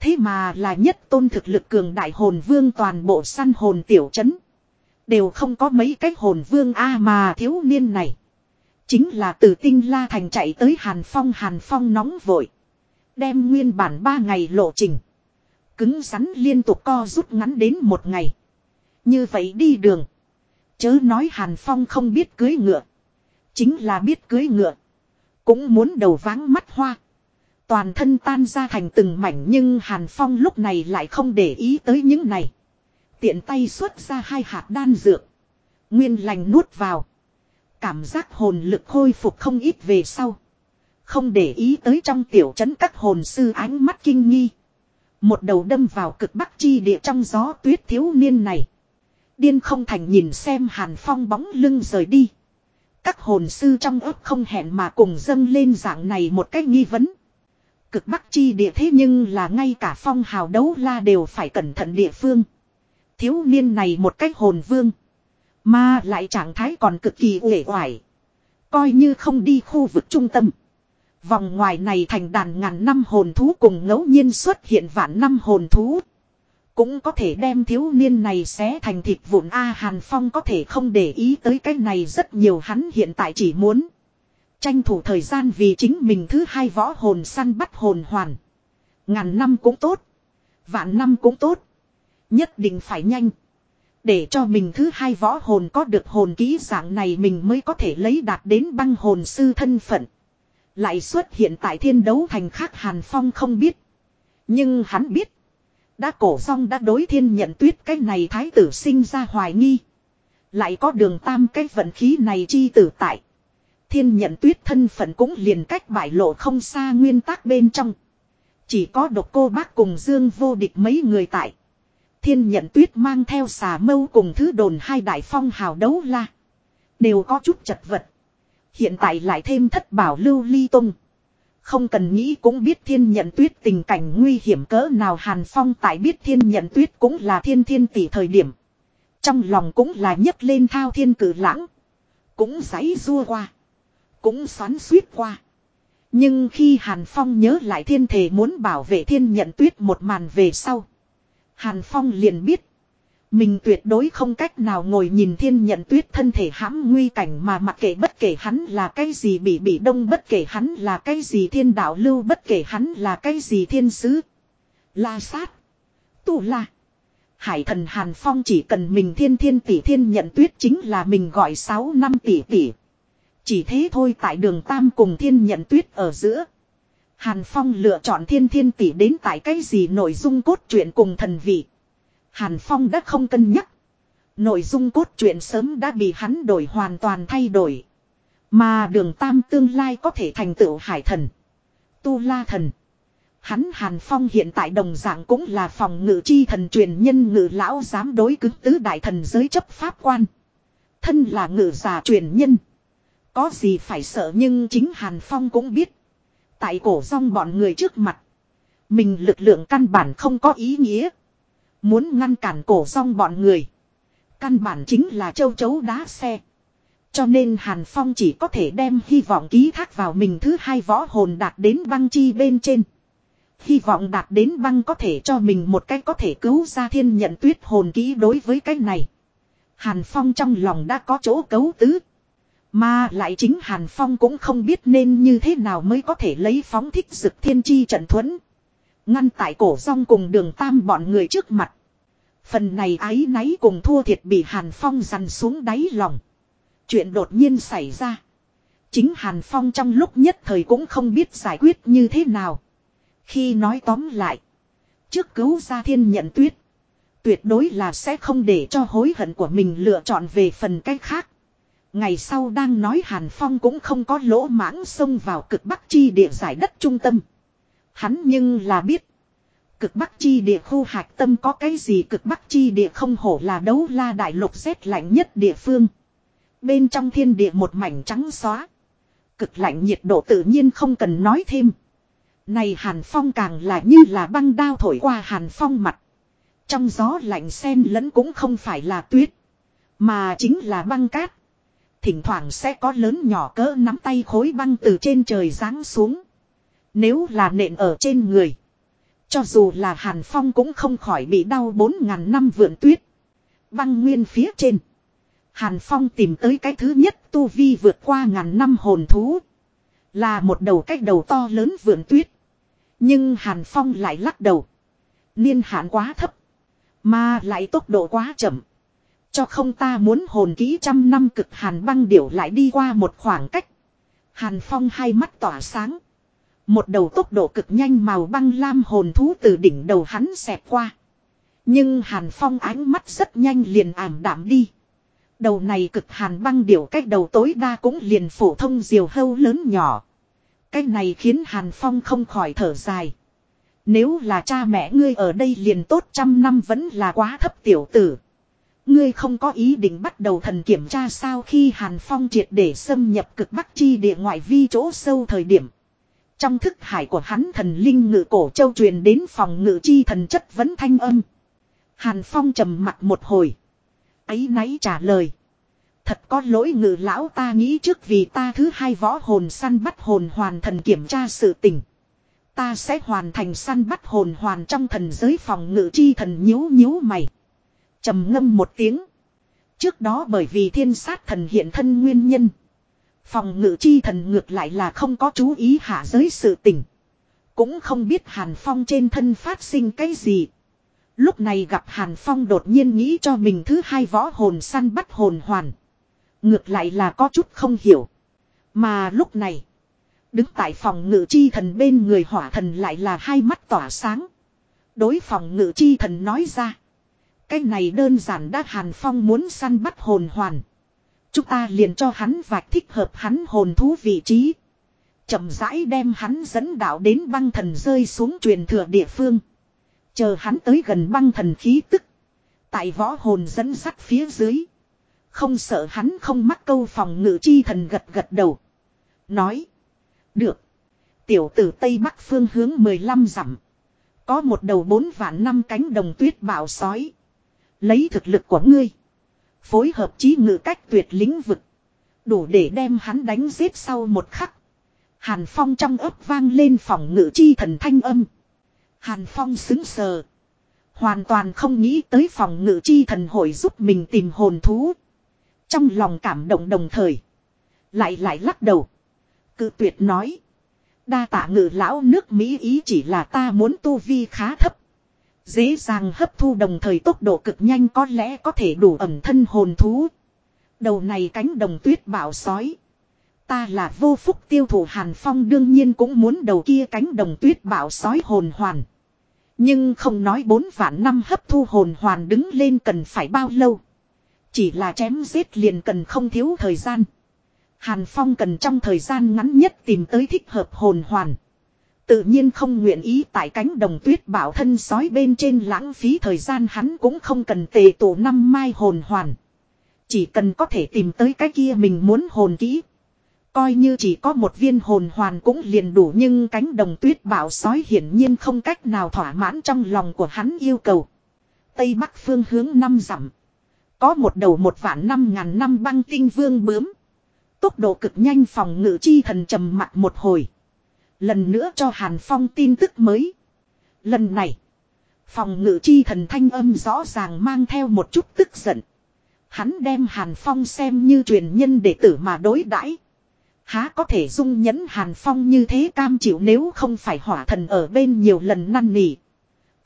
Thế mà là nhất tôn thực lực cường đại hồn vương toàn bộ săn hồn tiểu chấn. Đều không có mấy cái hồn vương A mà thiếu niên này. Chính là từ tinh la thành chạy tới Hàn Phong Hàn Phong nóng vội. Đem nguyên bản ba ngày lộ trình. Cứng rắn liên tục co rút ngắn đến một ngày. Như vậy đi đường. Chớ nói Hàn Phong không biết cưới ngựa. Chính là biết cưới ngựa. Cũng muốn đầu váng mắt hoa. Toàn thân tan ra thành từng mảnh nhưng Hàn Phong lúc này lại không để ý tới những này. Tiện tay xuất ra hai hạt đan dược. Nguyên lành nuốt vào. Cảm giác hồn lực khôi phục không ít về sau. Không để ý tới trong tiểu trấn các hồn sư ánh mắt kinh nghi. Một đầu đâm vào cực bắc chi địa trong gió tuyết thiếu niên này. Điên không thành nhìn xem hàn phong bóng lưng rời đi. Các hồn sư trong ấp không hẹn mà cùng dâng lên dạng này một cách nghi vấn. Cực bắc chi địa thế nhưng là ngay cả phong hào đấu la đều phải cẩn thận địa phương. Thiếu niên này một cách hồn vương. Mà lại trạng thái còn cực kỳ uể oải. Coi như không đi khu vực trung tâm. Vòng ngoài này thành đàn ngàn năm hồn thú cùng ngẫu nhiên xuất hiện vạn năm hồn thú. Cũng có thể đem thiếu niên này xé thành thịt vụn A Hàn Phong có thể không để ý tới cái này rất nhiều hắn hiện tại chỉ muốn. Tranh thủ thời gian vì chính mình thứ hai võ hồn săn bắt hồn hoàn. Ngàn năm cũng tốt. Vạn năm cũng tốt. Nhất định phải nhanh. Để cho mình thứ hai võ hồn có được hồn ký dạng này mình mới có thể lấy đạt đến băng hồn sư thân phận. Lại xuất hiện tại thiên đấu thành khác Hàn Phong không biết. Nhưng hắn biết. Đã cổ song đã đối thiên nhận tuyết cái này thái tử sinh ra hoài nghi. Lại có đường tam cái vận khí này chi tử tại. Thiên nhận tuyết thân phận cũng liền cách bại lộ không xa nguyên tắc bên trong. Chỉ có độc cô bác cùng Dương vô địch mấy người tại. Thiên nhận tuyết mang theo xà mâu cùng thứ đồn hai đại phong hào đấu la. Đều có chút chật vật. Hiện tại lại thêm thất bảo lưu ly tung. Không cần nghĩ cũng biết thiên nhận tuyết tình cảnh nguy hiểm cỡ nào Hàn Phong tại biết thiên nhận tuyết cũng là thiên thiên tỷ thời điểm. Trong lòng cũng là nhấc lên thao thiên cử lãng. Cũng giấy rua qua. Cũng xoắn suýt qua. Nhưng khi Hàn Phong nhớ lại thiên thể muốn bảo vệ thiên nhận tuyết một màn về sau. Hàn Phong liền biết. Mình tuyệt đối không cách nào ngồi nhìn thiên nhận tuyết thân thể hãm nguy cảnh mà mặc kệ bất kể hắn là cái gì bị bị đông, bất kể hắn là cái gì thiên đạo lưu, bất kể hắn là cái gì thiên sứ. La sát. Tu la. Hải thần Hàn Phong chỉ cần mình thiên thiên tỷ thiên nhận tuyết chính là mình gọi 6 năm tỷ tỷ. Chỉ thế thôi tại đường Tam cùng thiên nhận tuyết ở giữa. Hàn Phong lựa chọn thiên thiên tỷ đến tại cái gì nội dung cốt truyện cùng thần vị. Hàn Phong đã không cân nhắc. Nội dung cốt truyện sớm đã bị hắn đổi hoàn toàn thay đổi. Mà đường tam tương lai có thể thành tựu hải thần. Tu la thần. Hắn Hàn Phong hiện tại đồng dạng cũng là phòng ngự chi thần truyền nhân ngự lão dám đối cứng tứ đại thần giới chấp pháp quan. Thân là ngự giả truyền nhân. Có gì phải sợ nhưng chính Hàn Phong cũng biết. Tại cổ rong bọn người trước mặt. Mình lực lượng căn bản không có ý nghĩa. Muốn ngăn cản cổ rong bọn người. Căn bản chính là châu chấu đá xe. Cho nên Hàn Phong chỉ có thể đem hy vọng ký thác vào mình thứ hai võ hồn đạt đến băng chi bên trên. Hy vọng đạt đến băng có thể cho mình một cách có thể cứu ra thiên nhận tuyết hồn ký đối với cái này. Hàn Phong trong lòng đã có chỗ cấu tứ. Mà lại chính Hàn Phong cũng không biết nên như thế nào mới có thể lấy phóng thích dực thiên chi trận thuẫn. Ngăn tại cổ rong cùng đường tam bọn người trước mặt. Phần này ái náy cùng thua thiệt bị Hàn Phong dằn xuống đáy lòng. Chuyện đột nhiên xảy ra. Chính Hàn Phong trong lúc nhất thời cũng không biết giải quyết như thế nào. Khi nói tóm lại. Trước cứu ra thiên nhận tuyết. Tuyệt đối là sẽ không để cho hối hận của mình lựa chọn về phần cách khác. Ngày sau đang nói Hàn Phong cũng không có lỗ mãng xông vào cực bắc chi địa giải đất trung tâm. Hắn nhưng là biết. Cực bắc chi địa khu hạch tâm có cái gì cực bắc chi địa không hổ là đấu la đại lục rét lạnh nhất địa phương. Bên trong thiên địa một mảnh trắng xóa. Cực lạnh nhiệt độ tự nhiên không cần nói thêm. Này hàn phong càng là như là băng đao thổi qua hàn phong mặt. Trong gió lạnh sen lẫn cũng không phải là tuyết. Mà chính là băng cát. Thỉnh thoảng sẽ có lớn nhỏ cỡ nắm tay khối băng từ trên trời giáng xuống. Nếu là nện ở trên người. Cho dù là Hàn Phong cũng không khỏi bị đau bốn ngàn năm vượn tuyết. Băng nguyên phía trên. Hàn Phong tìm tới cái thứ nhất tu vi vượt qua ngàn năm hồn thú. Là một đầu cách đầu to lớn vượn tuyết. Nhưng Hàn Phong lại lắc đầu. Niên hạn quá thấp. Mà lại tốc độ quá chậm. Cho không ta muốn hồn kỹ trăm năm cực hàn băng điểu lại đi qua một khoảng cách. Hàn Phong hai mắt tỏa sáng. Một đầu tốc độ cực nhanh màu băng lam hồn thú từ đỉnh đầu hắn xẹp qua. Nhưng Hàn Phong ánh mắt rất nhanh liền ảm đạm đi. Đầu này cực hàn băng điểu cách đầu tối đa cũng liền phổ thông diều hâu lớn nhỏ. Cái này khiến Hàn Phong không khỏi thở dài. Nếu là cha mẹ ngươi ở đây liền tốt trăm năm vẫn là quá thấp tiểu tử. Ngươi không có ý định bắt đầu thần kiểm tra sao khi Hàn Phong triệt để xâm nhập cực bắc chi địa ngoại vi chỗ sâu thời điểm. Trong thức hải của hắn thần linh ngự cổ châu truyền đến phòng ngự chi thần chất vấn thanh âm. Hàn Phong trầm mặt một hồi. Ấy náy trả lời. Thật có lỗi ngự lão ta nghĩ trước vì ta thứ hai võ hồn săn bắt hồn hoàn thần kiểm tra sự tình. Ta sẽ hoàn thành săn bắt hồn hoàn trong thần giới phòng ngự chi thần nhíu nhíu mày trầm ngâm một tiếng. Trước đó bởi vì thiên sát thần hiện thân nguyên nhân. Phòng ngự chi thần ngược lại là không có chú ý hạ giới sự tình. Cũng không biết Hàn Phong trên thân phát sinh cái gì. Lúc này gặp Hàn Phong đột nhiên nghĩ cho mình thứ hai võ hồn săn bắt hồn hoàn. Ngược lại là có chút không hiểu. Mà lúc này. Đứng tại phòng ngự chi thần bên người hỏa thần lại là hai mắt tỏa sáng. Đối phòng ngự chi thần nói ra. Cái này đơn giản đã Hàn Phong muốn săn bắt hồn hoàn. Chúng ta liền cho hắn vạch thích hợp hắn hồn thú vị trí. chậm rãi đem hắn dẫn đạo đến băng thần rơi xuống truyền thừa địa phương. Chờ hắn tới gần băng thần khí tức. Tại võ hồn dẫn sắt phía dưới. Không sợ hắn không mắc câu phòng ngự chi thần gật gật đầu. Nói. Được. Tiểu tử Tây Bắc phương hướng 15 dặm. Có một đầu bốn vạn năm cánh đồng tuyết bảo sói. Lấy thực lực của ngươi. Phối hợp trí ngự cách tuyệt lĩnh vực. Đủ để đem hắn đánh giết sau một khắc. Hàn Phong trong ấp vang lên phòng ngự chi thần thanh âm. Hàn Phong xứng sờ. Hoàn toàn không nghĩ tới phòng ngự chi thần hội giúp mình tìm hồn thú. Trong lòng cảm động đồng thời. Lại lại lắc đầu. Cự tuyệt nói. Đa tạ ngự lão nước Mỹ ý chỉ là ta muốn tu vi khá thấp. Dễ dàng hấp thu đồng thời tốc độ cực nhanh có lẽ có thể đủ ẩm thân hồn thú. Đầu này cánh đồng tuyết bảo sói. Ta là vô phúc tiêu thụ Hàn Phong đương nhiên cũng muốn đầu kia cánh đồng tuyết bảo sói hồn hoàn. Nhưng không nói bốn vạn năm hấp thu hồn hoàn đứng lên cần phải bao lâu. Chỉ là chém giết liền cần không thiếu thời gian. Hàn Phong cần trong thời gian ngắn nhất tìm tới thích hợp hồn hoàn. Tự nhiên không nguyện ý tại cánh đồng tuyết bảo thân sói bên trên lãng phí thời gian hắn cũng không cần tề tổ năm mai hồn hoàn. Chỉ cần có thể tìm tới cái kia mình muốn hồn kỹ. Coi như chỉ có một viên hồn hoàn cũng liền đủ nhưng cánh đồng tuyết bảo sói hiển nhiên không cách nào thỏa mãn trong lòng của hắn yêu cầu. Tây Bắc phương hướng năm dặm. Có một đầu một vạn năm ngàn năm băng tinh vương bướm. Tốc độ cực nhanh phòng ngự chi thần trầm mặt một hồi. Lần nữa cho Hàn Phong tin tức mới. Lần này. Phòng ngự chi thần thanh âm rõ ràng mang theo một chút tức giận. Hắn đem Hàn Phong xem như truyền nhân đệ tử mà đối đãi Há có thể dung nhẫn Hàn Phong như thế cam chịu nếu không phải hỏa thần ở bên nhiều lần năn nỉ.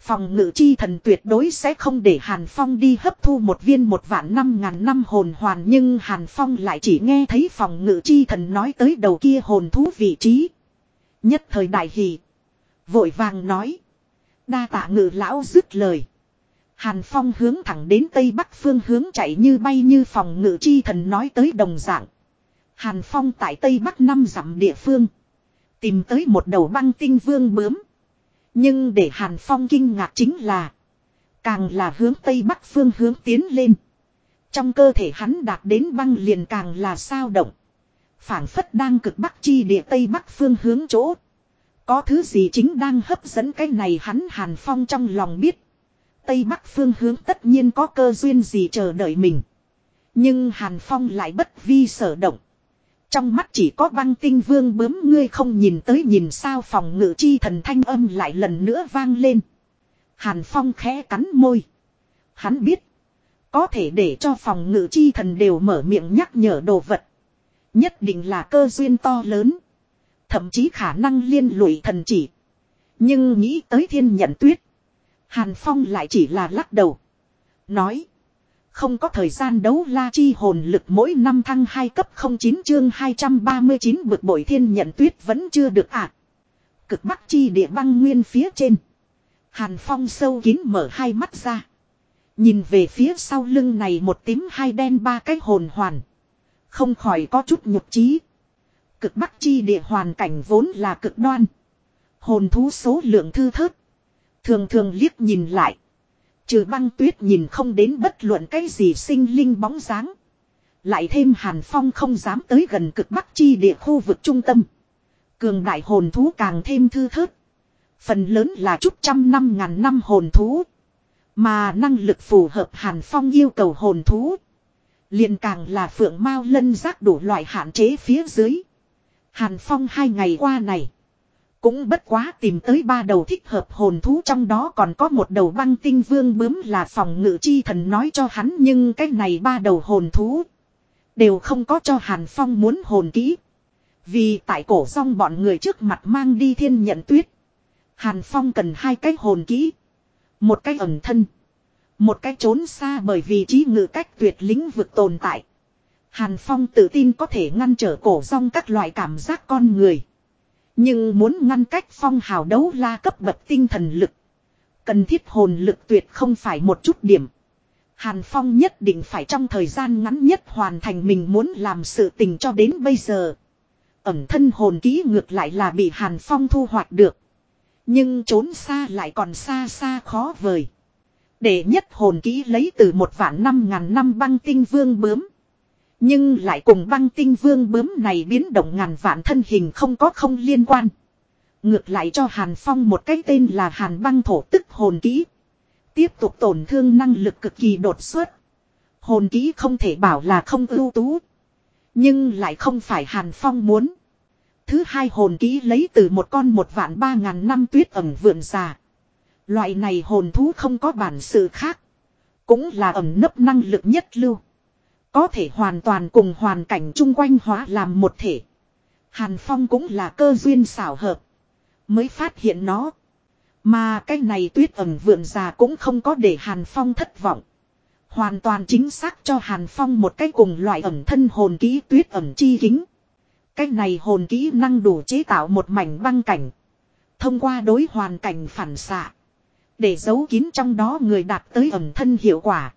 Phòng ngự chi thần tuyệt đối sẽ không để Hàn Phong đi hấp thu một viên một vạn năm ngàn năm hồn hoàn nhưng Hàn Phong lại chỉ nghe thấy phòng ngự chi thần nói tới đầu kia hồn thú vị trí. Nhất thời đại hỷ. Vội vàng nói. Đa tạ ngự lão dứt lời. Hàn Phong hướng thẳng đến tây bắc phương hướng chạy như bay như phòng ngự chi thần nói tới đồng dạng. Hàn Phong tại tây bắc năm dặm địa phương. Tìm tới một đầu băng tinh vương bướm. Nhưng để Hàn Phong kinh ngạc chính là. Càng là hướng tây bắc phương hướng tiến lên. Trong cơ thể hắn đạt đến băng liền càng là sao động phảng phất đang cực bắc chi địa tây bắc phương hướng chỗ. Có thứ gì chính đang hấp dẫn cái này hắn Hàn Phong trong lòng biết. Tây bắc phương hướng tất nhiên có cơ duyên gì chờ đợi mình. Nhưng Hàn Phong lại bất vi sở động. Trong mắt chỉ có băng tinh vương bướm ngươi không nhìn tới nhìn sao phòng ngự chi thần thanh âm lại lần nữa vang lên. Hàn Phong khẽ cắn môi. Hắn biết. Có thể để cho phòng ngự chi thần đều mở miệng nhắc nhở đồ vật. Nhất định là cơ duyên to lớn. Thậm chí khả năng liên lụy thần chỉ. Nhưng nghĩ tới thiên nhận tuyết. Hàn Phong lại chỉ là lắc đầu. Nói. Không có thời gian đấu la chi hồn lực mỗi năm thăng 2 cấp 09 chương 239 bực bội thiên nhận tuyết vẫn chưa được ạt. Cực bắc chi địa băng nguyên phía trên. Hàn Phong sâu kín mở hai mắt ra. Nhìn về phía sau lưng này một tím hai đen ba cái hồn hoàn. Không khỏi có chút nhục trí. Cực bắc chi địa hoàn cảnh vốn là cực đoan. Hồn thú số lượng thư thớt. Thường thường liếc nhìn lại. Trừ băng tuyết nhìn không đến bất luận cái gì sinh linh bóng dáng. Lại thêm hàn phong không dám tới gần cực bắc chi địa khu vực trung tâm. Cường đại hồn thú càng thêm thư thớt. Phần lớn là chút trăm năm ngàn năm hồn thú. Mà năng lực phù hợp hàn phong yêu cầu hồn thú liền càng là phượng mao lân giác đủ loại hạn chế phía dưới. Hàn phong hai ngày qua này. Cũng bất quá tìm tới ba đầu thích hợp hồn thú trong đó còn có một đầu băng tinh vương bướm là phòng ngự chi thần nói cho hắn nhưng cái này ba đầu hồn thú. Đều không có cho Hàn Phong muốn hồn kỹ. Vì tại cổ song bọn người trước mặt mang đi thiên nhận tuyết. Hàn Phong cần hai cái hồn kỹ. Một cái ẩn thân. Một cái trốn xa bởi vì trí ngự cách tuyệt lĩnh vực tồn tại. Hàn Phong tự tin có thể ngăn trở cổ rong các loại cảm giác con người. Nhưng muốn ngăn cách phong hào đấu la cấp bậc tinh thần lực. Cần thiết hồn lực tuyệt không phải một chút điểm. Hàn Phong nhất định phải trong thời gian ngắn nhất hoàn thành mình muốn làm sự tình cho đến bây giờ. Ẩm thân hồn ký ngược lại là bị Hàn Phong thu hoạch được. Nhưng trốn xa lại còn xa xa khó vời. Để nhất hồn ký lấy từ một vạn năm ngàn năm băng tinh vương bướm. Nhưng lại cùng băng tinh vương bướm này biến động ngàn vạn thân hình không có không liên quan. Ngược lại cho Hàn Phong một cái tên là Hàn băng thổ tức hồn kỹ. Tiếp tục tổn thương năng lực cực kỳ đột xuất. Hồn kỹ không thể bảo là không ưu tú. Nhưng lại không phải Hàn Phong muốn. Thứ hai hồn kỹ lấy từ một con một vạn ba ngàn năm tuyết ẩm vượn già. Loại này hồn thú không có bản sự khác. Cũng là ẩm nấp năng lực nhất lưu. Có thể hoàn toàn cùng hoàn cảnh chung quanh hóa làm một thể. Hàn Phong cũng là cơ duyên xảo hợp. Mới phát hiện nó. Mà cái này tuyết ẩm vượn già cũng không có để Hàn Phong thất vọng. Hoàn toàn chính xác cho Hàn Phong một cái cùng loại ẩm thân hồn kỹ tuyết ẩm chi kính. Cái này hồn kỹ năng đủ chế tạo một mảnh băng cảnh. Thông qua đối hoàn cảnh phản xạ. Để giấu kín trong đó người đạt tới ẩm thân hiệu quả.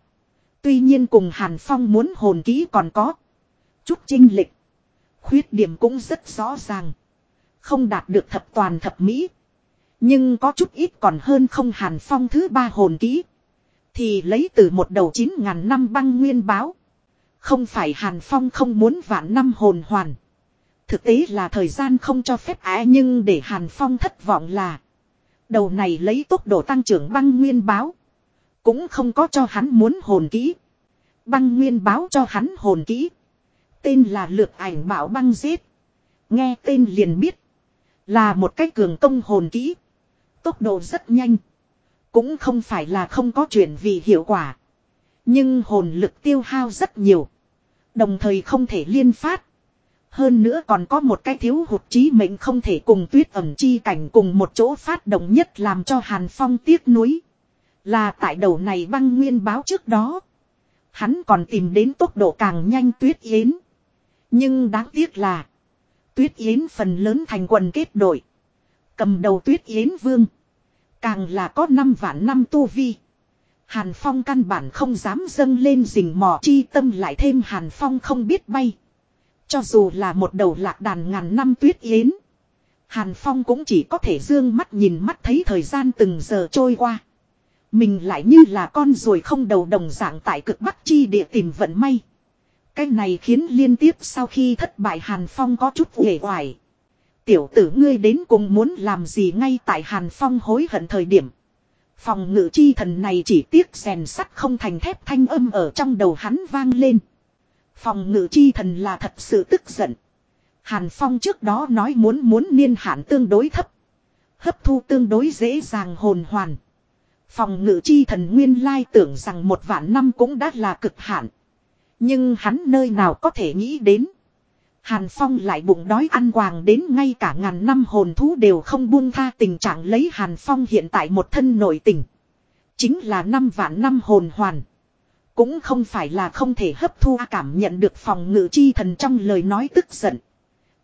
Tuy nhiên cùng Hàn Phong muốn hồn kỹ còn có. Chút trinh lịch. Khuyết điểm cũng rất rõ ràng. Không đạt được thập toàn thập mỹ. Nhưng có chút ít còn hơn không Hàn Phong thứ ba hồn kỹ. Thì lấy từ một đầu chín ngàn năm băng nguyên báo. Không phải Hàn Phong không muốn vạn năm hồn hoàn. Thực tế là thời gian không cho phép á nhưng để Hàn Phong thất vọng là. Đầu này lấy tốc độ tăng trưởng băng nguyên báo. Cũng không có cho hắn muốn hồn kỹ. Băng nguyên báo cho hắn hồn kỹ. Tên là lược ảnh bảo băng giết. Nghe tên liền biết. Là một cái cường công hồn kỹ. Tốc độ rất nhanh. Cũng không phải là không có chuyện vì hiệu quả. Nhưng hồn lực tiêu hao rất nhiều. Đồng thời không thể liên phát. Hơn nữa còn có một cái thiếu hụt trí mệnh không thể cùng tuyết ẩm chi cảnh cùng một chỗ phát động nhất làm cho Hàn Phong tiếc nuối. Là tại đầu này băng nguyên báo trước đó. Hắn còn tìm đến tốc độ càng nhanh tuyết yến. Nhưng đáng tiếc là. Tuyết yến phần lớn thành quần kết đội. Cầm đầu tuyết yến vương. Càng là có năm vạn năm tu vi. Hàn Phong căn bản không dám dâng lên rình mò chi tâm lại thêm Hàn Phong không biết bay. Cho dù là một đầu lạc đàn ngàn năm tuyết yến. Hàn Phong cũng chỉ có thể dương mắt nhìn mắt thấy thời gian từng giờ trôi qua. Mình lại như là con ruồi không đầu đồng dạng tại cực bắc chi địa tìm vận may. Cái này khiến liên tiếp sau khi thất bại Hàn Phong có chút uể oải. Tiểu tử ngươi đến cùng muốn làm gì ngay tại Hàn Phong hối hận thời điểm. Phòng ngự chi thần này chỉ tiếc rèn sắt không thành thép thanh âm ở trong đầu hắn vang lên. Phòng ngự chi thần là thật sự tức giận. Hàn Phong trước đó nói muốn muốn niên hạn tương đối thấp. Hấp thu tương đối dễ dàng hồn hoàn. Phòng ngự chi thần nguyên lai tưởng rằng một vạn năm cũng đã là cực hạn. Nhưng hắn nơi nào có thể nghĩ đến. Hàn Phong lại bụng đói ăn quàng đến ngay cả ngàn năm hồn thú đều không buông tha tình trạng lấy Hàn Phong hiện tại một thân nội tình. Chính là năm vạn năm hồn hoàn. Cũng không phải là không thể hấp thu cảm nhận được phòng ngự chi thần trong lời nói tức giận.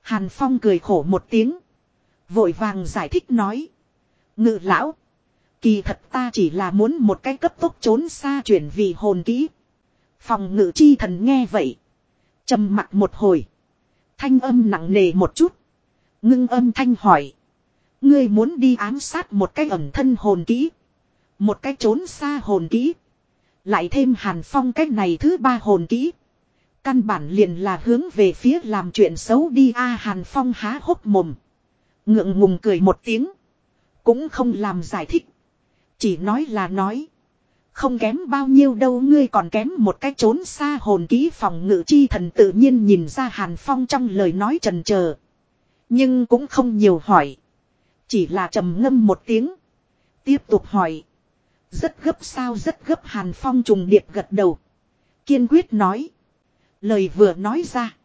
Hàn Phong cười khổ một tiếng. Vội vàng giải thích nói. Ngự lão. Kỳ thật ta chỉ là muốn một cái cấp tốc trốn xa chuyển vì hồn kỹ. Phòng ngự chi thần nghe vậy. trầm mặt một hồi. Thanh âm nặng nề một chút. Ngưng âm thanh hỏi. Ngươi muốn đi ám sát một cái ẩn thân hồn kỹ. Một cái trốn xa hồn kỹ. Lại thêm hàn phong cách này thứ ba hồn kỹ. Căn bản liền là hướng về phía làm chuyện xấu đi a hàn phong há hốc mồm. Ngượng ngùng cười một tiếng. Cũng không làm giải thích. Chỉ nói là nói. Không kém bao nhiêu đâu ngươi còn kém một cái trốn xa hồn kỹ phòng ngự chi thần tự nhiên nhìn ra Hàn Phong trong lời nói trần chờ Nhưng cũng không nhiều hỏi. Chỉ là trầm ngâm một tiếng. Tiếp tục hỏi. Rất gấp sao rất gấp Hàn Phong trùng điệp gật đầu. Kiên quyết nói. Lời vừa nói ra.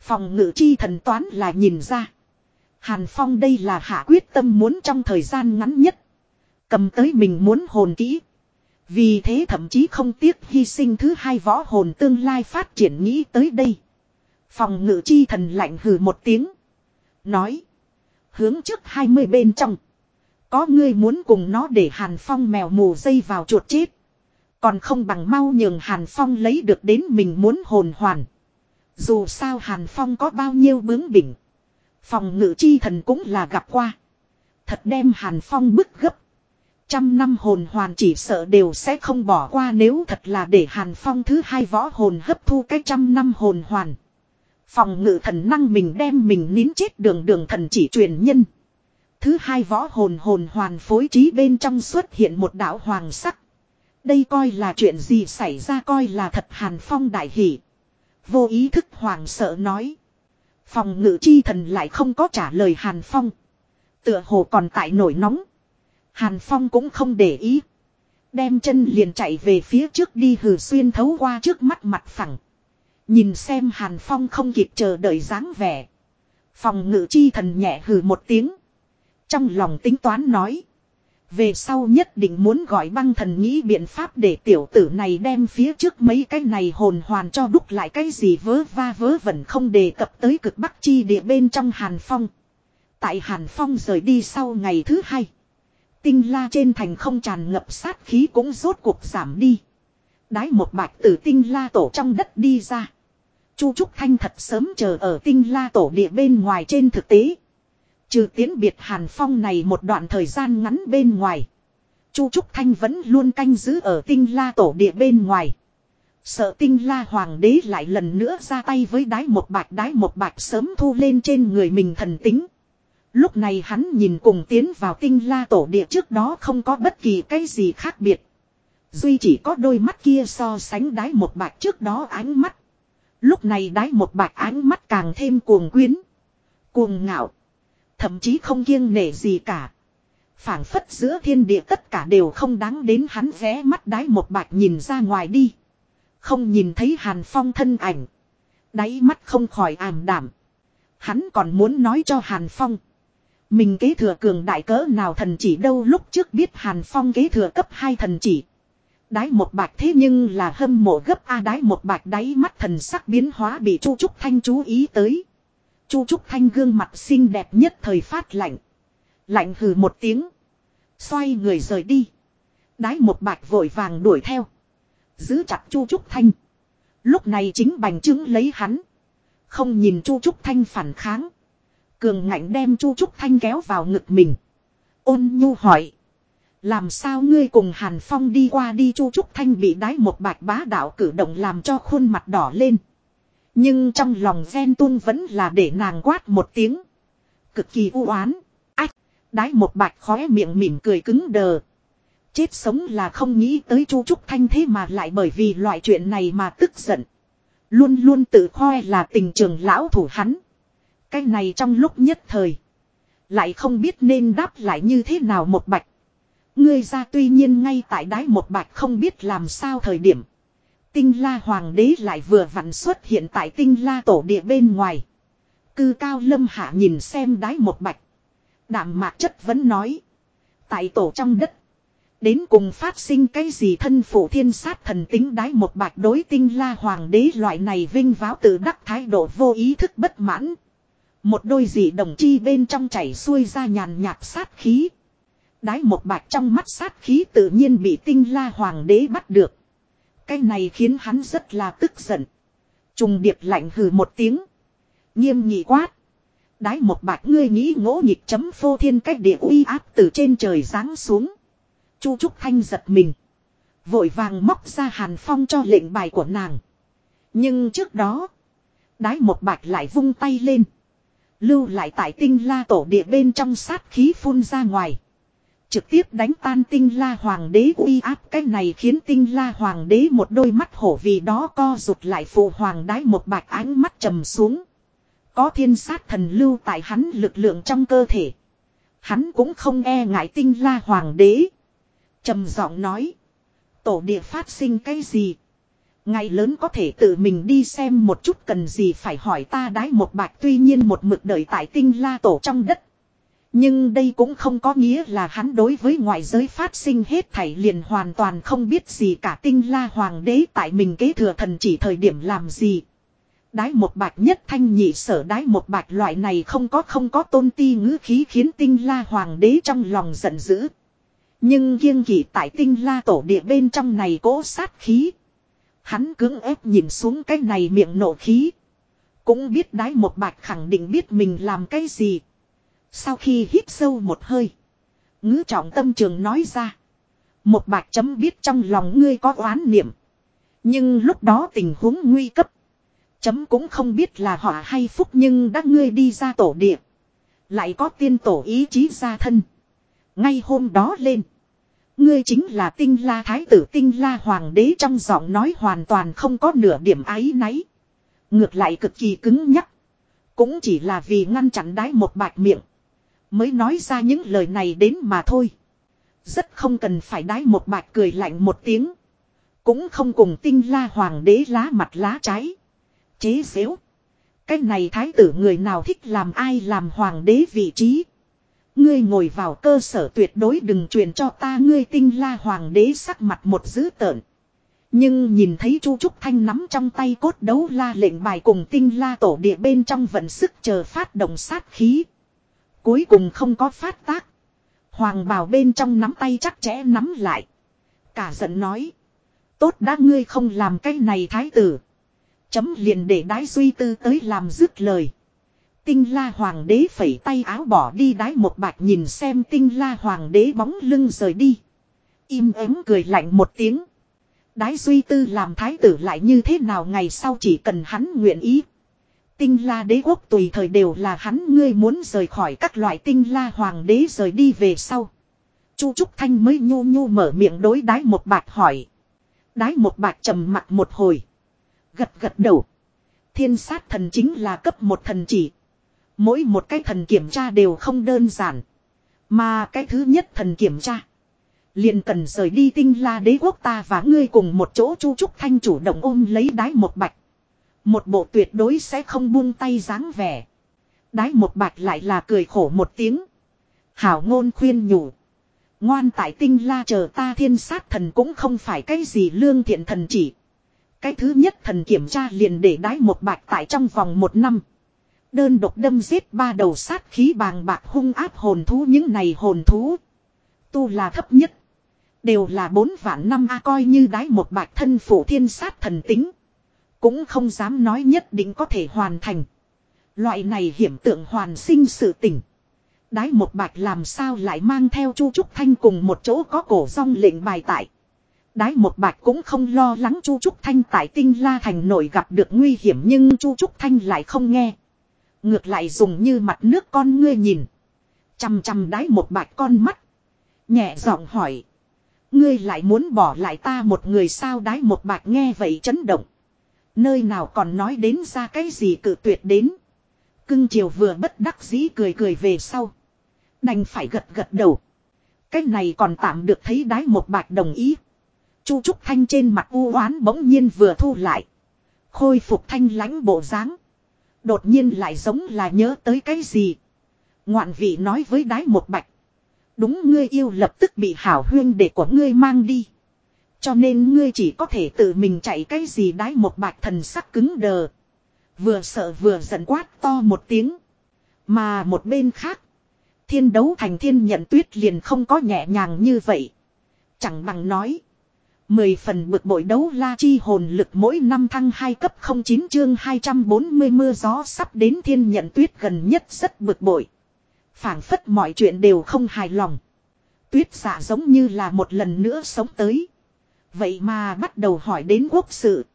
Phòng ngự chi thần toán là nhìn ra. Hàn Phong đây là hạ quyết tâm muốn trong thời gian ngắn nhất. Cầm tới mình muốn hồn kỹ. Vì thế thậm chí không tiếc hy sinh thứ hai võ hồn tương lai phát triển nghĩ tới đây. Phòng ngự chi thần lạnh hừ một tiếng. Nói. Hướng trước 20 bên trong. Có ngươi muốn cùng nó để Hàn Phong mèo mù dây vào chuột chết. Còn không bằng mau nhường Hàn Phong lấy được đến mình muốn hồn hoàn. Dù sao Hàn Phong có bao nhiêu bướng bỉnh. Phòng ngự chi thần cũng là gặp qua. Thật đem Hàn Phong bức gấp. Trăm năm hồn hoàn chỉ sợ đều sẽ không bỏ qua nếu thật là để Hàn Phong thứ hai võ hồn hấp thu cái trăm năm hồn hoàn. Phòng ngự thần năng mình đem mình nín chết đường đường thần chỉ truyền nhân. Thứ hai võ hồn hồn hoàn phối trí bên trong xuất hiện một đạo hoàng sắc. Đây coi là chuyện gì xảy ra coi là thật Hàn Phong đại hỷ. Vô ý thức hoàng sợ nói. Phòng ngự chi thần lại không có trả lời Hàn Phong. Tựa hồ còn tại nổi nóng. Hàn Phong cũng không để ý. Đem chân liền chạy về phía trước đi hừ xuyên thấu qua trước mắt mặt phẳng. Nhìn xem Hàn Phong không kịp chờ đợi dáng vẻ. Phòng ngự chi thần nhẹ hừ một tiếng. Trong lòng tính toán nói. Về sau nhất định muốn gọi băng thần nghĩ biện pháp để tiểu tử này đem phía trước mấy cái này hồn hoàn cho đúc lại cái gì vớ va vớ vẩn không đề cập tới cực bắc chi địa bên trong Hàn Phong. Tại Hàn Phong rời đi sau ngày thứ hai. Tinh la trên thành không tràn ngập sát khí cũng rốt cuộc giảm đi. Đái một bạch tử tinh la tổ trong đất đi ra. Chu Trúc Thanh thật sớm chờ ở tinh la tổ địa bên ngoài trên thực tế. Trừ tiến biệt Hàn Phong này một đoạn thời gian ngắn bên ngoài. Chu Trúc Thanh vẫn luôn canh giữ ở tinh la tổ địa bên ngoài. Sợ tinh la hoàng đế lại lần nữa ra tay với đái một bạch, đái một bạch sớm thu lên trên người mình thần tính. Lúc này hắn nhìn cùng tiến vào tinh la tổ địa trước đó không có bất kỳ cái gì khác biệt. Duy chỉ có đôi mắt kia so sánh đái một bạch trước đó ánh mắt. Lúc này đái một bạch ánh mắt càng thêm cuồng quyến. Cuồng ngạo. Thậm chí không kiêng nể gì cả. phảng phất giữa thiên địa tất cả đều không đáng đến hắn ghé mắt đái một bạch nhìn ra ngoài đi. Không nhìn thấy hàn phong thân ảnh. Đáy mắt không khỏi ảm đảm. Hắn còn muốn nói cho hàn phong. Mình kế thừa cường đại cỡ nào thần chỉ đâu lúc trước biết Hàn Phong kế thừa cấp 2 thần chỉ. Đái một bạch thế nhưng là hâm mộ gấp A đái một bạch đáy mắt thần sắc biến hóa bị Chu Trúc Thanh chú ý tới. Chu Trúc Thanh gương mặt xinh đẹp nhất thời phát lạnh. Lạnh hừ một tiếng. Xoay người rời đi. Đái một bạch vội vàng đuổi theo. Giữ chặt Chu Trúc Thanh. Lúc này chính bành chứng lấy hắn. Không nhìn Chu Trúc Thanh phản kháng. Cường ngạnh đem Chu Trúc Thanh kéo vào ngực mình. Ôn nhu hỏi. Làm sao ngươi cùng Hàn Phong đi qua đi Chu Trúc Thanh bị đái một bạch bá đạo cử động làm cho khuôn mặt đỏ lên. Nhưng trong lòng ven tuôn vẫn là để nàng quát một tiếng. Cực kỳ u oán. Ách, đái một bạch khóe miệng mỉm cười cứng đờ. Chết sống là không nghĩ tới Chu Trúc Thanh thế mà lại bởi vì loại chuyện này mà tức giận. Luôn luôn tự khoe là tình trường lão thủ hắn. Cái này trong lúc nhất thời. Lại không biết nên đáp lại như thế nào một bạch. Ngươi ra tuy nhiên ngay tại đái một bạch không biết làm sao thời điểm. Tinh la hoàng đế lại vừa vặn xuất hiện tại tinh la tổ địa bên ngoài. Cư cao lâm hạ nhìn xem đái một bạch. Đạm mạc chất vẫn nói. Tại tổ trong đất. Đến cùng phát sinh cái gì thân phụ thiên sát thần tính đái một bạch đối tinh la hoàng đế loại này vinh váo tự đắc thái độ vô ý thức bất mãn. Một đôi dị đồng chi bên trong chảy xuôi ra nhàn nhạt sát khí. Đái một bạch trong mắt sát khí tự nhiên bị tinh la hoàng đế bắt được. Cái này khiến hắn rất là tức giận. Trùng điệp lạnh hừ một tiếng. Nghiêm nghị quát. Đái một bạch ngươi nghĩ ngỗ nhịp chấm phô thiên cách địa uy áp từ trên trời giáng xuống. Chu Trúc Thanh giật mình. Vội vàng móc ra hàn phong cho lệnh bài của nàng. Nhưng trước đó. Đái một bạch lại vung tay lên. Lưu lại tại tinh la tổ địa bên trong sát khí phun ra ngoài. Trực tiếp đánh tan tinh la hoàng đế uy áp cái này khiến tinh la hoàng đế một đôi mắt hổ vì đó co rụt lại phụ hoàng đái một bạch ánh mắt trầm xuống. Có thiên sát thần lưu tại hắn lực lượng trong cơ thể. Hắn cũng không e ngại tinh la hoàng đế trầm giọng nói. Tổ địa phát sinh cái gì? Ngày lớn có thể tự mình đi xem một chút cần gì phải hỏi ta đái một bạch tuy nhiên một mực đợi tại tinh la tổ trong đất. Nhưng đây cũng không có nghĩa là hắn đối với ngoại giới phát sinh hết thảy liền hoàn toàn không biết gì cả tinh la hoàng đế tại mình kế thừa thần chỉ thời điểm làm gì. Đái một bạch nhất thanh nhị sở đái một bạch loại này không có không có tôn ti ngữ khí khiến tinh la hoàng đế trong lòng giận dữ. Nhưng kiêng kỵ tại tinh la tổ địa bên trong này cố sát khí. Hắn cứng ép nhìn xuống cái này miệng nổ khí. Cũng biết đái một bạch khẳng định biết mình làm cái gì. Sau khi hít sâu một hơi. Ngữ trọng tâm trường nói ra. Một bạch chấm biết trong lòng ngươi có oán niệm. Nhưng lúc đó tình huống nguy cấp. Chấm cũng không biết là họ hay phúc nhưng đã ngươi đi ra tổ địa. Lại có tiên tổ ý chí ra thân. Ngay hôm đó lên. Ngươi chính là tinh la thái tử, tinh la hoàng đế trong giọng nói hoàn toàn không có nửa điểm ái náy. Ngược lại cực kỳ cứng nhắc. Cũng chỉ là vì ngăn chặn đái một bạch miệng. Mới nói ra những lời này đến mà thôi. Rất không cần phải đái một bạch cười lạnh một tiếng. Cũng không cùng tinh la hoàng đế lá mặt lá trái. Chế xếu. Cái này thái tử người nào thích làm ai làm hoàng đế vị trí. Ngươi ngồi vào cơ sở tuyệt đối đừng truyền cho ta ngươi tinh la hoàng đế sắc mặt một dữ tợn. Nhưng nhìn thấy Chu Trúc Thanh nắm trong tay cốt đấu la lệnh bài cùng tinh la tổ địa bên trong vận sức chờ phát động sát khí. Cuối cùng không có phát tác. Hoàng bào bên trong nắm tay chắc chẽ nắm lại. Cả giận nói. Tốt đã ngươi không làm cái này thái tử. Chấm liền để đái duy tư tới làm dứt lời. Tinh la hoàng đế phẩy tay áo bỏ đi đái một bạch nhìn xem tinh la hoàng đế bóng lưng rời đi. Im ắng cười lạnh một tiếng. Đái duy tư làm thái tử lại như thế nào ngày sau chỉ cần hắn nguyện ý. Tinh la đế quốc tùy thời đều là hắn, ngươi muốn rời khỏi các loại tinh la hoàng đế rời đi về sau. Chu Trúc Thanh mới nhu nhu mở miệng đối đái một bạch hỏi. Đái một bạch trầm mặt một hồi. Gật gật đầu. Thiên sát thần chính là cấp một thần chỉ. Mỗi một cái thần kiểm tra đều không đơn giản. Mà cái thứ nhất thần kiểm tra. liền cần rời đi tinh la đế quốc ta và ngươi cùng một chỗ chu trúc thanh chủ động ôm lấy đái một bạch. Một bộ tuyệt đối sẽ không buông tay dáng vẻ. Đái một bạch lại là cười khổ một tiếng. Hảo ngôn khuyên nhủ. Ngoan tại tinh la chờ ta thiên sát thần cũng không phải cái gì lương thiện thần chỉ. Cái thứ nhất thần kiểm tra liền để đái một bạch tại trong vòng một năm. Đơn độc đâm giết ba đầu sát khí bàng bạc hung áp hồn thú những này hồn thú. Tu là thấp nhất. Đều là bốn vạn năm a coi như đái một bạch thân phủ thiên sát thần tính. Cũng không dám nói nhất định có thể hoàn thành. Loại này hiểm tượng hoàn sinh sự tỉnh. Đái một bạch làm sao lại mang theo chu trúc thanh cùng một chỗ có cổ rong lệnh bài tại. Đái một bạch cũng không lo lắng chu trúc thanh tại tinh la thành nổi gặp được nguy hiểm nhưng chu trúc thanh lại không nghe. Ngược lại dùng như mặt nước con ngươi nhìn. Chằm chằm đái một bạch con mắt. Nhẹ giọng hỏi. Ngươi lại muốn bỏ lại ta một người sao đái một bạch nghe vậy chấn động. Nơi nào còn nói đến ra cái gì cự tuyệt đến. Cưng chiều vừa bất đắc dĩ cười cười về sau. Đành phải gật gật đầu. Cái này còn tạm được thấy đái một bạch đồng ý. Chu Trúc Thanh trên mặt u oán bỗng nhiên vừa thu lại. Khôi phục thanh lãnh bộ dáng. Đột nhiên lại giống là nhớ tới cái gì. Ngoạn vị nói với đái một bạch. Đúng ngươi yêu lập tức bị hảo huyên để của ngươi mang đi. Cho nên ngươi chỉ có thể tự mình chạy cái gì đái một bạch thần sắc cứng đờ. Vừa sợ vừa giận quát to một tiếng. Mà một bên khác. Thiên đấu thành thiên nhận tuyết liền không có nhẹ nhàng như vậy. Chẳng bằng nói. Mười phần bực bội đấu la chi hồn lực mỗi năm thăng 2 cấp 09 chương 240 mưa gió sắp đến thiên nhận tuyết gần nhất rất bực bội. phảng phất mọi chuyện đều không hài lòng. Tuyết giả giống như là một lần nữa sống tới. Vậy mà bắt đầu hỏi đến quốc sự.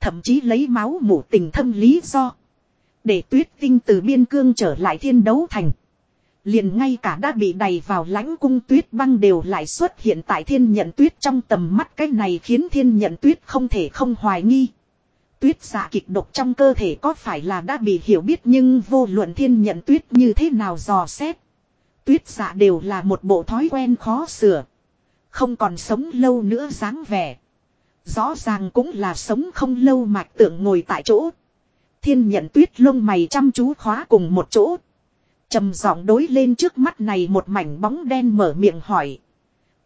Thậm chí lấy máu mủ tình thân lý do. Để tuyết tinh từ biên cương trở lại thiên đấu thành. Liền ngay cả đã bị đầy vào lãnh cung tuyết băng đều lại xuất hiện tại thiên nhận tuyết trong tầm mắt cái này khiến thiên nhận tuyết không thể không hoài nghi. Tuyết giả kịch độc trong cơ thể có phải là đã bị hiểu biết nhưng vô luận thiên nhận tuyết như thế nào dò xét. Tuyết giả đều là một bộ thói quen khó sửa. Không còn sống lâu nữa dáng vẻ. Rõ ràng cũng là sống không lâu mạch tượng ngồi tại chỗ. Thiên nhận tuyết lông mày chăm chú khóa cùng một chỗ trầm giọng đối lên trước mắt này một mảnh bóng đen mở miệng hỏi.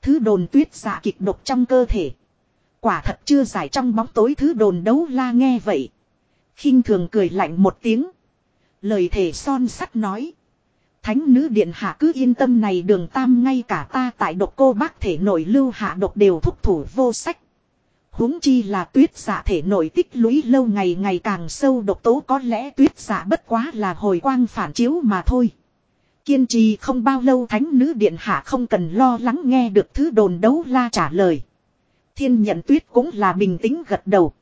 Thứ đồn tuyết dạ kịch độc trong cơ thể. Quả thật chưa giải trong bóng tối thứ đồn đấu la nghe vậy. khinh thường cười lạnh một tiếng. Lời thể son sắt nói. Thánh nữ điện hạ cứ yên tâm này đường tam ngay cả ta tại độc cô bác thể nội lưu hạ độc đều thúc thủ vô sách. huống chi là tuyết giả thể nội tích lũy lâu ngày ngày càng sâu độc tố có lẽ tuyết giả bất quá là hồi quang phản chiếu mà thôi. Kiên trì không bao lâu thánh nữ điện hạ không cần lo lắng nghe được thứ đồn đấu la trả lời. Thiên nhận tuyết cũng là bình tĩnh gật đầu.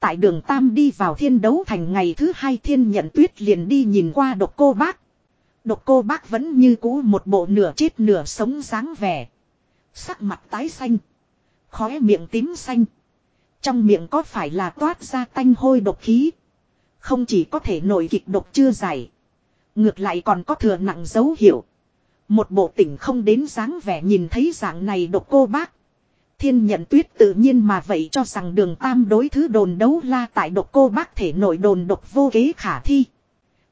Tại đường Tam đi vào thiên đấu thành ngày thứ hai thiên nhận tuyết liền đi nhìn qua độc cô bác. Độc cô bác vẫn như cũ một bộ nửa chết nửa sống dáng vẻ. Sắc mặt tái xanh. Khóe miệng tím xanh. Trong miệng có phải là toát ra tanh hôi độc khí. Không chỉ có thể nổi kịch độc chưa giải. Ngược lại còn có thừa nặng dấu hiệu. Một bộ tỉnh không đến dáng vẻ nhìn thấy dạng này độc cô bác. Thiên nhận tuyết tự nhiên mà vậy cho rằng đường tam đối thứ đồn đấu la tại độc cô bác thể nội đồn độc vô kế khả thi.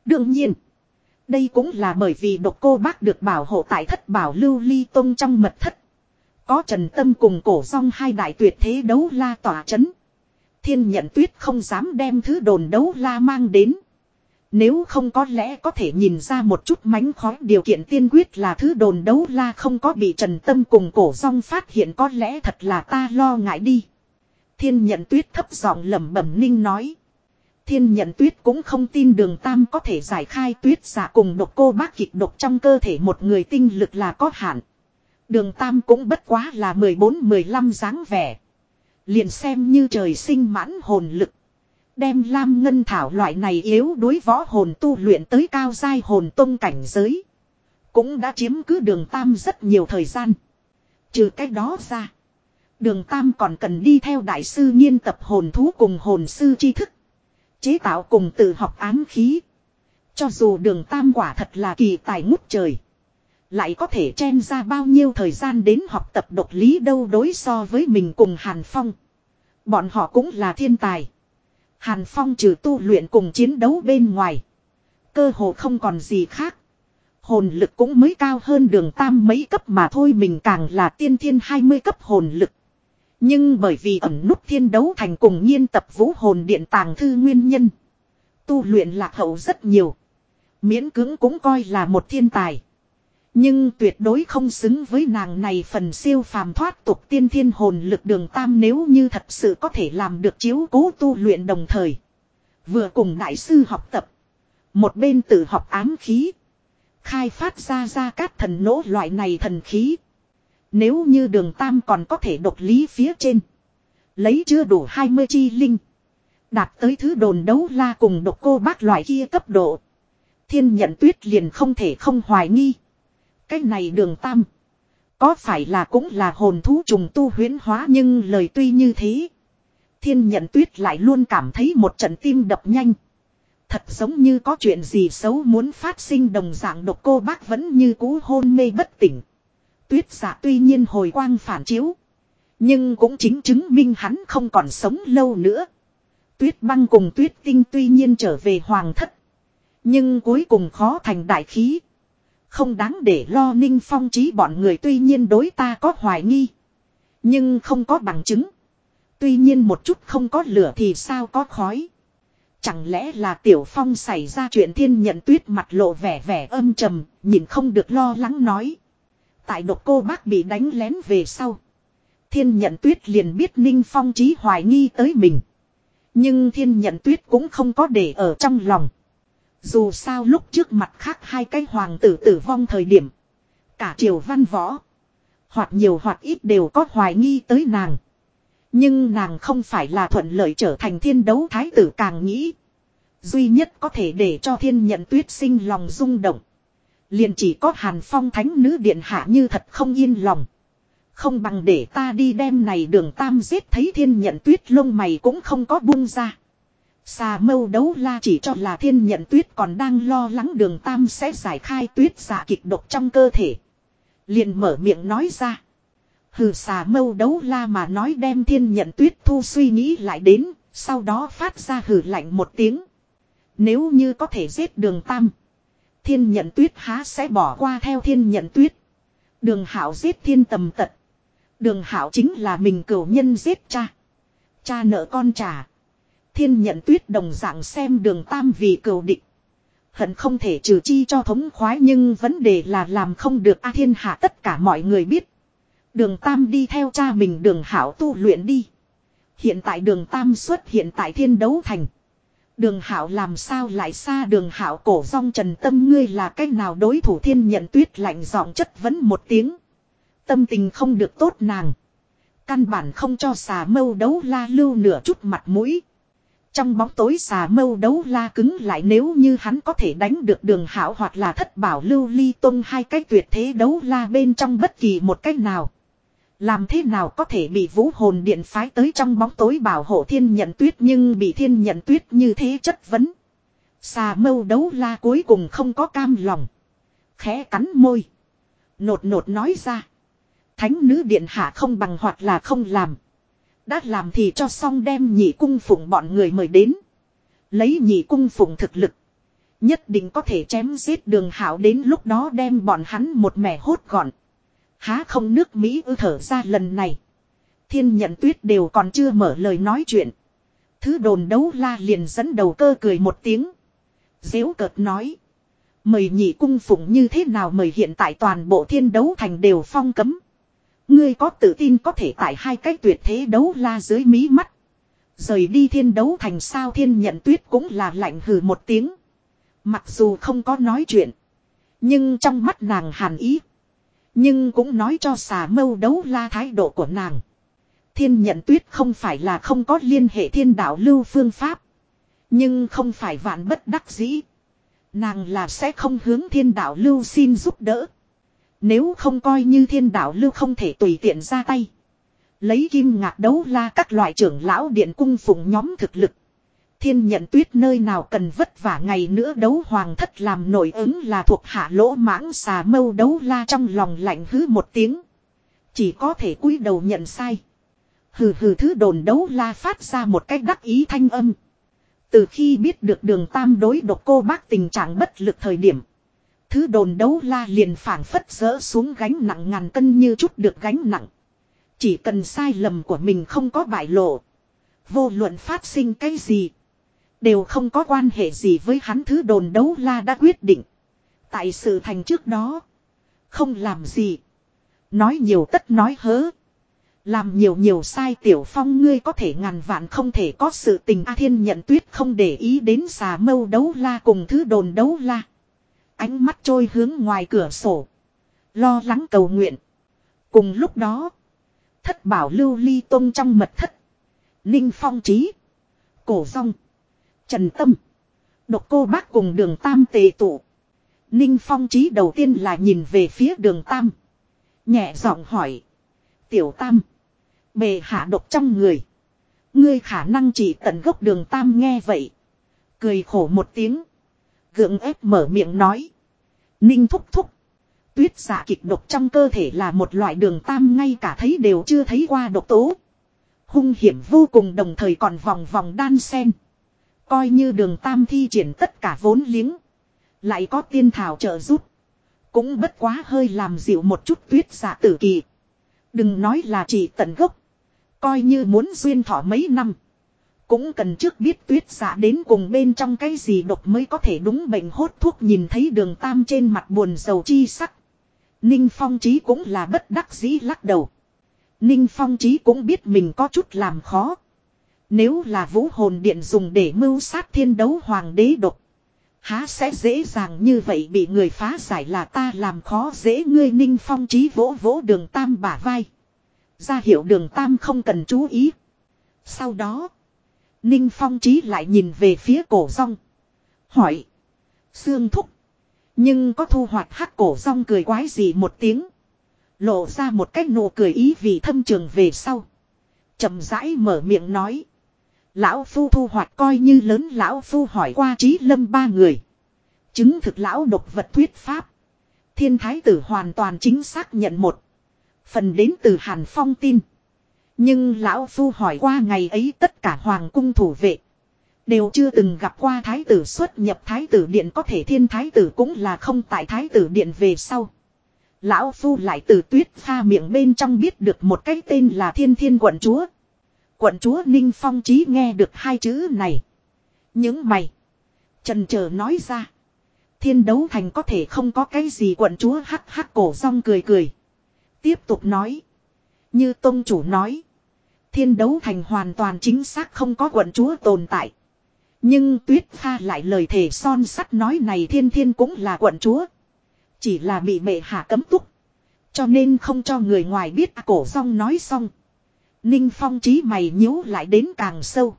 Đương nhiên. Đây cũng là bởi vì độc cô bác được bảo hộ tại thất bảo lưu ly tông trong mật thất. Có trần tâm cùng cổ song hai đại tuyệt thế đấu la tỏa chấn. Thiên nhận tuyết không dám đem thứ đồn đấu la mang đến. Nếu không có lẽ có thể nhìn ra một chút mánh khói điều kiện tiên quyết là thứ đồn đấu la không có bị trần tâm cùng cổ song phát hiện có lẽ thật là ta lo ngại đi. Thiên nhận tuyết thấp giọng lẩm bẩm ninh nói. Thiên nhận tuyết cũng không tin đường tam có thể giải khai tuyết giả cùng độc cô bác kịch độc trong cơ thể một người tinh lực là có hạn. Đường tam cũng bất quá là 14-15 dáng vẻ. Liền xem như trời sinh mãn hồn lực. Đem lam ngân thảo loại này yếu đối võ hồn tu luyện tới cao giai hồn tông cảnh giới. Cũng đã chiếm cứ đường tam rất nhiều thời gian. Trừ cách đó ra. Đường tam còn cần đi theo đại sư nghiên tập hồn thú cùng hồn sư tri thức. Chế tạo cùng tự học ám khí. Cho dù đường tam quả thật là kỳ tài ngút trời. Lại có thể chen ra bao nhiêu thời gian đến học tập độc lý đâu đối so với mình cùng Hàn Phong. Bọn họ cũng là thiên tài. Hàn Phong trừ tu luyện cùng chiến đấu bên ngoài. Cơ hồ không còn gì khác. Hồn lực cũng mới cao hơn đường tam mấy cấp mà thôi mình càng là tiên thiên 20 cấp hồn lực. Nhưng bởi vì ẩn nút thiên đấu thành cùng nhiên tập vũ hồn điện tàng thư nguyên nhân. Tu luyện lạc hậu rất nhiều. Miễn cứng cũng coi là một thiên tài. Nhưng tuyệt đối không xứng với nàng này phần siêu phàm thoát tục tiên thiên hồn lực đường tam nếu như thật sự có thể làm được chiếu cố tu luyện đồng thời. Vừa cùng đại sư học tập. Một bên tự học ám khí. Khai phát ra ra các thần nỗ loại này thần khí. Nếu như đường tam còn có thể độc lý phía trên. Lấy chưa đủ 20 chi linh. Đạt tới thứ đồn đấu la cùng độc cô bác loại kia cấp độ. Thiên nhận tuyết liền không thể không hoài nghi. Cái này đường tam. Có phải là cũng là hồn thú trùng tu huyến hóa nhưng lời tuy như thế. Thiên nhận tuyết lại luôn cảm thấy một trận tim đập nhanh. Thật giống như có chuyện gì xấu muốn phát sinh đồng dạng độc cô bác vẫn như cú hôn mê bất tỉnh. Tuyết giả tuy nhiên hồi quang phản chiếu. Nhưng cũng chính chứng minh hắn không còn sống lâu nữa. Tuyết băng cùng tuyết tinh tuy nhiên trở về hoàng thất. Nhưng cuối cùng khó thành đại khí. Không đáng để lo ninh phong trí bọn người tuy nhiên đối ta có hoài nghi. Nhưng không có bằng chứng. Tuy nhiên một chút không có lửa thì sao có khói. Chẳng lẽ là Tiểu Phong xảy ra chuyện thiên nhận tuyết mặt lộ vẻ vẻ âm trầm, nhìn không được lo lắng nói. Tại độc cô bác bị đánh lén về sau. Thiên nhận tuyết liền biết Ninh Phong trí hoài nghi tới mình. Nhưng thiên nhận tuyết cũng không có để ở trong lòng. Dù sao lúc trước mặt khác hai cái hoàng tử tử vong thời điểm. Cả triều văn võ. Hoặc nhiều hoặc ít đều có hoài nghi tới nàng. Nhưng nàng không phải là thuận lợi trở thành thiên đấu thái tử càng nghĩ. Duy nhất có thể để cho thiên nhận tuyết sinh lòng rung động. Liền chỉ có hàn phong thánh nữ điện hạ như thật không yên lòng. Không bằng để ta đi đem này đường tam giết thấy thiên nhận tuyết lông mày cũng không có buông ra. Xà mâu đấu la chỉ cho là thiên nhận tuyết còn đang lo lắng đường tam sẽ giải khai tuyết giả kịch độc trong cơ thể. Liền mở miệng nói ra. Hừ xà mâu đấu la mà nói đem thiên nhận tuyết thu suy nghĩ lại đến, sau đó phát ra hừ lạnh một tiếng. Nếu như có thể giết đường tam, thiên nhận tuyết há sẽ bỏ qua theo thiên nhận tuyết. Đường hảo giết thiên tầm tật. Đường hảo chính là mình cửu nhân giết cha. Cha nợ con trả. Thiên nhận tuyết đồng dạng xem đường tam vì cửu địch. Hận không thể trừ chi cho thống khoái nhưng vấn đề là làm không được A thiên hạ tất cả mọi người biết. Đường tam đi theo cha mình đường hảo tu luyện đi. Hiện tại đường tam xuất hiện tại thiên đấu thành. Đường hảo làm sao lại xa đường hảo cổ rong trần tâm ngươi là cách nào đối thủ thiên nhận tuyết lạnh giọng chất vấn một tiếng. Tâm tình không được tốt nàng. Căn bản không cho xà mâu đấu la lưu nửa chút mặt mũi. Trong bóng tối xà mâu đấu la cứng lại nếu như hắn có thể đánh được đường hảo hoặc là thất bảo lưu ly tôn hai cái tuyệt thế đấu la bên trong bất kỳ một cách nào. Làm thế nào có thể bị vũ hồn điện phái tới trong bóng tối bảo hộ thiên nhận tuyết nhưng bị thiên nhận tuyết như thế chất vấn. Xà mâu đấu la cuối cùng không có cam lòng. Khẽ cắn môi. Nột nột nói ra. Thánh nữ điện hạ không bằng hoặc là không làm. Đã làm thì cho xong đem nhị cung phụng bọn người mời đến. Lấy nhị cung phụng thực lực. Nhất định có thể chém giết đường hảo đến lúc đó đem bọn hắn một mẻ hốt gọn. Há không nước Mỹ ư thở ra lần này. Thiên nhận tuyết đều còn chưa mở lời nói chuyện. Thứ đồn đấu la liền dẫn đầu cơ cười một tiếng. Dễu cợt nói. Mời nhị cung phụng như thế nào mời hiện tại toàn bộ thiên đấu thành đều phong cấm. Ngươi có tự tin có thể tại hai cái tuyệt thế đấu la dưới mí mắt. Rời đi thiên đấu thành sao thiên nhận tuyết cũng là lạnh hừ một tiếng. Mặc dù không có nói chuyện. Nhưng trong mắt nàng hàn ý. Nhưng cũng nói cho xà mâu đấu la thái độ của nàng. Thiên nhận tuyết không phải là không có liên hệ thiên đạo lưu phương pháp. Nhưng không phải vạn bất đắc dĩ. Nàng là sẽ không hướng thiên đạo lưu xin giúp đỡ. Nếu không coi như thiên đạo lưu không thể tùy tiện ra tay. Lấy kim ngạc đấu la các loại trưởng lão điện cung phụng nhóm thực lực. Thiên nhận tuyết nơi nào cần vất vả ngày nữa đấu hoàng thất làm nổi ứng là thuộc hạ lỗ mãng xà mâu đấu la trong lòng lạnh hứ một tiếng. Chỉ có thể cúi đầu nhận sai. Hừ hừ thứ đồn đấu la phát ra một cách đắc ý thanh âm. Từ khi biết được đường tam đối độc cô bác tình trạng bất lực thời điểm. Thứ đồn đấu la liền phảng phất rỡ xuống gánh nặng ngàn cân như chút được gánh nặng. Chỉ cần sai lầm của mình không có bại lộ. Vô luận phát sinh cái gì. Đều không có quan hệ gì với hắn thứ đồn đấu la đã quyết định. Tại sự thành trước đó. Không làm gì. Nói nhiều tất nói hớ. Làm nhiều nhiều sai tiểu phong ngươi có thể ngàn vạn không thể có sự tình A thiên nhận tuyết không để ý đến xà mâu đấu la cùng thứ đồn đấu la. Ánh mắt trôi hướng ngoài cửa sổ. Lo lắng cầu nguyện. Cùng lúc đó. Thất bảo lưu ly tông trong mật thất. Ninh phong trí. Cổ rong. Trần tâm. Độc cô bác cùng đường tam tề tụ. Ninh phong trí đầu tiên là nhìn về phía đường tam. Nhẹ giọng hỏi. Tiểu tam. Bề hạ độc trong người. Ngươi khả năng chỉ tận gốc đường tam nghe vậy. Cười khổ một tiếng. Gượng ép mở miệng nói. Ninh thúc thúc. Tuyết giả kịch độc trong cơ thể là một loại đường tam ngay cả thấy đều chưa thấy qua độc tố. Hung hiểm vô cùng đồng thời còn vòng vòng đan sen. Coi như đường tam thi triển tất cả vốn liếng. Lại có tiên thảo trợ giúp. Cũng bất quá hơi làm dịu một chút tuyết giả tử kỳ. Đừng nói là chỉ tận gốc. Coi như muốn duyên thọ mấy năm. Cũng cần trước biết tuyết giả đến cùng bên trong cái gì độc mới có thể đúng bệnh hốt thuốc nhìn thấy đường tam trên mặt buồn dầu chi sắc. Ninh Phong Trí cũng là bất đắc dĩ lắc đầu. Ninh Phong Trí cũng biết mình có chút làm khó. Nếu là vũ hồn điện dùng để mưu sát thiên đấu hoàng đế độc. Há sẽ dễ dàng như vậy bị người phá giải là ta làm khó dễ ngươi Ninh Phong Trí vỗ vỗ đường tam bả vai. Ra hiệu đường tam không cần chú ý. Sau đó. Ninh Phong Trí lại nhìn về phía cổ rong. Hỏi. Sương thúc. Nhưng có thu hoạch hắc cổ rong cười quái gì một tiếng. Lộ ra một cách nụ cười ý vì thâm trường về sau. chậm rãi mở miệng nói. Lão Phu thu hoạch coi như lớn Lão Phu hỏi qua trí lâm ba người. Chứng thực lão độc vật thuyết pháp. Thiên thái tử hoàn toàn chính xác nhận một. Phần đến từ Hàn Phong tin. Nhưng lão phu hỏi qua ngày ấy tất cả hoàng cung thủ vệ. Đều chưa từng gặp qua thái tử xuất nhập thái tử điện có thể thiên thái tử cũng là không tại thái tử điện về sau. Lão phu lại từ tuyết pha miệng bên trong biết được một cái tên là thiên thiên quận chúa. Quận chúa Ninh Phong Chí nghe được hai chữ này. Những mày. Trần chờ nói ra. Thiên đấu thành có thể không có cái gì quận chúa hắc hắc cổ rong cười cười. Tiếp tục nói. Như tôn chủ nói. Thiên đấu thành hoàn toàn chính xác không có quận chúa tồn tại. Nhưng tuyết pha lại lời thể son sắt nói này thiên thiên cũng là quận chúa. Chỉ là bị mẹ hạ cấm túc. Cho nên không cho người ngoài biết cổ rong nói xong. Ninh phong trí mày nhíu lại đến càng sâu.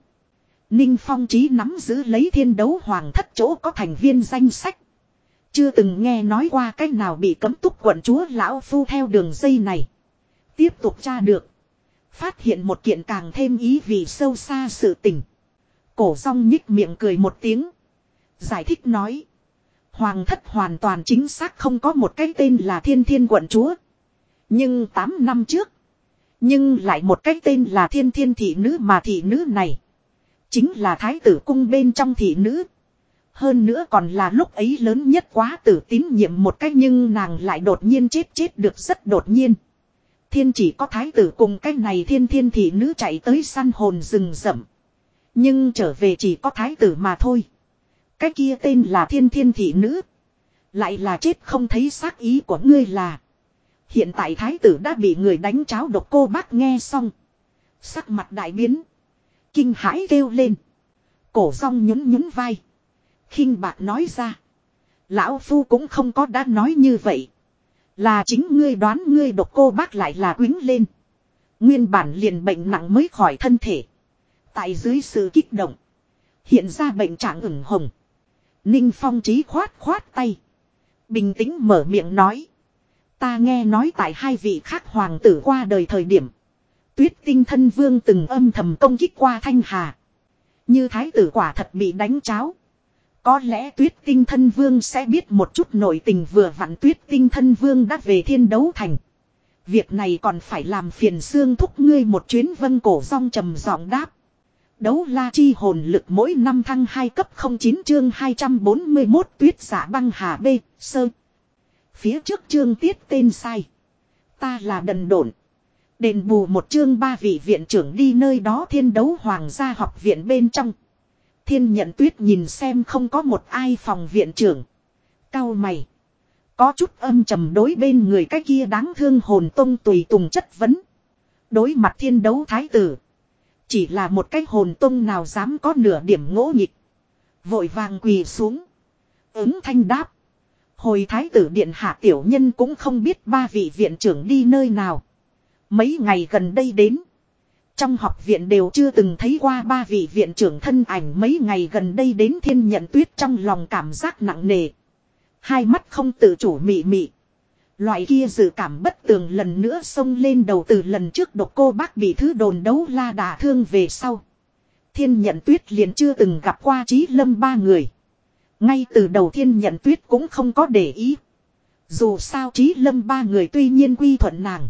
Ninh phong trí nắm giữ lấy thiên đấu hoàng thất chỗ có thành viên danh sách. Chưa từng nghe nói qua cách nào bị cấm túc quận chúa lão phu theo đường dây này. Tiếp tục tra được. Phát hiện một kiện càng thêm ý vì sâu xa sự tình. Cổ song nhích miệng cười một tiếng. Giải thích nói. Hoàng thất hoàn toàn chính xác không có một cái tên là thiên thiên quận chúa. Nhưng 8 năm trước. Nhưng lại một cái tên là thiên thiên thị nữ mà thị nữ này. Chính là thái tử cung bên trong thị nữ. Hơn nữa còn là lúc ấy lớn nhất quá tử tín nhiệm một cách nhưng nàng lại đột nhiên chết chết được rất đột nhiên. Thiên chỉ có thái tử cùng cách này thiên thiên thị nữ chạy tới săn hồn rừng rậm. Nhưng trở về chỉ có thái tử mà thôi. Cái kia tên là thiên thiên thị nữ. Lại là chết không thấy xác ý của ngươi là. Hiện tại thái tử đã bị người đánh cháo độc cô bác nghe xong. Sắc mặt đại biến. Kinh hãi kêu lên. Cổ rong nhún nhún vai khinh bạc nói ra. Lão Phu cũng không có đã nói như vậy. Là chính ngươi đoán ngươi độc cô bác lại là quính lên. Nguyên bản liền bệnh nặng mới khỏi thân thể. Tại dưới sự kích động. Hiện ra bệnh trạng ửng hồng. Ninh Phong trí khoát khoát tay. Bình tĩnh mở miệng nói. Ta nghe nói tại hai vị khác hoàng tử qua đời thời điểm. Tuyết tinh thân vương từng âm thầm công kích qua thanh hà. Như thái tử quả thật bị đánh cháo. Có lẽ tuyết tinh thân vương sẽ biết một chút nội tình vừa vặn tuyết tinh thân vương đã về thiên đấu thành. Việc này còn phải làm phiền xương thúc ngươi một chuyến vân cổ rong trầm giọng đáp. Đấu la chi hồn lực mỗi năm thăng 2 cấp 09 chương 241 tuyết giả băng hà B, sơ. Phía trước chương tiết tên sai. Ta là đần độn. Đền bù một chương ba vị viện trưởng đi nơi đó thiên đấu hoàng gia học viện bên trong. Thiên nhận tuyết nhìn xem không có một ai phòng viện trưởng. Cao mày. Có chút âm trầm đối bên người cái kia đáng thương hồn tông tùy tùng chất vấn. Đối mặt thiên đấu thái tử. Chỉ là một cái hồn tông nào dám có nửa điểm ngỗ nghịch. Vội vàng quỳ xuống. Ứng thanh đáp. Hồi thái tử điện hạ tiểu nhân cũng không biết ba vị viện trưởng đi nơi nào. Mấy ngày gần đây đến. Trong học viện đều chưa từng thấy qua ba vị viện trưởng thân ảnh mấy ngày gần đây đến thiên nhận tuyết trong lòng cảm giác nặng nề. Hai mắt không tự chủ mị mị. Loại kia dự cảm bất tường lần nữa xông lên đầu từ lần trước độc cô bác bị thứ đồn đấu la đả thương về sau. Thiên nhận tuyết liền chưa từng gặp qua trí lâm ba người. Ngay từ đầu thiên nhận tuyết cũng không có để ý. Dù sao trí lâm ba người tuy nhiên quy thuận nàng.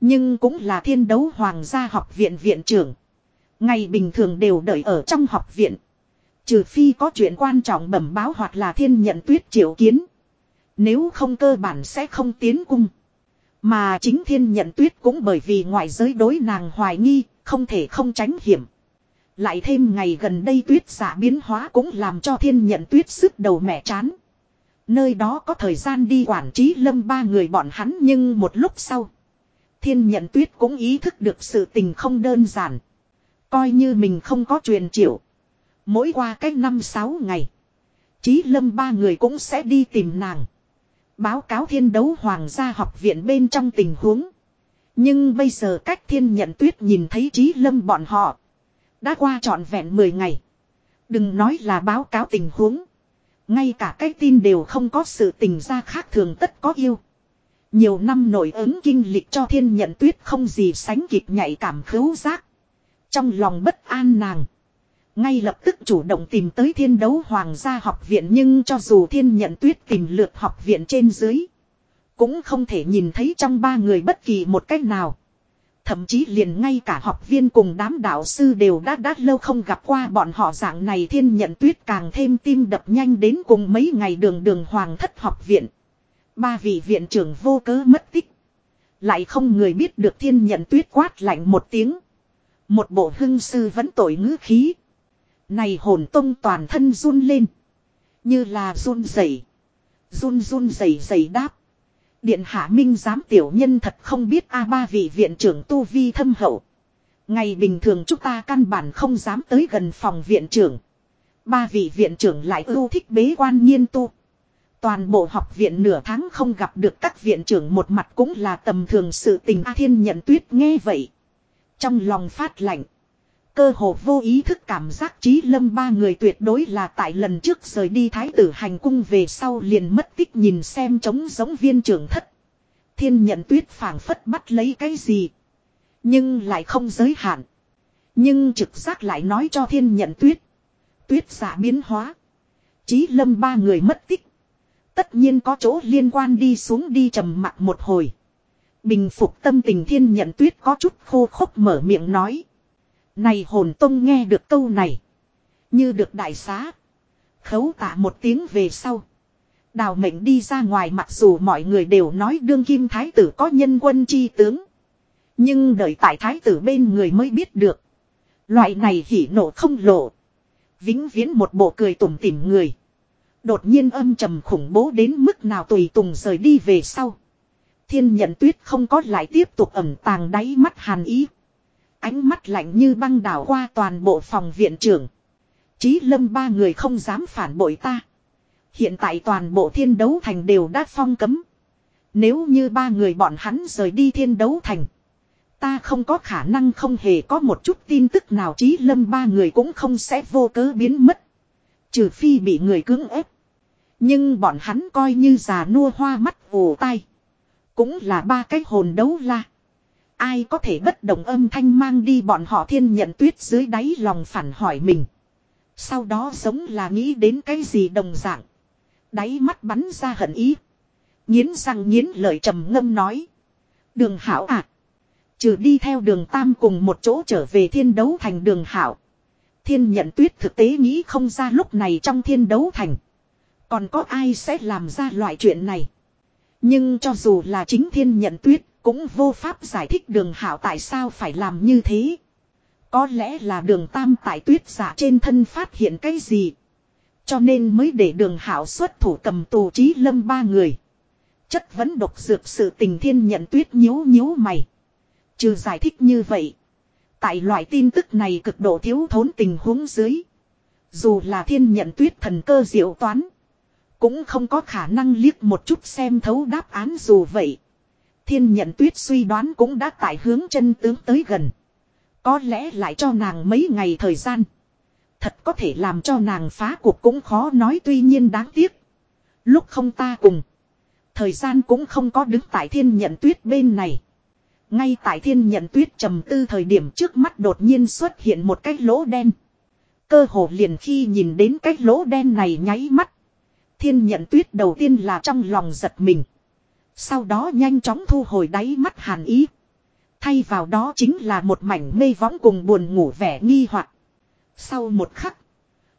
Nhưng cũng là thiên đấu hoàng gia học viện viện trưởng. Ngày bình thường đều đợi ở trong học viện. Trừ phi có chuyện quan trọng bẩm báo hoặc là thiên nhận tuyết triệu kiến. Nếu không cơ bản sẽ không tiến cung. Mà chính thiên nhận tuyết cũng bởi vì ngoại giới đối nàng hoài nghi, không thể không tránh hiểm. Lại thêm ngày gần đây tuyết giả biến hóa cũng làm cho thiên nhận tuyết sức đầu mẹ chán. Nơi đó có thời gian đi quản trí lâm ba người bọn hắn nhưng một lúc sau. Thiên nhận tuyết cũng ý thức được sự tình không đơn giản. Coi như mình không có truyền triệu. Mỗi qua cách năm sáu ngày. Chí lâm ba người cũng sẽ đi tìm nàng. Báo cáo thiên đấu hoàng gia học viện bên trong tình huống. Nhưng bây giờ cách thiên nhận tuyết nhìn thấy Chí lâm bọn họ. Đã qua trọn vẹn 10 ngày. Đừng nói là báo cáo tình huống. Ngay cả cái tin đều không có sự tình ra khác thường tất có yêu. Nhiều năm nổi ứng kinh lịch cho thiên nhận tuyết không gì sánh kịp nhạy cảm khứu giác. Trong lòng bất an nàng. Ngay lập tức chủ động tìm tới thiên đấu hoàng gia học viện nhưng cho dù thiên nhận tuyết tìm lượt học viện trên dưới. Cũng không thể nhìn thấy trong ba người bất kỳ một cách nào. Thậm chí liền ngay cả học viên cùng đám đạo sư đều đã đã lâu không gặp qua bọn họ dạng này thiên nhận tuyết càng thêm tim đập nhanh đến cùng mấy ngày đường đường hoàng thất học viện. Ba vị viện trưởng vô cớ mất tích. Lại không người biết được thiên nhận tuyết quát lạnh một tiếng. Một bộ hưng sư vẫn tội ngữ khí. Này hồn tông toàn thân run lên. Như là run rẩy Run run rẩy rẩy đáp. Điện hạ minh giám tiểu nhân thật không biết a ba vị viện trưởng tu vi thâm hậu. Ngày bình thường chúng ta căn bản không dám tới gần phòng viện trưởng. Ba vị viện trưởng lại ưu thích bế quan nhiên tu. Toàn bộ học viện nửa tháng không gặp được các viện trưởng một mặt cũng là tầm thường sự tình A Thiên nhận tuyết nghe vậy. Trong lòng phát lạnh. Cơ hồ vô ý thức cảm giác trí lâm ba người tuyệt đối là tại lần trước rời đi thái tử hành cung về sau liền mất tích nhìn xem trống giống viên trưởng thất. Thiên nhận tuyết phảng phất bắt lấy cái gì. Nhưng lại không giới hạn. Nhưng trực giác lại nói cho thiên nhận tuyết. Tuyết giả biến hóa. trí lâm ba người mất tích. Tất nhiên có chỗ liên quan đi xuống đi trầm mặc một hồi. Bình phục tâm tình thiên nhận tuyết có chút khô khốc mở miệng nói. Này hồn tông nghe được câu này. Như được đại xá. Khấu tạ một tiếng về sau. Đào mệnh đi ra ngoài mặc dù mọi người đều nói đương kim thái tử có nhân quân chi tướng. Nhưng đợi tại thái tử bên người mới biết được. Loại này hỉ nộ không lộ. Vĩnh viễn một bộ cười tủm tỉm người. Đột nhiên âm trầm khủng bố đến mức nào tùy tùng rời đi về sau. Thiên nhận tuyết không có lại tiếp tục ẩm tàng đáy mắt hàn ý. Ánh mắt lạnh như băng đảo qua toàn bộ phòng viện trưởng. Chí lâm ba người không dám phản bội ta. Hiện tại toàn bộ thiên đấu thành đều đã phong cấm. Nếu như ba người bọn hắn rời đi thiên đấu thành. Ta không có khả năng không hề có một chút tin tức nào chí lâm ba người cũng không sẽ vô cớ biến mất. Trừ phi bị người cưỡng ép. Nhưng bọn hắn coi như già nua hoa mắt vù tai. Cũng là ba cái hồn đấu la. Ai có thể bất đồng âm thanh mang đi bọn họ thiên nhận tuyết dưới đáy lòng phản hỏi mình. Sau đó giống là nghĩ đến cái gì đồng dạng. Đáy mắt bắn ra hận ý. Nghiến răng nghiến lời trầm ngâm nói. Đường hảo à. Trừ đi theo đường tam cùng một chỗ trở về thiên đấu thành đường hảo. Thiên nhận tuyết thực tế nghĩ không ra lúc này trong thiên đấu thành. Còn có ai sẽ làm ra loại chuyện này. Nhưng cho dù là chính thiên nhận tuyết cũng vô pháp giải thích đường hảo tại sao phải làm như thế. Có lẽ là đường tam tại tuyết giả trên thân phát hiện cái gì. Cho nên mới để đường hảo xuất thủ cầm tù trí lâm ba người. Chất vấn độc dược sự tình thiên nhận tuyết nhíu nhíu mày. Trừ giải thích như vậy. Tại loại tin tức này cực độ thiếu thốn tình huống dưới. Dù là thiên nhận tuyết thần cơ diệu toán. Cũng không có khả năng liếc một chút xem thấu đáp án dù vậy. Thiên nhận tuyết suy đoán cũng đã tại hướng chân tướng tới gần. Có lẽ lại cho nàng mấy ngày thời gian. Thật có thể làm cho nàng phá cuộc cũng khó nói tuy nhiên đáng tiếc. Lúc không ta cùng. Thời gian cũng không có đứng tại thiên nhận tuyết bên này. Ngay tại thiên nhận tuyết trầm tư thời điểm trước mắt đột nhiên xuất hiện một cái lỗ đen. Cơ hồ liền khi nhìn đến cái lỗ đen này nháy mắt. Thiên nhận tuyết đầu tiên là trong lòng giật mình. Sau đó nhanh chóng thu hồi đáy mắt hàn ý. Thay vào đó chính là một mảnh mê võng cùng buồn ngủ vẻ nghi hoặc. Sau một khắc.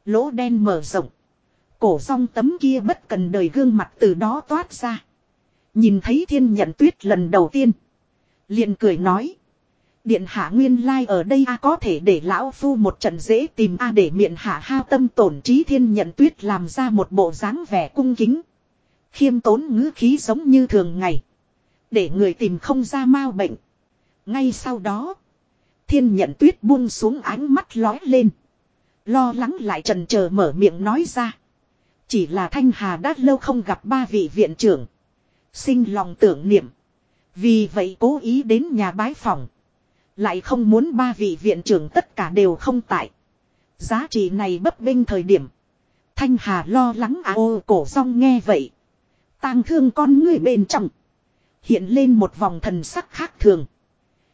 Lỗ đen mở rộng. Cổ rong tấm kia bất cần đời gương mặt từ đó toát ra. Nhìn thấy thiên nhận tuyết lần đầu tiên. liền cười nói. Điện hạ nguyên lai like ở đây a có thể để lão phu một trận dễ tìm a để miệng hạ hao tâm tổn trí thiên nhận tuyết làm ra một bộ dáng vẻ cung kính. Khiêm tốn ngữ khí giống như thường ngày. Để người tìm không ra mau bệnh. Ngay sau đó. Thiên nhận tuyết buông xuống ánh mắt lói lên. Lo lắng lại trần chờ mở miệng nói ra. Chỉ là Thanh Hà đã lâu không gặp ba vị viện trưởng. Sinh lòng tưởng niệm. Vì vậy cố ý đến nhà bái phòng. Lại không muốn ba vị viện trưởng tất cả đều không tại. Giá trị này bấp bênh thời điểm. Thanh Hà lo lắng à ô, cổ song nghe vậy tang thương con người bên trong. Hiện lên một vòng thần sắc khác thường.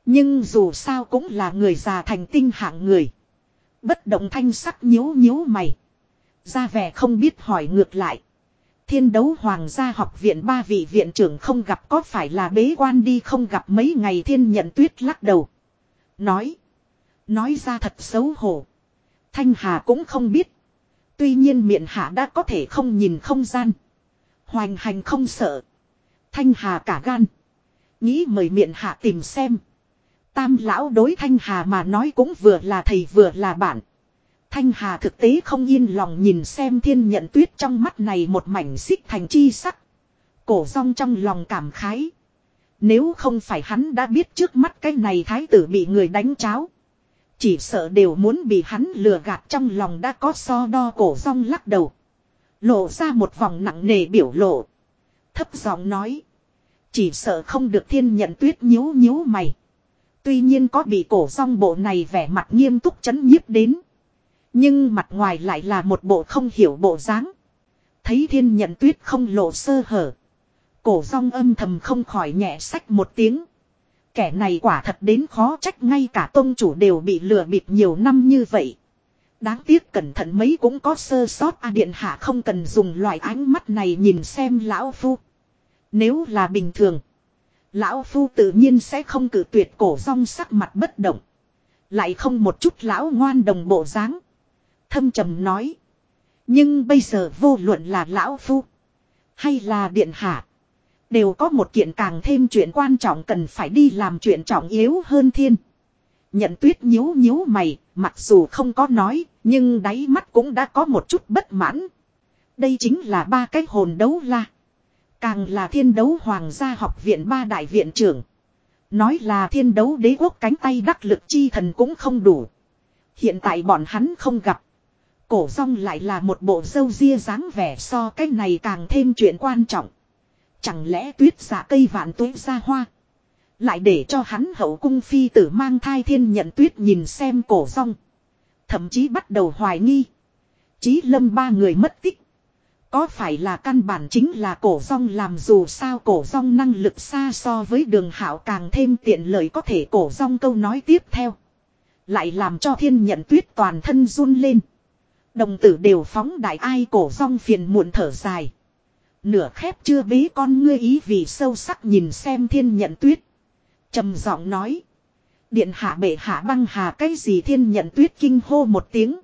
Nhưng dù sao cũng là người già thành tinh hạng người. Bất động thanh sắc nhíu nhíu mày. Ra vẻ không biết hỏi ngược lại. Thiên đấu hoàng gia học viện ba vị viện trưởng không gặp có phải là bế quan đi không gặp mấy ngày thiên nhận tuyết lắc đầu. Nói. Nói ra thật xấu hổ. Thanh Hà cũng không biết. Tuy nhiên miệng hạ đã có thể không nhìn không gian. Hoành hành không sợ. Thanh Hà cả gan. Nghĩ mời miệng hạ tìm xem. Tam lão đối Thanh Hà mà nói cũng vừa là thầy vừa là bạn. Thanh Hà thực tế không yên lòng nhìn xem thiên nhận tuyết trong mắt này một mảnh xích thành chi sắc. Cổ rong trong lòng cảm khái. Nếu không phải hắn đã biết trước mắt cái này thái tử bị người đánh cháo. Chỉ sợ đều muốn bị hắn lừa gạt trong lòng đã có so đo cổ rong lắc đầu. Lộ ra một vòng nặng nề biểu lộ. Thấp giọng nói. Chỉ sợ không được thiên nhận tuyết nhíu nhíu mày. Tuy nhiên có bị cổ song bộ này vẻ mặt nghiêm túc chấn nhiếp đến. Nhưng mặt ngoài lại là một bộ không hiểu bộ dáng. Thấy thiên nhận tuyết không lộ sơ hở. Cổ song âm thầm không khỏi nhẹ sách một tiếng. Kẻ này quả thật đến khó trách ngay cả tôn chủ đều bị lừa bịp nhiều năm như vậy. Đáng tiếc cẩn thận mấy cũng có sơ sót a điện hạ không cần dùng loại ánh mắt này nhìn xem lão phu. Nếu là bình thường. Lão phu tự nhiên sẽ không cử tuyệt cổ rong sắc mặt bất động. Lại không một chút lão ngoan đồng bộ dáng. Thâm trầm nói. Nhưng bây giờ vô luận là lão phu. Hay là điện hạ. Đều có một kiện càng thêm chuyện quan trọng cần phải đi làm chuyện trọng yếu hơn thiên. Nhận tuyết nhíu nhíu mày, mặc dù không có nói, nhưng đáy mắt cũng đã có một chút bất mãn. Đây chính là ba cái hồn đấu la. Càng là thiên đấu hoàng gia học viện ba đại viện trưởng. Nói là thiên đấu đế quốc cánh tay đắc lực chi thần cũng không đủ. Hiện tại bọn hắn không gặp. Cổ rong lại là một bộ dâu ria dáng vẻ so cái này càng thêm chuyện quan trọng. Chẳng lẽ tuyết giả cây vạn tuế ra hoa. Lại để cho hắn hậu cung phi tử mang thai thiên nhận tuyết nhìn xem cổ rong. Thậm chí bắt đầu hoài nghi. Chí lâm ba người mất tích. Có phải là căn bản chính là cổ rong làm dù sao cổ rong năng lực xa so với đường hảo càng thêm tiện lợi có thể cổ rong câu nói tiếp theo. Lại làm cho thiên nhận tuyết toàn thân run lên. Đồng tử đều phóng đại ai cổ rong phiền muộn thở dài. Nửa khép chưa bế con ngươi ý vì sâu sắc nhìn xem thiên nhận tuyết trầm giọng nói. Điện hạ bệ hạ băng hà cái gì thiên nhận tuyết kinh hô một tiếng.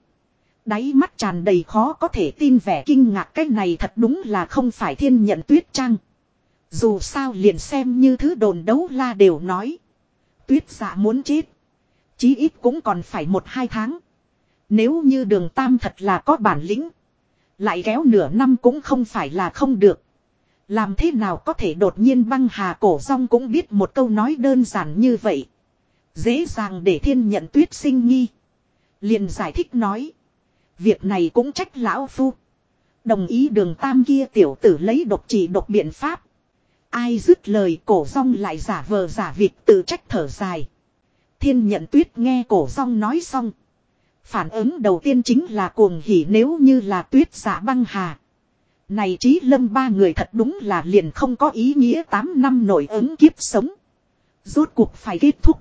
Đáy mắt tràn đầy khó có thể tin vẻ kinh ngạc cái này thật đúng là không phải thiên nhận tuyết trăng. Dù sao liền xem như thứ đồn đấu la đều nói. Tuyết dạ muốn chết. Chí ít cũng còn phải một hai tháng. Nếu như đường tam thật là có bản lĩnh. Lại kéo nửa năm cũng không phải là không được. Làm thế nào có thể đột nhiên băng hà cổ rong cũng biết một câu nói đơn giản như vậy. Dễ dàng để thiên nhận tuyết sinh nghi. liền giải thích nói. Việc này cũng trách lão phu. Đồng ý đường tam kia tiểu tử lấy độc chỉ độc biện pháp. Ai dứt lời cổ rong lại giả vờ giả việc tự trách thở dài. Thiên nhận tuyết nghe cổ rong nói xong. Phản ứng đầu tiên chính là cuồng hỉ nếu như là tuyết giả băng hà. Này trí lâm ba người thật đúng là liền không có ý nghĩa 8 năm nổi ứng kiếp sống. Rốt cuộc phải kết thúc.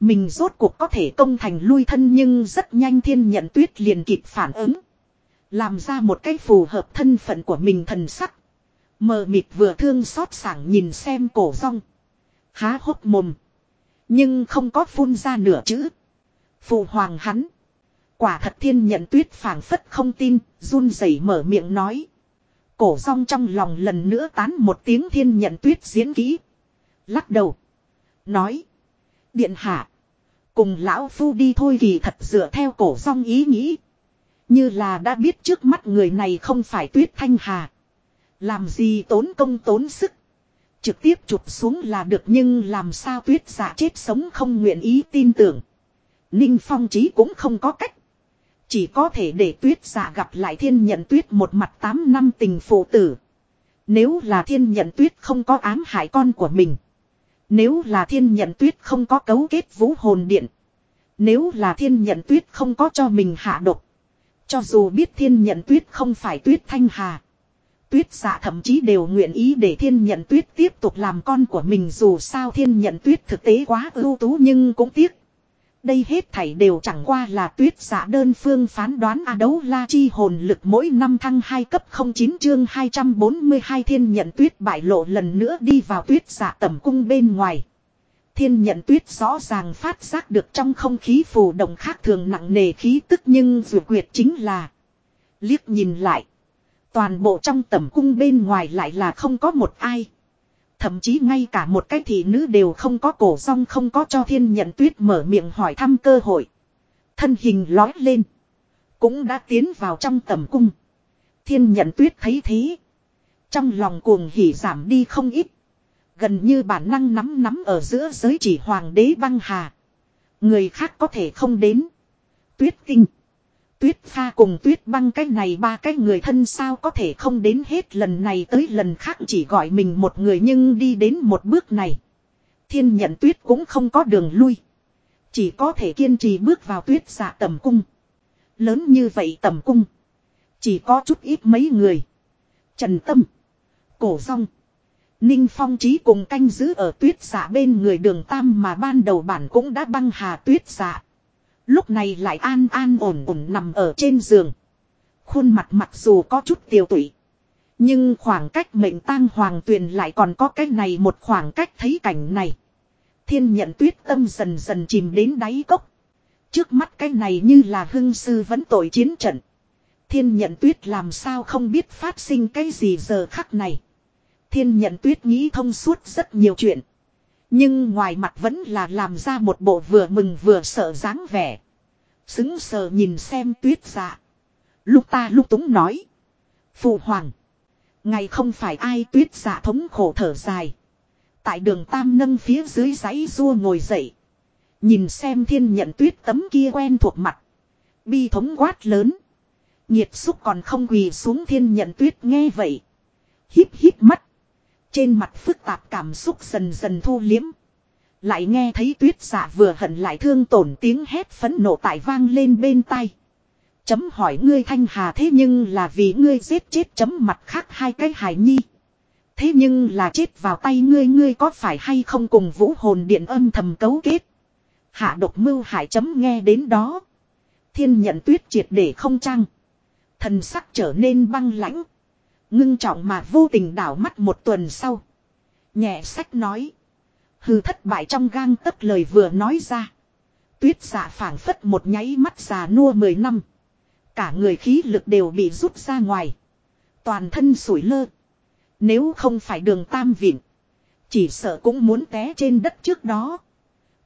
Mình rốt cuộc có thể công thành lui thân nhưng rất nhanh thiên nhận tuyết liền kịp phản ứng. Làm ra một cái phù hợp thân phận của mình thần sắc. Mờ mịt vừa thương xót sảng nhìn xem cổ rong. Há hốc mồm. Nhưng không có phun ra nửa chữ. Phụ hoàng hắn. Quả thật thiên nhận tuyết phảng phất không tin, run rẩy mở miệng nói. Cổ rong trong lòng lần nữa tán một tiếng thiên nhận tuyết diễn kỹ. Lắc đầu. Nói. Điện hạ. Cùng lão phu đi thôi kỳ thật dựa theo cổ rong ý nghĩ. Như là đã biết trước mắt người này không phải tuyết thanh hà. Làm gì tốn công tốn sức. Trực tiếp chụp xuống là được nhưng làm sao tuyết giả chết sống không nguyện ý tin tưởng. Ninh Phong Chí cũng không có cách. Chỉ có thể để tuyết giả gặp lại thiên nhận tuyết một mặt 8 năm tình phụ tử. Nếu là thiên nhận tuyết không có ám hại con của mình. Nếu là thiên nhận tuyết không có cấu kết vũ hồn điện. Nếu là thiên nhận tuyết không có cho mình hạ độc. Cho dù biết thiên nhận tuyết không phải tuyết thanh hà. Tuyết giả thậm chí đều nguyện ý để thiên nhận tuyết tiếp tục làm con của mình dù sao thiên nhận tuyết thực tế quá ưu tú nhưng cũng tiếc. Đây hết thảy đều chẳng qua là tuyết giả đơn phương phán đoán A đấu la chi hồn lực mỗi năm thăng 2 cấp 09 chương 242 thiên nhận tuyết bại lộ lần nữa đi vào tuyết giả tầm cung bên ngoài. Thiên nhận tuyết rõ ràng phát giác được trong không khí phù động khác thường nặng nề khí tức nhưng dù quyệt chính là liếc nhìn lại. Toàn bộ trong tầm cung bên ngoài lại là không có một ai. Thậm chí ngay cả một cái thị nữ đều không có cổ song không có cho thiên nhận tuyết mở miệng hỏi thăm cơ hội. Thân hình lói lên. Cũng đã tiến vào trong tầm cung. Thiên nhận tuyết thấy thế. Trong lòng cuồng hỉ giảm đi không ít. Gần như bản năng nắm nắm ở giữa giới chỉ hoàng đế băng hà. Người khác có thể không đến. Tuyết kinh. Tuyết pha cùng tuyết băng cái này ba cái người thân sao có thể không đến hết lần này tới lần khác chỉ gọi mình một người nhưng đi đến một bước này. Thiên nhận tuyết cũng không có đường lui. Chỉ có thể kiên trì bước vào tuyết giả tầm cung. Lớn như vậy tầm cung. Chỉ có chút ít mấy người. Trần Tâm. Cổ Song. Ninh Phong Chí cùng canh giữ ở tuyết giả bên người đường Tam mà ban đầu bản cũng đã băng hà tuyết giả. Lúc này lại an an ổn ổn nằm ở trên giường. Khuôn mặt mặc dù có chút tiêu tụy. Nhưng khoảng cách mệnh tang hoàng tuyền lại còn có cái này một khoảng cách thấy cảnh này. Thiên nhận tuyết tâm dần dần chìm đến đáy cốc. Trước mắt cái này như là hưng sư vẫn tội chiến trận. Thiên nhận tuyết làm sao không biết phát sinh cái gì giờ khắc này. Thiên nhận tuyết nghĩ thông suốt rất nhiều chuyện. Nhưng ngoài mặt vẫn là làm ra một bộ vừa mừng vừa sợ dáng vẻ. Xứng sờ nhìn xem tuyết dạ. Lúc ta lúc túng nói. Phụ hoàng. Ngày không phải ai tuyết dạ thống khổ thở dài. Tại đường tam nâng phía dưới giấy rua ngồi dậy. Nhìn xem thiên nhận tuyết tấm kia quen thuộc mặt. Bi thống quát lớn. Nhiệt xúc còn không quỳ xuống thiên nhận tuyết nghe vậy. Híp híp mắt. Trên mặt phức tạp cảm xúc dần dần thu liếm. Lại nghe thấy tuyết giả vừa hận lại thương tổn tiếng hét phấn nộ tại vang lên bên tai. Chấm hỏi ngươi thanh hà thế nhưng là vì ngươi giết chết chấm mặt khác hai cái hài nhi. Thế nhưng là chết vào tay ngươi ngươi có phải hay không cùng vũ hồn điện âm thầm cấu kết. Hạ độc mưu hải chấm nghe đến đó. Thiên nhận tuyết triệt để không trăng. Thần sắc trở nên băng lãnh. Ngưng trọng mà vô tình đảo mắt một tuần sau. Nhẹ sách nói. Hư thất bại trong gang tất lời vừa nói ra. Tuyết giả phảng phất một nháy mắt già nua mười năm. Cả người khí lực đều bị rút ra ngoài. Toàn thân sủi lơ. Nếu không phải đường tam vịn. Chỉ sợ cũng muốn té trên đất trước đó.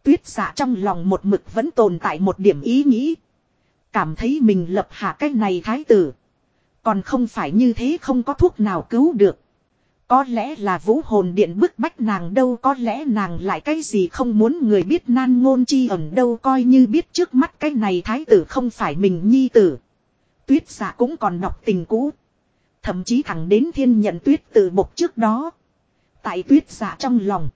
Tuyết giả trong lòng một mực vẫn tồn tại một điểm ý nghĩ. Cảm thấy mình lập hạ cái này thái tử. Còn không phải như thế không có thuốc nào cứu được. Có lẽ là vũ hồn điện bức bách nàng đâu, có lẽ nàng lại cái gì không muốn người biết nan ngôn chi ẩn đâu, coi như biết trước mắt cái này thái tử không phải mình nhi tử. Tuyết giả cũng còn đọc tình cũ. Thậm chí thẳng đến thiên nhận tuyết từ bộc trước đó. Tại tuyết giả trong lòng.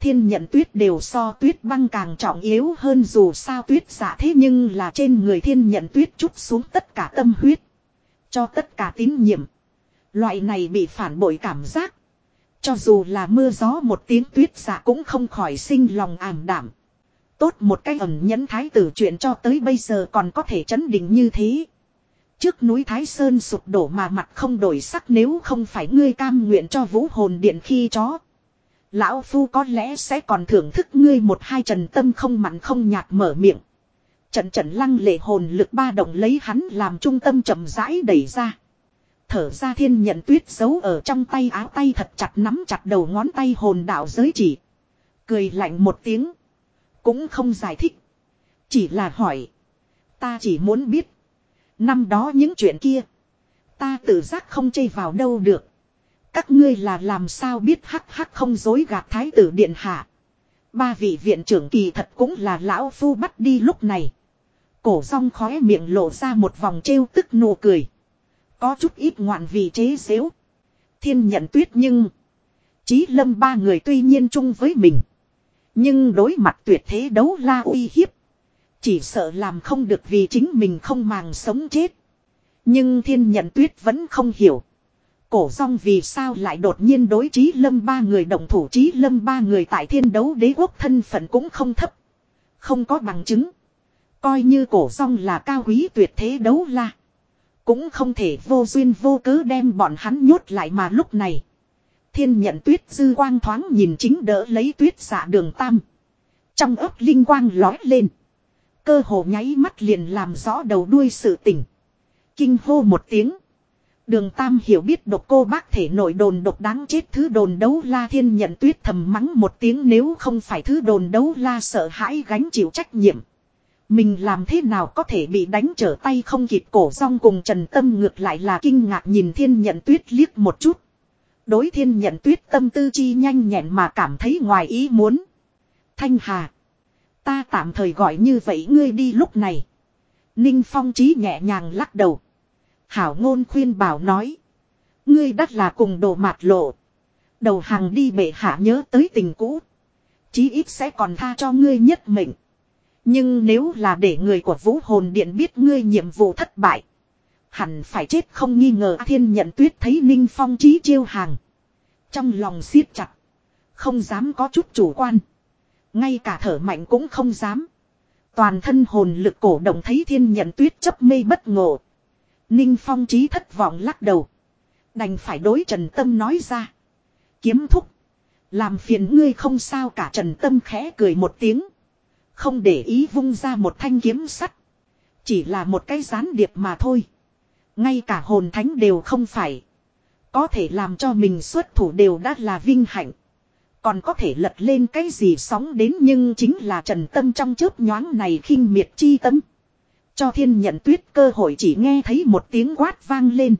Thiên nhận tuyết đều so tuyết băng càng trọng yếu hơn dù sao tuyết giả thế nhưng là trên người thiên nhận tuyết chút xuống tất cả tâm huyết. Cho tất cả tín nhiệm. Loại này bị phản bội cảm giác. Cho dù là mưa gió một tiếng tuyết giả cũng không khỏi sinh lòng ảm đảm. Tốt một cái ẩn nhẫn thái tử chuyện cho tới bây giờ còn có thể chấn định như thế. Trước núi Thái Sơn sụp đổ mà mặt không đổi sắc nếu không phải ngươi cam nguyện cho vũ hồn điện khi chó. Lão Phu có lẽ sẽ còn thưởng thức ngươi một hai trần tâm không mặn không nhạt mở miệng. Trận trận lăng lệ hồn lực ba động lấy hắn làm trung tâm chậm rãi đẩy ra. Thở ra thiên nhận tuyết giấu ở trong tay áo tay thật chặt nắm chặt đầu ngón tay hồn đạo giới chỉ. Cười lạnh một tiếng. Cũng không giải thích. Chỉ là hỏi. Ta chỉ muốn biết. Năm đó những chuyện kia. Ta tự giác không chây vào đâu được. Các ngươi là làm sao biết hắc hắc không dối gạt thái tử điện hạ. Ba vị viện trưởng kỳ thật cũng là lão phu bắt đi lúc này. Cổ rong khóe miệng lộ ra một vòng trêu tức nụ cười. Có chút ít ngoạn vị chế xếu. Thiên nhận tuyết nhưng. Chí lâm ba người tuy nhiên chung với mình. Nhưng đối mặt tuyệt thế đấu la uy hiếp. Chỉ sợ làm không được vì chính mình không màng sống chết. Nhưng thiên nhận tuyết vẫn không hiểu. Cổ rong vì sao lại đột nhiên đối trí lâm ba người đồng thủ trí lâm ba người tại thiên đấu đế quốc thân phận cũng không thấp. Không có bằng chứng. Coi như cổ rong là cao quý tuyệt thế đấu la. Cũng không thể vô duyên vô cớ đem bọn hắn nhốt lại mà lúc này. Thiên nhận tuyết dư quang thoáng nhìn chính đỡ lấy tuyết xạ đường tam. Trong ấp linh quang lói lên. Cơ hồ nháy mắt liền làm rõ đầu đuôi sự tình. Kinh hô một tiếng. Đường Tam hiểu biết độc cô bác thể nội đồn độc đáng chết thứ đồn đấu la thiên nhận tuyết thầm mắng một tiếng nếu không phải thứ đồn đấu la sợ hãi gánh chịu trách nhiệm. Mình làm thế nào có thể bị đánh trở tay không kịp cổ rong cùng Trần Tâm ngược lại là kinh ngạc nhìn thiên nhận tuyết liếc một chút. Đối thiên nhận tuyết tâm tư chi nhanh nhẹn mà cảm thấy ngoài ý muốn. Thanh Hà. Ta tạm thời gọi như vậy ngươi đi lúc này. Ninh Phong trí nhẹ nhàng lắc đầu. Hảo ngôn khuyên bảo nói. Ngươi đắt là cùng đồ mạt lộ. Đầu hàng đi bệ hạ nhớ tới tình cũ. Chí ít sẽ còn tha cho ngươi nhất mệnh. Nhưng nếu là để người của vũ hồn điện biết ngươi nhiệm vụ thất bại. Hẳn phải chết không nghi ngờ thiên nhận tuyết thấy ninh phong trí chiêu hàng. Trong lòng siết chặt. Không dám có chút chủ quan. Ngay cả thở mạnh cũng không dám. Toàn thân hồn lực cổ động thấy thiên nhận tuyết chấp mê bất ngộ. Ninh Phong trí thất vọng lắc đầu. Đành phải đối Trần Tâm nói ra. Kiếm thúc. Làm phiền ngươi không sao cả Trần Tâm khẽ cười một tiếng. Không để ý vung ra một thanh kiếm sắt. Chỉ là một cái gián điệp mà thôi. Ngay cả hồn thánh đều không phải. Có thể làm cho mình xuất thủ đều đã là vinh hạnh. Còn có thể lật lên cái gì sóng đến nhưng chính là trần tâm trong chớp nhoáng này khinh miệt chi tâm. Cho thiên nhận tuyết cơ hội chỉ nghe thấy một tiếng quát vang lên.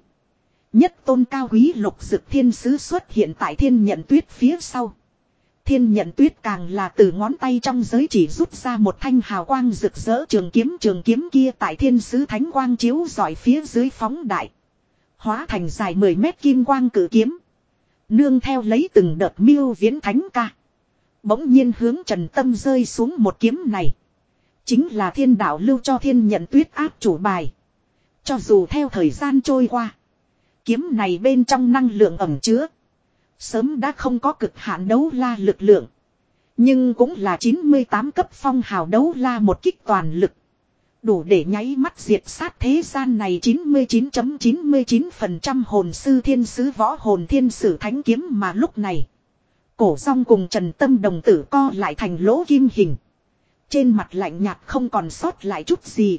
Nhất tôn cao quý lục dực thiên sứ xuất hiện tại thiên nhận tuyết phía sau. Thiên nhận tuyết càng là từ ngón tay trong giới chỉ rút ra một thanh hào quang rực rỡ trường kiếm trường kiếm kia tại thiên sứ thánh quang chiếu dọi phía dưới phóng đại. Hóa thành dài 10 mét kim quang cử kiếm. Nương theo lấy từng đợt miêu viễn thánh ca. Bỗng nhiên hướng trần tâm rơi xuống một kiếm này. Chính là thiên đạo lưu cho thiên nhận tuyết áp chủ bài. Cho dù theo thời gian trôi qua. Kiếm này bên trong năng lượng ẩm chứa. Sớm đã không có cực hạn đấu la lực lượng. Nhưng cũng là 98 cấp phong hào đấu la một kích toàn lực. Đủ để nháy mắt diệt sát thế gian này 99.99% ,99 hồn sư thiên sứ võ hồn thiên sử thánh kiếm mà lúc này. Cổ song cùng Trần Tâm đồng tử co lại thành lỗ kim hình. Trên mặt lạnh nhạt không còn sót lại chút gì.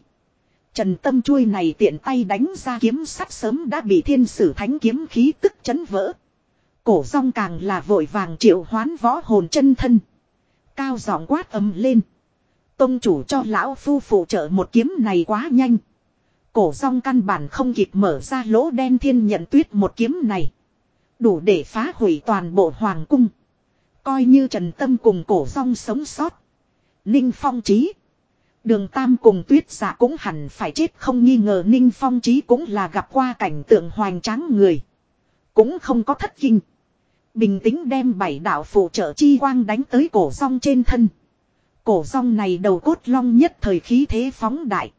Trần Tâm chuôi này tiện tay đánh ra kiếm sắt sớm đã bị thiên sử thánh kiếm khí tức chấn vỡ. Cổ song càng là vội vàng triệu hoán võ hồn chân thân. Cao giọng quát ầm lên. Tông chủ cho lão phu phụ trợ một kiếm này quá nhanh. Cổ song căn bản không kịp mở ra lỗ đen thiên nhận tuyết một kiếm này. Đủ để phá hủy toàn bộ hoàng cung. Coi như trần tâm cùng cổ song sống sót. Ninh phong trí. Đường Tam cùng tuyết giả cũng hẳn phải chết không nghi ngờ Ninh Phong Trí cũng là gặp qua cảnh tượng hoành tráng người. Cũng không có thất kinh. Bình tĩnh đem bảy đạo phụ trợ chi quang đánh tới cổ song trên thân. Cổ song này đầu cốt long nhất thời khí thế phóng đại.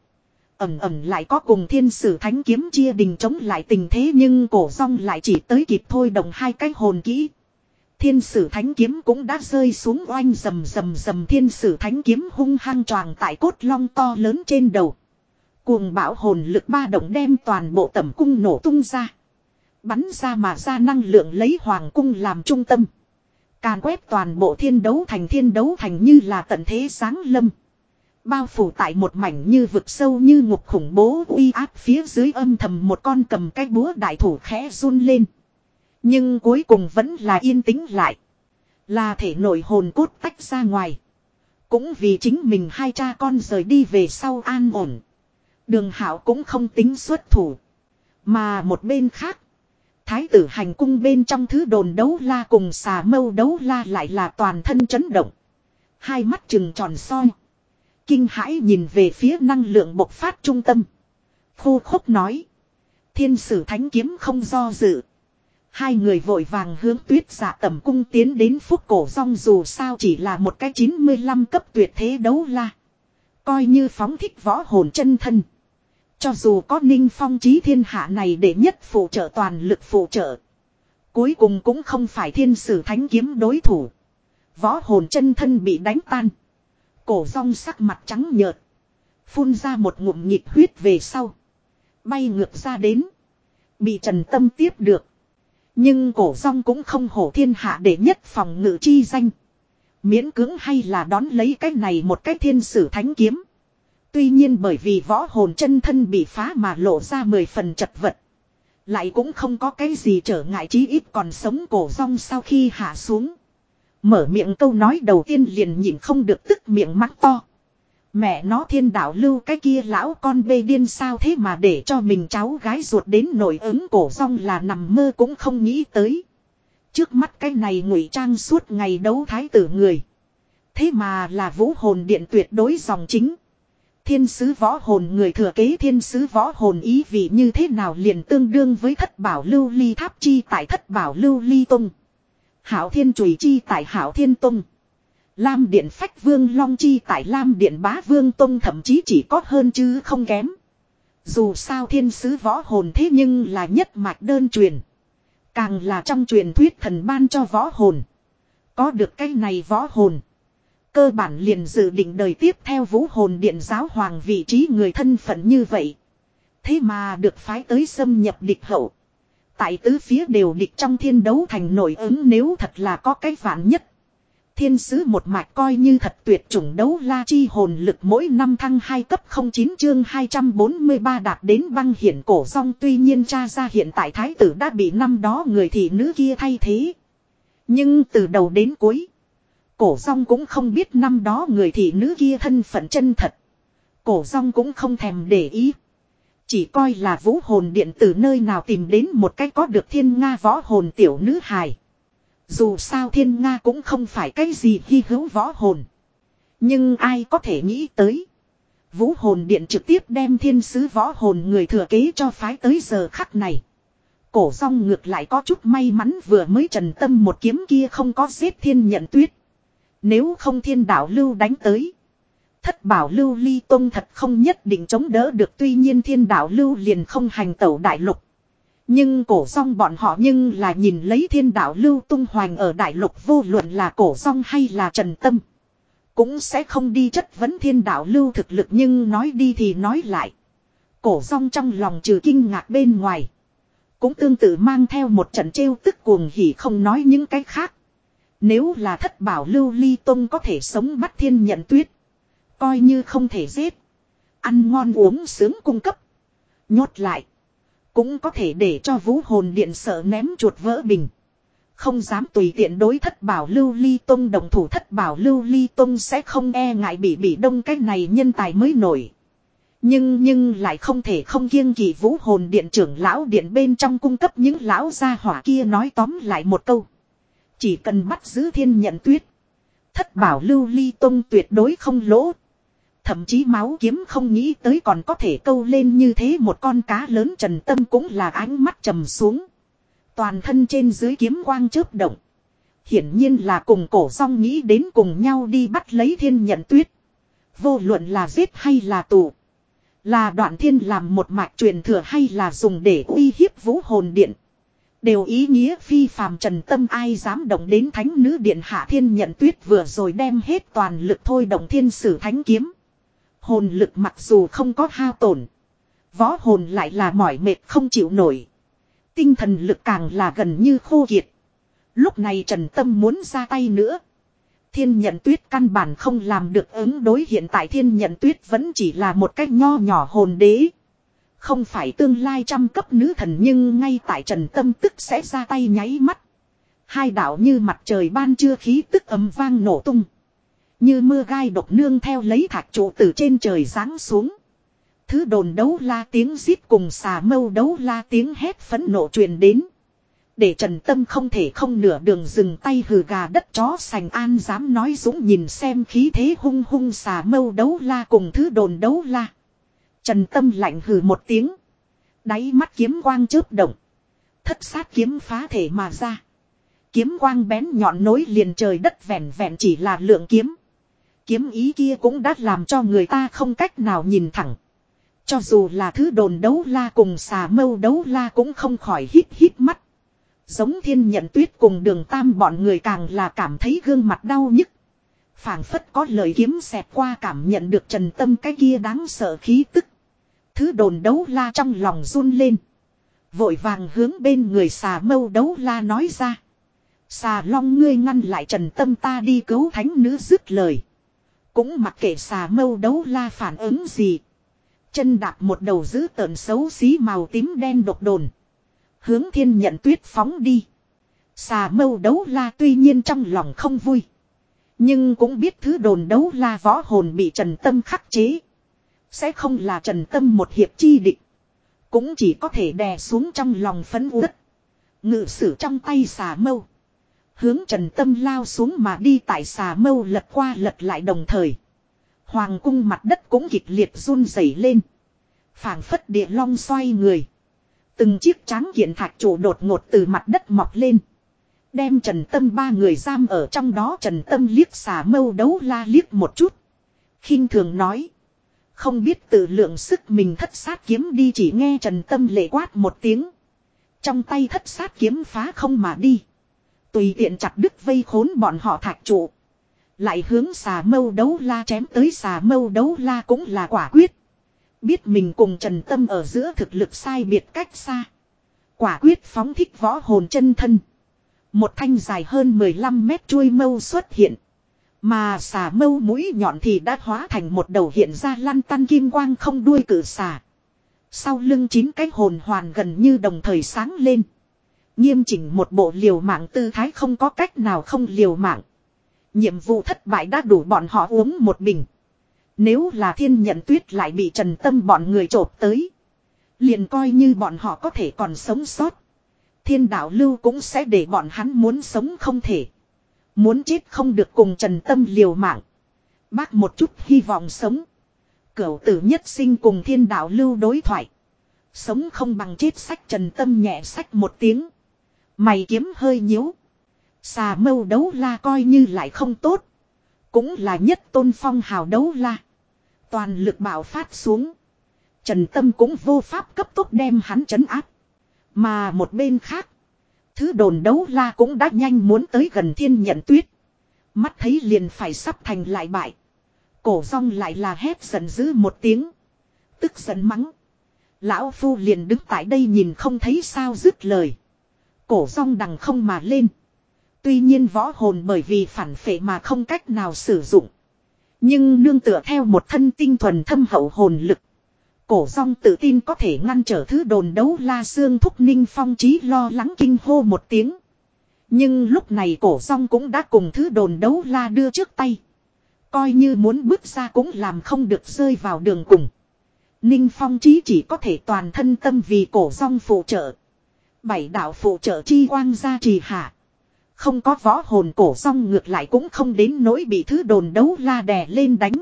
Ẩm ẩm lại có cùng thiên sử thánh kiếm chia đình chống lại tình thế nhưng cổ song lại chỉ tới kịp thôi đồng hai cái hồn kỹ. Thiên sử thánh kiếm cũng đã rơi xuống oanh rầm rầm rầm thiên sử thánh kiếm hung hăng tròn tại cốt long to lớn trên đầu. Cuồng bão hồn lực ba động đem toàn bộ tẩm cung nổ tung ra. Bắn ra mà ra năng lượng lấy hoàng cung làm trung tâm. Càn quét toàn bộ thiên đấu thành thiên đấu thành như là tận thế sáng lâm. Bao phủ tại một mảnh như vực sâu như ngục khủng bố uy áp phía dưới âm thầm một con cầm cái búa đại thủ khẽ run lên. Nhưng cuối cùng vẫn là yên tĩnh lại. Là thể nội hồn cốt tách ra ngoài. Cũng vì chính mình hai cha con rời đi về sau an ổn. Đường hảo cũng không tính xuất thủ. Mà một bên khác. Thái tử hành cung bên trong thứ đồn đấu la cùng xà mâu đấu la lại là toàn thân chấn động. Hai mắt trừng tròn soi. Kinh hãi nhìn về phía năng lượng bộc phát trung tâm. Khô khốc nói. Thiên sử thánh kiếm không do dự. Hai người vội vàng hướng tuyết giả tẩm cung tiến đến phúc cổ rong dù sao chỉ là một cái 95 cấp tuyệt thế đấu la. Coi như phóng thích võ hồn chân thân. Cho dù có ninh phong trí thiên hạ này để nhất phụ trợ toàn lực phụ trợ. Cuối cùng cũng không phải thiên sử thánh kiếm đối thủ. Võ hồn chân thân bị đánh tan. Cổ rong sắc mặt trắng nhợt. Phun ra một ngụm nhịp huyết về sau. Bay ngược ra đến. Bị trần tâm tiếp được. Nhưng cổ rong cũng không hổ thiên hạ để nhất phòng ngự chi danh. Miễn cưỡng hay là đón lấy cái này một cái thiên sử thánh kiếm. Tuy nhiên bởi vì võ hồn chân thân bị phá mà lộ ra mười phần chật vật. Lại cũng không có cái gì trở ngại chí ít còn sống cổ rong sau khi hạ xuống. Mở miệng câu nói đầu tiên liền nhìn không được tức miệng mắng to. Mẹ nó thiên đạo lưu cái kia lão con bê điên sao thế mà để cho mình cháu gái ruột đến nổi ứng cổ rong là nằm mơ cũng không nghĩ tới. Trước mắt cái này ngụy trang suốt ngày đấu thái tử người. Thế mà là vũ hồn điện tuyệt đối dòng chính. Thiên sứ võ hồn người thừa kế thiên sứ võ hồn ý vị như thế nào liền tương đương với thất bảo lưu ly tháp chi tại thất bảo lưu ly tung. Hảo thiên chùy chi tại hảo thiên tung. Lam điện phách vương long chi tại Lam điện bá vương tông thậm chí chỉ có hơn chứ không kém. Dù sao thiên sứ võ hồn thế nhưng là nhất mạch đơn truyền. Càng là trong truyền thuyết thần ban cho võ hồn. Có được cái này võ hồn. Cơ bản liền dự định đời tiếp theo vũ hồn điện giáo hoàng vị trí người thân phận như vậy. Thế mà được phái tới xâm nhập địch hậu. Tại tứ phía đều địch trong thiên đấu thành nổi ứng nếu thật là có cái vạn nhất. Thiên sứ một mạch coi như thật tuyệt chủng đấu la chi hồn lực mỗi năm thăng 2 cấp 09 chương 243 đạt đến băng hiển cổ song tuy nhiên cha ra hiện tại thái tử đã bị năm đó người thị nữ kia thay thế. Nhưng từ đầu đến cuối, cổ song cũng không biết năm đó người thị nữ kia thân phận chân thật. Cổ song cũng không thèm để ý. Chỉ coi là vũ hồn điện từ nơi nào tìm đến một cách có được thiên nga võ hồn tiểu nữ hài. Dù sao thiên Nga cũng không phải cái gì hy hữu võ hồn. Nhưng ai có thể nghĩ tới. Vũ hồn điện trực tiếp đem thiên sứ võ hồn người thừa kế cho phái tới giờ khắc này. Cổ song ngược lại có chút may mắn vừa mới trần tâm một kiếm kia không có giết thiên nhận tuyết. Nếu không thiên đạo lưu đánh tới. Thất bảo lưu ly tông thật không nhất định chống đỡ được tuy nhiên thiên đạo lưu liền không hành tẩu đại lục. Nhưng cổ song bọn họ nhưng là nhìn lấy thiên đạo lưu tung hoành ở đại lục vô luận là cổ song hay là trần tâm. Cũng sẽ không đi chất vấn thiên đạo lưu thực lực nhưng nói đi thì nói lại. Cổ song trong lòng trừ kinh ngạc bên ngoài. Cũng tương tự mang theo một trận trêu tức cuồng hỉ không nói những cái khác. Nếu là thất bảo lưu ly tông có thể sống bắt thiên nhận tuyết. Coi như không thể giết. Ăn ngon uống sướng cung cấp. Nhốt lại. Cũng có thể để cho vũ hồn điện sợ ném chuột vỡ bình. Không dám tùy tiện đối thất bảo lưu ly tông đồng thủ thất bảo lưu ly tông sẽ không e ngại bị bị đông cái này nhân tài mới nổi. Nhưng nhưng lại không thể không kiêng kỳ vũ hồn điện trưởng lão điện bên trong cung cấp những lão gia hỏa kia nói tóm lại một câu. Chỉ cần bắt giữ thiên nhận tuyết. Thất bảo lưu ly tông tuyệt đối không lỗ. Thậm chí máu kiếm không nghĩ tới còn có thể câu lên như thế một con cá lớn trần tâm cũng là ánh mắt trầm xuống. Toàn thân trên dưới kiếm quang chớp động. Hiển nhiên là cùng cổ song nghĩ đến cùng nhau đi bắt lấy thiên nhận tuyết. Vô luận là giết hay là tù. Là đoạn thiên làm một mạch truyền thừa hay là dùng để uy hiếp vũ hồn điện. Đều ý nghĩa phi phàm trần tâm ai dám động đến thánh nữ điện hạ thiên nhận tuyết vừa rồi đem hết toàn lực thôi động thiên sử thánh kiếm. Hồn lực mặc dù không có hao tổn. Võ hồn lại là mỏi mệt không chịu nổi. Tinh thần lực càng là gần như khô kiệt. Lúc này Trần Tâm muốn ra tay nữa. Thiên nhận tuyết căn bản không làm được ứng đối hiện tại thiên nhận tuyết vẫn chỉ là một cách nho nhỏ hồn đế. Không phải tương lai trăm cấp nữ thần nhưng ngay tại trần tâm tức sẽ ra tay nháy mắt. Hai đạo như mặt trời ban trưa khí tức ấm vang nổ tung. Như mưa gai độc nương theo lấy thạch trụ từ trên trời giáng xuống. Thứ đồn đấu la tiếng giết cùng xà mâu đấu la tiếng hét phấn nộ truyền đến. Để Trần Tâm không thể không nửa đường dừng tay hừ gà đất chó sành an dám nói dũng nhìn xem khí thế hung hung xà mâu đấu la cùng thứ đồn đấu la. Trần Tâm lạnh hừ một tiếng. Đáy mắt kiếm quang chớp động. Thất sát kiếm phá thể mà ra. Kiếm quang bén nhọn nối liền trời đất vẹn vẹn chỉ là lượng kiếm. Kiếm ý kia cũng đã làm cho người ta không cách nào nhìn thẳng. Cho dù là thứ đồn đấu la cùng xà mâu đấu la cũng không khỏi hít hít mắt. Giống thiên nhận tuyết cùng đường tam bọn người càng là cảm thấy gương mặt đau nhức. phảng phất có lời kiếm xẹt qua cảm nhận được trần tâm cái kia đáng sợ khí tức. Thứ đồn đấu la trong lòng run lên. Vội vàng hướng bên người xà mâu đấu la nói ra. Xà long ngươi ngăn lại trần tâm ta đi cứu thánh nữ dứt lời. Cũng mặc kệ xà mâu đấu la phản ứng gì. Chân đạp một đầu giữ tợn xấu xí màu tím đen độc đồn. Hướng thiên nhận tuyết phóng đi. Xà mâu đấu la tuy nhiên trong lòng không vui. Nhưng cũng biết thứ đồn đấu la võ hồn bị Trần Tâm khắc chế. Sẽ không là Trần Tâm một hiệp chi định. Cũng chỉ có thể đè xuống trong lòng phấn uất. Ngự sử trong tay xà mâu. Hướng Trần Tâm lao xuống mà đi tại xà mâu lật qua lật lại đồng thời. Hoàng cung mặt đất cũng kịch liệt run rẩy lên. phảng phất địa long xoay người. Từng chiếc tráng kiện thạch trụ đột ngột từ mặt đất mọc lên. Đem Trần Tâm ba người giam ở trong đó Trần Tâm liếc xà mâu đấu la liếc một chút. khinh thường nói. Không biết tự lượng sức mình thất sát kiếm đi chỉ nghe Trần Tâm lệ quát một tiếng. Trong tay thất sát kiếm phá không mà đi. Tùy tiện chặt đứt vây khốn bọn họ thạch trụ. Lại hướng xà mâu đấu la chém tới xà mâu đấu la cũng là quả quyết. Biết mình cùng Trần Tâm ở giữa thực lực sai biệt cách xa. Quả quyết phóng thích võ hồn chân thân. Một thanh dài hơn 15 mét chuôi mâu xuất hiện. Mà xà mâu mũi nhọn thì đã hóa thành một đầu hiện ra lăn tăn kim quang không đuôi cử xà. Sau lưng chín cái hồn hoàn gần như đồng thời sáng lên. Nghiêm chỉnh một bộ liều mạng tư thái không có cách nào không liều mạng. Nhiệm vụ thất bại đã đủ bọn họ uống một bình. Nếu là thiên nhận tuyết lại bị trần tâm bọn người trộp tới. Liền coi như bọn họ có thể còn sống sót. Thiên đạo lưu cũng sẽ để bọn hắn muốn sống không thể. Muốn chết không được cùng trần tâm liều mạng. Bác một chút hy vọng sống. Cửu tử nhất sinh cùng thiên đạo lưu đối thoại. Sống không bằng chết sách trần tâm nhẹ sách một tiếng. Mày kiếm hơi nhíu. Xà mâu đấu la coi như lại không tốt. Cũng là nhất tôn phong hào đấu la. Toàn lực bảo phát xuống. Trần Tâm cũng vô pháp cấp tốc đem hắn chấn áp. Mà một bên khác. Thứ đồn đấu la cũng đã nhanh muốn tới gần thiên nhận tuyết. Mắt thấy liền phải sắp thành lại bại. Cổ rong lại là hét giận dữ một tiếng. Tức giận mắng. Lão Phu liền đứng tại đây nhìn không thấy sao dứt lời. Cổ rong đằng không mà lên. Tuy nhiên võ hồn bởi vì phản phệ mà không cách nào sử dụng. Nhưng nương tựa theo một thân tinh thuần thâm hậu hồn lực. Cổ rong tự tin có thể ngăn trở thứ đồn đấu la xương thúc ninh phong trí lo lắng kinh hô một tiếng. Nhưng lúc này cổ rong cũng đã cùng thứ đồn đấu la đưa trước tay. Coi như muốn bước ra cũng làm không được rơi vào đường cùng. Ninh phong trí chỉ có thể toàn thân tâm vì cổ rong phụ trợ. Bảy đạo phụ trợ chi quang gia trì hạ. Không có võ hồn cổ song ngược lại cũng không đến nỗi bị thứ đồn đấu la đè lên đánh.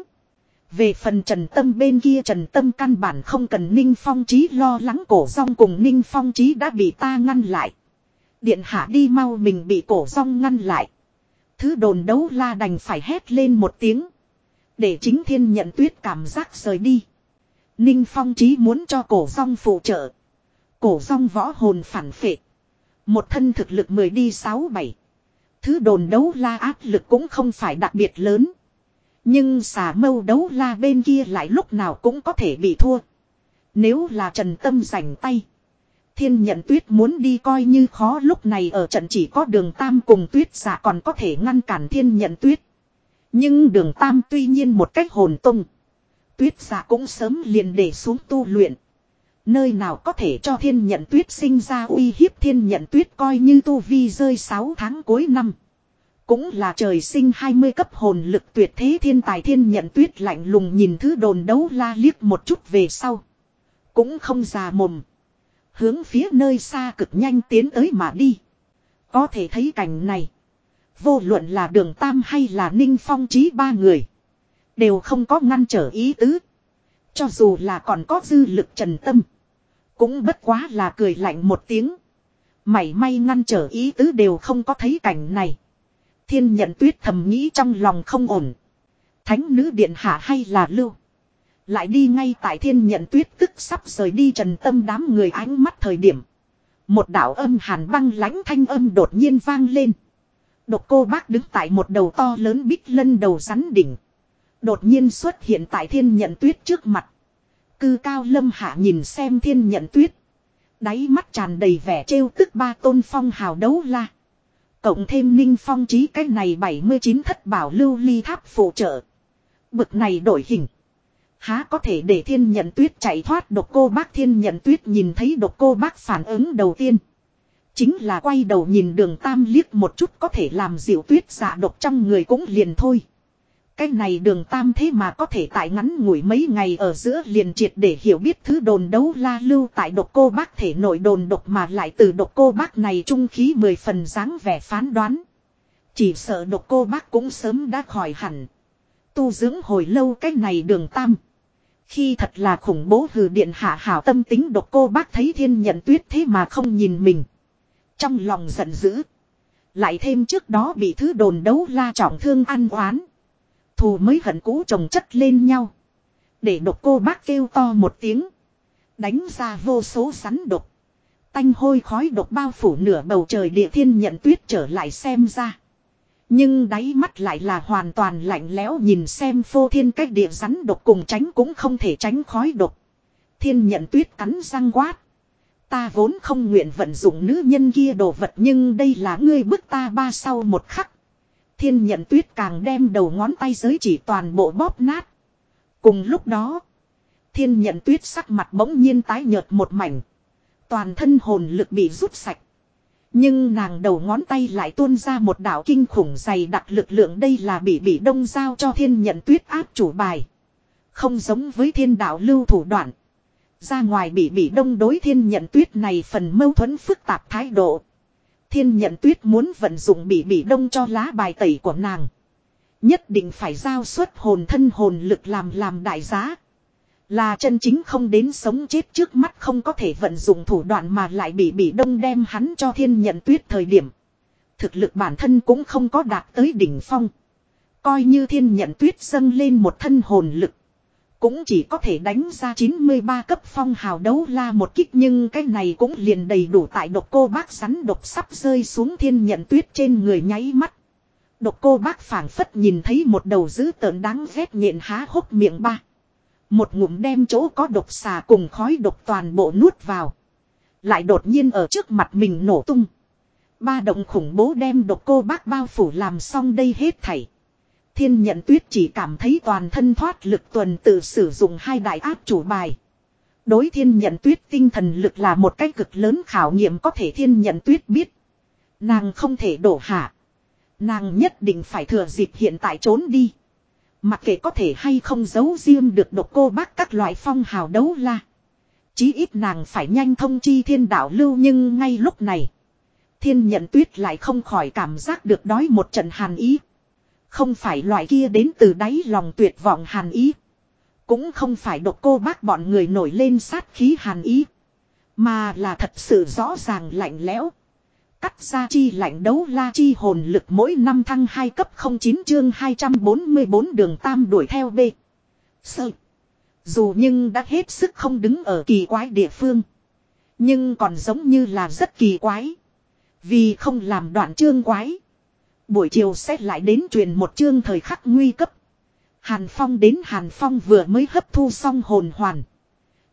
Về phần Trần Tâm bên kia Trần Tâm căn bản không cần Ninh Phong Trí lo lắng cổ song cùng Ninh Phong Trí đã bị ta ngăn lại. Điện hạ đi mau mình bị cổ song ngăn lại. Thứ đồn đấu la đành phải hét lên một tiếng. Để chính thiên nhận tuyết cảm giác rời đi. Ninh Phong Trí muốn cho cổ song phụ trợ. Cổ song võ hồn phản phệ. Một thân thực lực mười đi sáu bảy thứ đồn đấu la áp lực cũng không phải đặc biệt lớn. Nhưng xà mâu đấu la bên kia lại lúc nào cũng có thể bị thua. Nếu là trần tâm giành tay. Thiên nhận tuyết muốn đi coi như khó lúc này ở trận chỉ có đường tam cùng tuyết giả còn có thể ngăn cản thiên nhận tuyết. Nhưng đường tam tuy nhiên một cách hồn tung. Tuyết giả cũng sớm liền để xuống tu luyện. Nơi nào có thể cho thiên nhận tuyết sinh ra uy hiếp thiên nhận tuyết coi như tu vi rơi 6 tháng cuối năm. Cũng là trời sinh 20 cấp hồn lực tuyệt thế thiên tài thiên nhận tuyết lạnh lùng nhìn thứ đồn đấu la liếc một chút về sau. Cũng không già mồm. Hướng phía nơi xa cực nhanh tiến tới mà đi. Có thể thấy cảnh này. Vô luận là đường Tam hay là Ninh Phong trí ba người. Đều không có ngăn trở ý tứ. Cho dù là còn có dư lực trần tâm. Cũng bất quá là cười lạnh một tiếng. Mảy may ngăn trở ý tứ đều không có thấy cảnh này. Thiên nhận tuyết thầm nghĩ trong lòng không ổn. Thánh nữ điện hạ hay là lưu. Lại đi ngay tại thiên nhận tuyết tức sắp rời đi trần tâm đám người ánh mắt thời điểm. Một đạo âm hàn băng lãnh thanh âm đột nhiên vang lên. Độc cô bác đứng tại một đầu to lớn bích lân đầu rắn đỉnh. Đột nhiên xuất hiện tại thiên nhận tuyết trước mặt. Cư cao lâm hạ nhìn xem thiên nhận tuyết. Đáy mắt tràn đầy vẻ trêu tức ba tôn phong hào đấu la. Cộng thêm ninh phong trí cái này 79 thất bảo lưu ly tháp phụ trợ. Bực này đổi hình. Há có thể để thiên nhận tuyết chạy thoát độc cô bác thiên nhận tuyết nhìn thấy độc cô bác phản ứng đầu tiên. Chính là quay đầu nhìn đường tam liếc một chút có thể làm dịu tuyết dạ độc trong người cũng liền thôi. Cái này đường tam thế mà có thể tại ngắn ngủi mấy ngày ở giữa liền triệt để hiểu biết thứ đồn đấu la lưu tại độc cô bác thể nội đồn độc mà lại từ độc cô bác này trung khí mười phần dáng vẻ phán đoán. Chỉ sợ độc cô bác cũng sớm đã khỏi hẳn. Tu dưỡng hồi lâu cái này đường tam. Khi thật là khủng bố hừ điện hạ hảo tâm tính độc cô bác thấy thiên nhận tuyết thế mà không nhìn mình. Trong lòng giận dữ. Lại thêm trước đó bị thứ đồn đấu la trọng thương ăn oán. Thù mới hận cũ chồng chất lên nhau. Để độc cô bác kêu to một tiếng. Đánh ra vô số sắn độc. Tanh hôi khói độc bao phủ nửa bầu trời địa thiên nhận tuyết trở lại xem ra. Nhưng đáy mắt lại là hoàn toàn lạnh lẽo nhìn xem phô thiên cách địa rắn độc cùng tránh cũng không thể tránh khói độc. Thiên nhận tuyết cắn răng quát. Ta vốn không nguyện vận dụng nữ nhân kia đồ vật nhưng đây là ngươi bức ta ba sau một khắc. Thiên nhận tuyết càng đem đầu ngón tay giới chỉ toàn bộ bóp nát. Cùng lúc đó, thiên nhận tuyết sắc mặt bỗng nhiên tái nhợt một mảnh. Toàn thân hồn lực bị rút sạch. Nhưng nàng đầu ngón tay lại tuôn ra một đạo kinh khủng dày đặc lực lượng đây là bị bị đông giao cho thiên nhận tuyết áp chủ bài. Không giống với thiên đạo lưu thủ đoạn. Ra ngoài bị bị đông đối thiên nhận tuyết này phần mâu thuẫn phức tạp thái độ. Thiên nhận tuyết muốn vận dụng bị bị đông cho lá bài tẩy của nàng. Nhất định phải giao xuất hồn thân hồn lực làm làm đại giá. Là chân chính không đến sống chết trước mắt không có thể vận dụng thủ đoạn mà lại bị bị đông đem hắn cho thiên nhận tuyết thời điểm. Thực lực bản thân cũng không có đạt tới đỉnh phong. Coi như thiên nhận tuyết dâng lên một thân hồn lực. Cũng chỉ có thể đánh ra 93 cấp phong hào đấu la một kích nhưng cái này cũng liền đầy đủ tại độc cô bác rắn độc sắp rơi xuống thiên nhận tuyết trên người nháy mắt. Độc cô bác phảng phất nhìn thấy một đầu dữ tợn đáng ghét nhện há hốc miệng ba. Một ngụm đem chỗ có độc xà cùng khói độc toàn bộ nuốt vào. Lại đột nhiên ở trước mặt mình nổ tung. Ba động khủng bố đem độc cô bác bao phủ làm xong đây hết thảy. Thiên nhận tuyết chỉ cảm thấy toàn thân thoát lực tuần tự sử dụng hai đại áp chủ bài. Đối thiên nhận tuyết tinh thần lực là một cách cực lớn khảo nghiệm có thể thiên nhận tuyết biết. Nàng không thể đổ hạ. Nàng nhất định phải thừa dịp hiện tại trốn đi. Mặc kệ có thể hay không giấu riêng được độc cô bác các loại phong hào đấu la. Chí ít nàng phải nhanh thông chi thiên đạo lưu nhưng ngay lúc này. Thiên nhận tuyết lại không khỏi cảm giác được đói một trận hàn ý. Không phải loại kia đến từ đáy lòng tuyệt vọng hàn ý. Cũng không phải độc cô bác bọn người nổi lên sát khí hàn ý. Mà là thật sự rõ ràng lạnh lẽo. Cắt ra chi lạnh đấu la chi hồn lực mỗi năm thăng 2 cấp 09 chương 244 đường tam đuổi theo B. Sơ. Dù nhưng đã hết sức không đứng ở kỳ quái địa phương. Nhưng còn giống như là rất kỳ quái. Vì không làm đoạn chương quái. Buổi chiều sẽ lại đến truyền một chương thời khắc nguy cấp. Hàn Phong đến Hàn Phong vừa mới hấp thu xong hồn hoàn.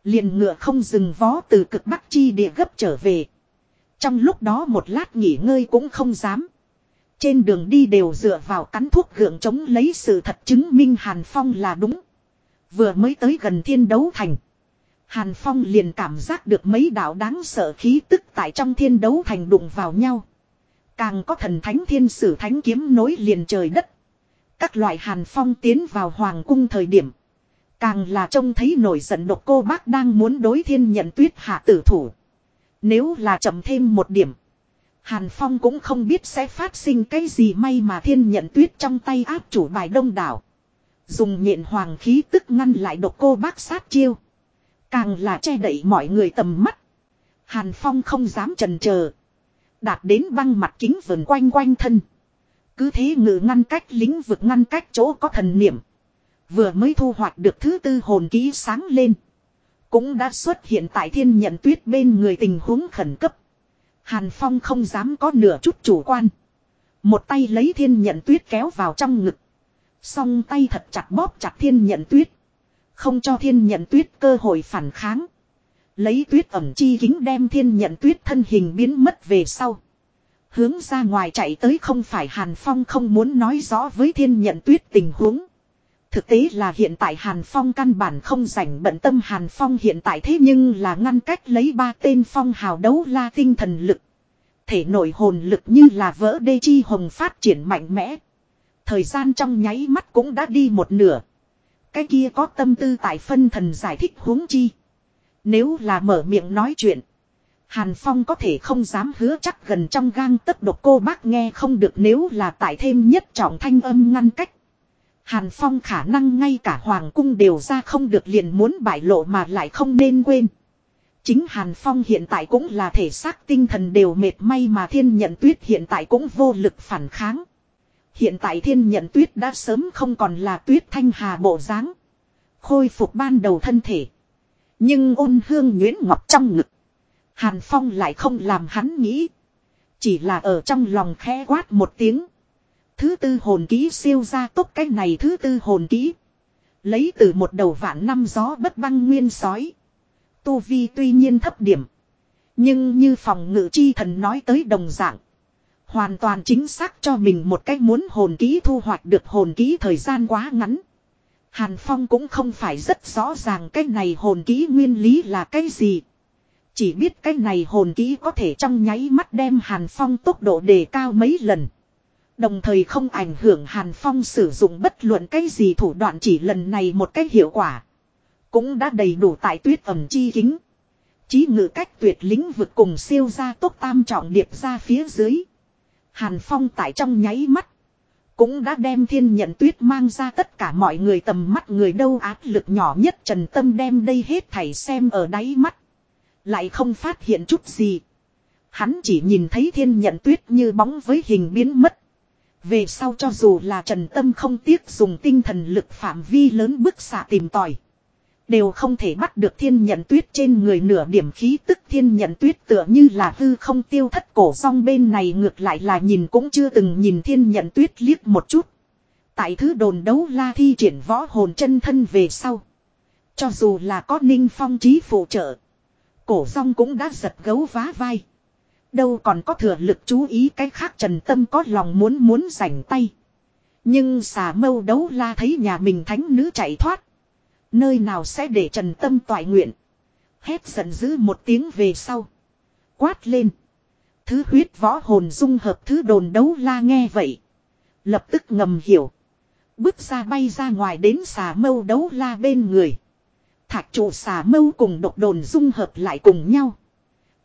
Liền ngựa không dừng vó từ cực bắc chi địa gấp trở về. Trong lúc đó một lát nghỉ ngơi cũng không dám. Trên đường đi đều dựa vào cắn thuốc gượng chống lấy sự thật chứng minh Hàn Phong là đúng. Vừa mới tới gần thiên đấu thành. Hàn Phong liền cảm giác được mấy đạo đáng sợ khí tức tại trong thiên đấu thành đụng vào nhau. Càng có thần thánh thiên sử thánh kiếm nối liền trời đất. Các loại Hàn Phong tiến vào hoàng cung thời điểm. Càng là trông thấy nổi giận độc cô bác đang muốn đối thiên nhận tuyết hạ tử thủ. Nếu là chậm thêm một điểm. Hàn Phong cũng không biết sẽ phát sinh cái gì may mà thiên nhận tuyết trong tay áp chủ bài đông đảo. Dùng nhện hoàng khí tức ngăn lại độc cô bác sát chiêu. Càng là che đậy mọi người tầm mắt. Hàn Phong không dám trần chờ Đạt đến băng mặt kính vườn quanh quanh thân. Cứ thế ngự ngăn cách lĩnh vực ngăn cách chỗ có thần niệm. Vừa mới thu hoạch được thứ tư hồn ký sáng lên. Cũng đã xuất hiện tại thiên nhận tuyết bên người tình huống khẩn cấp. Hàn Phong không dám có nửa chút chủ quan. Một tay lấy thiên nhận tuyết kéo vào trong ngực. Song tay thật chặt bóp chặt thiên nhận tuyết. Không cho thiên nhận tuyết cơ hội phản kháng. Lấy tuyết ẩm chi kính đem thiên nhận tuyết thân hình biến mất về sau. Hướng ra ngoài chạy tới không phải Hàn Phong không muốn nói rõ với thiên nhận tuyết tình huống. Thực tế là hiện tại Hàn Phong căn bản không rảnh bận tâm Hàn Phong hiện tại thế nhưng là ngăn cách lấy ba tên phong hào đấu la tinh thần lực. Thể nội hồn lực như là vỡ đê chi hồng phát triển mạnh mẽ. Thời gian trong nháy mắt cũng đã đi một nửa. Cái kia có tâm tư tại phân thần giải thích huống chi. Nếu là mở miệng nói chuyện. Hàn Phong có thể không dám hứa chắc gần trong gang tất độc cô bác nghe không được nếu là tại thêm nhất trọng thanh âm ngăn cách. Hàn Phong khả năng ngay cả Hoàng cung đều ra không được liền muốn bại lộ mà lại không nên quên. Chính Hàn Phong hiện tại cũng là thể xác tinh thần đều mệt may mà thiên nhận tuyết hiện tại cũng vô lực phản kháng. Hiện tại thiên nhận tuyết đã sớm không còn là tuyết thanh hà bộ dáng Khôi phục ban đầu thân thể. Nhưng ôn hương nguyễn ngọc trong ngực. Hàn Phong lại không làm hắn nghĩ. Chỉ là ở trong lòng khẽ quát một tiếng. Thứ tư hồn ký siêu ra tốt cái này thứ tư hồn ký. Lấy từ một đầu vạn năm gió bất băng nguyên sói. Tu vi tuy nhiên thấp điểm. Nhưng như phòng ngự chi thần nói tới đồng dạng. Hoàn toàn chính xác cho mình một cách muốn hồn ký thu hoạch được hồn ký thời gian quá ngắn. Hàn Phong cũng không phải rất rõ ràng cái này hồn ký nguyên lý là cái gì. Chỉ biết cái này hồn ký có thể trong nháy mắt đem Hàn Phong tốc độ đề cao mấy lần. Đồng thời không ảnh hưởng Hàn Phong sử dụng bất luận cái gì thủ đoạn chỉ lần này một cách hiệu quả. Cũng đã đầy đủ tại tuyết ẩm chi kính. Chí ngự cách tuyệt lĩnh vực cùng siêu gia tốc tam trọng điệp ra phía dưới. Hàn Phong tại trong nháy mắt. Cũng đã đem thiên nhận tuyết mang ra tất cả mọi người tầm mắt người đâu áp lực nhỏ nhất trần tâm đem đây hết thảy xem ở đáy mắt. Lại không phát hiện chút gì. Hắn chỉ nhìn thấy thiên nhận tuyết như bóng với hình biến mất. Về sau cho dù là Trần Tâm không tiếc dùng tinh thần lực phạm vi lớn bức xạ tìm tòi. Đều không thể bắt được thiên nhận tuyết trên người nửa điểm khí tức thiên nhận tuyết tựa như là hư không tiêu thất cổ song bên này ngược lại là nhìn cũng chưa từng nhìn thiên nhận tuyết liếc một chút. Tại thứ đồn đấu la thi triển võ hồn chân thân về sau. Cho dù là có ninh phong trí phụ trợ. Cổ song cũng đã giật gấu vá vai. Đâu còn có thừa lực chú ý cái khác trần tâm có lòng muốn muốn rảnh tay. Nhưng xà mâu đấu la thấy nhà mình thánh nữ chạy thoát. Nơi nào sẽ để trần tâm toại nguyện. Hét giận dữ một tiếng về sau. Quát lên. Thứ huyết võ hồn dung hợp thứ đồn đấu la nghe vậy. Lập tức ngầm hiểu. Bước ra bay ra ngoài đến xà mâu đấu la bên người. Thạch trụ xà mâu cùng độc đồn dung hợp lại cùng nhau.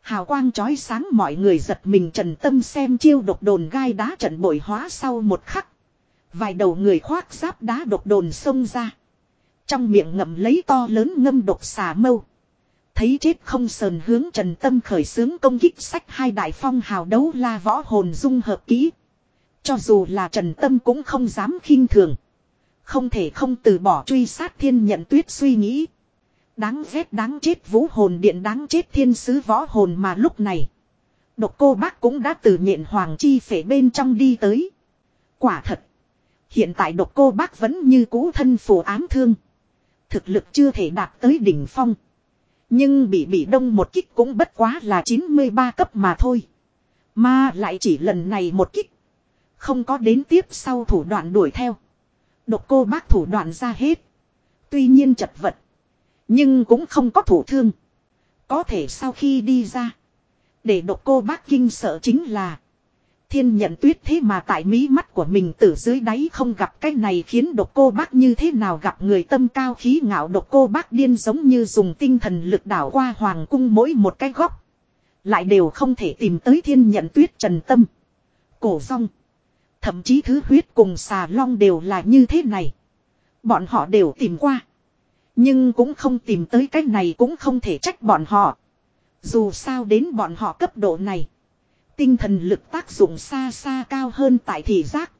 Hào quang chói sáng mọi người giật mình trần tâm xem chiêu độc đồn gai đá trận bội hóa sau một khắc. Vài đầu người khoác giáp đá độc đồn xông ra. Trong miệng ngậm lấy to lớn ngâm độc xà mâu. Thấy chết không sờn hướng trần tâm khởi xướng công kích sách hai đại phong hào đấu la võ hồn dung hợp kỹ. Cho dù là trần tâm cũng không dám khinh thường. Không thể không từ bỏ truy sát thiên nhận tuyết suy nghĩ. Đáng ghét đáng chết vũ hồn điện đáng chết thiên sứ võ hồn mà lúc này. Độc cô bác cũng đã từ nhện hoàng chi phể bên trong đi tới. Quả thật. Hiện tại độc cô bác vẫn như cũ thân phù ám thương. Thực lực chưa thể đạt tới đỉnh phong. Nhưng bị bị đông một kích cũng bất quá là 93 cấp mà thôi. Mà lại chỉ lần này một kích. Không có đến tiếp sau thủ đoạn đuổi theo. Độc cô bác thủ đoạn ra hết. Tuy nhiên chật vật. Nhưng cũng không có thủ thương. Có thể sau khi đi ra. Để độc cô bác kinh sợ chính là. Thiên nhận tuyết thế mà tại mí mắt của mình từ dưới đáy không gặp cái này khiến độc cô bác như thế nào gặp người tâm cao khí ngạo độc cô bác điên giống như dùng tinh thần lực đảo qua hoàng cung mỗi một cái góc. Lại đều không thể tìm tới thiên nhận tuyết trần tâm. Cổ rong. Thậm chí thứ huyết cùng xà long đều là như thế này. Bọn họ đều tìm qua. Nhưng cũng không tìm tới cái này cũng không thể trách bọn họ. Dù sao đến bọn họ cấp độ này. Tinh thần lực tác dụng xa xa cao hơn tại thị giác.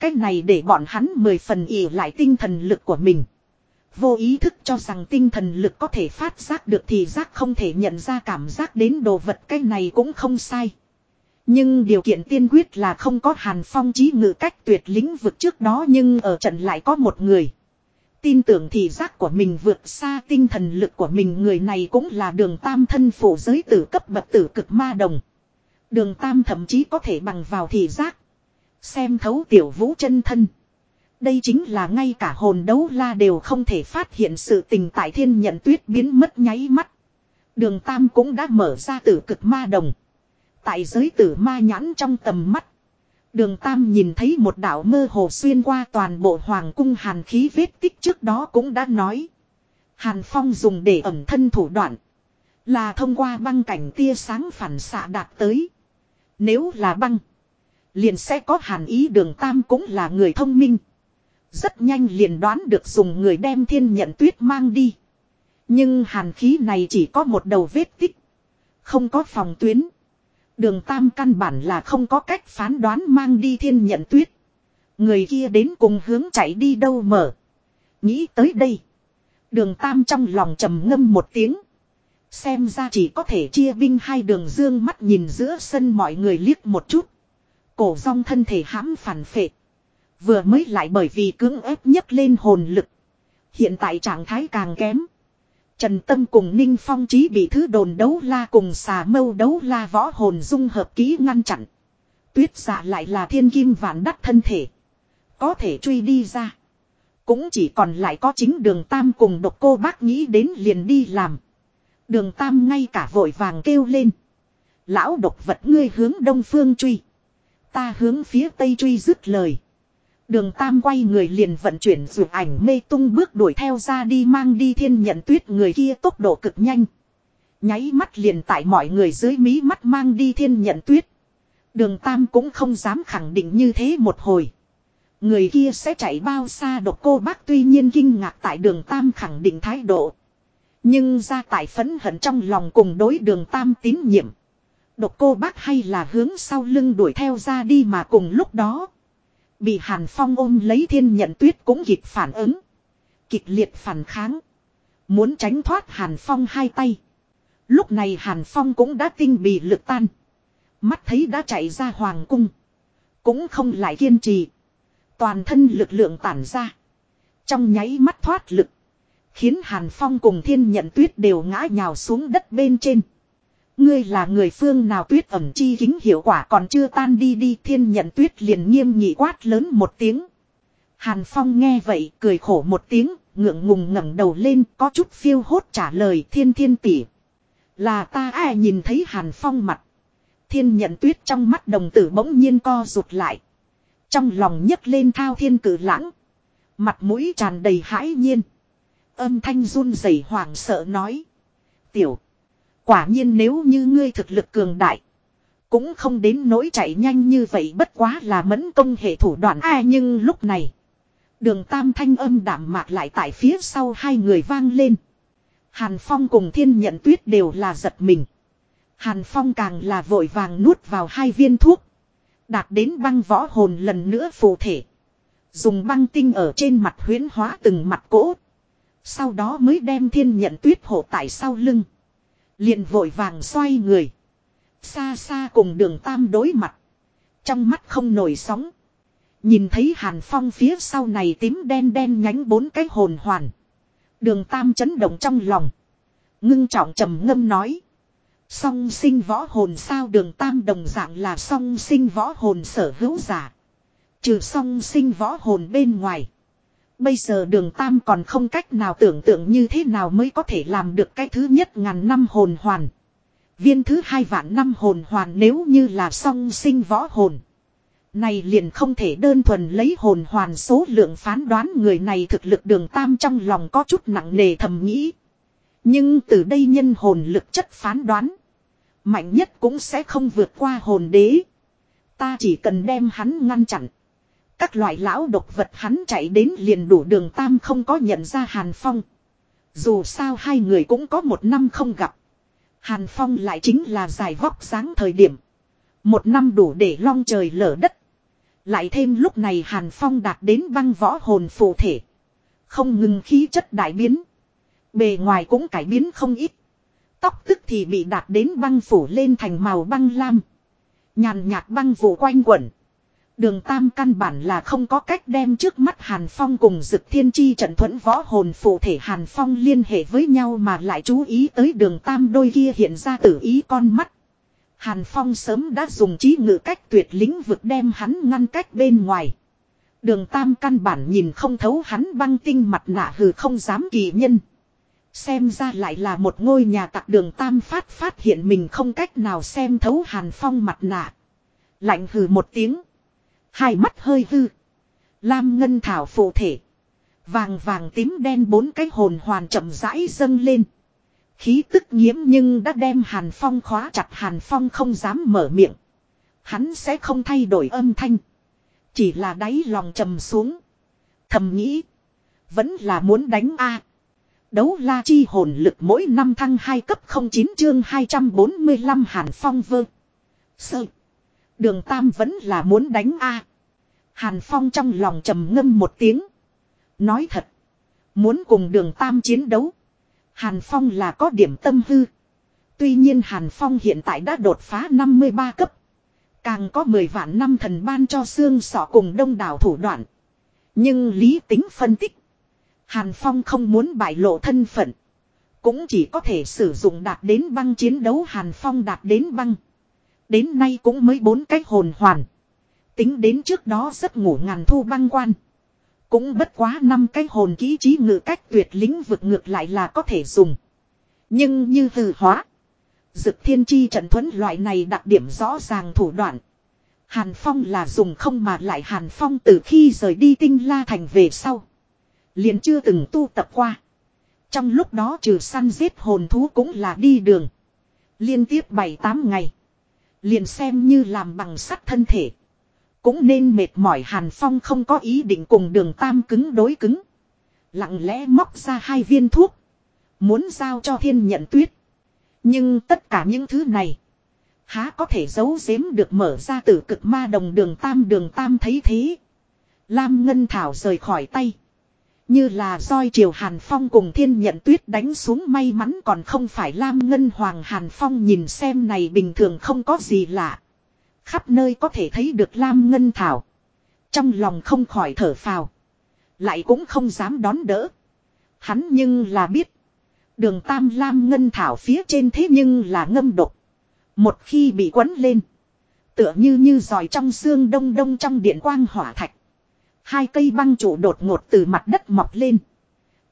cách này để bọn hắn mười phần ỉ lại tinh thần lực của mình. Vô ý thức cho rằng tinh thần lực có thể phát giác được thì giác không thể nhận ra cảm giác đến đồ vật, cái này cũng không sai. Nhưng điều kiện tiên quyết là không có hàn phong trí ngự cách tuyệt lĩnh vực trước đó nhưng ở trận lại có một người. Tin tưởng thì giác của mình vượt xa tinh thần lực của mình, người này cũng là đường tam thân phổ giới tử cấp bậc tử cực ma đồng. Đường tam thậm chí có thể bằng vào thì giác. Xem thấu tiểu vũ chân thân. Đây chính là ngay cả hồn đấu la đều không thể phát hiện sự tình tại thiên nhận tuyết biến mất nháy mắt. Đường tam cũng đã mở ra tử cực ma đồng. Tại giới tử ma nhãn trong tầm mắt. Đường Tam nhìn thấy một đạo mơ hồ xuyên qua toàn bộ hoàng cung hàn khí vết tích trước đó cũng đã nói. Hàn Phong dùng để ẩm thân thủ đoạn. Là thông qua băng cảnh tia sáng phản xạ đạt tới. Nếu là băng. Liền sẽ có hàn ý đường Tam cũng là người thông minh. Rất nhanh liền đoán được dùng người đem thiên nhận tuyết mang đi. Nhưng hàn khí này chỉ có một đầu vết tích. Không có phòng tuyến. Đường Tam căn bản là không có cách phán đoán mang đi thiên nhận tuyết. Người kia đến cùng hướng chạy đi đâu mở. Nghĩ tới đây. Đường Tam trong lòng trầm ngâm một tiếng. Xem ra chỉ có thể chia binh hai đường dương mắt nhìn giữa sân mọi người liếc một chút. Cổ rong thân thể hãm phản phệ. Vừa mới lại bởi vì cưỡng ép nhất lên hồn lực. Hiện tại trạng thái càng kém. Trần Tâm cùng Ninh Phong Chí bị thứ đồn đấu la cùng xà mâu đấu la võ hồn dung hợp ký ngăn chặn. Tuyết giả lại là thiên kim vạn đắt thân thể. Có thể truy đi ra. Cũng chỉ còn lại có chính đường Tam cùng độc cô bác nghĩ đến liền đi làm. Đường Tam ngay cả vội vàng kêu lên. Lão độc vật ngươi hướng đông phương truy. Ta hướng phía tây truy dứt lời. Đường Tam quay người liền vận chuyển dù ảnh mê tung bước đuổi theo ra đi mang đi thiên nhận tuyết người kia tốc độ cực nhanh. Nháy mắt liền tại mọi người dưới mí mắt mang đi thiên nhận tuyết. Đường Tam cũng không dám khẳng định như thế một hồi. Người kia sẽ chạy bao xa độc cô bác tuy nhiên kinh ngạc tại đường Tam khẳng định thái độ. Nhưng ra tại phấn hận trong lòng cùng đối đường Tam tín nhiệm. Độc cô bác hay là hướng sau lưng đuổi theo ra đi mà cùng lúc đó. Bị Hàn Phong ôm lấy thiên nhận tuyết cũng kịp phản ứng. Kịch liệt phản kháng. Muốn tránh thoát Hàn Phong hai tay. Lúc này Hàn Phong cũng đã tinh bị lực tan. Mắt thấy đã chạy ra hoàng cung. Cũng không lại kiên trì. Toàn thân lực lượng tản ra. Trong nháy mắt thoát lực. Khiến Hàn Phong cùng thiên nhận tuyết đều ngã nhào xuống đất bên trên. Ngươi là người phương nào tuyết ẩm chi kính hiệu quả còn chưa tan đi đi thiên nhận tuyết liền nghiêm nghị quát lớn một tiếng. Hàn Phong nghe vậy cười khổ một tiếng, ngượng ngùng ngẩng đầu lên có chút phiêu hốt trả lời thiên thiên tỷ. Là ta ai nhìn thấy Hàn Phong mặt. Thiên nhận tuyết trong mắt đồng tử bỗng nhiên co rụt lại. Trong lòng nhấc lên thao thiên cử lãng. Mặt mũi tràn đầy hãi nhiên. Âm thanh run rẩy hoảng sợ nói. Tiểu. Quả nhiên nếu như ngươi thực lực cường đại. Cũng không đến nỗi chạy nhanh như vậy bất quá là mẫn công hệ thủ đoạn ai nhưng lúc này. Đường tam thanh âm đảm mạc lại tại phía sau hai người vang lên. Hàn Phong cùng thiên nhận tuyết đều là giật mình. Hàn Phong càng là vội vàng nuốt vào hai viên thuốc. Đạt đến băng võ hồn lần nữa phù thể. Dùng băng tinh ở trên mặt huyến hóa từng mặt cỗ. Sau đó mới đem thiên nhận tuyết hộ tại sau lưng. Liền vội vàng xoay người. Xa xa cùng đường tam đối mặt. Trong mắt không nổi sóng. Nhìn thấy hàn phong phía sau này tím đen đen nhánh bốn cái hồn hoàn. Đường tam chấn động trong lòng. Ngưng trọng trầm ngâm nói. Song sinh võ hồn sao đường tam đồng dạng là song sinh võ hồn sở hữu giả. Trừ song sinh võ hồn bên ngoài. Bây giờ đường Tam còn không cách nào tưởng tượng như thế nào mới có thể làm được cái thứ nhất ngàn năm hồn hoàn. Viên thứ hai vạn năm hồn hoàn nếu như là song sinh võ hồn. Này liền không thể đơn thuần lấy hồn hoàn số lượng phán đoán người này thực lực đường Tam trong lòng có chút nặng nề thầm nghĩ. Nhưng từ đây nhân hồn lực chất phán đoán. Mạnh nhất cũng sẽ không vượt qua hồn đế. Ta chỉ cần đem hắn ngăn chặn. Các loại lão độc vật hắn chạy đến liền đủ đường tam không có nhận ra Hàn Phong. Dù sao hai người cũng có một năm không gặp. Hàn Phong lại chính là dài vóc sáng thời điểm. Một năm đủ để long trời lở đất. Lại thêm lúc này Hàn Phong đạt đến băng võ hồn phụ thể. Không ngừng khí chất đại biến. Bề ngoài cũng cải biến không ít. Tóc tức thì bị đạt đến băng phủ lên thành màu băng lam. Nhàn nhạt băng vụ quanh quẩn. Đường Tam căn bản là không có cách đem trước mắt Hàn Phong cùng Dực Thiên Chi trận thuẫn võ hồn phụ thể Hàn Phong liên hệ với nhau mà lại chú ý tới đường Tam đôi kia hiện ra tử ý con mắt. Hàn Phong sớm đã dùng trí ngự cách tuyệt lĩnh vực đem hắn ngăn cách bên ngoài. Đường Tam căn bản nhìn không thấu hắn băng tinh mặt nạ hừ không dám kỳ nhân. Xem ra lại là một ngôi nhà tặc đường Tam phát phát hiện mình không cách nào xem thấu Hàn Phong mặt nạ. Lạnh hừ một tiếng. Hai mắt hơi hư. Lam ngân thảo phụ thể. Vàng vàng tím đen bốn cái hồn hoàn chậm rãi dâng lên. Khí tức nhiễm nhưng đã đem Hàn Phong khóa chặt, Hàn Phong không dám mở miệng. Hắn sẽ không thay đổi âm thanh. Chỉ là đáy lòng trầm xuống. Thầm nghĩ. Vẫn là muốn đánh A. Đấu la chi hồn lực mỗi năm thăng 2 cấp 09 chương 245 Hàn Phong vơ. sơn. Đường Tam vẫn là muốn đánh A. Hàn Phong trong lòng trầm ngâm một tiếng. Nói thật. Muốn cùng đường Tam chiến đấu. Hàn Phong là có điểm tâm hư. Tuy nhiên Hàn Phong hiện tại đã đột phá 53 cấp. Càng có 10 vạn năm thần ban cho xương sọ cùng đông đảo thủ đoạn. Nhưng lý tính phân tích. Hàn Phong không muốn bại lộ thân phận. Cũng chỉ có thể sử dụng đạt đến băng chiến đấu Hàn Phong đạt đến băng. Đến nay cũng mới bốn cách hồn hoàn. Tính đến trước đó rất ngủ ngàn thu băng quan. Cũng bất quá năm cái hồn ký trí ngự cách tuyệt lĩnh vực ngược lại là có thể dùng. Nhưng như hư hóa. Dực thiên chi trận thuẫn loại này đặc điểm rõ ràng thủ đoạn. Hàn Phong là dùng không mà lại Hàn Phong từ khi rời đi tinh la thành về sau. Liền chưa từng tu tập qua. Trong lúc đó trừ săn giết hồn thú cũng là đi đường. Liên tiếp 7-8 ngày. Liền xem như làm bằng sắt thân thể. Cũng nên mệt mỏi Hàn Phong không có ý định cùng đường tam cứng đối cứng. Lặng lẽ móc ra hai viên thuốc. Muốn giao cho thiên nhận tuyết. Nhưng tất cả những thứ này. Há có thể giấu giếm được mở ra từ cực ma đồng đường tam đường tam thấy thế. Lam Ngân Thảo rời khỏi tay. Như là roi triều Hàn Phong cùng thiên nhận tuyết đánh xuống may mắn còn không phải Lam Ngân Hoàng Hàn Phong nhìn xem này bình thường không có gì lạ. Khắp nơi có thể thấy được Lam Ngân Thảo. Trong lòng không khỏi thở phào. Lại cũng không dám đón đỡ. Hắn nhưng là biết. Đường Tam Lam Ngân Thảo phía trên thế nhưng là ngâm độc. Một khi bị quấn lên. Tựa như như giỏi trong xương đông đông trong điện quang hỏa thạch. Hai cây băng trụ đột ngột từ mặt đất mọc lên.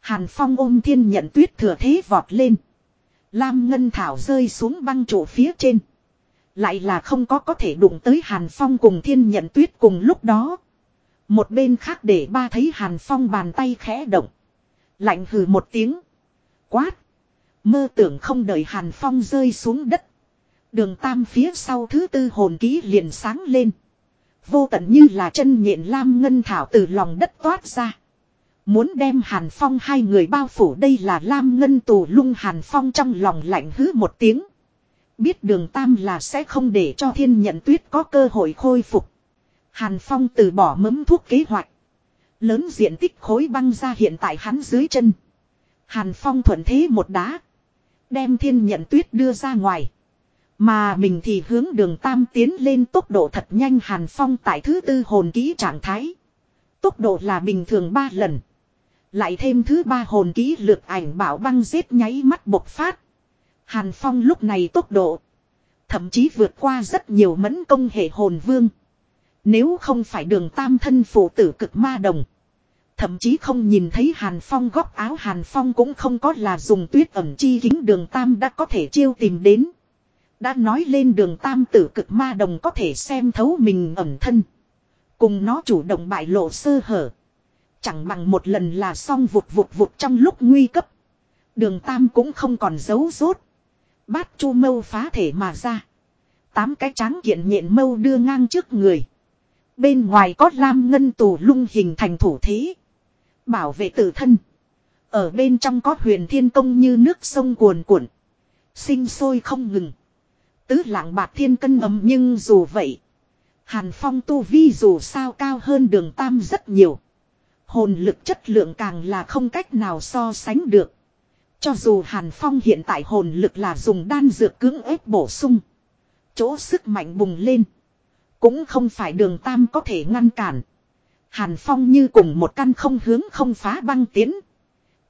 Hàn Phong ôm thiên nhận tuyết thừa thế vọt lên. Lam Ngân Thảo rơi xuống băng trụ phía trên. Lại là không có có thể đụng tới Hàn Phong cùng thiên nhận tuyết cùng lúc đó. Một bên khác để ba thấy Hàn Phong bàn tay khẽ động. Lạnh hừ một tiếng. Quát. Mơ tưởng không đợi Hàn Phong rơi xuống đất. Đường tam phía sau thứ tư hồn ký liền sáng lên. Vô tận như là chân nhện lam ngân thảo từ lòng đất toát ra. Muốn đem Hàn Phong hai người bao phủ đây là lam ngân tù lung Hàn Phong trong lòng lạnh hứ một tiếng. Biết đường tam là sẽ không để cho thiên nhận tuyết có cơ hội khôi phục. Hàn Phong từ bỏ mấm thuốc kế hoạch. Lớn diện tích khối băng ra hiện tại hắn dưới chân. Hàn Phong thuận thế một đá. Đem thiên nhận tuyết đưa ra ngoài. Mà mình thì hướng đường tam tiến lên tốc độ thật nhanh Hàn Phong tại thứ tư hồn ký trạng thái. Tốc độ là bình thường ba lần. Lại thêm thứ ba hồn ký lược ảnh bảo băng giết nháy mắt bộc phát. Hàn Phong lúc này tốc độ. Thậm chí vượt qua rất nhiều mẫn công hệ hồn vương. Nếu không phải đường tam thân phụ tử cực ma đồng. Thậm chí không nhìn thấy Hàn Phong góc áo Hàn Phong cũng không có là dùng tuyết ẩm chi kính đường tam đã có thể chiêu tìm đến. Đã nói lên đường tam tử cực ma đồng có thể xem thấu mình ẩm thân. Cùng nó chủ động bại lộ sơ hở. Chẳng bằng một lần là xong vụt vụt vụt trong lúc nguy cấp. Đường tam cũng không còn giấu rốt. Bát chu mâu phá thể mà ra. Tám cái tráng kiện nhện mâu đưa ngang trước người. Bên ngoài có lam ngân tù lung hình thành thủ thế. Bảo vệ tự thân. Ở bên trong có huyền thiên công như nước sông cuồn cuộn. Sinh sôi không ngừng. Tứ lạng bạc thiên cân ấm nhưng dù vậy. Hàn phong tu vi dù sao cao hơn đường tam rất nhiều. Hồn lực chất lượng càng là không cách nào so sánh được. Cho dù Hàn Phong hiện tại hồn lực là dùng đan dược cưỡng ép bổ sung. Chỗ sức mạnh bùng lên. Cũng không phải đường tam có thể ngăn cản. Hàn Phong như cùng một căn không hướng không phá băng tiến.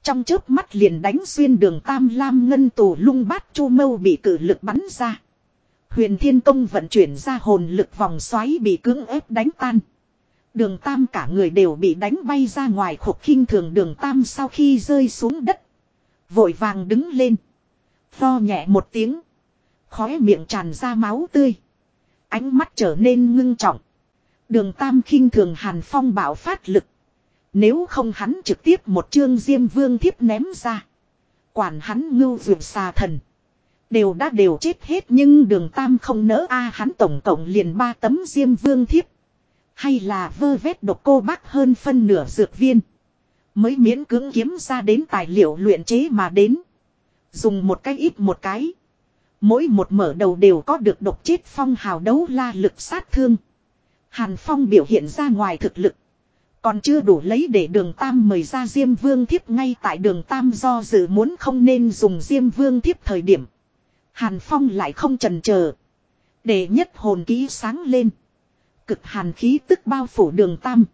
Trong chớp mắt liền đánh xuyên đường tam lam ngân tù lung bát chu mâu bị cử lực bắn ra. Huyền Thiên Công vận chuyển ra hồn lực vòng xoáy bị cưỡng ép đánh tan. Đường Tam cả người đều bị đánh bay ra ngoài khục khinh thường đường Tam sau khi rơi xuống đất. Vội vàng đứng lên. Tho nhẹ một tiếng. Khóe miệng tràn ra máu tươi. Ánh mắt trở nên ngưng trọng. Đường Tam khinh thường Hàn Phong bảo phát lực. Nếu không hắn trực tiếp một chương diêm vương thiếp ném ra. Quản hắn ngưu vượt xà thần. Đều đã đều chết hết nhưng đường Tam không nỡ a, hắn tổng cộng liền ba tấm diêm vương thiếp. Hay là vơ vét độc cô bác hơn phân nửa dược viên. Mới miễn cưỡng kiếm ra đến tài liệu luyện chế mà đến. Dùng một cái ít một cái. Mỗi một mở đầu đều có được độc chết phong hào đấu la lực sát thương. Hàn Phong biểu hiện ra ngoài thực lực. Còn chưa đủ lấy để đường Tam mời ra Diêm Vương Thiếp ngay tại đường Tam do dự muốn không nên dùng Diêm Vương Thiếp thời điểm. Hàn Phong lại không trần chờ Để nhất hồn ký sáng lên. Cực hàn khí tức bao phủ đường Tam.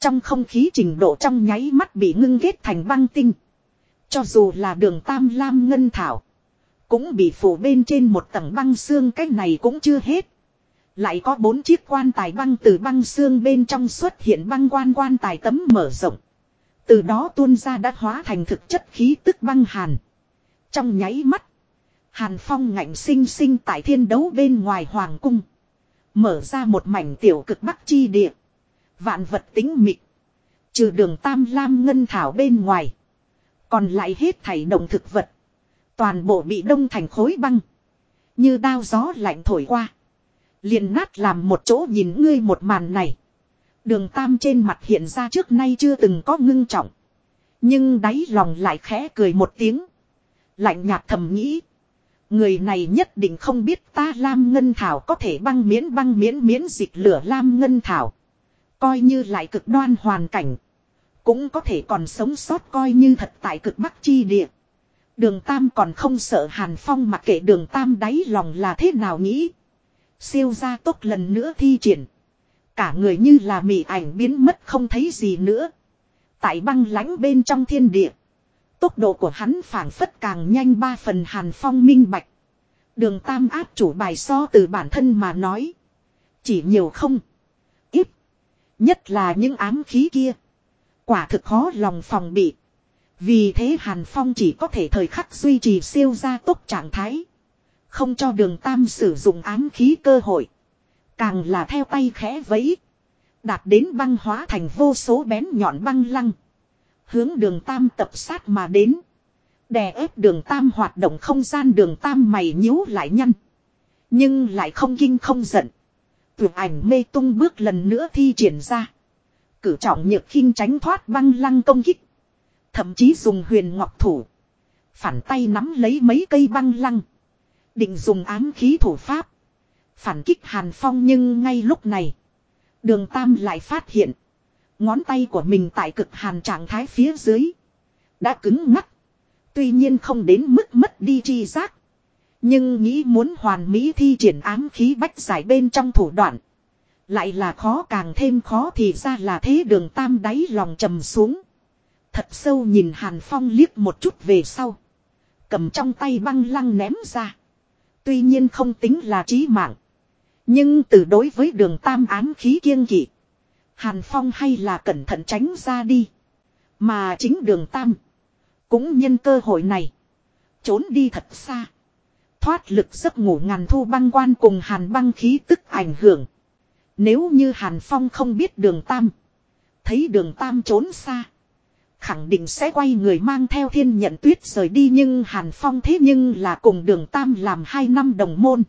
Trong không khí trình độ trong nháy mắt bị ngưng ghét thành băng tinh. Cho dù là đường Tam Lam Ngân Thảo. Cũng bị phủ bên trên một tầng băng xương, cái này cũng chưa hết. Lại có bốn chiếc quan tài băng từ băng xương bên trong xuất hiện băng quan quan tài tấm mở rộng. Từ đó tuôn ra đã hóa thành thực chất khí tức băng hàn. Trong nháy mắt. Hàn phong ngạnh sinh sinh tại thiên đấu bên ngoài hoàng cung. Mở ra một mảnh tiểu cực bắc chi địa. Vạn vật tính mịt. Trừ đường tam lam ngân thảo bên ngoài. Còn lại hết thảy động thực vật. Toàn bộ bị đông thành khối băng. Như đao gió lạnh thổi qua. liền nát làm một chỗ nhìn ngươi một màn này. Đường tam trên mặt hiện ra trước nay chưa từng có ngưng trọng. Nhưng đáy lòng lại khẽ cười một tiếng. Lạnh nhạt thầm nghĩ. Người này nhất định không biết ta Lam Ngân Thảo có thể băng miễn băng miễn miễn dịch lửa Lam Ngân Thảo. Coi như lại cực đoan hoàn cảnh. Cũng có thể còn sống sót coi như thật tại cực bắc chi địa. Đường Tam còn không sợ Hàn Phong mặc kệ đường Tam đáy lòng là thế nào nghĩ. Siêu gia tốt lần nữa thi triển. Cả người như là mị ảnh biến mất không thấy gì nữa. Tại băng lãnh bên trong thiên địa. Tốc độ của hắn phảng phất càng nhanh ba phần Hàn Phong minh bạch. Đường Tam áp chủ bài so từ bản thân mà nói. Chỉ nhiều không. Ít. Nhất là những ám khí kia. Quả thực khó lòng phòng bị. Vì thế Hàn Phong chỉ có thể thời khắc duy trì siêu gia tốc trạng thái. Không cho đường Tam sử dụng ám khí cơ hội. Càng là theo tay khẽ vẫy. Đạt đến băng hóa thành vô số bén nhọn băng lăng. Hướng đường Tam tập sát mà đến. Đè ép đường Tam hoạt động không gian đường Tam mày nhíu lại nhăn. Nhưng lại không kinh không giận. Tuyệt ảnh mê tung bước lần nữa thi triển ra. Cử trọng nhược khinh tránh thoát băng lăng công kích. Thậm chí dùng huyền ngọc thủ. Phản tay nắm lấy mấy cây băng lăng. Định dùng ám khí thủ pháp. Phản kích hàn phong nhưng ngay lúc này. Đường Tam lại phát hiện. Ngón tay của mình tại cực hàn trạng thái phía dưới. Đã cứng ngắt. Tuy nhiên không đến mức mất đi chi giác. Nhưng nghĩ muốn hoàn mỹ thi triển ám khí bách giải bên trong thủ đoạn. Lại là khó càng thêm khó thì ra là thế đường tam đáy lòng trầm xuống. Thật sâu nhìn Hàn Phong liếc một chút về sau. Cầm trong tay băng lăng ném ra. Tuy nhiên không tính là trí mạng. Nhưng từ đối với đường tam ám khí kiêng kỵ. Hàn Phong hay là cẩn thận tránh ra đi. Mà chính đường tam. Cũng nhân cơ hội này. Trốn đi thật xa. Thoát lực giấc ngủ ngàn thu băng quan cùng hàn băng khí tức ảnh hưởng. Nếu như hàn phong không biết đường tam. Thấy đường tam trốn xa. Khẳng định sẽ quay người mang theo thiên nhận tuyết rời đi nhưng hàn phong thế nhưng là cùng đường tam làm hai năm đồng môn.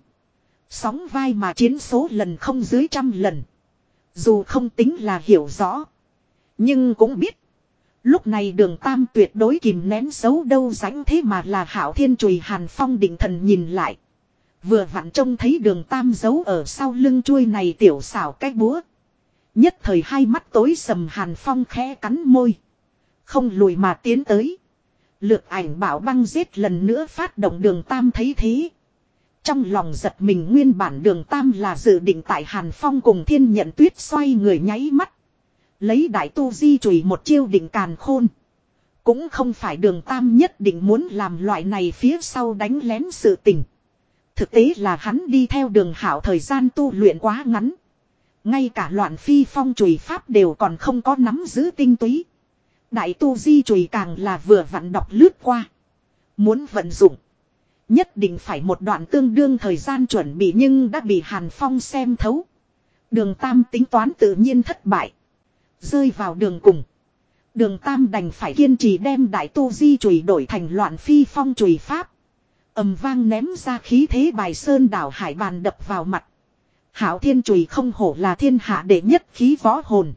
Sóng vai mà chiến số lần không dưới trăm lần. Dù không tính là hiểu rõ. Nhưng cũng biết. Lúc này đường tam tuyệt đối kìm nén xấu đâu rãnh thế mà là hảo thiên chùy hàn phong định thần nhìn lại. Vừa vặn trông thấy đường tam giấu ở sau lưng chuôi này tiểu xảo cái búa. Nhất thời hai mắt tối sầm hàn phong khẽ cắn môi. Không lùi mà tiến tới. Lược ảnh bảo băng giết lần nữa phát động đường tam thấy thế. Trong lòng giật mình nguyên bản đường tam là dự định tại Hàn Phong cùng thiên nhận tuyết xoay người nháy mắt. Lấy đại tu di chùy một chiêu định càn khôn. Cũng không phải đường tam nhất định muốn làm loại này phía sau đánh lén sự tình. Thực tế là hắn đi theo đường hảo thời gian tu luyện quá ngắn. Ngay cả loạn phi phong chùy pháp đều còn không có nắm giữ tinh túy. Đại tu di chùy càng là vừa vặn đọc lướt qua. Muốn vận dụng. Nhất định phải một đoạn tương đương thời gian chuẩn bị nhưng đã bị Hàn Phong xem thấu. Đường Tam tính toán tự nhiên thất bại. Rơi vào đường cùng. Đường Tam đành phải kiên trì đem đại tu di chùy đổi thành loạn phi phong chùy pháp. ầm vang ném ra khí thế bài sơn đảo hải bàn đập vào mặt. Hảo thiên chùy không hổ là thiên hạ đệ nhất khí võ hồn.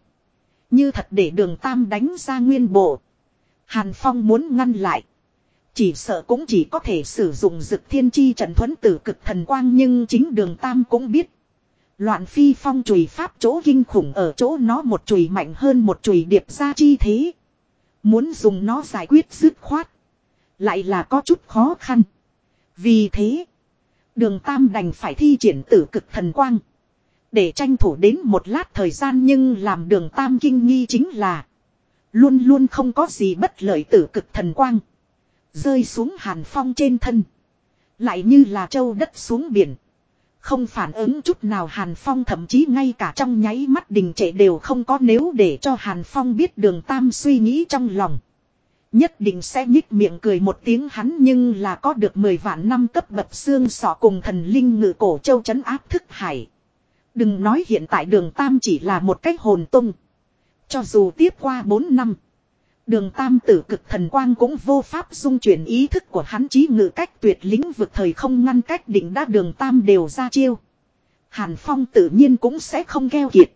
Như thật để đường Tam đánh ra nguyên bộ. Hàn Phong muốn ngăn lại. Chỉ sợ cũng chỉ có thể sử dụng dực thiên chi trận thuẫn tử cực thần quang nhưng chính đường Tam cũng biết. Loạn phi phong chùy pháp chỗ kinh khủng ở chỗ nó một chùy mạnh hơn một chùy điệp ra chi thế. Muốn dùng nó giải quyết dứt khoát. Lại là có chút khó khăn. Vì thế. Đường Tam đành phải thi triển tử cực thần quang. Để tranh thủ đến một lát thời gian nhưng làm đường Tam kinh nghi chính là. Luôn luôn không có gì bất lợi tử cực thần quang. Rơi xuống hàn phong trên thân. Lại như là châu đất xuống biển. Không phản ứng chút nào Hàn Phong thậm chí ngay cả trong nháy mắt đình trệ đều không có nếu để cho Hàn Phong biết đường Tam suy nghĩ trong lòng. Nhất định sẽ nhích miệng cười một tiếng hắn nhưng là có được 10 vạn năm cấp bậc xương sọ cùng thần linh ngự cổ châu chấn áp thức hải. Đừng nói hiện tại đường Tam chỉ là một cách hồn tung. Cho dù tiếp qua 4 năm. Đường tam tử cực thần quang cũng vô pháp dung chuyển ý thức của hắn chí ngự cách tuyệt lĩnh vực thời không ngăn cách định đã đường tam đều ra chiêu. Hàn Phong tự nhiên cũng sẽ không keo kiệt.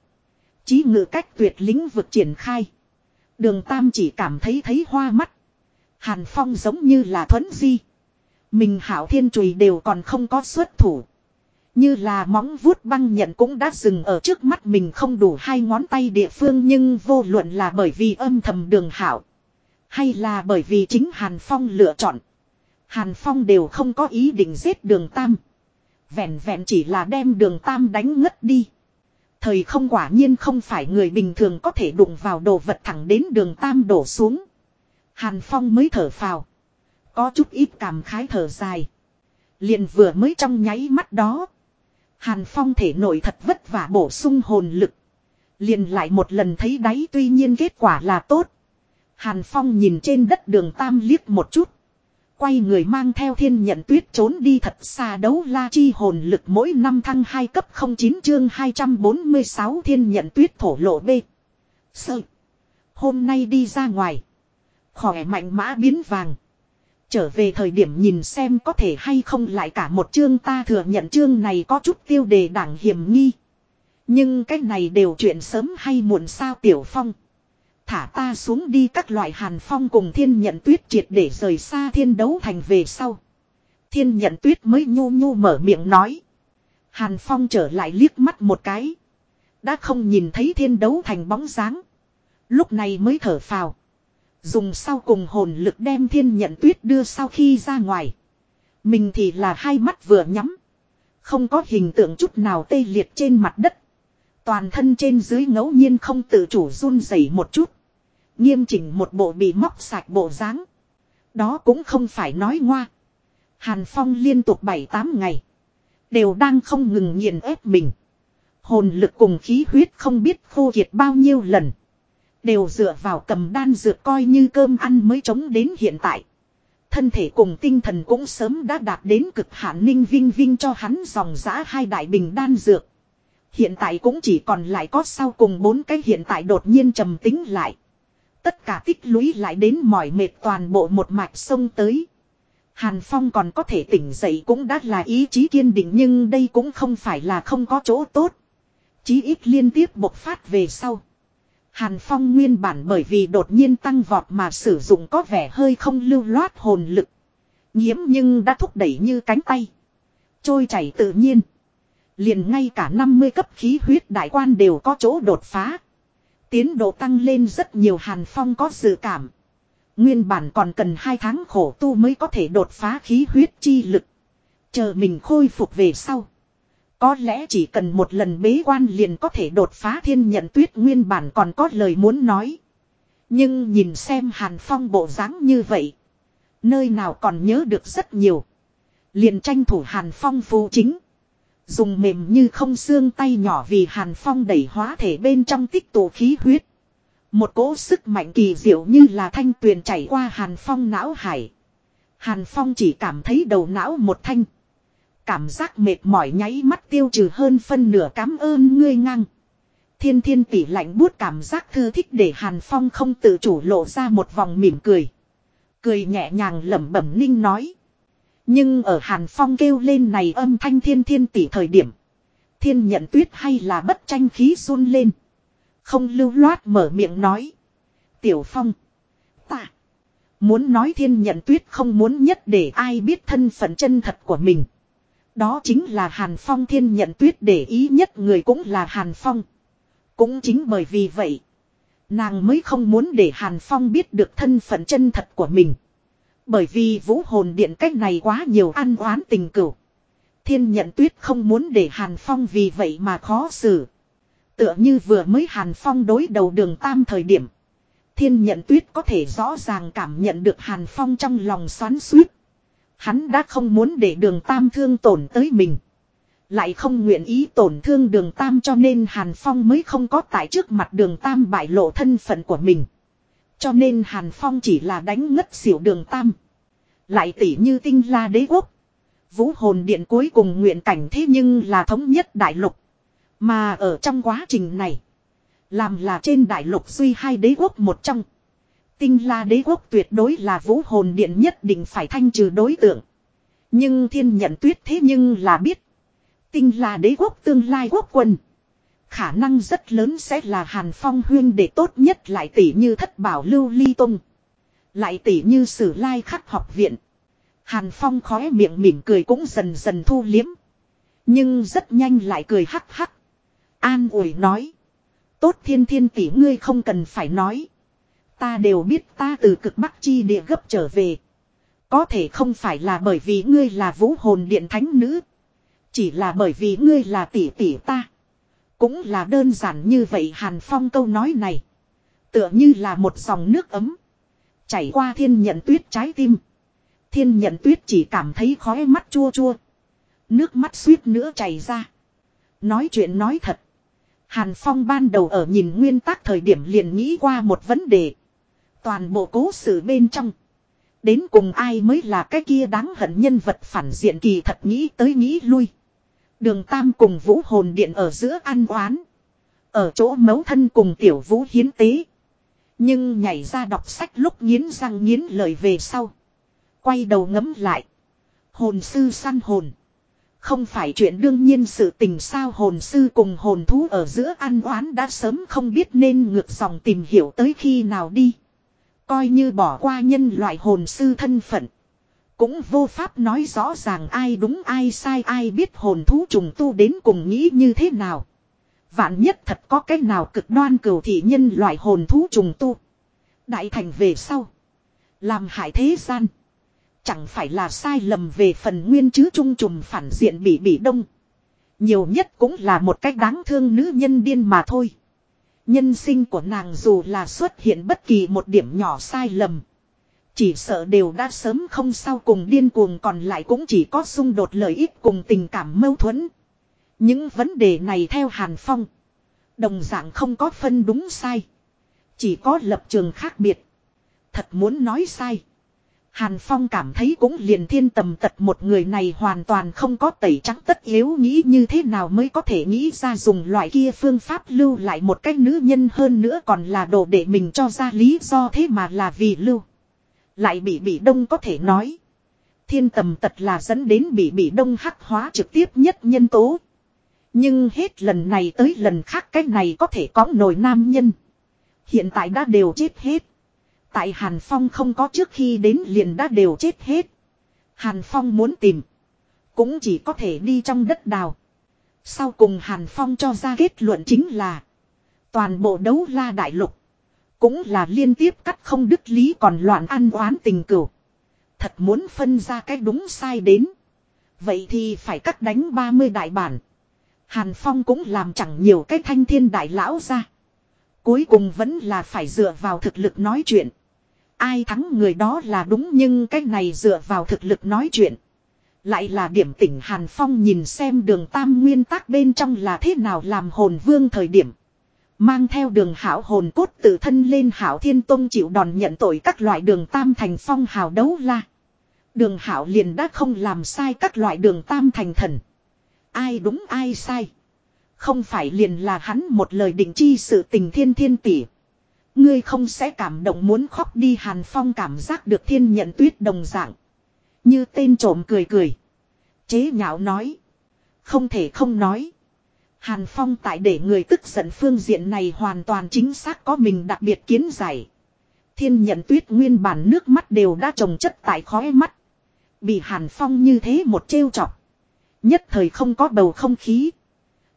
Chí ngự cách tuyệt lĩnh vực triển khai. Đường tam chỉ cảm thấy thấy hoa mắt. Hàn Phong giống như là thuấn di. Mình hảo thiên trùy đều còn không có xuất thủ. Như là móng vuốt băng nhận cũng đã dừng ở trước mắt mình không đủ hai ngón tay địa phương nhưng vô luận là bởi vì âm thầm đường hảo. Hay là bởi vì chính Hàn Phong lựa chọn. Hàn Phong đều không có ý định giết đường Tam. Vẹn vẹn chỉ là đem đường Tam đánh ngất đi. Thời không quả nhiên không phải người bình thường có thể đụng vào đồ vật thẳng đến đường Tam đổ xuống. Hàn Phong mới thở phào. Có chút ít cảm khái thở dài. liền vừa mới trong nháy mắt đó. Hàn Phong thể nội thật vất vả bổ sung hồn lực. Liền lại một lần thấy đáy tuy nhiên kết quả là tốt. Hàn Phong nhìn trên đất đường Tam liếc một chút. Quay người mang theo thiên nhận tuyết trốn đi thật xa đấu la chi hồn lực mỗi năm thăng 2 cấp 09 chương 246 thiên nhận tuyết thổ lộ B. Sợ. Hôm nay đi ra ngoài. Khỏe mạnh mã biến vàng. Trở về thời điểm nhìn xem có thể hay không lại cả một chương ta thừa nhận chương này có chút tiêu đề đảng hiểm nghi. Nhưng cái này đều chuyện sớm hay muộn sao tiểu phong. Thả ta xuống đi các loại hàn phong cùng thiên nhận tuyết triệt để rời xa thiên đấu thành về sau. Thiên nhận tuyết mới nhu nhu mở miệng nói. Hàn phong trở lại liếc mắt một cái. Đã không nhìn thấy thiên đấu thành bóng dáng. Lúc này mới thở phào. Dùng sau cùng hồn lực đem thiên nhận tuyết đưa sau khi ra ngoài. Mình thì là hai mắt vừa nhắm. Không có hình tượng chút nào tê liệt trên mặt đất. Toàn thân trên dưới ngẫu nhiên không tự chủ run rẩy một chút. Nghiêm chỉnh một bộ bị móc sạch bộ dáng. Đó cũng không phải nói ngoa. Hàn Phong liên tục 7-8 ngày. Đều đang không ngừng nghiền ép mình. Hồn lực cùng khí huyết không biết khô kiệt bao nhiêu lần. Đều dựa vào cầm đan dược coi như cơm ăn mới chống đến hiện tại. Thân thể cùng tinh thần cũng sớm đã đạt đến cực hạn ninh vinh vinh cho hắn dòng giã hai đại bình đan dược. Hiện tại cũng chỉ còn lại có sau cùng bốn cái hiện tại đột nhiên trầm tính lại. Tất cả tích lũy lại đến mỏi mệt toàn bộ một mạch sông tới. Hàn Phong còn có thể tỉnh dậy cũng đã là ý chí kiên định nhưng đây cũng không phải là không có chỗ tốt. Chí ít liên tiếp bộc phát về sau. Hàn Phong nguyên bản bởi vì đột nhiên tăng vọt mà sử dụng có vẻ hơi không lưu loát hồn lực. Nhiễm nhưng đã thúc đẩy như cánh tay. Trôi chảy tự nhiên. Liền ngay cả 50 cấp khí huyết đại quan đều có chỗ đột phá. Tiến độ tăng lên rất nhiều Hàn Phong có dự cảm. Nguyên bản còn cần 2 tháng khổ tu mới có thể đột phá khí huyết chi lực. Chờ mình khôi phục về sau. Có lẽ chỉ cần một lần bế quan liền có thể đột phá thiên nhận tuyết nguyên bản còn có lời muốn nói. Nhưng nhìn xem Hàn Phong bộ dáng như vậy. Nơi nào còn nhớ được rất nhiều. Liền tranh thủ Hàn Phong phù chính. Dùng mềm như không xương tay nhỏ vì Hàn Phong đẩy hóa thể bên trong tích tụ khí huyết. Một cỗ sức mạnh kỳ diệu như là thanh tuyền chảy qua Hàn Phong não hải. Hàn Phong chỉ cảm thấy đầu não một thanh. Cảm giác mệt mỏi nháy mắt tiêu trừ hơn phân nửa cảm ơn ngươi ngang. Thiên thiên tỷ lạnh buốt cảm giác thư thích để Hàn Phong không tự chủ lộ ra một vòng mỉm cười. Cười nhẹ nhàng lẩm bẩm ninh nói. Nhưng ở Hàn Phong kêu lên này âm thanh thiên thiên tỷ thời điểm. Thiên nhận tuyết hay là bất tranh khí run lên. Không lưu loát mở miệng nói. Tiểu Phong. Ta. Muốn nói thiên nhận tuyết không muốn nhất để ai biết thân phận chân thật của mình. Đó chính là Hàn Phong thiên nhận tuyết để ý nhất người cũng là Hàn Phong. Cũng chính bởi vì vậy. Nàng mới không muốn để Hàn Phong biết được thân phận chân thật của mình. Bởi vì vũ hồn điện cách này quá nhiều ăn oán tình cửu. Thiên nhận tuyết không muốn để Hàn Phong vì vậy mà khó xử. Tựa như vừa mới Hàn Phong đối đầu đường tam thời điểm. Thiên nhận tuyết có thể rõ ràng cảm nhận được Hàn Phong trong lòng xoắn suýt. Hắn đã không muốn để đường tam thương tổn tới mình. Lại không nguyện ý tổn thương đường tam cho nên Hàn Phong mới không có tại trước mặt đường tam bại lộ thân phận của mình. Cho nên Hàn Phong chỉ là đánh ngất xỉu đường tam. Lại tỉ như tinh la đế quốc. Vũ hồn điện cuối cùng nguyện cảnh thế nhưng là thống nhất đại lục. Mà ở trong quá trình này. Làm là trên đại lục suy hai đế quốc một trong. Tinh la đế quốc tuyệt đối là vũ hồn điện nhất định phải thanh trừ đối tượng. Nhưng thiên nhận tuyết thế nhưng là biết. Tinh la đế quốc tương lai quốc quân. Khả năng rất lớn sẽ là Hàn Phong huyên để tốt nhất lại tỷ như thất bảo lưu ly tung. Lại tỷ như sử lai khắc học viện. Hàn Phong khóe miệng mỉm cười cũng dần dần thu liếm. Nhưng rất nhanh lại cười hắc hắc. An ủi nói. Tốt thiên thiên tỷ ngươi không cần phải nói. Ta đều biết ta từ cực bắc chi địa gấp trở về. Có thể không phải là bởi vì ngươi là vũ hồn điện thánh nữ. Chỉ là bởi vì ngươi là tỷ tỷ ta. Cũng là đơn giản như vậy Hàn Phong câu nói này. Tựa như là một dòng nước ấm. Chảy qua thiên nhận tuyết trái tim. Thiên nhận tuyết chỉ cảm thấy khóe mắt chua chua. Nước mắt suýt nữa chảy ra. Nói chuyện nói thật. Hàn Phong ban đầu ở nhìn nguyên tắc thời điểm liền nghĩ qua một vấn đề. Toàn bộ cố sự bên trong. Đến cùng ai mới là cái kia đáng hận nhân vật phản diện kỳ thật nghĩ tới nghĩ lui. Đường Tam cùng Vũ Hồn Điện ở giữa ăn oán. Ở chỗ mấu thân cùng tiểu vũ hiến tế. Nhưng nhảy ra đọc sách lúc nghiến răng nghiến lời về sau. Quay đầu ngấm lại. Hồn sư săn hồn. Không phải chuyện đương nhiên sự tình sao hồn sư cùng hồn thú ở giữa ăn oán đã sớm không biết nên ngược dòng tìm hiểu tới khi nào đi. Coi như bỏ qua nhân loại hồn sư thân phận. Cũng vô pháp nói rõ ràng ai đúng ai sai ai biết hồn thú trùng tu đến cùng nghĩ như thế nào. Vạn nhất thật có cách nào cực đoan cửu thị nhân loại hồn thú trùng tu. Đại thành về sau. Làm hại thế gian. Chẳng phải là sai lầm về phần nguyên chứ trung trùng phản diện bị bị đông. Nhiều nhất cũng là một cách đáng thương nữ nhân điên mà thôi. Nhân sinh của nàng dù là xuất hiện bất kỳ một điểm nhỏ sai lầm. Chỉ sợ đều đã sớm không sao cùng điên cuồng còn lại cũng chỉ có xung đột lợi ích cùng tình cảm mâu thuẫn. Những vấn đề này theo Hàn Phong. Đồng dạng không có phân đúng sai. Chỉ có lập trường khác biệt. Thật muốn nói sai. Hàn Phong cảm thấy cũng liền thiên tầm tật một người này hoàn toàn không có tẩy trắng tất yếu nghĩ như thế nào mới có thể nghĩ ra dùng loại kia phương pháp lưu lại một cách nữ nhân hơn nữa còn là đồ để mình cho ra lý do thế mà là vì lưu. Lại bị bị đông có thể nói. Thiên tầm tật là dẫn đến bị bị đông hắc hóa trực tiếp nhất nhân tố. Nhưng hết lần này tới lần khác cái này có thể có nổi nam nhân. Hiện tại đã đều chết hết. Tại Hàn Phong không có trước khi đến liền đã đều chết hết. Hàn Phong muốn tìm. Cũng chỉ có thể đi trong đất đào. Sau cùng Hàn Phong cho ra kết luận chính là. Toàn bộ đấu la đại lục. Cũng là liên tiếp cắt không đức lý còn loạn ăn oán tình cửu. Thật muốn phân ra cái đúng sai đến. Vậy thì phải cắt đánh 30 đại bản. Hàn Phong cũng làm chẳng nhiều cái thanh thiên đại lão ra. Cuối cùng vẫn là phải dựa vào thực lực nói chuyện. Ai thắng người đó là đúng nhưng cái này dựa vào thực lực nói chuyện. Lại là điểm tỉnh Hàn Phong nhìn xem đường tam nguyên tắc bên trong là thế nào làm hồn vương thời điểm. Mang theo đường hảo hồn cốt tự thân lên hảo thiên tông chịu đòn nhận tội các loại đường tam thành phong hào đấu la. Đường hảo liền đã không làm sai các loại đường tam thành thần. Ai đúng ai sai. Không phải liền là hắn một lời định chi sự tình thiên thiên tỷ. Ngươi không sẽ cảm động muốn khóc đi Hàn Phong cảm giác được thiên nhận tuyết đồng dạng. Như tên trộm cười cười. Chế nhạo nói. Không thể không nói. Hàn Phong tại để người tức giận phương diện này hoàn toàn chính xác có mình đặc biệt kiến giải. Thiên nhận tuyết nguyên bản nước mắt đều đã trồng chất tại khóe mắt. Bị Hàn Phong như thế một trêu chọc. Nhất thời không có bầu không khí.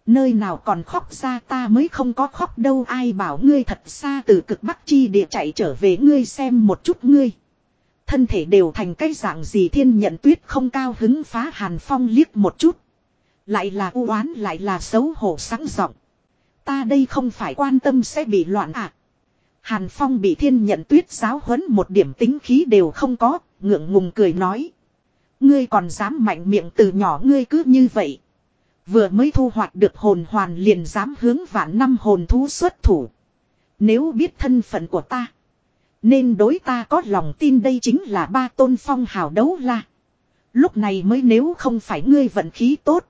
Nơi nào còn khóc ra ta mới không có khóc đâu ai bảo ngươi thật xa từ cực bắc chi địa chạy trở về ngươi xem một chút ngươi. Thân thể đều thành cái dạng gì thiên nhận tuyết không cao hứng phá hàn phong liếc một chút. Lại là u oán lại là xấu hổ sáng giọng. Ta đây không phải quan tâm sẽ bị loạn ạ. À. Hàn phong bị thiên nhận tuyết giáo huấn một điểm tính khí đều không có, ngượng ngùng cười nói. Ngươi còn dám mạnh miệng từ nhỏ ngươi cứ như vậy. Vừa mới thu hoạch được hồn hoàn liền dám hướng vạn năm hồn thú xuất thủ. Nếu biết thân phận của ta. Nên đối ta có lòng tin đây chính là ba tôn phong hào đấu la. Lúc này mới nếu không phải ngươi vận khí tốt.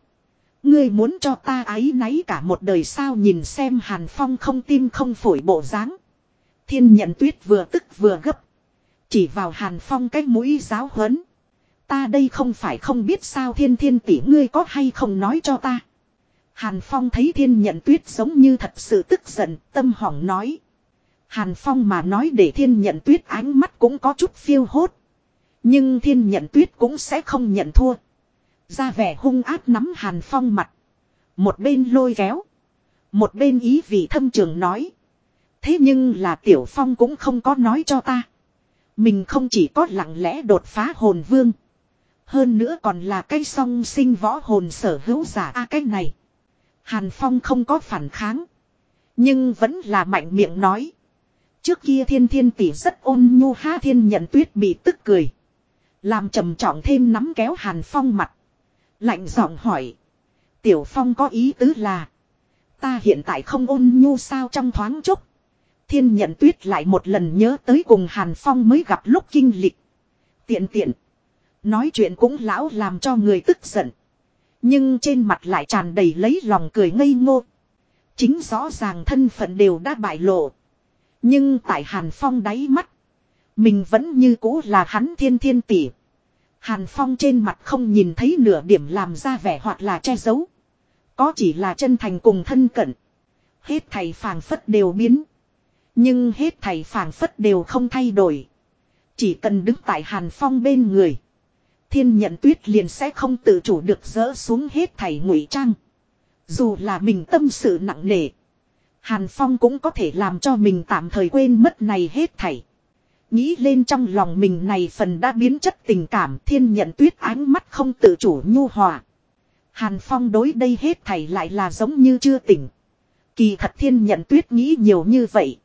Ngươi muốn cho ta ái náy cả một đời sao nhìn xem hàn phong không tim không phổi bộ dáng Thiên nhận tuyết vừa tức vừa gấp. Chỉ vào hàn phong cái mũi giáo huấn. Ta đây không phải không biết sao thiên thiên tỷ ngươi có hay không nói cho ta. Hàn Phong thấy thiên nhận tuyết giống như thật sự tức giận, tâm hỏng nói. Hàn Phong mà nói để thiên nhận tuyết ánh mắt cũng có chút phiêu hốt. Nhưng thiên nhận tuyết cũng sẽ không nhận thua. Ra vẻ hung ác nắm Hàn Phong mặt. Một bên lôi kéo. Một bên ý vị thâm trường nói. Thế nhưng là Tiểu Phong cũng không có nói cho ta. Mình không chỉ có lặng lẽ đột phá hồn vương. Hơn nữa còn là cái song sinh võ hồn sở hữu giả a à, cái này. Hàn Phong không có phản kháng. Nhưng vẫn là mạnh miệng nói. Trước kia thiên thiên tỷ rất ôn nhu ha thiên nhận tuyết bị tức cười. Làm trầm trọng thêm nắm kéo Hàn Phong mặt. Lạnh giọng hỏi. Tiểu Phong có ý tứ là. Ta hiện tại không ôn nhu sao trong thoáng chốc. Thiên nhận tuyết lại một lần nhớ tới cùng Hàn Phong mới gặp lúc kinh lịch. Tiện tiện. Nói chuyện cũng lão làm cho người tức giận. Nhưng trên mặt lại tràn đầy lấy lòng cười ngây ngô. Chính rõ ràng thân phận đều đã bại lộ. Nhưng tại Hàn Phong đáy mắt. Mình vẫn như cũ là hắn thiên thiên tỷ. Hàn Phong trên mặt không nhìn thấy nửa điểm làm ra vẻ hoặc là che giấu. Có chỉ là chân thành cùng thân cận. Hết thầy phàng phất đều biến. Nhưng hết thầy phàng phất đều không thay đổi. Chỉ cần đứng tại Hàn Phong bên người. Thiên nhận tuyết liền sẽ không tự chủ được dỡ xuống hết thảy ngụy trang. Dù là mình tâm sự nặng nề. Hàn Phong cũng có thể làm cho mình tạm thời quên mất này hết thảy. Nghĩ lên trong lòng mình này phần đã biến chất tình cảm, thiên nhận tuyết ánh mắt không tự chủ nhu hòa. Hàn Phong đối đây hết thảy lại là giống như chưa tỉnh. Kỳ thật thiên nhận tuyết nghĩ nhiều như vậy.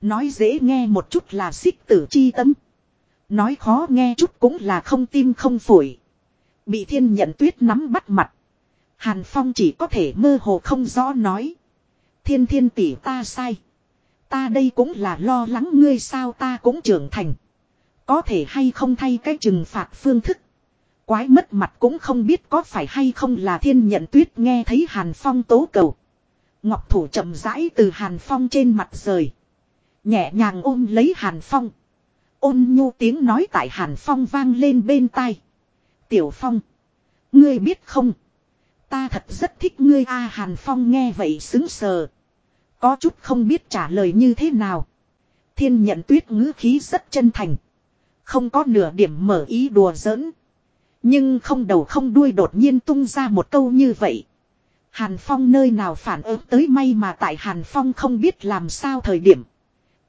Nói dễ nghe một chút là xích tử chi tâm. Nói khó nghe chút cũng là không tim không phổi. Bị thiên nhận tuyết nắm bắt mặt. Hàn Phong chỉ có thể mơ hồ không rõ nói. Thiên thiên tỷ ta sai. Ta đây cũng là lo lắng ngươi sao ta cũng trưởng thành. Có thể hay không thay cái trừng phạt phương thức. Quái mất mặt cũng không biết có phải hay không là thiên nhận tuyết nghe thấy Hàn Phong tố cầu. Ngọc thủ chậm rãi từ Hàn Phong trên mặt rời. Nhẹ nhàng ôm lấy Hàn Phong. Ôn nhu tiếng nói tại Hàn Phong vang lên bên tai. Tiểu Phong. Ngươi biết không? Ta thật rất thích ngươi a, Hàn Phong nghe vậy xứng sờ. Có chút không biết trả lời như thế nào. Thiên nhận tuyết ngữ khí rất chân thành. Không có nửa điểm mở ý đùa giỡn. Nhưng không đầu không đuôi đột nhiên tung ra một câu như vậy. Hàn Phong nơi nào phản ứng tới may mà tại Hàn Phong không biết làm sao thời điểm.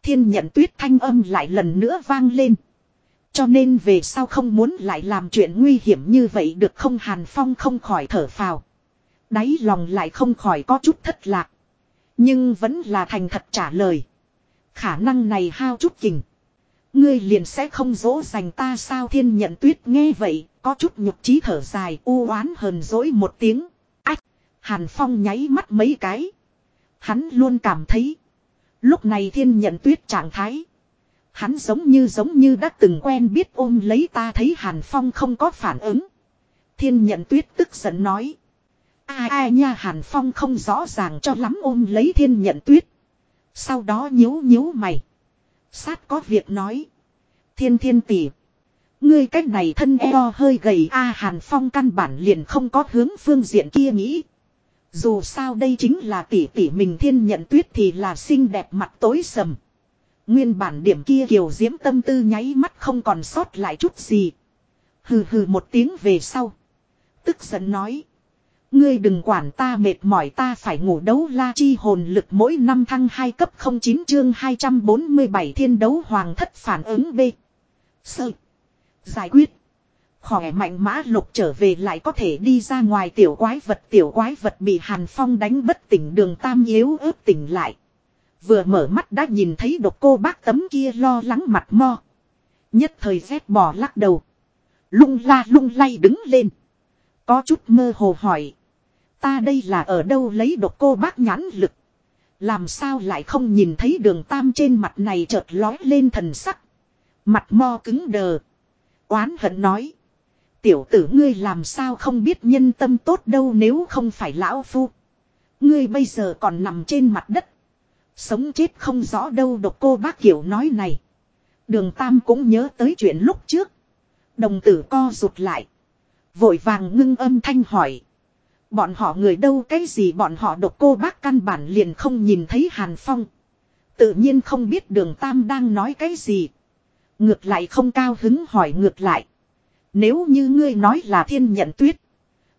Thiên nhận tuyết thanh âm lại lần nữa vang lên. Cho nên về sau không muốn lại làm chuyện nguy hiểm như vậy được không Hàn Phong không khỏi thở phào. Đáy lòng lại không khỏi có chút thất lạc. Nhưng vẫn là thành thật trả lời. Khả năng này hao chút kình. Ngươi liền sẽ không dỗ dành ta sao thiên nhận tuyết nghe vậy, có chút nhục trí thở dài u oán hờn dỗi một tiếng. Ách! Hàn Phong nháy mắt mấy cái. Hắn luôn cảm thấy. Lúc này thiên nhận tuyết trạng thái. Hắn giống như giống như đã từng quen biết ôm lấy ta thấy Hàn Phong không có phản ứng. Thiên nhận tuyết tức giận nói. Ai ai nha Hàn Phong không rõ ràng cho lắm ôm lấy thiên nhận tuyết. Sau đó nhíu nhíu mày. Sát có việc nói. Thiên thiên tỷ. Ngươi cách này thân eo hơi gầy a Hàn Phong căn bản liền không có hướng phương diện kia nghĩ. Dù sao đây chính là tỷ tỷ mình thiên nhận tuyết thì là xinh đẹp mặt tối sầm. Nguyên bản điểm kia kiều diễm tâm tư nháy mắt không còn sót lại chút gì. Hừ hừ một tiếng về sau. Tức giận nói. Ngươi đừng quản ta mệt mỏi ta phải ngủ đấu la chi hồn lực mỗi năm thăng 2 cấp 09 chương 247 thiên đấu hoàng thất phản ứng B. Sợ. Giải quyết. Khỏe mạnh mã lục trở về lại có thể đi ra ngoài tiểu quái vật tiểu quái vật bị hàn phong đánh bất tỉnh đường tam yếu ớt tỉnh lại. Vừa mở mắt đã nhìn thấy độc cô bác tấm kia lo lắng mặt mo. Nhất thời rét bò lắc đầu. Lung la lung lay đứng lên. Có chút mơ hồ hỏi. Ta đây là ở đâu lấy độc cô bác nhãn lực. Làm sao lại không nhìn thấy đường tam trên mặt này chợt lói lên thần sắc. Mặt mo cứng đờ. Oán hận nói. Tiểu tử ngươi làm sao không biết nhân tâm tốt đâu nếu không phải lão phu. Ngươi bây giờ còn nằm trên mặt đất. Sống chết không rõ đâu độc cô bác kiểu nói này. Đường Tam cũng nhớ tới chuyện lúc trước. Đồng tử co rụt lại. Vội vàng ngưng âm thanh hỏi. Bọn họ người đâu cái gì bọn họ độc cô bác căn bản liền không nhìn thấy Hàn Phong. Tự nhiên không biết đường Tam đang nói cái gì. Ngược lại không cao hứng hỏi ngược lại. Nếu như ngươi nói là thiên nhận tuyết.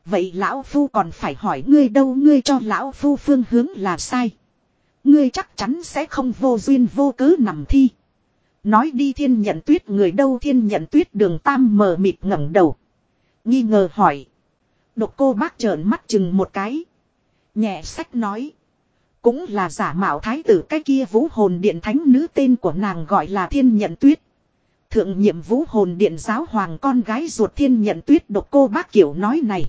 Vậy lão phu còn phải hỏi ngươi đâu, ngươi cho lão phu phương hướng là sai. Ngươi chắc chắn sẽ không vô duyên vô cớ nằm thi. Nói đi thiên nhận tuyết, người đâu thiên nhận tuyết đường tam mờ mịt ngẩng đầu. Nghi ngờ hỏi. Độc cô bác trợn mắt chừng một cái. Nhẹ sách nói. Cũng là giả mạo thái tử cái kia vũ hồn điện thánh nữ tên của nàng gọi là thiên nhận tuyết. Thượng nhiệm vũ hồn điện giáo hoàng con gái ruột thiên nhận tuyết độc cô bác kiểu nói này.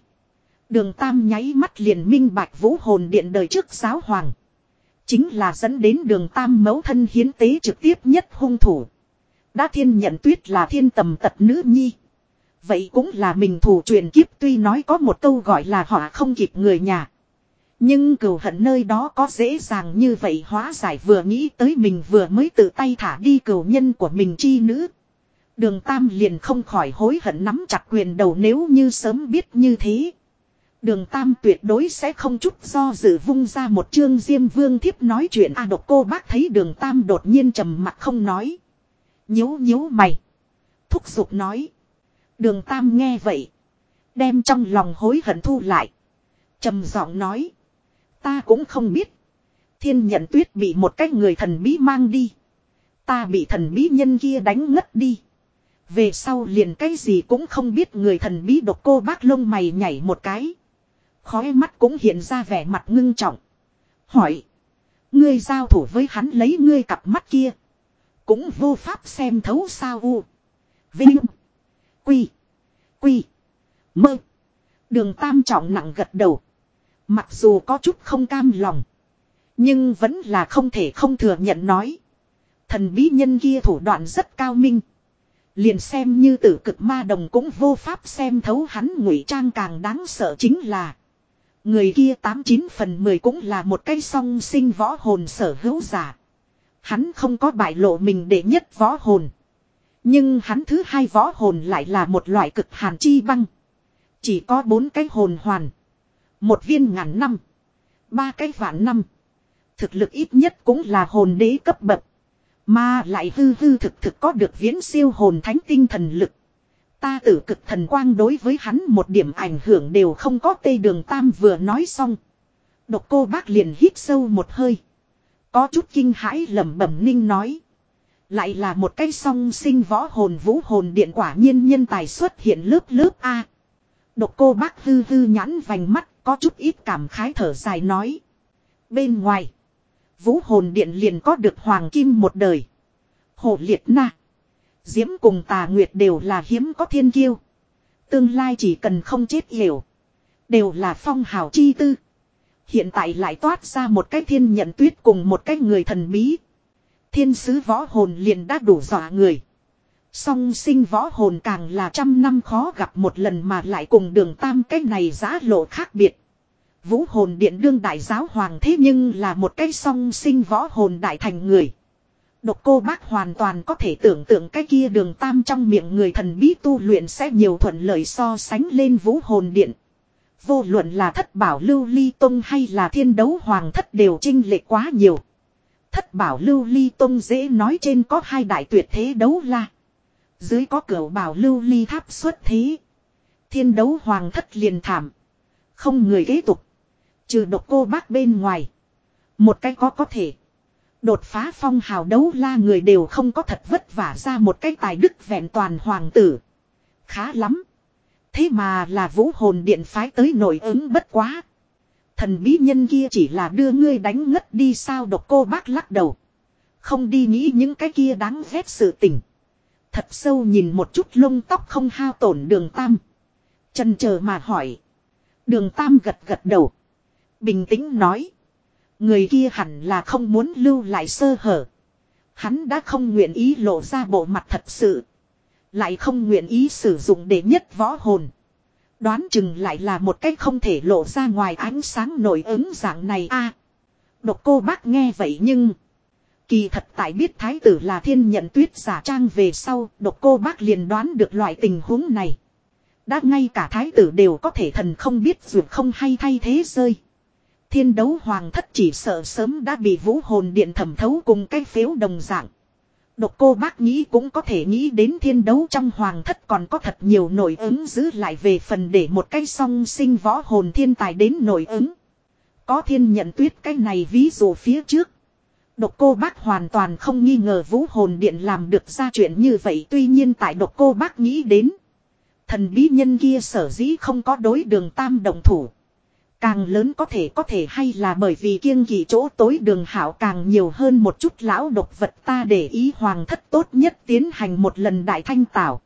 Đường Tam nháy mắt liền minh bạch vũ hồn điện đời trước giáo hoàng. Chính là dẫn đến đường Tam mẫu thân hiến tế trực tiếp nhất hung thủ. Đã thiên nhận tuyết là thiên tầm tật nữ nhi. Vậy cũng là mình thủ truyền kiếp tuy nói có một câu gọi là họ không kịp người nhà. Nhưng cừu hận nơi đó có dễ dàng như vậy hóa giải vừa nghĩ tới mình vừa mới tự tay thả đi cừu nhân của mình chi nữ. Đường Tam liền không khỏi hối hận nắm chặt quyền đầu nếu như sớm biết như thế. Đường Tam tuyệt đối sẽ không chút do dự vung ra một chương diêm vương thiếp nói chuyện a độc cô bác thấy đường Tam đột nhiên trầm mặt không nói. Nhếu nhếu mày. Thúc giục nói. Đường Tam nghe vậy. Đem trong lòng hối hận thu lại. trầm giọng nói. Ta cũng không biết. Thiên nhận tuyết bị một cái người thần bí mang đi. Ta bị thần bí nhân kia đánh ngất đi. Về sau liền cái gì cũng không biết người thần bí độc cô bác lông mày nhảy một cái. Khói mắt cũng hiện ra vẻ mặt ngưng trọng. Hỏi. Ngươi giao thủ với hắn lấy ngươi cặp mắt kia. Cũng vô pháp xem thấu sao u. Vinh. Quy. Quy. Mơ. Đường tam trọng nặng gật đầu. Mặc dù có chút không cam lòng. Nhưng vẫn là không thể không thừa nhận nói. Thần bí nhân kia thủ đoạn rất cao minh. Liền xem như tử cực ma đồng cũng vô pháp xem thấu hắn ngụy trang càng đáng sợ chính là. Người kia tám chín phần mười cũng là một cái song sinh võ hồn sở hữu giả. Hắn không có bại lộ mình để nhất võ hồn. Nhưng hắn thứ hai võ hồn lại là một loại cực hàn chi băng. Chỉ có bốn cái hồn hoàn. Một viên ngàn năm. Ba cái vạn năm. Thực lực ít nhất cũng là hồn đế cấp bậc. Mà lại hư hư thực thực có được viễn siêu hồn thánh tinh thần lực. Ta tử cực thần quang đối với hắn một điểm ảnh hưởng đều không có tây đường tam vừa nói xong. Độc cô bác liền hít sâu một hơi. Có chút kinh hãi lẩm bẩm ninh nói. Lại là một cái song sinh võ hồn vũ hồn điện quả nhiên nhân tài xuất hiện lớp lớp A. Độc cô bác hư hư nhãn vành mắt, có chút ít cảm khái thở dài nói. Bên ngoài. Vũ hồn điện liền có được hoàng kim một đời. Hổ liệt na. Diễm cùng tà nguyệt đều là hiếm có thiên kiêu. Tương lai chỉ cần không chết hiểu. Đều là phong hào chi tư. Hiện tại lại toát ra một cái thiên nhận tuyết cùng một cái người thần bí. Thiên sứ võ hồn liền đã đủ dọa người. Song sinh võ hồn càng là trăm năm khó gặp một lần mà lại cùng đường tam cái này giá lộ khác biệt. Vũ hồn điện đương đại giáo hoàng thế nhưng là một cái song sinh võ hồn đại thành người. Độc cô bác hoàn toàn có thể tưởng tượng cái kia đường tam trong miệng người thần bí tu luyện sẽ nhiều thuận lợi so sánh lên vũ hồn điện. Vô luận là thất bảo lưu ly tông hay là thiên đấu hoàng thất đều trinh lệ quá nhiều. Thất bảo lưu ly tông dễ nói trên có hai đại tuyệt thế đấu la. Dưới có cửa bảo lưu ly tháp xuất thế. Thiên đấu hoàng thất liền thảm. Không người kế tục. Trừ độc cô bác bên ngoài. Một cái có có thể. Đột phá phong hào đấu la người đều không có thật vất vả ra một cái tài đức vẹn toàn hoàng tử. Khá lắm. Thế mà là vũ hồn điện phái tới nổi ứng bất quá. Thần bí nhân kia chỉ là đưa ngươi đánh ngất đi sao độc cô bác lắc đầu. Không đi nghĩ những cái kia đáng ghét sự tình. Thật sâu nhìn một chút lông tóc không hao tổn đường tam. chân chờ mà hỏi. Đường tam gật gật đầu. Bình tĩnh nói. Người kia hẳn là không muốn lưu lại sơ hở. Hắn đã không nguyện ý lộ ra bộ mặt thật sự. Lại không nguyện ý sử dụng để nhất võ hồn. Đoán chừng lại là một cách không thể lộ ra ngoài ánh sáng nổi ứng dạng này a. độc cô bác nghe vậy nhưng. Kỳ thật tại biết thái tử là thiên nhận tuyết giả trang về sau, độc cô bác liền đoán được loại tình huống này. Đã ngay cả thái tử đều có thể thần không biết dù không hay thay thế rơi. Thiên đấu hoàng thất chỉ sợ sớm đã bị vũ hồn điện thẩm thấu cùng cái phiếu đồng dạng. Độc cô bác nghĩ cũng có thể nghĩ đến thiên đấu trong hoàng thất còn có thật nhiều nội ứng giữ lại về phần để một cái song sinh võ hồn thiên tài đến nội ứng. Có thiên nhận tuyết cái này ví dụ phía trước. Độc cô bác hoàn toàn không nghi ngờ vũ hồn điện làm được ra chuyện như vậy tuy nhiên tại độc cô bác nghĩ đến. Thần bí nhân kia sở dĩ không có đối đường tam đồng thủ. Càng lớn có thể có thể hay là bởi vì kiêng kỳ chỗ tối đường hảo càng nhiều hơn một chút lão độc vật ta để ý hoàng thất tốt nhất tiến hành một lần đại thanh tảo.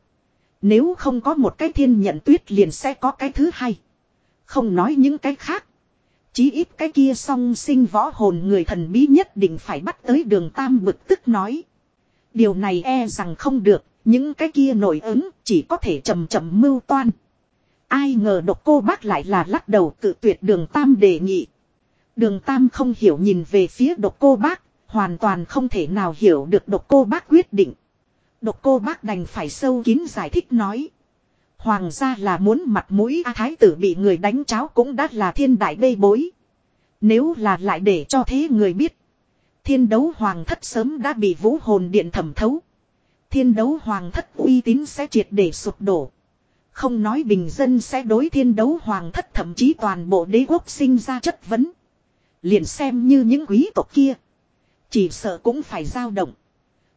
Nếu không có một cái thiên nhận tuyết liền sẽ có cái thứ hai. Không nói những cái khác. Chí ít cái kia song sinh võ hồn người thần bí nhất định phải bắt tới đường tam bực tức nói. Điều này e rằng không được, những cái kia nổi ứng chỉ có thể chầm chậm mưu toan. Ai ngờ độc cô bác lại là lắc đầu tự tuyệt đường tam đề nghị. Đường tam không hiểu nhìn về phía độc cô bác, hoàn toàn không thể nào hiểu được độc cô bác quyết định. Độc cô bác đành phải sâu kín giải thích nói. Hoàng gia là muốn mặt mũi A Thái tử bị người đánh cháo cũng đã là thiên đại bê bối. Nếu là lại để cho thế người biết. Thiên đấu hoàng thất sớm đã bị vũ hồn điện thẩm thấu. Thiên đấu hoàng thất uy tín sẽ triệt để sụp đổ. Không nói bình dân sẽ đối thiên đấu hoàng thất thậm chí toàn bộ đế quốc sinh ra chất vấn. Liền xem như những quý tộc kia. Chỉ sợ cũng phải dao động.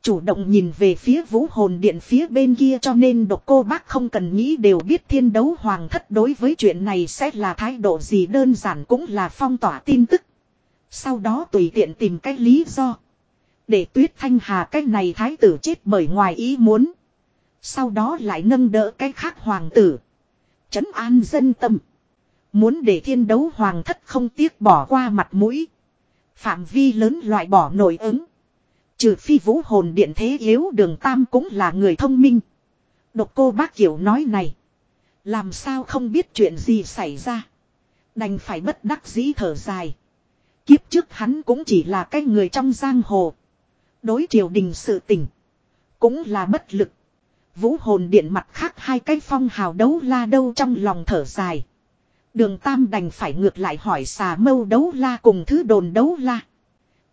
Chủ động nhìn về phía vũ hồn điện phía bên kia cho nên độc cô bác không cần nghĩ đều biết thiên đấu hoàng thất đối với chuyện này sẽ là thái độ gì đơn giản cũng là phong tỏa tin tức. Sau đó tùy tiện tìm cách lý do. Để tuyết thanh hà cách này thái tử chết bởi ngoài ý muốn. Sau đó lại nâng đỡ cái khác hoàng tử. Trấn an dân tâm. Muốn để thiên đấu hoàng thất không tiếc bỏ qua mặt mũi. Phạm vi lớn loại bỏ nội ứng. Trừ phi vũ hồn điện thế yếu đường tam cũng là người thông minh. Độc cô bác kiểu nói này. Làm sao không biết chuyện gì xảy ra. Đành phải bất đắc dĩ thở dài. Kiếp trước hắn cũng chỉ là cái người trong giang hồ. Đối triều đình sự tình. Cũng là bất lực. Vũ hồn điện mặt khác hai cái phong hào đấu la đâu trong lòng thở dài. Đường Tam đành phải ngược lại hỏi xà mâu đấu la cùng thứ đồn đấu la.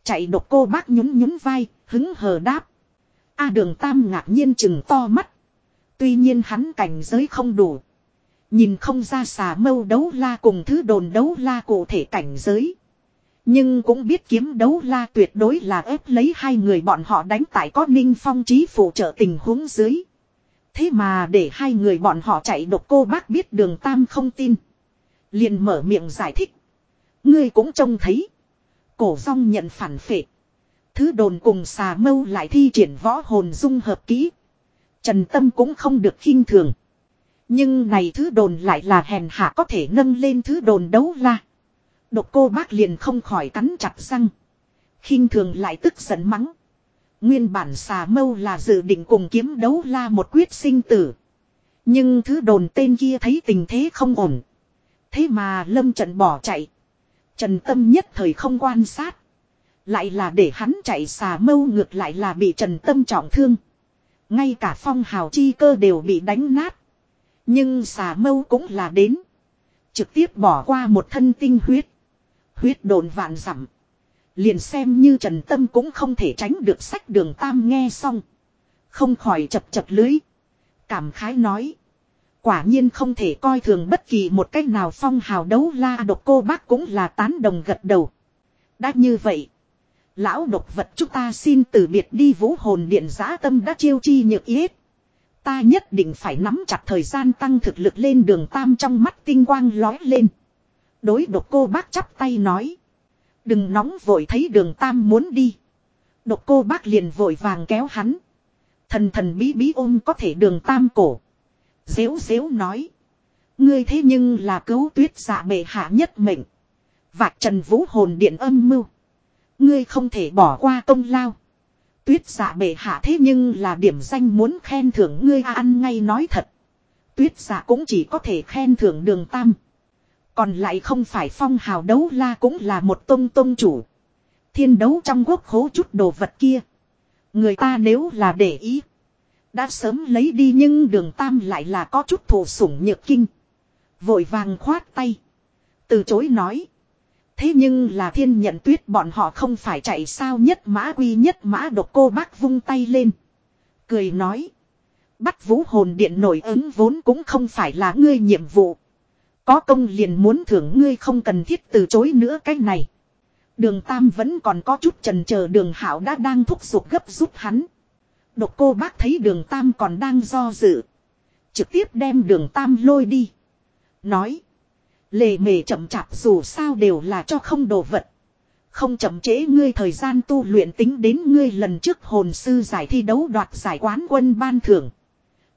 Chạy độc cô bác nhún nhún vai, hứng hờ đáp. A đường Tam ngạc nhiên chừng to mắt. Tuy nhiên hắn cảnh giới không đủ. Nhìn không ra xà mâu đấu la cùng thứ đồn đấu la cụ thể cảnh giới. Nhưng cũng biết kiếm đấu la tuyệt đối là ép lấy hai người bọn họ đánh tại có ninh phong trí phụ trợ tình huống dưới. Thế mà để hai người bọn họ chạy độc cô bác biết đường tam không tin. Liền mở miệng giải thích. Ngươi cũng trông thấy. Cổ rong nhận phản phệ. Thứ đồn cùng xà mâu lại thi triển võ hồn dung hợp kỹ. Trần Tâm cũng không được khinh thường. Nhưng này thứ đồn lại là hèn hạ có thể nâng lên thứ đồn đấu la. Độc cô bác liền không khỏi cắn chặt răng. khinh thường lại tức giận mắng. Nguyên bản xà mâu là dự định cùng kiếm đấu la một quyết sinh tử. Nhưng thứ đồn tên kia thấy tình thế không ổn. Thế mà lâm trận bỏ chạy. Trần Tâm nhất thời không quan sát. Lại là để hắn chạy xà mâu ngược lại là bị Trần Tâm trọng thương. Ngay cả phong hào chi cơ đều bị đánh nát. Nhưng xà mâu cũng là đến. Trực tiếp bỏ qua một thân tinh huyết. Huyết đồn vạn dặm Liền xem như Trần Tâm cũng không thể tránh được sách đường Tam nghe xong. Không khỏi chập chập lưới. Cảm khái nói. Quả nhiên không thể coi thường bất kỳ một cách nào phong hào đấu la độc cô bác cũng là tán đồng gật đầu. Đã như vậy. Lão độc vật chúng ta xin từ biệt đi vũ hồn điện giã tâm đã chiêu chi nhược yết. Ta nhất định phải nắm chặt thời gian tăng thực lực lên đường tam trong mắt tinh quang lói lên. Đối độc cô bác chắp tay nói. Đừng nóng vội thấy đường tam muốn đi. Độc cô bác liền vội vàng kéo hắn. Thần thần bí bí ôm có thể đường tam cổ. Dễu dễu nói. Ngươi thế nhưng là cứu tuyết giả bệ hạ nhất mệnh. Vạc trần vũ hồn điện âm mưu. Ngươi không thể bỏ qua công lao. Tuyết giả bệ hạ thế nhưng là điểm danh muốn khen thưởng ngươi ăn ngay nói thật. Tuyết giả cũng chỉ có thể khen thưởng đường tam. Còn lại không phải phong hào đấu la cũng là một tông tông chủ. Thiên đấu trong quốc khố chút đồ vật kia. Người ta nếu là để ý. Đã sớm lấy đi nhưng đường tam lại là có chút thủ sủng nhược kinh. Vội vàng khoát tay. Từ chối nói. Thế nhưng là thiên nhận tuyết bọn họ không phải chạy sao nhất mã quy nhất mã độc cô bác vung tay lên. Cười nói. Bắt vũ hồn điện nổi ứng vốn cũng không phải là ngươi nhiệm vụ. Có công liền muốn thưởng ngươi không cần thiết từ chối nữa cái này. Đường Tam vẫn còn có chút trần chờ đường Hảo đã đang thúc giục gấp giúp hắn. Độc cô bác thấy đường Tam còn đang do dự. Trực tiếp đem đường Tam lôi đi. Nói. Lề mề chậm chạp dù sao đều là cho không đồ vật. Không chậm trễ ngươi thời gian tu luyện tính đến ngươi lần trước hồn sư giải thi đấu đoạt giải quán quân ban thưởng.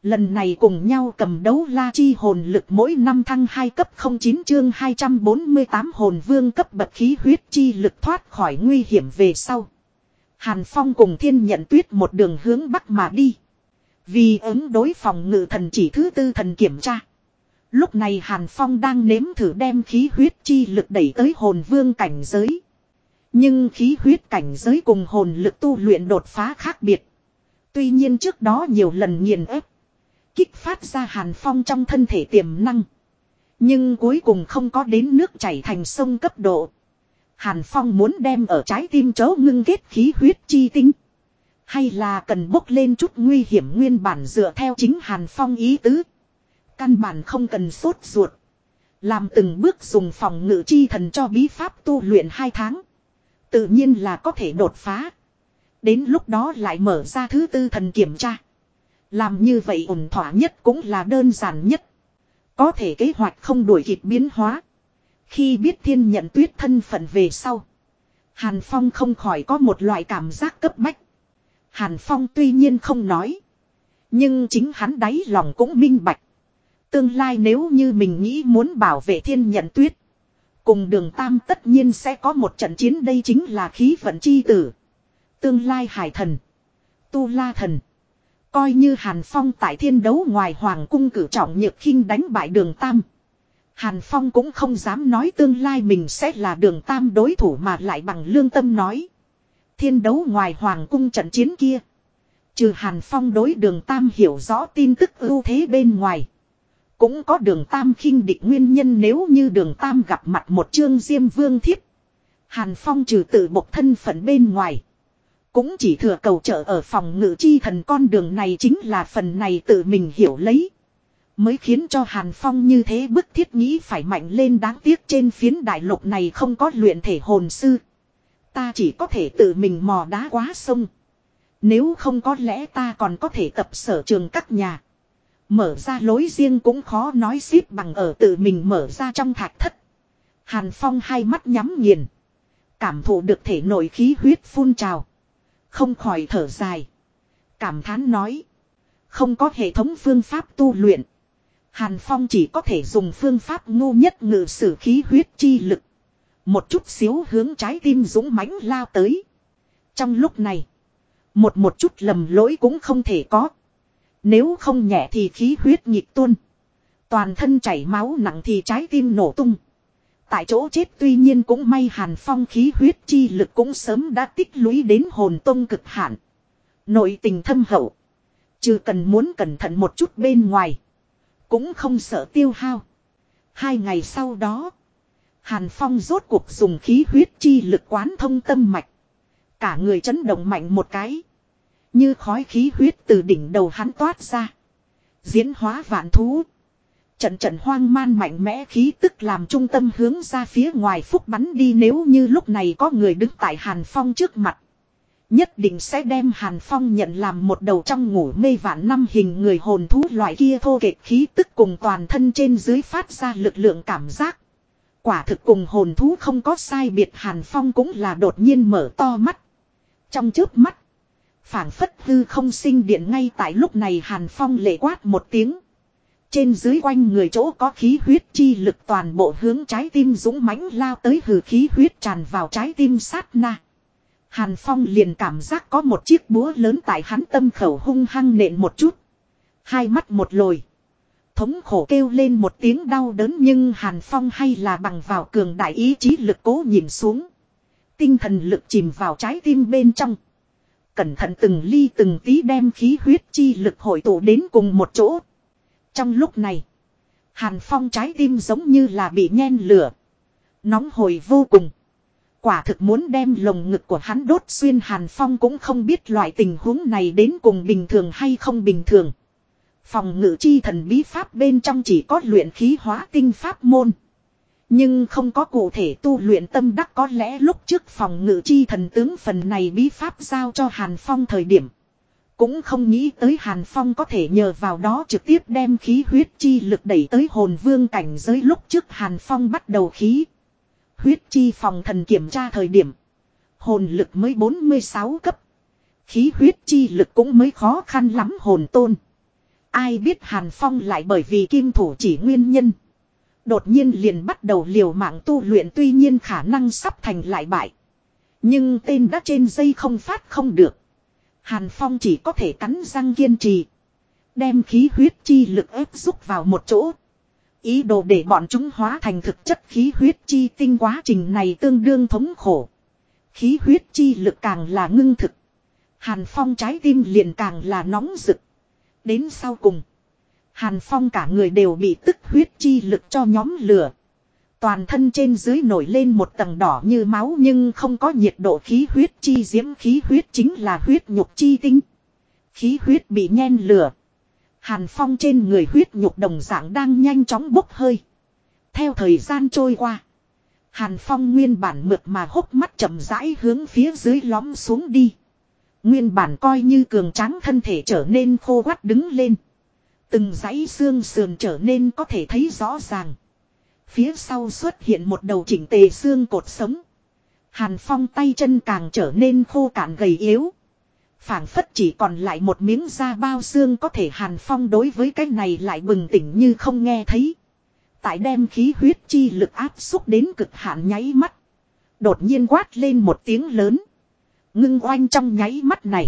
Lần này cùng nhau cầm đấu la chi hồn lực mỗi năm thăng 2 cấp 09 chương 248 hồn vương cấp bậc khí huyết chi lực thoát khỏi nguy hiểm về sau. Hàn Phong cùng thiên nhận tuyết một đường hướng bắc mà đi. Vì ứng đối phòng ngự thần chỉ thứ tư thần kiểm tra. Lúc này Hàn Phong đang nếm thử đem khí huyết chi lực đẩy tới hồn vương cảnh giới. Nhưng khí huyết cảnh giới cùng hồn lực tu luyện đột phá khác biệt. Tuy nhiên trước đó nhiều lần nghiền ép kích phát ra hàn phong trong thân thể tiềm năng. Nhưng cuối cùng không có đến nước chảy thành sông cấp độ. Hàn Phong muốn đem ở trái tim chấu ngưng kết khí huyết chi tinh. Hay là cần bốc lên chút nguy hiểm nguyên bản dựa theo chính Hàn Phong ý tứ. Căn bản không cần sốt ruột. Làm từng bước dùng phòng ngự chi thần cho bí pháp tu luyện hai tháng. Tự nhiên là có thể đột phá. Đến lúc đó lại mở ra thứ tư thần kiểm tra. Làm như vậy ổn thỏa nhất cũng là đơn giản nhất. Có thể kế hoạch không đuổi kịp biến hóa. Khi biết thiên nhận tuyết thân phận về sau. Hàn Phong không khỏi có một loại cảm giác cấp bách. Hàn Phong tuy nhiên không nói. Nhưng chính hắn đáy lòng cũng minh bạch. Tương lai nếu như mình nghĩ muốn bảo vệ thiên nhận tuyết. Cùng đường Tam tất nhiên sẽ có một trận chiến đây chính là khí vận chi tử. Tương lai hải thần. Tu la thần. Coi như Hàn Phong tại thiên đấu ngoài Hoàng cung cử trọng nhược khinh đánh bại đường Tam. Hàn Phong cũng không dám nói tương lai mình sẽ là đường Tam đối thủ mà lại bằng lương tâm nói. Thiên đấu ngoài Hoàng cung trận chiến kia. Trừ Hàn Phong đối đường Tam hiểu rõ tin tức ưu thế bên ngoài. Cũng có đường Tam khinh địch nguyên nhân nếu như đường Tam gặp mặt một trương diêm vương thiếp. Hàn Phong trừ tự bộc thân phận bên ngoài. Cũng chỉ thừa cầu trợ ở phòng ngự chi thần con đường này chính là phần này tự mình hiểu lấy. Mới khiến cho Hàn Phong như thế bức thiết nghĩ phải mạnh lên đáng tiếc trên phiến đại lục này không có luyện thể hồn sư. Ta chỉ có thể tự mình mò đá quá sông. Nếu không có lẽ ta còn có thể tập sở trường các nhà. Mở ra lối riêng cũng khó nói xếp bằng ở tự mình mở ra trong thạch thất. Hàn Phong hai mắt nhắm nghiền. Cảm thụ được thể nội khí huyết phun trào. Không khỏi thở dài. Cảm thán nói. Không có hệ thống phương pháp tu luyện. Hàn Phong chỉ có thể dùng phương pháp ngu nhất ngự sử khí huyết chi lực. Một chút xíu hướng trái tim dũng mãnh lao tới. Trong lúc này. Một một chút lầm lỗi cũng không thể có. Nếu không nhẹ thì khí huyết nhịp tuôn. Toàn thân chảy máu nặng thì trái tim nổ tung. Tại chỗ chết tuy nhiên cũng may hàn phong khí huyết chi lực cũng sớm đã tích lũy đến hồn tông cực hạn. Nội tình thâm hậu. Chứ cần muốn cẩn thận một chút bên ngoài. Cũng không sợ tiêu hao. Hai ngày sau đó. Hàn Phong rốt cuộc dùng khí huyết chi lực quán thông tâm mạch. Cả người chấn động mạnh một cái. Như khói khí huyết từ đỉnh đầu hắn toát ra. Diễn hóa vạn thú. Trận trận hoang man mạnh mẽ khí tức làm trung tâm hướng ra phía ngoài phúc bắn đi nếu như lúc này có người đứng tại Hàn Phong trước mặt. Nhất định sẽ đem Hàn Phong nhận làm một đầu trong ngủ mê vạn năm hình người hồn thú loại kia thô kệch khí tức cùng toàn thân trên dưới phát ra lực lượng cảm giác. Quả thực cùng hồn thú không có sai biệt, Hàn Phong cũng là đột nhiên mở to mắt. Trong chớp mắt. phảng phất hư không sinh điện ngay tại lúc này Hàn Phong lệ quát một tiếng. Trên dưới quanh người chỗ có khí huyết chi lực toàn bộ hướng trái tim dũng mãnh lao tới hừ khí huyết tràn vào trái tim sát na. Hàn Phong liền cảm giác có một chiếc búa lớn tại hắn tâm khẩu hung hăng nện một chút. Hai mắt một lồi. Thống khổ kêu lên một tiếng đau đớn nhưng Hàn Phong hay là bằng vào cường đại ý chí lực cố nhìn xuống. Tinh thần lực chìm vào trái tim bên trong. Cẩn thận từng ly từng tí đem khí huyết chi lực hội tụ đến cùng một chỗ. Trong lúc này, Hàn Phong trái tim giống như là bị nhen lửa. Nóng hồi vô cùng. Quả thực muốn đem lồng ngực của hắn đốt xuyên Hàn Phong cũng không biết loại tình huống này đến cùng bình thường hay không bình thường. Phòng ngự chi thần bí pháp bên trong chỉ có luyện khí hóa tinh pháp môn. Nhưng không có cụ thể tu luyện tâm đắc có lẽ lúc trước phòng ngự chi thần tướng phần này bí pháp giao cho Hàn Phong thời điểm. Cũng không nghĩ tới Hàn Phong có thể nhờ vào đó trực tiếp đem khí huyết chi lực đẩy tới hồn vương cảnh giới lúc trước Hàn Phong bắt đầu khí. Huyết chi phòng thần kiểm tra thời điểm. Hồn lực mới 46 cấp. Khí huyết chi lực cũng mới khó khăn lắm hồn tôn. Ai biết Hàn Phong lại bởi vì kim thủ chỉ nguyên nhân. Đột nhiên liền bắt đầu liều mạng tu luyện tuy nhiên khả năng sắp thành lại bại. Nhưng tên đã trên dây không phát không được. Hàn Phong chỉ có thể cắn răng kiên trì. Đem khí huyết chi lực ép xúc vào một chỗ. Ý đồ để bọn chúng hóa thành thực chất khí huyết chi tinh quá trình này tương đương thống khổ. Khí huyết chi lực càng là ngưng thực. Hàn Phong trái tim liền càng là nóng rực. Đến sau cùng. Hàn Phong cả người đều bị tức huyết chi lực cho nhóm lửa. Toàn thân trên dưới nổi lên một tầng đỏ như máu nhưng không có nhiệt độ khí huyết chi diễm khí huyết chính là huyết nhục chi tinh. Khí huyết bị nhen lửa. Hàn Phong trên người huyết nhục đồng dạng đang nhanh chóng bốc hơi. Theo thời gian trôi qua. Hàn Phong nguyên bản mượt mà hốc mắt chậm rãi hướng phía dưới lõm xuống đi. Nguyên bản coi như cường tráng thân thể trở nên khô quắt đứng lên. Từng dãy xương sườn trở nên có thể thấy rõ ràng. Phía sau xuất hiện một đầu chỉnh tề xương cột sống. Hàn Phong tay chân càng trở nên khô cạn gầy yếu. phảng phất chỉ còn lại một miếng da bao xương có thể Hàn Phong đối với cái này lại bừng tỉnh như không nghe thấy. Tại đem khí huyết chi lực áp xúc đến cực hạn nháy mắt. Đột nhiên quát lên một tiếng lớn. Ngưng oanh trong nháy mắt này.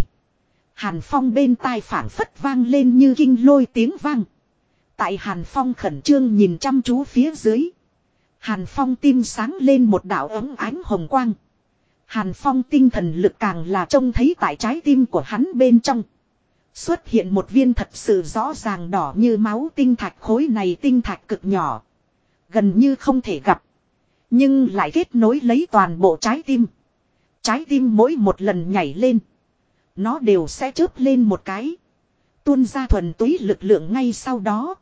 Hàn Phong bên tai phảng phất vang lên như kinh lôi tiếng vang. Tại Hàn Phong khẩn trương nhìn chăm chú phía dưới. Hàn Phong tim sáng lên một đạo ấm ánh hồng quang. Hàn Phong tinh thần lực càng là trông thấy tại trái tim của hắn bên trong. Xuất hiện một viên thật sự rõ ràng đỏ như máu tinh thạch khối này tinh thạch cực nhỏ. Gần như không thể gặp. Nhưng lại kết nối lấy toàn bộ trái tim. Trái tim mỗi một lần nhảy lên. Nó đều sẽ chớp lên một cái. Tuôn ra thuần túy lực lượng ngay sau đó.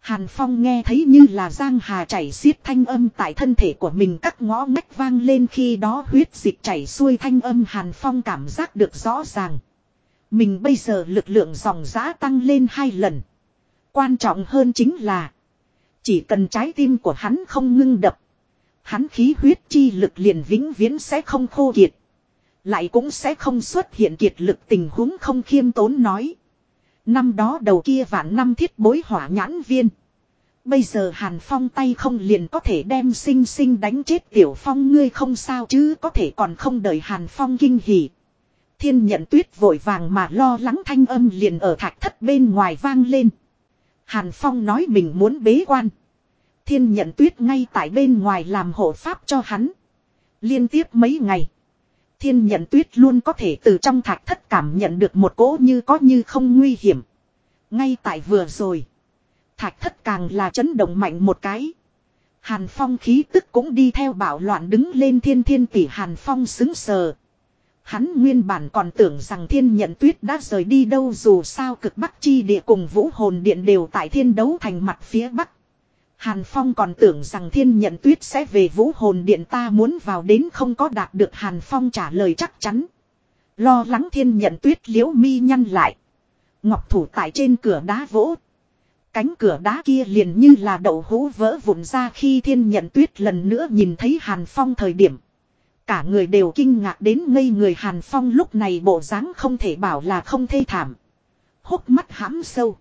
Hàn Phong nghe thấy như là giang hà chảy xiết thanh âm tại thân thể của mình, các ngõ ngách vang lên khi đó huyết dịch chảy xuôi thanh âm Hàn Phong cảm giác được rõ ràng. Mình bây giờ lực lượng dòng giã tăng lên hai lần. Quan trọng hơn chính là, chỉ cần trái tim của hắn không ngưng đập. Hắn khí huyết chi lực liền vĩnh viễn sẽ không khô kiệt. Lại cũng sẽ không xuất hiện kiệt lực tình huống không khiêm tốn nói. Năm đó đầu kia vạn năm thiết bối hỏa nhãn viên. Bây giờ Hàn Phong tay không liền có thể đem sinh sinh đánh chết Tiểu Phong ngươi không sao chứ, có thể còn không đợi Hàn Phong kinh hỉ. Thiên nhận tuyết vội vàng mà lo lắng thanh âm liền ở thạch thất bên ngoài vang lên. Hàn Phong nói mình muốn bế quan. Thiên nhận tuyết ngay tại bên ngoài làm hộ pháp cho hắn. Liên tiếp mấy ngày. Thiên nhận tuyết luôn có thể từ trong thạch thất cảm nhận được một cỗ như có như không nguy hiểm. Ngay tại vừa rồi. Thạch thất càng là chấn động mạnh một cái. Hàn Phong khí tức cũng đi theo bảo loạn đứng lên thiên thiên tỷ Hàn Phong xứng sờ. Hắn nguyên bản còn tưởng rằng thiên nhận tuyết đã rời đi đâu dù sao cực bắc chi địa cùng vũ hồn điện đều tại thiên đấu thành mặt phía bắc. Hàn Phong còn tưởng rằng thiên nhận tuyết sẽ về vũ hồn điện ta muốn vào đến không có đạt được Hàn Phong trả lời chắc chắn. Lo lắng thiên nhận tuyết liễu mi nhăn lại. Ngọc thủ tại trên cửa đá vỗ. Cánh cửa đá kia liền như là đậu hũ vỡ vụn ra khi thiên nhận tuyết lần nữa nhìn thấy Hàn Phong thời điểm. Cả người đều kinh ngạc đến ngây người Hàn Phong lúc này bộ dáng không thể bảo là không thê thảm. Hốc mắt hãm sâu.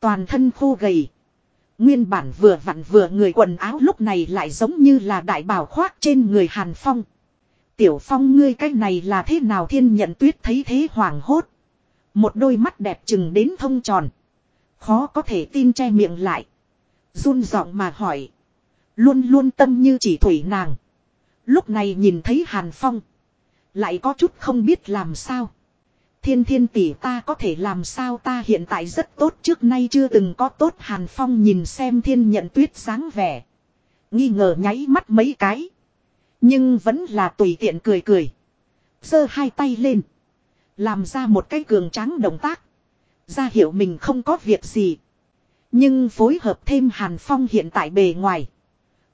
Toàn thân khô gầy. Nguyên bản vừa vặn vừa người quần áo lúc này lại giống như là đại bảo khoác trên người Hàn Phong. Tiểu Phong ngươi cái này là thế nào thiên nhận tuyết thấy thế hoàng hốt. Một đôi mắt đẹp chừng đến thông tròn. Khó có thể tin che miệng lại. run giọng mà hỏi. Luôn luôn tâm như chỉ thủy nàng. Lúc này nhìn thấy Hàn Phong. Lại có chút không biết làm sao. Thiên thiên tỷ ta có thể làm sao ta hiện tại rất tốt trước nay chưa từng có tốt Hàn Phong nhìn xem thiên nhận tuyết sáng vẻ. Nghi ngờ nháy mắt mấy cái. Nhưng vẫn là tùy tiện cười cười. giơ hai tay lên. Làm ra một cái cường tráng động tác. Ra hiểu mình không có việc gì. Nhưng phối hợp thêm Hàn Phong hiện tại bề ngoài.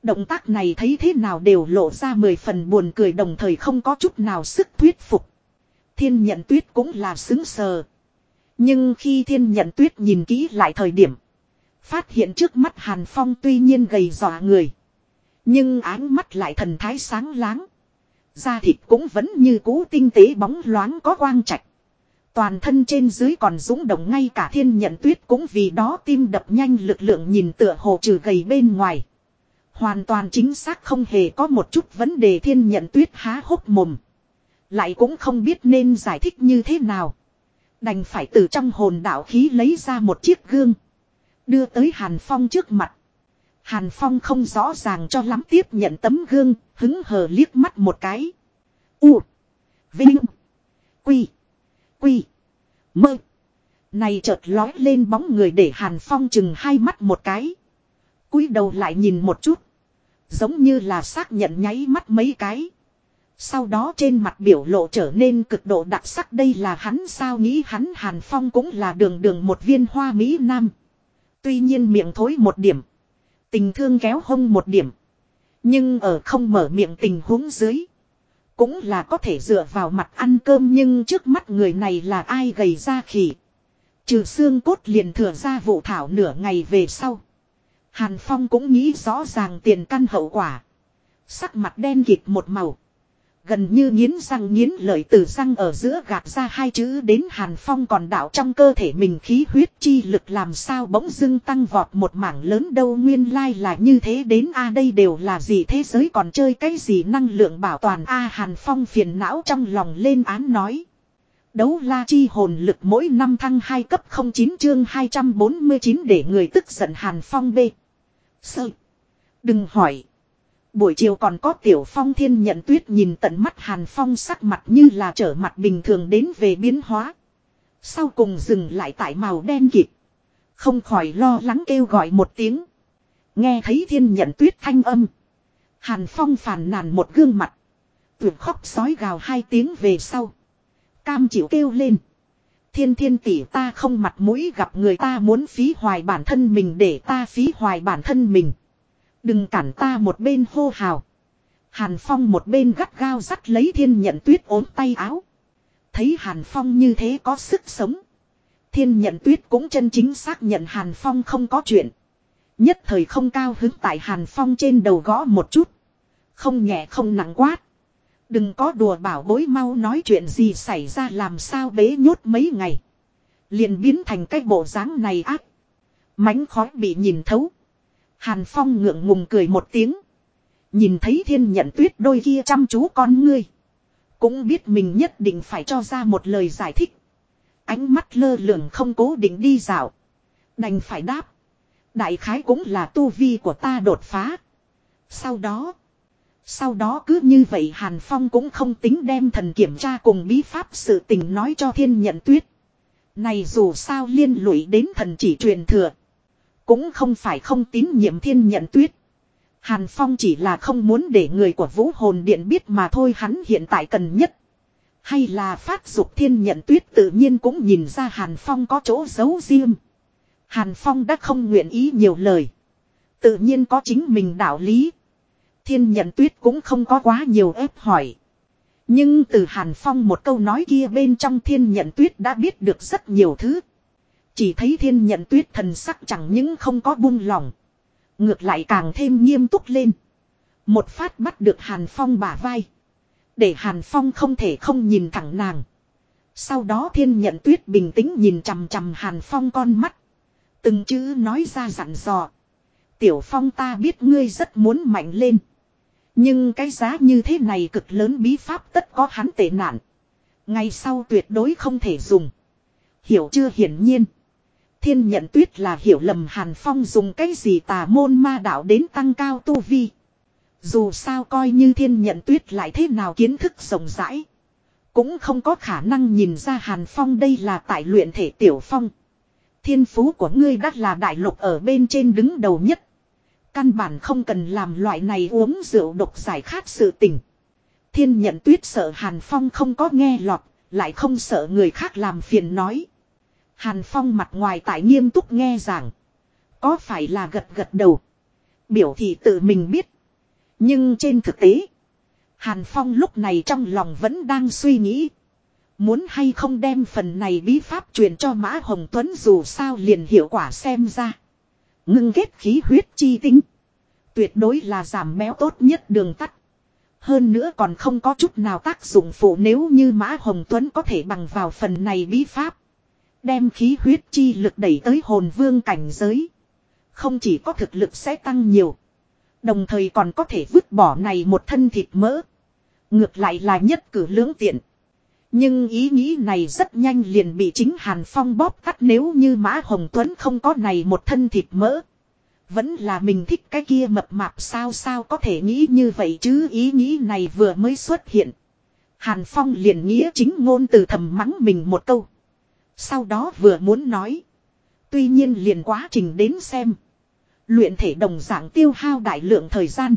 Động tác này thấy thế nào đều lộ ra mười phần buồn cười, đồng thời không có chút nào sức thuyết phục. Thiên nhận tuyết cũng là xứng sờ. Nhưng khi thiên nhận tuyết nhìn kỹ lại thời điểm. Phát hiện trước mắt Hàn Phong tuy nhiên gầy dọa người. Nhưng áng mắt lại thần thái sáng láng. Da thịt cũng vẫn như cũ tinh tế bóng loáng có quang trạch. Toàn thân trên dưới còn dũng động ngay cả thiên nhận tuyết cũng vì đó tim đập nhanh lực lượng nhìn tựa hồ trừ gầy bên ngoài. Hoàn toàn chính xác không hề có một chút vấn đề thiên nhận tuyết há hốc mồm. Lại cũng không biết nên giải thích như thế nào. Đành phải từ trong hồn đạo khí lấy ra một chiếc gương. Đưa tới Hàn Phong trước mặt. Hàn Phong không rõ ràng cho lắm tiếp nhận tấm gương, hứng hờ liếc mắt một cái. U. Vinh. Quy. Quy. Mơ. Này chợt lói lên bóng người để Hàn Phong chừng hai mắt một cái. cúi đầu lại nhìn một chút. Giống như là xác nhận nháy mắt mấy cái. Sau đó trên mặt biểu lộ trở nên cực độ đặc sắc đây là hắn sao nghĩ hắn Hàn Phong cũng là đường đường một viên hoa Mỹ Nam. Tuy nhiên miệng thối một điểm. Tình thương kéo hông một điểm. Nhưng ở không mở miệng tình huống dưới. Cũng là có thể dựa vào mặt ăn cơm nhưng trước mắt người này là ai gầy ra khỉ. Trừ xương cốt liền thừa ra vụ thảo nửa ngày về sau. Hàn Phong cũng nghĩ rõ ràng tiền căn hậu quả. Sắc mặt đen kịt một màu. Gần như nghiến răng nghiến lợi từ răng ở giữa gạt ra hai chữ đến Hàn Phong còn đạo trong cơ thể mình khí huyết chi lực làm sao bỗng dưng tăng vọt một mảng lớn đâu nguyên lai là như thế đến a đây đều là gì thế giới còn chơi cái gì năng lượng bảo toàn a Hàn Phong phiền não trong lòng lên án nói. Đấu la chi hồn lực mỗi năm thăng 2 cấp 09 chương 249 để người tức giận Hàn Phong B. Sợ. Đừng hỏi. Buổi chiều còn có tiểu phong thiên nhận tuyết nhìn tận mắt Hàn Phong sắc mặt như là trở mặt bình thường đến về biến hóa. Sau cùng dừng lại tại màu đen kịt. Không khỏi lo lắng kêu gọi một tiếng. Nghe thấy thiên nhận tuyết thanh âm. Hàn Phong phàn nàn một gương mặt. Tuyệt khóc sói gào hai tiếng về sau. Cam chịu kêu lên. Thiên thiên tỷ ta không mặt mũi gặp người ta muốn phí hoài bản thân mình để ta phí hoài bản thân mình. Đừng cản ta một bên hô hào. Hàn Phong một bên gắt gao dắt lấy thiên nhận tuyết ốm tay áo. Thấy Hàn Phong như thế có sức sống. Thiên nhận tuyết cũng chân chính xác nhận Hàn Phong không có chuyện. Nhất thời không cao hứng tại Hàn Phong trên đầu gõ một chút. Không nhẹ không nặng quát. Đừng có đùa bảo bối mau nói chuyện gì xảy ra làm sao bế nhốt mấy ngày. Liền biến thành cái bộ dáng này ác. Mánh khói bị nhìn thấu. Hàn Phong ngượng ngùng cười một tiếng. Nhìn thấy thiên nhận tuyết đôi kia chăm chú con ngươi. Cũng biết mình nhất định phải cho ra một lời giải thích. Ánh mắt lơ lửng không cố định đi dạo. Đành phải đáp. Đại khái cũng là tu vi của ta đột phá. Sau đó. Sau đó cứ như vậy Hàn Phong cũng không tính đem thần kiểm tra cùng bí pháp sự tình nói cho thiên nhận tuyết. Này dù sao liên lụy đến thần chỉ truyền thừa. Cũng không phải không tín nhiệm thiên nhận tuyết. Hàn Phong chỉ là không muốn để người của vũ hồn điện biết mà thôi hắn hiện tại cần nhất. Hay là phát dục thiên nhận tuyết tự nhiên cũng nhìn ra Hàn Phong có chỗ giấu riêng. Hàn Phong đã không nguyện ý nhiều lời. Tự nhiên có chính mình đạo lý. Thiên nhận tuyết cũng không có quá nhiều ép hỏi. Nhưng từ Hàn Phong một câu nói kia bên trong thiên nhận tuyết đã biết được rất nhiều thứ. Chỉ thấy thiên nhận tuyết thần sắc chẳng những không có buông lòng. Ngược lại càng thêm nghiêm túc lên. Một phát bắt được Hàn Phong bả vai. Để Hàn Phong không thể không nhìn thẳng nàng. Sau đó thiên nhận tuyết bình tĩnh nhìn chằm chằm Hàn Phong con mắt. Từng chữ nói ra dặn dò. Tiểu Phong ta biết ngươi rất muốn mạnh lên. Nhưng cái giá như thế này cực lớn bí pháp tất có hắn tệ nạn. Ngày sau tuyệt đối không thể dùng. Hiểu chưa hiển nhiên. Thiên nhận tuyết là hiểu lầm Hàn Phong dùng cái gì tà môn ma đạo đến tăng cao tu vi. Dù sao coi như thiên nhận tuyết lại thế nào kiến thức rộng rãi. Cũng không có khả năng nhìn ra Hàn Phong đây là tại luyện thể tiểu phong. Thiên phú của ngươi đắt là đại lục ở bên trên đứng đầu nhất. Căn bản không cần làm loại này uống rượu độc giải khát sự tình. Thiên nhận tuyết sợ Hàn Phong không có nghe lọt, lại không sợ người khác làm phiền nói. Hàn Phong mặt ngoài tại nghiêm túc nghe giảng. Có phải là gật gật đầu. Biểu thị tự mình biết. Nhưng trên thực tế. Hàn Phong lúc này trong lòng vẫn đang suy nghĩ. Muốn hay không đem phần này bí pháp truyền cho Mã Hồng Tuấn dù sao liền hiệu quả xem ra. Ngưng kết khí huyết chi tinh. Tuyệt đối là giảm béo tốt nhất đường tắt. Hơn nữa còn không có chút nào tác dụng phụ nếu như Mã Hồng Tuấn có thể bằng vào phần này bí pháp. Đem khí huyết chi lực đẩy tới hồn vương cảnh giới. Không chỉ có thực lực sẽ tăng nhiều. Đồng thời còn có thể vứt bỏ này một thân thịt mỡ. Ngược lại là nhất cử lưỡng tiện. Nhưng ý nghĩ này rất nhanh liền bị chính Hàn Phong bóp tắt nếu như Mã Hồng Tuấn không có này một thân thịt mỡ. Vẫn là mình thích cái kia mập mạp sao sao có thể nghĩ như vậy chứ ý nghĩ này vừa mới xuất hiện. Hàn Phong liền nghĩa chính ngôn từ thầm mắng mình một câu. Sau đó vừa muốn nói. Tuy nhiên liền quá trình đến xem. Luyện thể đồng dạng tiêu hao đại lượng thời gian.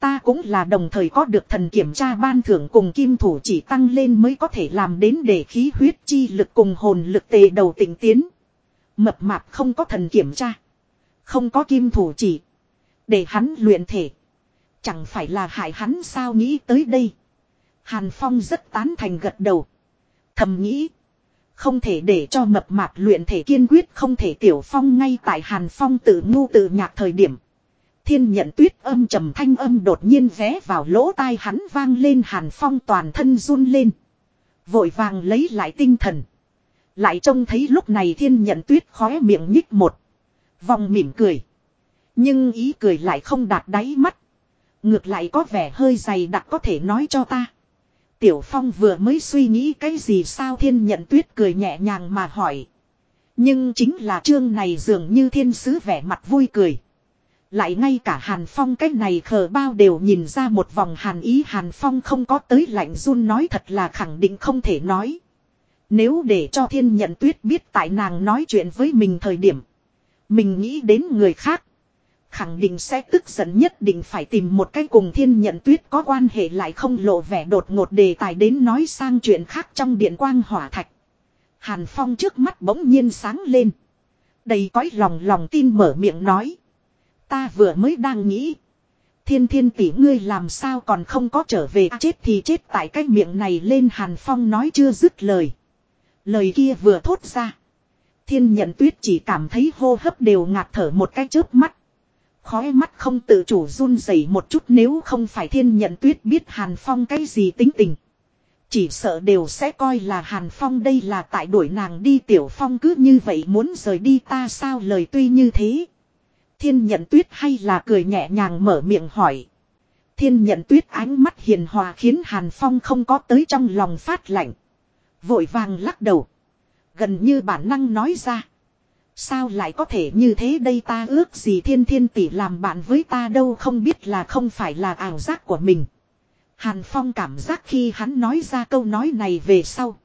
Ta cũng là đồng thời có được thần kiểm tra ban thưởng cùng kim thủ chỉ tăng lên mới có thể làm đến để khí huyết chi lực cùng hồn lực tề đầu tỉnh tiến. Mập mạp không có thần kiểm tra. Không có kim thủ chỉ. Để hắn luyện thể. Chẳng phải là hại hắn sao nghĩ tới đây. Hàn Phong rất tán thành gật đầu. Thầm nghĩ. Không thể để cho mập mạp luyện thể kiên quyết, không thể tiểu phong ngay tại Hàn Phong tự ngu tự nhạc thời điểm. Thiên nhận tuyết âm trầm thanh âm đột nhiên vé vào lỗ tai hắn vang lên, hàn phong toàn thân run lên. Vội vàng lấy lại tinh thần. Lại trông thấy lúc này thiên nhận tuyết khóe miệng nhích một. Vòng mỉm cười. Nhưng ý cười lại không đạt đáy mắt. Ngược lại có vẻ hơi dày đặc có thể nói cho ta. Tiểu Phong vừa mới suy nghĩ cái gì sao thiên nhận tuyết cười nhẹ nhàng mà hỏi. Nhưng chính là chương này dường như thiên sứ vẻ mặt vui cười. Lại ngay cả Hàn Phong cách này khờ bao đều nhìn ra một vòng Hàn ý Hàn Phong không có tới lạnh run nói thật là khẳng định không thể nói. Nếu để cho thiên nhận tuyết biết tại nàng nói chuyện với mình thời điểm. Mình nghĩ đến người khác. Khẳng định sẽ tức giận nhất định phải tìm một cái cùng thiên nhận tuyết có quan hệ lại không lộ vẻ đột ngột đề tài đến nói sang chuyện khác trong điện quang hỏa thạch. Hàn Phong trước mắt bỗng nhiên sáng lên. Đầy cõi lòng lòng tin mở miệng nói. Ta vừa mới đang nghĩ. Thiên thiên tỷ ngươi làm sao còn không có trở về à, chết thì chết tại cái miệng này lên, Hàn Phong nói chưa dứt lời. Lời kia vừa thốt ra. Thiên nhận tuyết chỉ cảm thấy hô hấp đều ngạt thở một cái chớp mắt. Khói mắt không tự chủ run rẩy một chút nếu không phải thiên nhận tuyết biết Hàn Phong cái gì tính tình. Chỉ sợ đều sẽ coi là Hàn Phong đây là tại đuổi nàng đi Tiểu Phong cứ như vậy muốn rời đi ta sao lời tuy như thế. Thiên nhận tuyết hay là cười nhẹ nhàng mở miệng hỏi. Thiên nhận tuyết ánh mắt hiền hòa khiến Hàn Phong không có tới trong lòng phát lạnh. Vội vàng lắc đầu. Gần như bản năng nói ra. Sao lại có thể như thế đây ta ước gì thiên thiên tỷ làm bạn với ta đâu không biết là không phải là ảo giác của mình. Hàn Phong cảm giác khi hắn nói ra câu nói này về sau.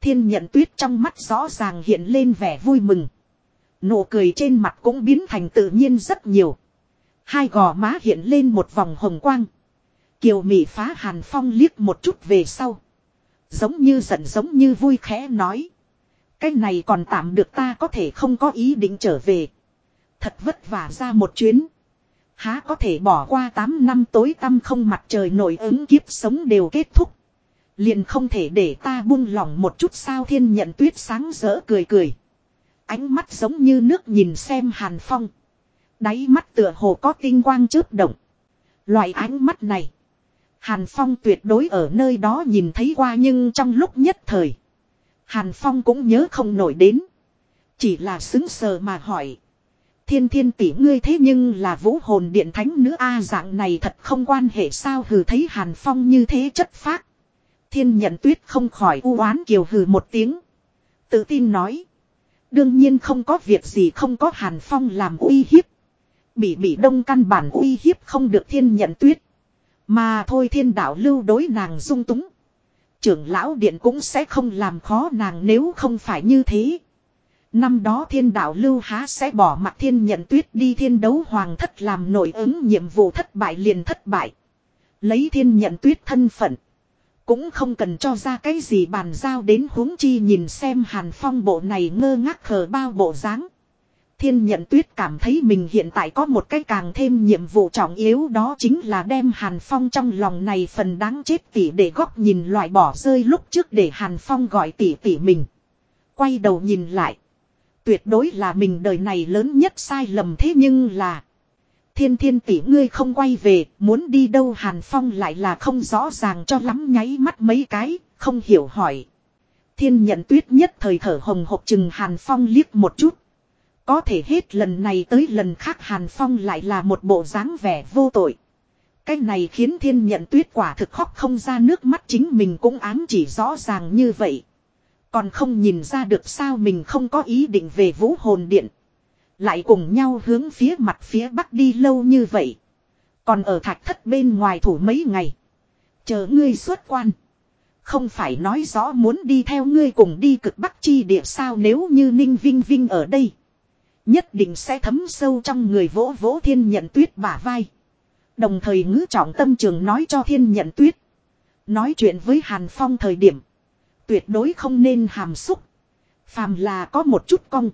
Thiên nhận tuyết trong mắt rõ ràng hiện lên vẻ vui mừng. Nụ cười trên mặt cũng biến thành tự nhiên rất nhiều. Hai gò má hiện lên một vòng hồng quang. Kiều Mỹ phá Hàn Phong liếc một chút về sau. Giống như giận giống như vui khẽ nói. Cái này còn tạm được ta có thể không có ý định trở về. Thật vất vả ra một chuyến. Há có thể bỏ qua 8 năm tối tăm không mặt trời nổi ứng kiếp sống đều kết thúc. Liền không thể để ta buông lỏng một chút sao thiên nhận tuyết sáng rỡ cười cười. Ánh mắt giống như nước nhìn xem hàn phong. Đáy mắt tựa hồ có tinh quang chớp động. Loại ánh mắt này. Hàn phong tuyệt đối ở nơi đó nhìn thấy qua nhưng trong lúc nhất thời. Hàn phong cũng nhớ không nổi đến. Chỉ là xứng sờ mà hỏi. Thiên thiên tỷ ngươi thế nhưng là vũ hồn điện thánh nữ A dạng này thật không quan hệ sao hừ thấy Hàn Phong như thế chất phác. Thiên nhận tuyết không khỏi u oán kiều hừ một tiếng. Tự tin nói. Đương nhiên không có việc gì không có Hàn Phong làm uy hiếp. Bị bị đông căn bản uy hiếp không được thiên nhận tuyết. Mà thôi thiên đạo lưu đối nàng dung túng. Trưởng lão điện cũng sẽ không làm khó nàng nếu không phải như thế. Năm đó thiên đạo lưu há sẽ bỏ mặt thiên nhận tuyết đi thiên đấu hoàng thất làm nội ứng nhiệm vụ thất bại liền thất bại. Lấy thiên nhận tuyết thân phận. Cũng không cần cho ra cái gì bàn giao đến huống chi nhìn xem hàn phong bộ này ngơ ngác khờ bao bộ dáng. Thiên nhận tuyết cảm thấy mình hiện tại có một cái càng thêm nhiệm vụ trọng yếu đó chính là đem Hàn Phong trong lòng này phần đáng chết tỉ để góc nhìn loại bỏ rơi lúc trước để Hàn Phong gọi tỉ tỉ mình. Quay đầu nhìn lại. Tuyệt đối là mình đời này lớn nhất sai lầm thế nhưng là. Thiên thiên tỷ ngươi không quay về, muốn đi đâu Hàn Phong lại là không rõ ràng cho lắm nháy mắt mấy cái, không hiểu hỏi. Thiên nhận tuyết nhất thời thở hồng hộc chừng Hàn Phong liếc một chút. Có thể hết lần này tới lần khác Hàn Phong lại là một bộ dáng vẻ vô tội. Cái này khiến thiên nhận tuyết quả thực khóc không ra nước mắt chính mình cũng ám chỉ rõ ràng như vậy. Còn không nhìn ra được sao mình không có ý định về vũ hồn điện. Lại cùng nhau hướng phía mặt phía bắc đi lâu như vậy. Còn ở thạch thất bên ngoài thủ mấy ngày. Chờ ngươi xuất quan. Không phải nói rõ muốn đi theo ngươi cùng đi cực bắc chi địa sao nếu như Ninh Vinh Vinh ở đây. Nhất định sẽ thấm sâu trong người vỗ vỗ thiên nhận tuyết bả vai. Đồng thời ngữ trọng tâm trường nói cho thiên nhận tuyết. Nói chuyện với Hàn Phong thời điểm. Tuyệt đối không nên hàm xúc. Phàm là có một chút cong.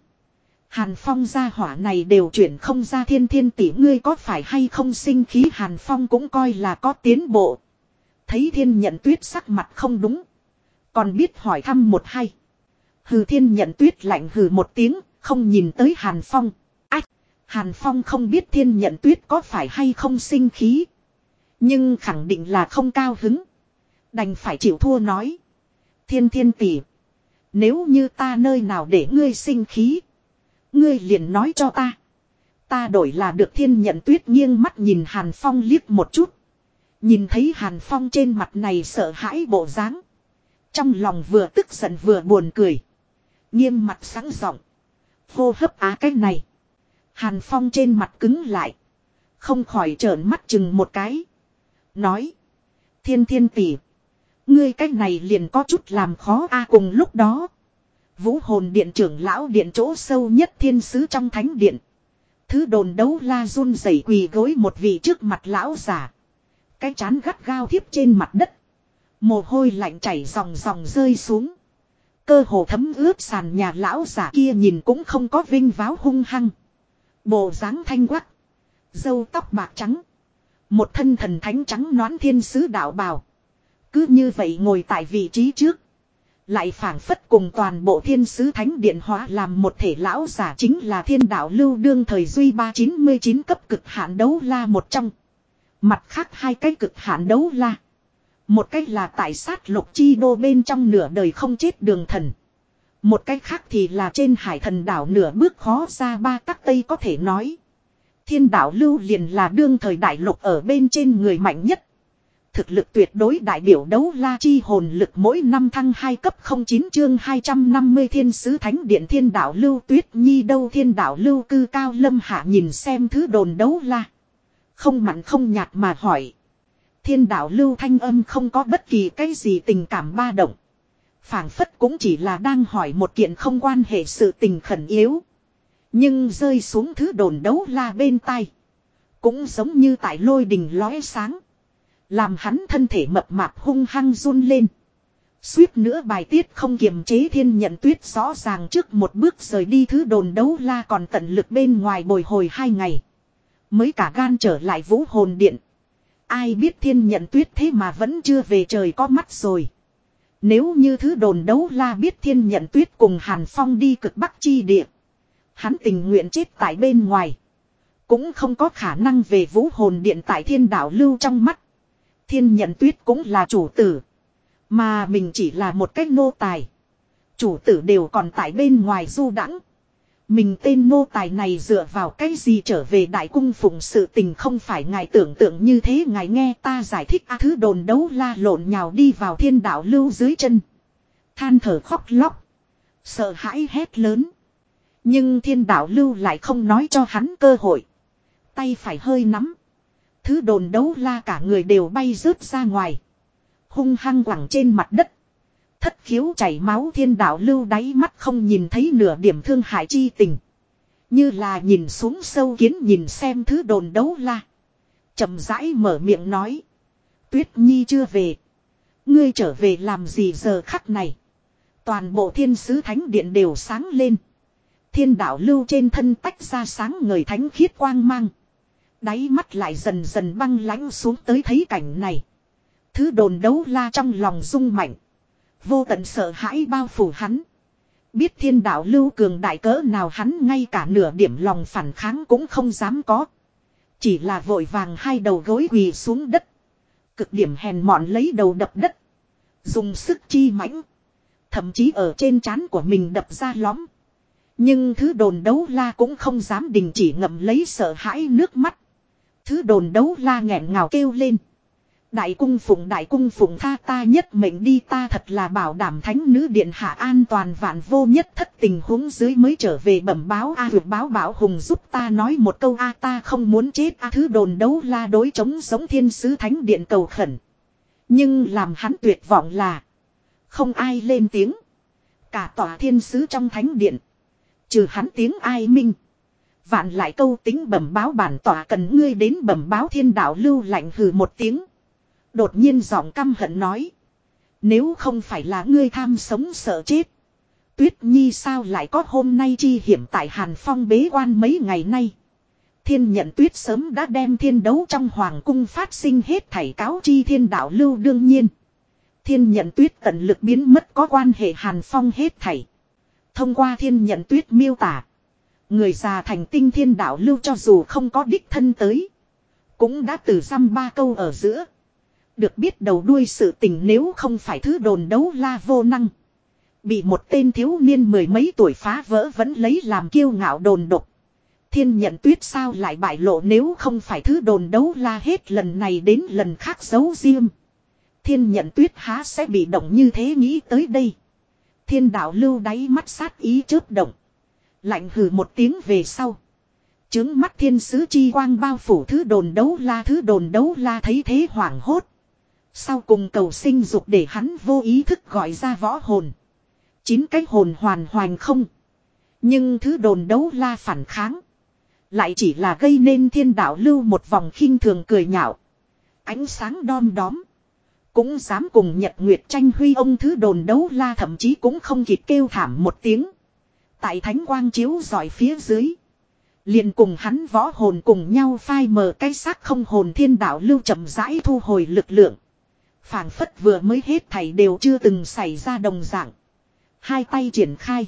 Hàn Phong gia hỏa này đều chuyển không ra thiên thiên tỷ ngươi có phải hay không sinh khí Hàn Phong cũng coi là có tiến bộ. Thấy thiên nhận tuyết sắc mặt không đúng. Còn biết hỏi thăm một hay. Hừ thiên nhận tuyết lạnh hừ một tiếng, không nhìn tới Hàn Phong. Ách! Hàn Phong không biết thiên nhận tuyết có phải hay không sinh khí. Nhưng khẳng định là không cao hứng. Đành phải chịu thua nói. Thiên thiên tỷ. Nếu như ta nơi nào để ngươi sinh khí. Ngươi liền nói cho ta. Ta đổi là được thiên nhận tuyết nghiêng mắt nhìn Hàn Phong liếc một chút. Nhìn thấy Hàn Phong trên mặt này sợ hãi bộ dáng. Trong lòng vừa tức giận vừa buồn cười. Nghiêm mặt sáng giọng. Hô hấp á cái này. Hàn Phong trên mặt cứng lại. Không khỏi trợn mắt chừng một cái. Nói. Thiên thiên tỷ. Ngươi cách này liền có chút làm khó a cùng lúc đó. Vũ hồn điện trưởng lão điện chỗ sâu nhất thiên sứ trong thánh điện. Thứ đồn đấu la run rẩy quỳ gối một vị trước mặt lão giả. Cái chán gắt gao thiếp trên mặt đất. Mồ hôi lạnh chảy dòng dòng rơi xuống. Cơ hồ thấm ướt sàn nhà lão giả kia nhìn cũng không có vinh váo hung hăng. Bộ dáng thanh quắc. Dâu tóc bạc trắng. Một thân thần thánh trắng nón thiên sứ đạo bào. Cứ như vậy ngồi tại vị trí trước. Lại phảng phất cùng toàn bộ thiên sứ thánh điện hóa làm một thể lão giả chính là thiên đạo lưu đương thời duy 399 cấp cực hạn đấu la một trong. Mặt khác hai cái cực hạn đấu la. Một cách là tại sát lục chi đô bên trong nửa đời không chết đường thần. Một cách khác thì là trên hải thần đảo nửa bước khó ra ba tắc tây có thể nói. Thiên đạo lưu liền là đương thời đại lục ở bên trên người mạnh nhất. Thực lực tuyệt đối đại biểu đấu la chi hồn lực mỗi năm thăng 2 cấp 09 chương 250 thiên sứ thánh điện thiên đạo lưu tuyết nhi đâu thiên đạo lưu cư cao lâm hạ nhìn xem thứ đồn đấu la. Không mặn không nhạt mà hỏi. Thiên đạo lưu thanh âm không có bất kỳ cái gì tình cảm ba động. phảng phất cũng chỉ là đang hỏi một kiện không quan hệ sự tình khẩn yếu. Nhưng rơi xuống thứ đồn đấu la bên tai. Cũng giống như tại lôi đình lóe sáng. Làm hắn thân thể mập mạp hung hăng run lên. Suýt nữa bài tiết không kiềm chế thiên nhận tuyết rõ ràng trước một bước rời đi thứ đồn đấu la còn tận lực bên ngoài bồi hồi hai ngày. Mới cả gan trở lại vũ hồn điện. Ai biết thiên nhận tuyết thế mà vẫn chưa về trời có mắt rồi. Nếu như thứ đồn đấu la biết thiên nhận tuyết cùng Hàn Phong đi cực bắc chi địa. Hắn tình nguyện chết tại bên ngoài. Cũng không có khả năng về vũ hồn điện tại thiên đạo lưu trong mắt. Thiên nhận tuyết cũng là chủ tử. Mà mình chỉ là một cách nô tài. Chủ tử đều còn tại bên ngoài du đãng mình tên nô tài này dựa vào cái gì trở về đại cung phụng sự tình không phải ngài tưởng tượng như thế ngài nghe ta giải thích a thứ đồn đấu la lộn nhào đi vào thiên đạo lưu dưới chân. Than thở khóc lóc. Sợ hãi hét lớn. Nhưng thiên đạo lưu lại không nói cho hắn cơ hội. Tay phải hơi nắm. Thứ đồn đấu la cả người đều bay rớt ra ngoài. Hung hăng quẳng trên mặt đất. Thất khiếu chảy máu thiên đạo lưu đáy mắt không nhìn thấy nửa điểm thương hại chi tình. Như là nhìn xuống sâu kiến nhìn xem thứ đồn đấu la. chậm rãi mở miệng nói. Tuyết Nhi chưa về. Ngươi trở về làm gì giờ khắc này. Toàn bộ thiên sứ thánh điện đều sáng lên. Thiên đạo lưu trên thân tách ra sáng người thánh khiết quang mang. Đáy mắt lại dần dần băng lãnh xuống tới thấy cảnh này. Thứ đồn đấu la trong lòng rung mạnh. Vô tận sợ hãi bao phủ hắn. Biết thiên đạo lưu cường đại cỡ nào hắn ngay cả nửa điểm lòng phản kháng cũng không dám có. Chỉ là vội vàng hai đầu gối quỳ xuống đất. Cực điểm hèn mọn lấy đầu đập đất. Dùng sức chi mãnh. Thậm chí ở trên trán của mình đập ra lõm. Nhưng thứ đồn đấu la cũng không dám đình chỉ ngậm lấy sợ hãi nước mắt. Thứ đồn đấu la nghẹn ngào kêu lên. Đại cung phụng đại cung phụng tha ta nhất mệnh đi ta thật là bảo đảm thánh nữ điện hạ an toàn vạn vô nhất thất tình huống dưới mới trở về bẩm báo a à, báo bảo hùng giúp ta nói một câu a ta không muốn chết a thứ đồn đấu la đối chống giống thiên sứ thánh điện cầu khẩn. Nhưng làm hắn tuyệt vọng là không ai lên tiếng. Cả tòa thiên sứ trong thánh điện. Trừ hắn tiếng ai minh. Vạn lại câu tính bẩm báo bản tòa cần ngươi đến bẩm báo thiên đạo lưu lạnh hừ một tiếng. Đột nhiên giọng căm hận nói. Nếu không phải là ngươi tham sống sợ chết. Tuyết Nhi sao lại có hôm nay chi hiểm tại Hàn Phong bế quan mấy ngày nay. Thiên nhận tuyết sớm đã đem thiên đấu trong hoàng cung phát sinh hết thảy cáo chi thiên đạo lưu đương nhiên. Thiên nhận tuyết tận lực biến mất có quan hệ Hàn Phong hết thảy. Thông qua thiên nhận tuyết miêu tả. Người già thành tinh thiên đạo lưu cho dù không có đích thân tới. Cũng đã từ dăm ba câu ở giữa. Được biết đầu đuôi sự tình nếu không phải thứ đồn đấu la vô năng. Bị một tên thiếu niên mười mấy tuổi phá vỡ vẫn lấy làm kiêu ngạo đồn độc. Thiên nhận tuyết sao lại bại lộ nếu không phải thứ đồn đấu la hết lần này đến lần khác giấu riêng. Thiên nhận tuyết há sẽ bị động như thế nghĩ tới đây. Thiên đạo lưu đáy mắt sát ý chớp động. Lạnh hừ một tiếng về sau. Trướng mắt thiên sứ chi quang bao phủ thứ đồn đấu la, thứ đồn đấu la thấy thế hoảng hốt. Sau cùng cầu sinh dục để hắn vô ý thức gọi ra võ hồn. Chín cái hồn hoàn hoàn không. Nhưng thứ đồn đấu la phản kháng. Lại chỉ là gây nên thiên đạo lưu một vòng khinh thường cười nhạo. Ánh sáng đom đóm. Cũng dám cùng nhật nguyệt tranh huy ông thứ đồn đấu la thậm chí cũng không kịp kêu thảm một tiếng. Tại thánh quang chiếu giỏi phía dưới. Liền cùng hắn võ hồn cùng nhau phai mờ cái xác không hồn thiên đạo lưu chậm rãi thu hồi lực lượng phảng phất vừa mới hết thảy đều chưa từng xảy ra đồng dạng. Hai tay triển khai.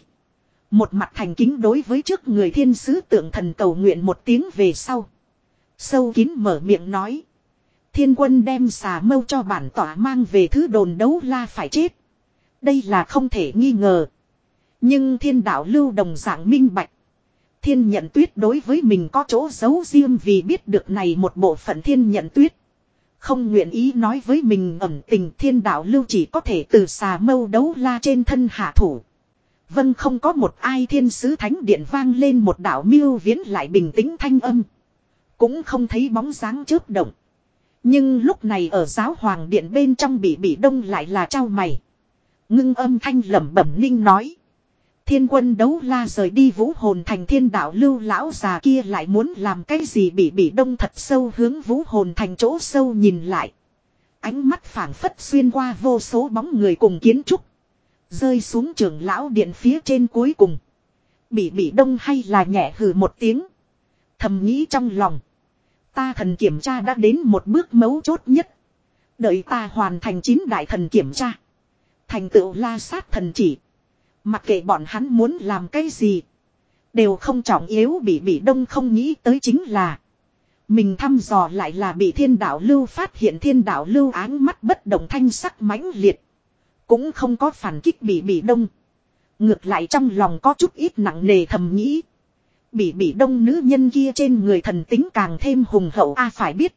Một mặt thành kính đối với trước người thiên sứ tượng thần cầu nguyện một tiếng về sau. Sâu kín mở miệng nói. Thiên quân đem xà mâu cho bản tỏa mang về thứ đồn đấu la phải chết. Đây là không thể nghi ngờ. Nhưng thiên đạo lưu đồng dạng minh bạch. Thiên nhận tuyết đối với mình có chỗ giấu riêng vì biết được này một bộ phận thiên nhận tuyết. Không nguyện ý nói với mình ẩn tình thiên đạo lưu chỉ có thể từ xà mâu đấu la trên thân hạ thủ. Vâng không có một ai thiên sứ thánh điện vang lên một đạo miêu viễn lại bình tĩnh thanh âm. Cũng không thấy bóng dáng chớp động. Nhưng lúc này ở giáo hoàng điện bên trong bị bị đông lại là trao mày. Ngưng âm thanh lẩm bẩm ninh nói. Thiên quân đấu la rời đi vũ hồn thành thiên đạo lưu lão già kia lại muốn làm cái gì bị bị đông thật sâu hướng vũ hồn thành chỗ sâu nhìn lại. Ánh mắt phảng phất xuyên qua vô số bóng người cùng kiến trúc. Rơi xuống trường lão điện phía trên cuối cùng. Bị bị đông hay là nhẹ hừ một tiếng. Thầm nghĩ trong lòng. Ta thần kiểm tra đã đến một bước mấu chốt nhất. Đợi ta hoàn thành chín đại thần kiểm tra. Thành tựu la sát thần chỉ. Mặc kệ bọn hắn muốn làm cái gì. Đều không trọng yếu bị bị đông không nghĩ tới chính là. Mình thăm dò lại là bị thiên đạo lưu phát hiện thiên đạo lưu áng mắt bất động thanh sắc mãnh liệt. Cũng không có phản kích bị bị đông. Ngược lại trong lòng có chút ít nặng nề thầm nghĩ. Bị bị đông nữ nhân kia trên người thần tính càng thêm hùng hậu, a phải biết.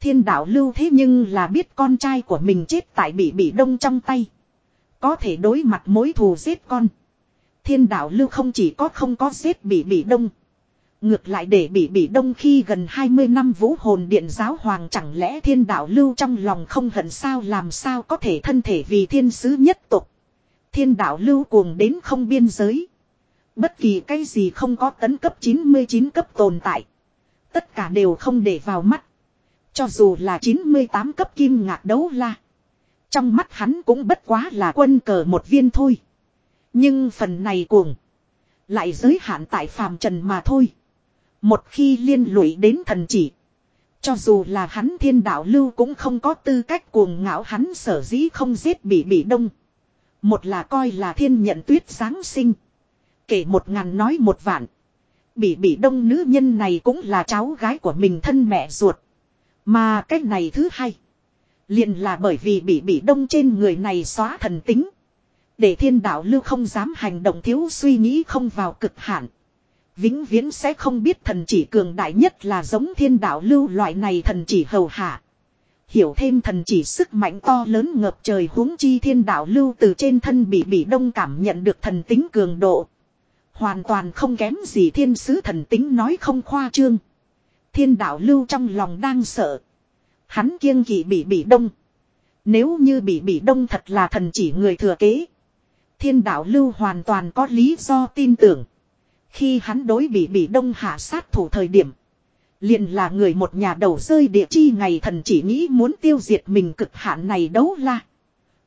Thiên đạo lưu thế nhưng là biết con trai của mình chết tại bị bị đông trong tay. Có thể đối mặt mối thù giết con. Thiên đạo lưu không chỉ có không có giết bị bị đông. Ngược lại để bị bị đông khi gần 20 năm vũ hồn điện giáo hoàng chẳng lẽ thiên đạo lưu trong lòng không hận sao làm sao có thể thân thể vì thiên sứ nhất tục. Thiên đạo lưu cuồng đến không biên giới. Bất kỳ cái gì không có tấn cấp 99 cấp tồn tại. Tất cả đều không để vào mắt. Cho dù là 98 cấp kim ngạc đấu la. Trong mắt hắn cũng bất quá là quân cờ một viên thôi. Nhưng phần này cuồng. Lại giới hạn tại phàm trần mà thôi. Một khi liên lụy đến thần chỉ. Cho dù là hắn thiên đạo lưu cũng không có tư cách cuồng ngạo hắn sở dĩ không giết bị bị đông. Một là coi là thiên nhận tuyết Giáng sinh. Kể một ngàn nói một vạn. Bị bị đông nữ nhân này cũng là cháu gái của mình thân mẹ ruột. Mà cái này thứ hai liền là bởi vì bị bị đông trên người này xóa thần tính. Để thiên đạo lưu không dám hành động thiếu suy nghĩ không vào cực hạn. Vĩnh viễn sẽ không biết thần chỉ cường đại nhất là giống thiên đạo lưu loại này thần chỉ hầu hạ. Hiểu thêm thần chỉ sức mạnh to lớn ngập trời huống chi thiên đạo lưu từ trên thân bị bị đông cảm nhận được thần tính cường độ. Hoàn toàn không kém gì thiên sứ thần tính nói không khoa trương. Thiên đạo lưu trong lòng đang sợ. Hắn kiêng kỵ bị bị đông. Nếu như bị bị đông thật là thần chỉ người thừa kế. Thiên đạo lưu hoàn toàn có lý do tin tưởng. Khi hắn đối bị bị đông hạ sát thủ thời điểm. liền là người một nhà đầu rơi địa chi ngày thần chỉ nghĩ muốn tiêu diệt mình cực hạn này đấu la.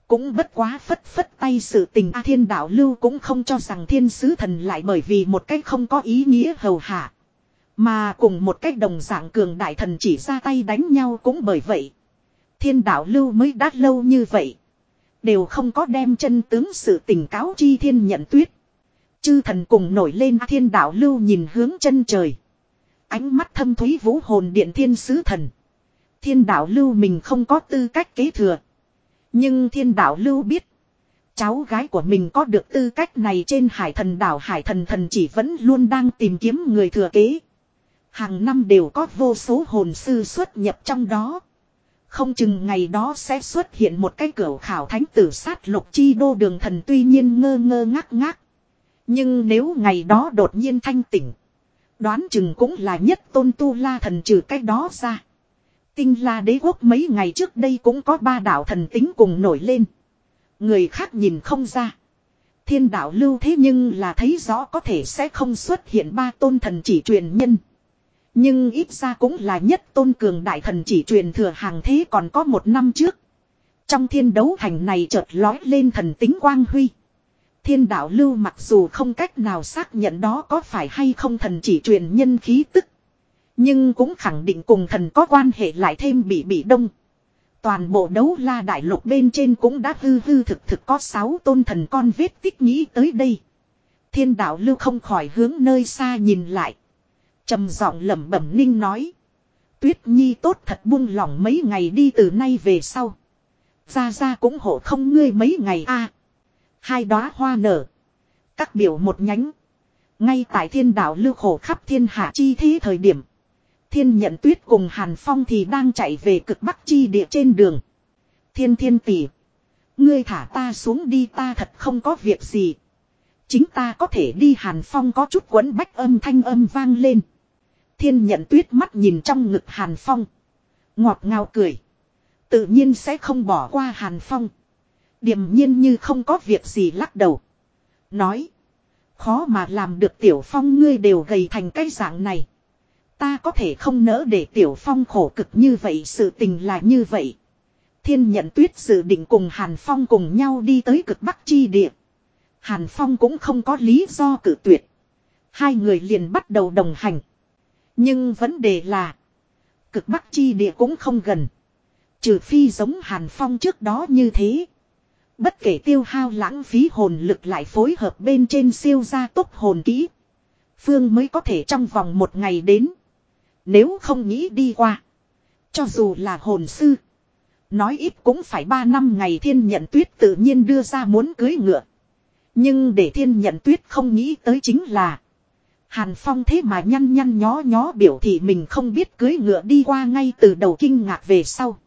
Cũng bất quá phất phất tay sự tình, A thiên đạo lưu cũng không cho rằng thiên sứ thần lại bởi vì một cách không có ý nghĩa hầu hạ. Mà cùng một cách đồng dạng cường đại thần chỉ ra tay đánh nhau cũng bởi vậy. Thiên đạo lưu mới đã lâu như vậy. Đều không có đem chân tướng sự tình cáo chi thiên nhận tuyết. Chư thần cùng nổi lên thiên đạo lưu nhìn hướng chân trời. Ánh mắt thâm thúy vũ hồn điện thiên sứ thần. Thiên đạo lưu mình không có tư cách kế thừa. Nhưng thiên đạo lưu biết. Cháu gái của mình có được tư cách này trên hải thần đảo hải thần thần chỉ vẫn luôn đang tìm kiếm người thừa kế. Hàng năm đều có vô số hồn sư xuất nhập trong đó. Không chừng ngày đó sẽ xuất hiện một cái cửa khảo thánh tử sát lục chi đô đường thần tuy nhiên ngơ ngơ ngác ngác. Nhưng nếu ngày đó đột nhiên thanh tỉnh. Đoán chừng cũng là nhất tôn tu la thần trừ cái đó ra. Tinh la đế quốc mấy ngày trước đây cũng có ba đạo thần tính cùng nổi lên. Người khác nhìn không ra. Thiên đạo lưu thế nhưng là thấy rõ có thể sẽ không xuất hiện ba tôn thần chỉ truyền nhân. Nhưng ít ra cũng là nhất tôn cường đại thần chỉ truyền thừa hàng thế còn có một năm trước. Trong thiên đấu thành này chợt lói lên thần tính quang huy. Thiên đạo lưu mặc dù không cách nào xác nhận đó có phải hay không thần chỉ truyền nhân khí tức. Nhưng cũng khẳng định cùng thần có quan hệ lại thêm bị bị đông. Toàn bộ đấu la đại lục bên trên cũng đã hư hư thực thực có sáu tôn thần con vết tích nghĩ tới đây. Thiên đạo lưu không khỏi hướng nơi xa nhìn lại trầm giọng lẩm bẩm ninh nói. Tuyết nhi tốt thật buông lỏng mấy ngày đi từ nay về sau. Ra ra cũng hộ không ngươi mấy ngày a. Hai đóa hoa nở. Các biểu một nhánh. Ngay tại thiên đạo lưu khổ khắp thiên hạ chi thế thời điểm. Thiên nhận tuyết cùng hàn phong thì đang chạy về cực bắc chi địa trên đường. Thiên thiên tỷ. Ngươi thả ta xuống đi ta thật không có việc gì. Chính ta có thể đi hàn phong có chút quấn bách âm thanh âm vang lên. Thiên nhận tuyết mắt nhìn trong ngực Hàn Phong. Ngọt ngào cười. Tự nhiên sẽ không bỏ qua Hàn Phong. Điềm nhiên như không có việc gì lắc đầu. Nói. Khó mà làm được Tiểu Phong ngươi đều gầy thành cái dạng này. Ta có thể không nỡ để Tiểu Phong khổ cực như vậy, sự tình là như vậy. Thiên nhận tuyết dự định cùng Hàn Phong cùng nhau đi tới cực Bắc Chi Địa. Hàn Phong cũng không có lý do cử tuyệt. Hai người liền bắt đầu đồng hành. Nhưng vấn đề là. Cực bắc chi địa cũng không gần. Trừ phi giống Hàn Phong trước đó như thế. Bất kể tiêu hao lãng phí hồn lực lại phối hợp bên trên siêu gia tốc hồn kỹ. Phương mới có thể trong vòng một ngày đến. Nếu không nghĩ đi qua. Cho dù là hồn sư. Nói ít cũng phải ba năm ngày thiên nhận tuyết tự nhiên đưa ra muốn cưới ngựa. Nhưng để thiên nhận tuyết không nghĩ tới chính là. Hàn Phong thế mà nhăn nhăn nhó nhó biểu thị mình không biết cưới ngựa đi qua ngay từ đầu kinh ngạc về sau.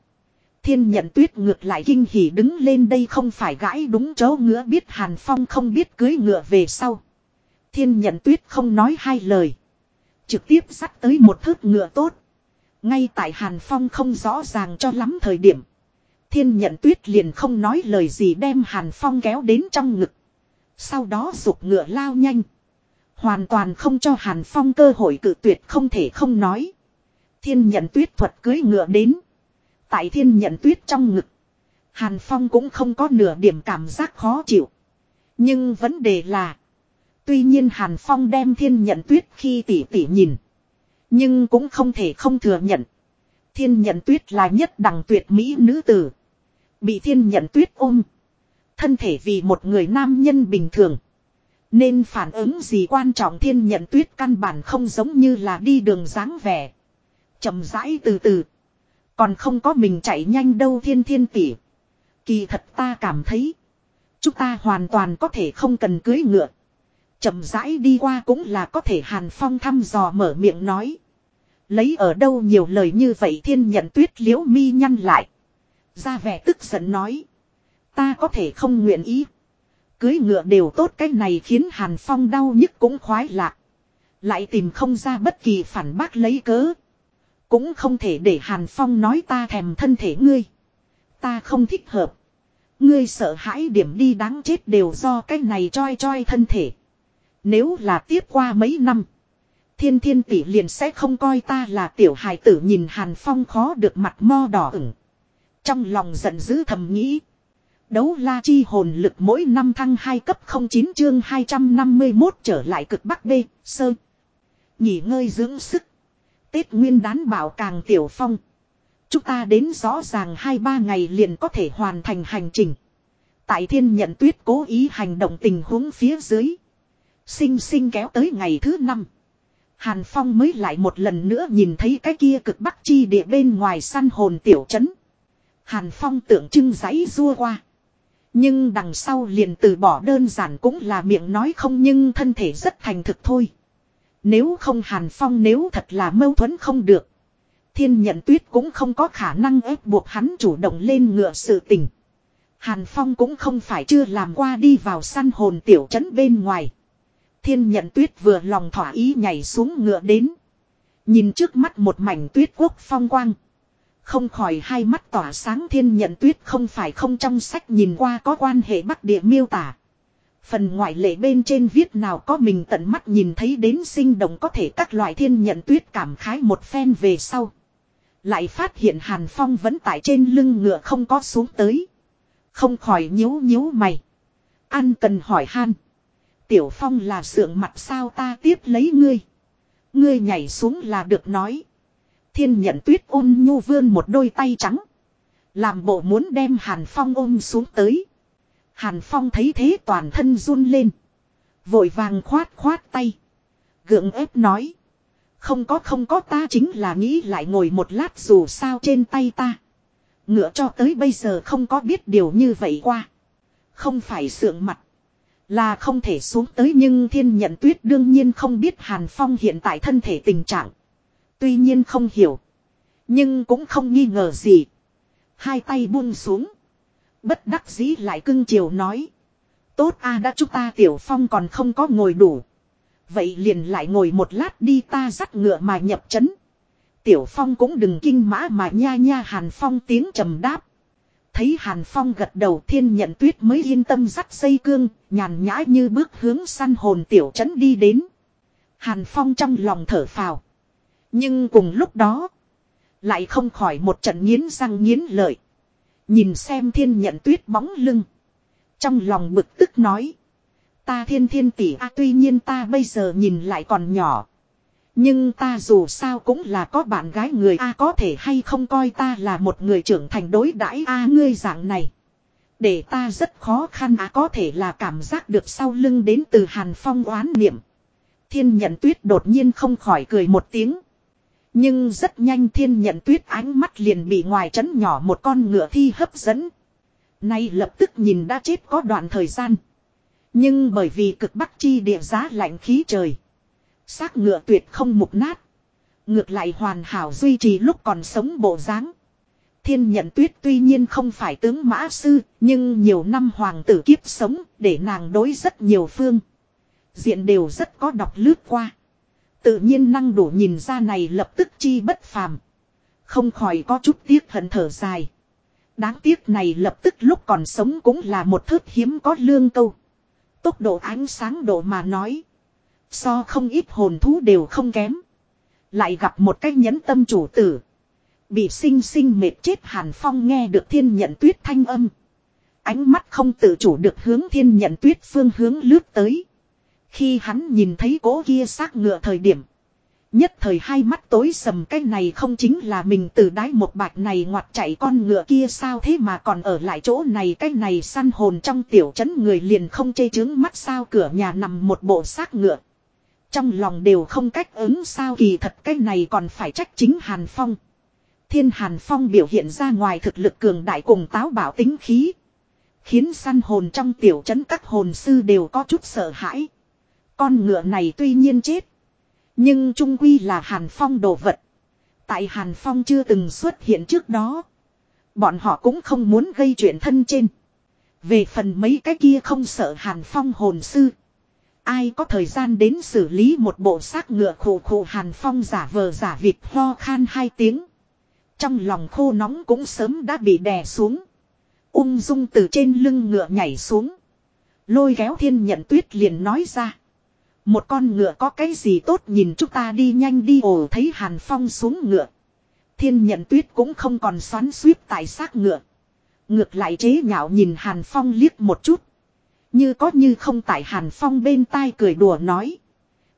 Thiên nhận tuyết ngược lại kinh hỉ đứng lên đây không phải gãi đúng chỗ ngựa biết Hàn Phong không biết cưới ngựa về sau. Thiên nhận tuyết không nói hai lời. Trực tiếp dắt tới một thước ngựa tốt. Ngay tại Hàn Phong không rõ ràng cho lắm thời điểm. Thiên nhận tuyết liền không nói lời gì đem Hàn Phong kéo đến trong ngực. Sau đó rụt ngựa lao nhanh. Hoàn toàn không cho Hàn Phong cơ hội cự tuyệt không thể không nói. Thiên nhận tuyết thuật cưới ngựa đến. Tại thiên nhận tuyết trong ngực. Hàn Phong cũng không có nửa điểm cảm giác khó chịu. Nhưng vấn đề là. Tuy nhiên Hàn Phong đem thiên nhận tuyết khi tỉ tỉ nhìn. Nhưng cũng không thể không thừa nhận. Thiên nhận tuyết là nhất đẳng tuyệt mỹ nữ tử. Bị thiên nhận tuyết ôm. Thân thể vì một người nam nhân bình thường. Nên phản ứng gì quan trọng thiên nhận tuyết căn bản không giống như là đi đường dáng vẻ. chậm rãi từ từ. Còn không có mình chạy nhanh đâu thiên thiên tỷ. Kỳ thật ta cảm thấy. Chúng ta hoàn toàn có thể không cần cưới ngựa. chậm rãi đi qua cũng là có thể hàn phong thăm dò mở miệng nói. Lấy ở đâu nhiều lời như vậy thiên nhận tuyết liễu mi nhăn lại. Ra vẻ tức giận nói. Ta có thể không nguyện ý. Cưới ngựa đều tốt cái này khiến Hàn Phong đau nhức cũng khoái lạc. Lại tìm không ra bất kỳ phản bác lấy cớ. Cũng không thể để Hàn Phong nói ta thèm thân thể ngươi. Ta không thích hợp. Ngươi sợ hãi điểm đi đáng chết đều do cái này choi choi thân thể. Nếu là tiếp qua mấy năm. Thiên thiên tỷ liền sẽ không coi ta là tiểu hài tử nhìn Hàn Phong khó được mặt mo đỏ ửng. Trong lòng giận dữ thầm nghĩ. Đấu la chi hồn lực mỗi năm thăng 2 cấp 09 chương 251 trở lại cực bắc B, sơ. Nghỉ ngơi dưỡng sức. Tết nguyên đán bảo càng tiểu phong. Chúng ta đến rõ ràng 2-3 ngày liền có thể hoàn thành hành trình. Tại thiên nhận tuyết cố ý hành động tình huống phía dưới. Sinh sinh kéo tới ngày thứ năm. Hàn Phong mới lại một lần nữa nhìn thấy cái kia cực bắc chi địa bên ngoài săn hồn tiểu trấn. Hàn Phong tượng trưng giấy rua qua. Nhưng đằng sau liền từ bỏ đơn giản cũng là miệng nói không nhưng thân thể rất thành thực thôi. Nếu không Hàn Phong nếu thật là mâu thuẫn không được. Thiên nhận tuyết cũng không có khả năng ép buộc hắn chủ động lên ngựa sự tình. Hàn Phong cũng không phải chưa làm qua đi vào săn hồn tiểu trấn bên ngoài. Thiên nhận tuyết vừa lòng thỏa ý nhảy xuống ngựa đến. Nhìn trước mắt một mảnh tuyết quốc phong quang. Không khỏi hai mắt tỏa sáng thiên nhận tuyết không phải không trong sách nhìn qua có quan hệ bắc địa miêu tả. Phần ngoại lệ bên trên viết nào có mình tận mắt nhìn thấy đến sinh động có thể các loại thiên nhận tuyết cảm khái một phen về sau. Lại phát hiện Hàn Phong vẫn tại trên lưng ngựa không có xuống tới. Không khỏi nhíu nhíu mày. an cần hỏi han. Tiểu Phong là sượng mặt sao ta tiếp lấy ngươi. Ngươi nhảy xuống là được nói. Thiên nhận tuyết ôn nhu vươn một đôi tay trắng. Làm bộ muốn đem Hàn Phong ôm xuống tới. Hàn Phong thấy thế toàn thân run lên. Vội vàng khoát khoát tay. Gượng ép nói. Không có không có ta chính là nghĩ lại ngồi một lát dù sao trên tay ta. Ngựa cho tới bây giờ không có biết điều như vậy qua. Không phải sượng mặt. Là không thể xuống tới nhưng thiên nhận tuyết đương nhiên không biết Hàn Phong hiện tại thân thể tình trạng. Tuy nhiên không hiểu. Nhưng cũng không nghi ngờ gì. Hai tay buông xuống. Bất đắc dĩ lại cưng chiều nói. Tốt a đã chúng ta tiểu phong còn không có ngồi đủ. Vậy liền lại ngồi một lát đi ta dắt ngựa mà nhập chấn. Tiểu phong cũng đừng kinh mã mà nha nha hàn phong tiếng trầm đáp. Thấy hàn phong gật đầu thiên nhận tuyết mới yên tâm dắt dây cương, nhàn nhã như bước hướng săn hồn tiểu trấn đi đến. Hàn phong trong lòng thở phào. Nhưng cùng lúc đó, lại không khỏi một trận nghiến răng nghiến lợi. Nhìn xem thiên nhận tuyết bóng lưng. Trong lòng bực tức nói. Ta thiên thiên tỷ a tuy nhiên ta bây giờ nhìn lại còn nhỏ. Nhưng ta dù sao cũng là có bạn gái người a có thể hay không coi ta là một người trưởng thành đối đãi a ngươi dạng này. Để ta rất khó khăn a có thể là cảm giác được sau lưng đến từ hàn phong oán niệm. Thiên nhận tuyết đột nhiên không khỏi cười một tiếng. Nhưng rất nhanh thiên nhận tuyết ánh mắt liền bị ngoài trấn nhỏ một con ngựa thi hấp dẫn. Nay lập tức nhìn đã chết có đoạn thời gian. Nhưng bởi vì cực bắc chi địa giá lạnh khí trời. Xác ngựa tuyệt không mục nát. Ngược lại hoàn hảo duy trì lúc còn sống bộ dáng. Thiên nhận tuyết tuy nhiên không phải tướng mã sư, nhưng nhiều năm hoàng tử kiếp sống, để nàng đối rất nhiều phương. Diện đều rất có đọc lướt qua. Tự nhiên năng đủ nhìn ra này lập tức chi bất phàm. Không khỏi có chút tiếc hận thở dài. Đáng tiếc này lập tức lúc còn sống cũng là một thước hiếm có lương câu. Tốc độ ánh sáng độ mà nói. So không ít hồn thú đều không kém. Lại gặp một cái nhẫn tâm chủ tử. Bị sinh sinh mệt chết Hàn Phong nghe được thiên nhận tuyết thanh âm. Ánh mắt không tự chủ được hướng thiên nhận tuyết phương hướng lướt tới. Khi hắn nhìn thấy cố kia xác ngựa thời điểm. Nhất thời hai mắt tối sầm, cái này không chính là mình từ đái một bạch này ngoặt chạy con ngựa kia sao thế mà còn ở lại chỗ này, cái này săn hồn trong tiểu trấn người liền không chê chứng mắt sao, cửa nhà nằm một bộ xác ngựa. Trong lòng đều không cách ứng sao kỳ thật, cái này còn phải trách chính Hàn Phong. Thiên Hàn Phong biểu hiện ra ngoài thực lực cường đại cùng táo bảo tính khí. Khiến săn hồn trong tiểu trấn các hồn sư đều có chút sợ hãi. Con ngựa này tuy nhiên chết. Nhưng trung quy là Hàn Phong đồ vật. Tại Hàn Phong chưa từng xuất hiện trước đó. Bọn họ cũng không muốn gây chuyện thân trên. Về phần mấy cái kia không sợ Hàn Phong hồn sư. Ai có thời gian đến xử lý một bộ xác ngựa khổ khổ Hàn Phong giả vờ giả vịt ho khan hai tiếng. Trong lòng khô nóng cũng sớm đã bị đè xuống. Ung dung từ trên lưng ngựa nhảy xuống. Lôi kéo thiên nhận tuyết liền nói ra. Một con ngựa có cái gì tốt nhìn chúng ta đi nhanh đi ồ thấy Hàn Phong xuống ngựa. Thiên nhận tuyết cũng không còn xoắn suýt tại xác ngựa. Ngược lại chế nhạo nhìn Hàn Phong liếc một chút. Như có như không tại Hàn Phong bên tai cười đùa nói.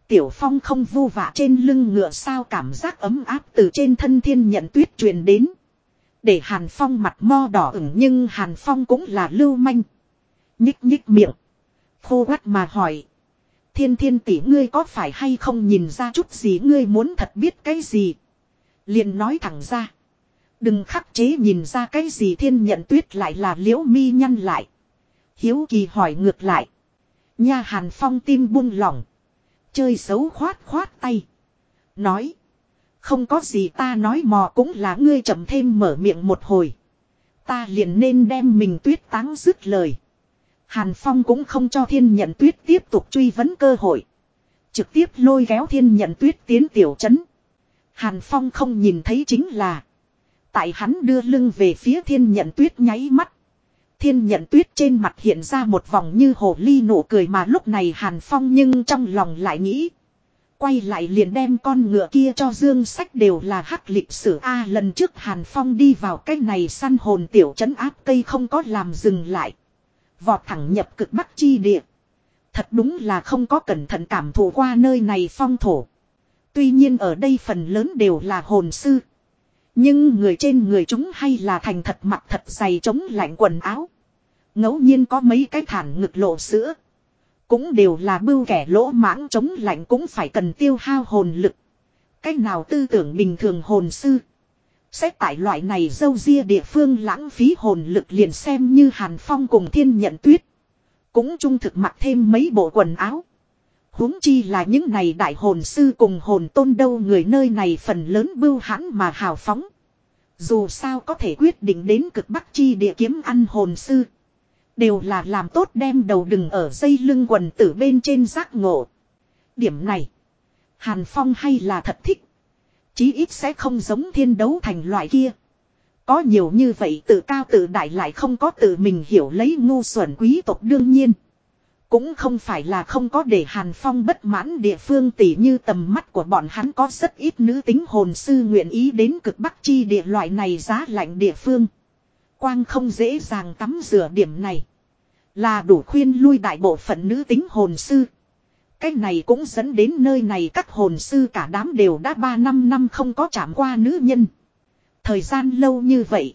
Tiểu Phong không vu vạ trên lưng ngựa sao cảm giác ấm áp từ trên thân thiên nhận tuyết truyền đến. Để Hàn Phong mặt mo đỏ ửng nhưng Hàn Phong cũng là lưu manh. Nhích nhích miệng. Khô quắt mà hỏi. Thiên thiên tỷ ngươi có phải hay không nhìn ra chút gì ngươi muốn thật biết cái gì. liền nói thẳng ra. Đừng khắc chế nhìn ra cái gì thiên nhận tuyết lại là liễu mi nhăn lại. Hiếu kỳ hỏi ngược lại. Nha hàn phong tim buông lỏng. Chơi xấu khoát khoát tay. Nói. Không có gì ta nói mò cũng là ngươi chậm thêm mở miệng một hồi. Ta liền nên đem mình tuyết táng dứt lời. Hàn Phong cũng không cho thiên nhận tuyết tiếp tục truy vấn cơ hội. Trực tiếp lôi kéo thiên nhận tuyết tiến tiểu trấn. Hàn Phong không nhìn thấy chính là. Tại hắn đưa lưng về phía thiên nhận tuyết nháy mắt. Thiên nhận tuyết trên mặt hiện ra một vòng như hồ ly nụ cười mà lúc này Hàn Phong nhưng trong lòng lại nghĩ. Quay lại liền đem con ngựa kia cho dương sách đều là hắc lịch sử A, lần trước Hàn Phong đi vào cái này săn hồn tiểu trấn áp cây không có làm dừng lại. Vọt thẳng nhập cực bắc chi địa. Thật đúng là không có cẩn thận cảm thụ qua nơi này phong thổ. Tuy nhiên ở đây phần lớn đều là hồn sư. Nhưng người trên người chúng hay là thành thật mặt thật dày chống lạnh quần áo. ngẫu nhiên có mấy cái thản ngực lộ sữa. Cũng đều là bưu kẻ lỗ mãng chống lạnh cũng phải cần tiêu hao hồn lực. Cách nào tư tưởng bình thường hồn sư. Xét tại loại này dâu ria địa phương lãng phí hồn lực liền xem như Hàn Phong cùng thiên nhận tuyết. Cũng trung thực mặc thêm mấy bộ quần áo. huống chi là những này đại hồn sư cùng hồn tôn đâu người nơi này phần lớn bưu hãn mà hào phóng. Dù sao có thể quyết định đến cực bắc chi địa kiếm ăn hồn sư. Đều là làm tốt đem đầu đừng ở dây lưng quần tử bên trên giác ngộ. Điểm này. Hàn Phong hay là thật thích. Chí ít sẽ không giống thiên đấu thành loại kia. Có nhiều như vậy tự cao tự đại lại không có tự mình hiểu lấy ngu xuẩn quý tộc đương nhiên. Cũng không phải là không có để Hàn Phong bất mãn địa phương tỉ như tầm mắt của bọn hắn có rất ít nữ tính hồn sư nguyện ý đến cực bắc chi địa loại này giá lạnh địa phương. Quang không dễ dàng tắm rửa điểm này. Là đủ khuyên lui đại bộ phận nữ tính hồn sư. Cái này cũng dẫn đến nơi này các hồn sư cả đám đều đã 3 năm năm không có chạm qua nữ nhân. Thời gian lâu như vậy.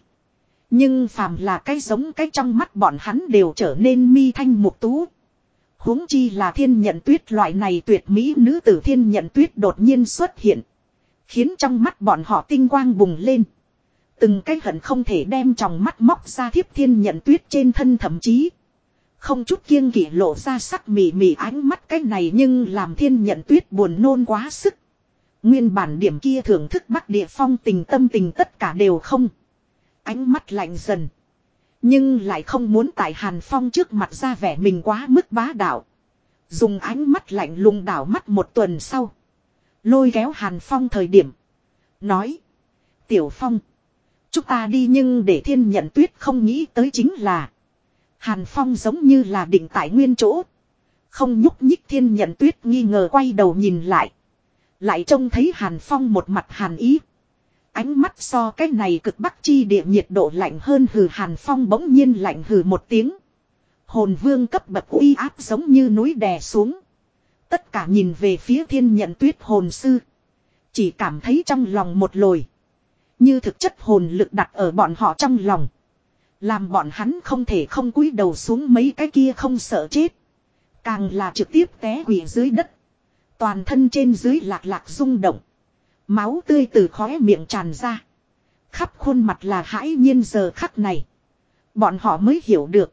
Nhưng phàm là cái giống cái trong mắt bọn hắn đều trở nên mi thanh mục tú. huống chi là thiên nhận tuyết loại này tuyệt mỹ nữ tử thiên nhận tuyết đột nhiên xuất hiện. Khiến trong mắt bọn họ tinh quang bùng lên. Từng cái hận không thể đem trong mắt móc ra thiếp thiên nhận tuyết trên thân thậm chí. Không chút kiêng kỵ lộ ra sắc mỉ mỉ ánh mắt cái này nhưng làm thiên nhận tuyết buồn nôn quá sức. Nguyên bản điểm kia thưởng thức bắc địa phong tình tâm tình tất cả đều không. Ánh mắt lạnh dần. Nhưng lại không muốn tại Hàn Phong trước mặt ra vẻ mình quá mức bá đạo. Dùng ánh mắt lạnh lùng đảo mắt một tuần sau. Lôi kéo Hàn Phong thời điểm. Nói. Tiểu Phong. Chúng ta đi nhưng để thiên nhận tuyết không nghĩ tới chính là. Hàn Phong giống như là định tại nguyên chỗ. Không nhúc nhích thiên nhận tuyết nghi ngờ quay đầu nhìn lại. Lại trông thấy Hàn Phong một mặt hàn ý. Ánh mắt so cái này cực bắc chi địa nhiệt độ lạnh hơn hừ Hàn Phong bỗng nhiên lạnh hừ một tiếng. Hồn vương cấp bậc uy áp giống như núi đè xuống. Tất cả nhìn về phía thiên nhận tuyết hồn sư. Chỉ cảm thấy trong lòng một lồi. Như thực chất hồn lực đặt ở bọn họ trong lòng. Làm bọn hắn không thể không cúi đầu xuống mấy cái kia không sợ chết. Càng là trực tiếp té quỷ dưới đất. Toàn thân trên dưới lạc lạc rung động. Máu tươi từ khóe miệng tràn ra. Khắp khuôn mặt là hãi nhiên giờ khắc này. Bọn họ mới hiểu được.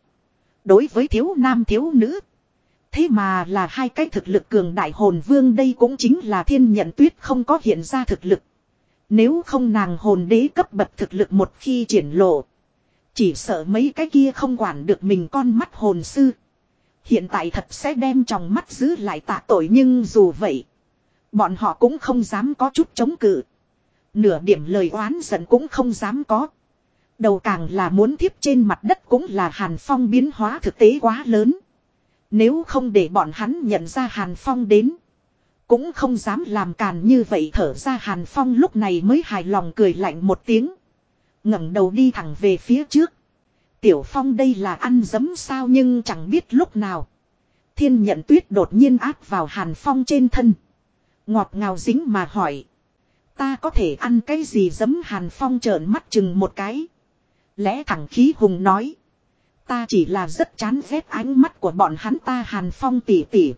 Đối với thiếu nam thiếu nữ. Thế mà là hai cái thực lực cường đại hồn vương đây cũng chính là thiên nhận tuyết không có hiện ra thực lực. Nếu không nàng hồn đế cấp bậc thực lực một khi triển lộ. Chỉ sợ mấy cái kia không quản được mình con mắt hồn sư. Hiện tại thật sẽ đem trong mắt giữ lại tạ tội nhưng dù vậy. Bọn họ cũng không dám có chút chống cự. Nửa điểm lời oán giận cũng không dám có. Đầu càng là muốn thiếp trên mặt đất cũng là hàn phong biến hóa thực tế quá lớn. Nếu không để bọn hắn nhận ra hàn phong đến. Cũng không dám làm càn như vậy thở ra hàn phong lúc này mới hài lòng cười lạnh một tiếng ngẩng đầu đi thẳng về phía trước. Tiểu Phong đây là ăn dấm sao nhưng chẳng biết lúc nào. Thiên nhận tuyết đột nhiên áp vào Hàn Phong trên thân. Ngọt ngào dính mà hỏi. Ta có thể ăn cái gì dấm Hàn Phong trợn mắt chừng một cái. Lẽ thẳng khí hùng nói. Ta chỉ là rất chán ghét ánh mắt của bọn hắn ta Hàn Phong tỉ tỉ.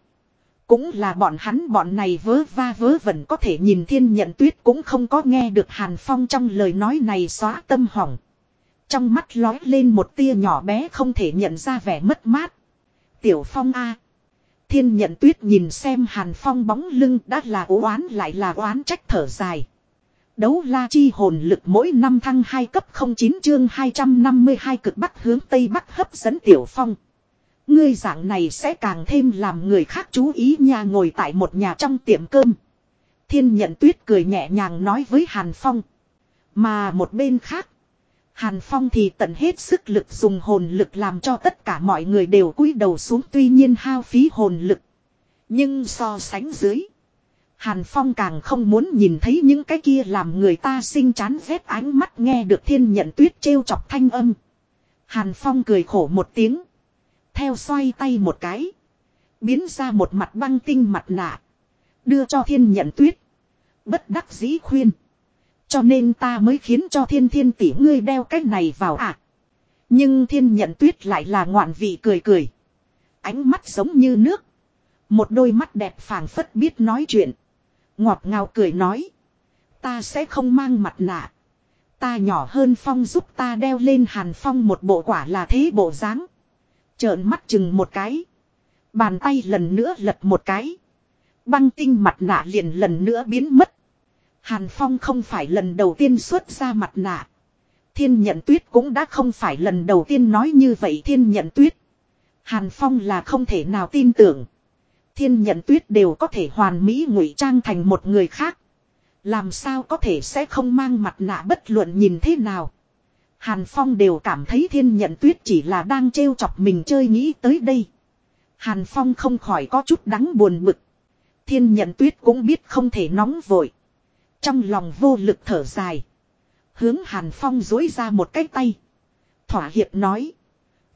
Cũng là bọn hắn bọn này vớ va vớ vẩn có thể nhìn thiên nhận tuyết cũng không có nghe được Hàn Phong trong lời nói này xóa tâm hỏng. Trong mắt lói lên một tia nhỏ bé không thể nhận ra vẻ mất mát. Tiểu Phong A. Thiên nhận tuyết nhìn xem Hàn Phong bóng lưng đã là oán lại là oán trách thở dài. Đấu la chi hồn lực mỗi năm thăng 2 cấp 09 chương 252 cực bắc hướng tây bắc hấp dẫn Tiểu Phong. Ngươi dạng này sẽ càng thêm làm người khác chú ý nha, ngồi tại một nhà trong tiệm cơm. Thiên nhận tuyết cười nhẹ nhàng nói với Hàn Phong. Mà một bên khác. Hàn Phong thì tận hết sức lực dùng hồn lực làm cho tất cả mọi người đều cúi đầu xuống, tuy nhiên hao phí hồn lực. Nhưng so sánh dưới. Hàn Phong càng không muốn nhìn thấy những cái kia làm người ta sinh chán rét ánh mắt nghe được thiên nhận tuyết trêu chọc thanh âm. Hàn Phong cười khổ một tiếng. Theo xoay tay một cái. Biến ra một mặt băng tinh mặt nạ. Đưa cho thiên nhận tuyết. Bất đắc dĩ khuyên. Cho nên ta mới khiến cho thiên thiên tỷ ngươi đeo cái này vào ạ. À. Nhưng thiên nhận tuyết lại là ngoạn vị cười cười. Ánh mắt giống như nước. Một đôi mắt đẹp phảng phất biết nói chuyện. Ngọt ngào cười nói. Ta sẽ không mang mặt nạ. Ta nhỏ hơn phong giúp ta đeo lên hàn phong một bộ quả là thế bộ dáng Trợn mắt chừng một cái. Bàn tay lần nữa lật một cái. Băng tinh mặt nạ liền lần nữa biến mất. Hàn Phong không phải lần đầu tiên xuất ra mặt nạ. Thiên nhận tuyết cũng đã không phải lần đầu tiên nói như vậy thiên nhận tuyết. Hàn Phong là không thể nào tin tưởng. Thiên nhận tuyết đều có thể hoàn mỹ ngụy trang thành một người khác. Làm sao có thể sẽ không mang mặt nạ bất luận nhìn thế nào. Hàn Phong đều cảm thấy thiên nhận tuyết chỉ là đang trêu chọc mình chơi nghĩ tới đây. Hàn Phong không khỏi có chút đắng buồn bực. Thiên nhận tuyết cũng biết không thể nóng vội. Trong lòng vô lực thở dài. Hướng Hàn Phong dối ra một cái tay. Thỏa hiệp nói.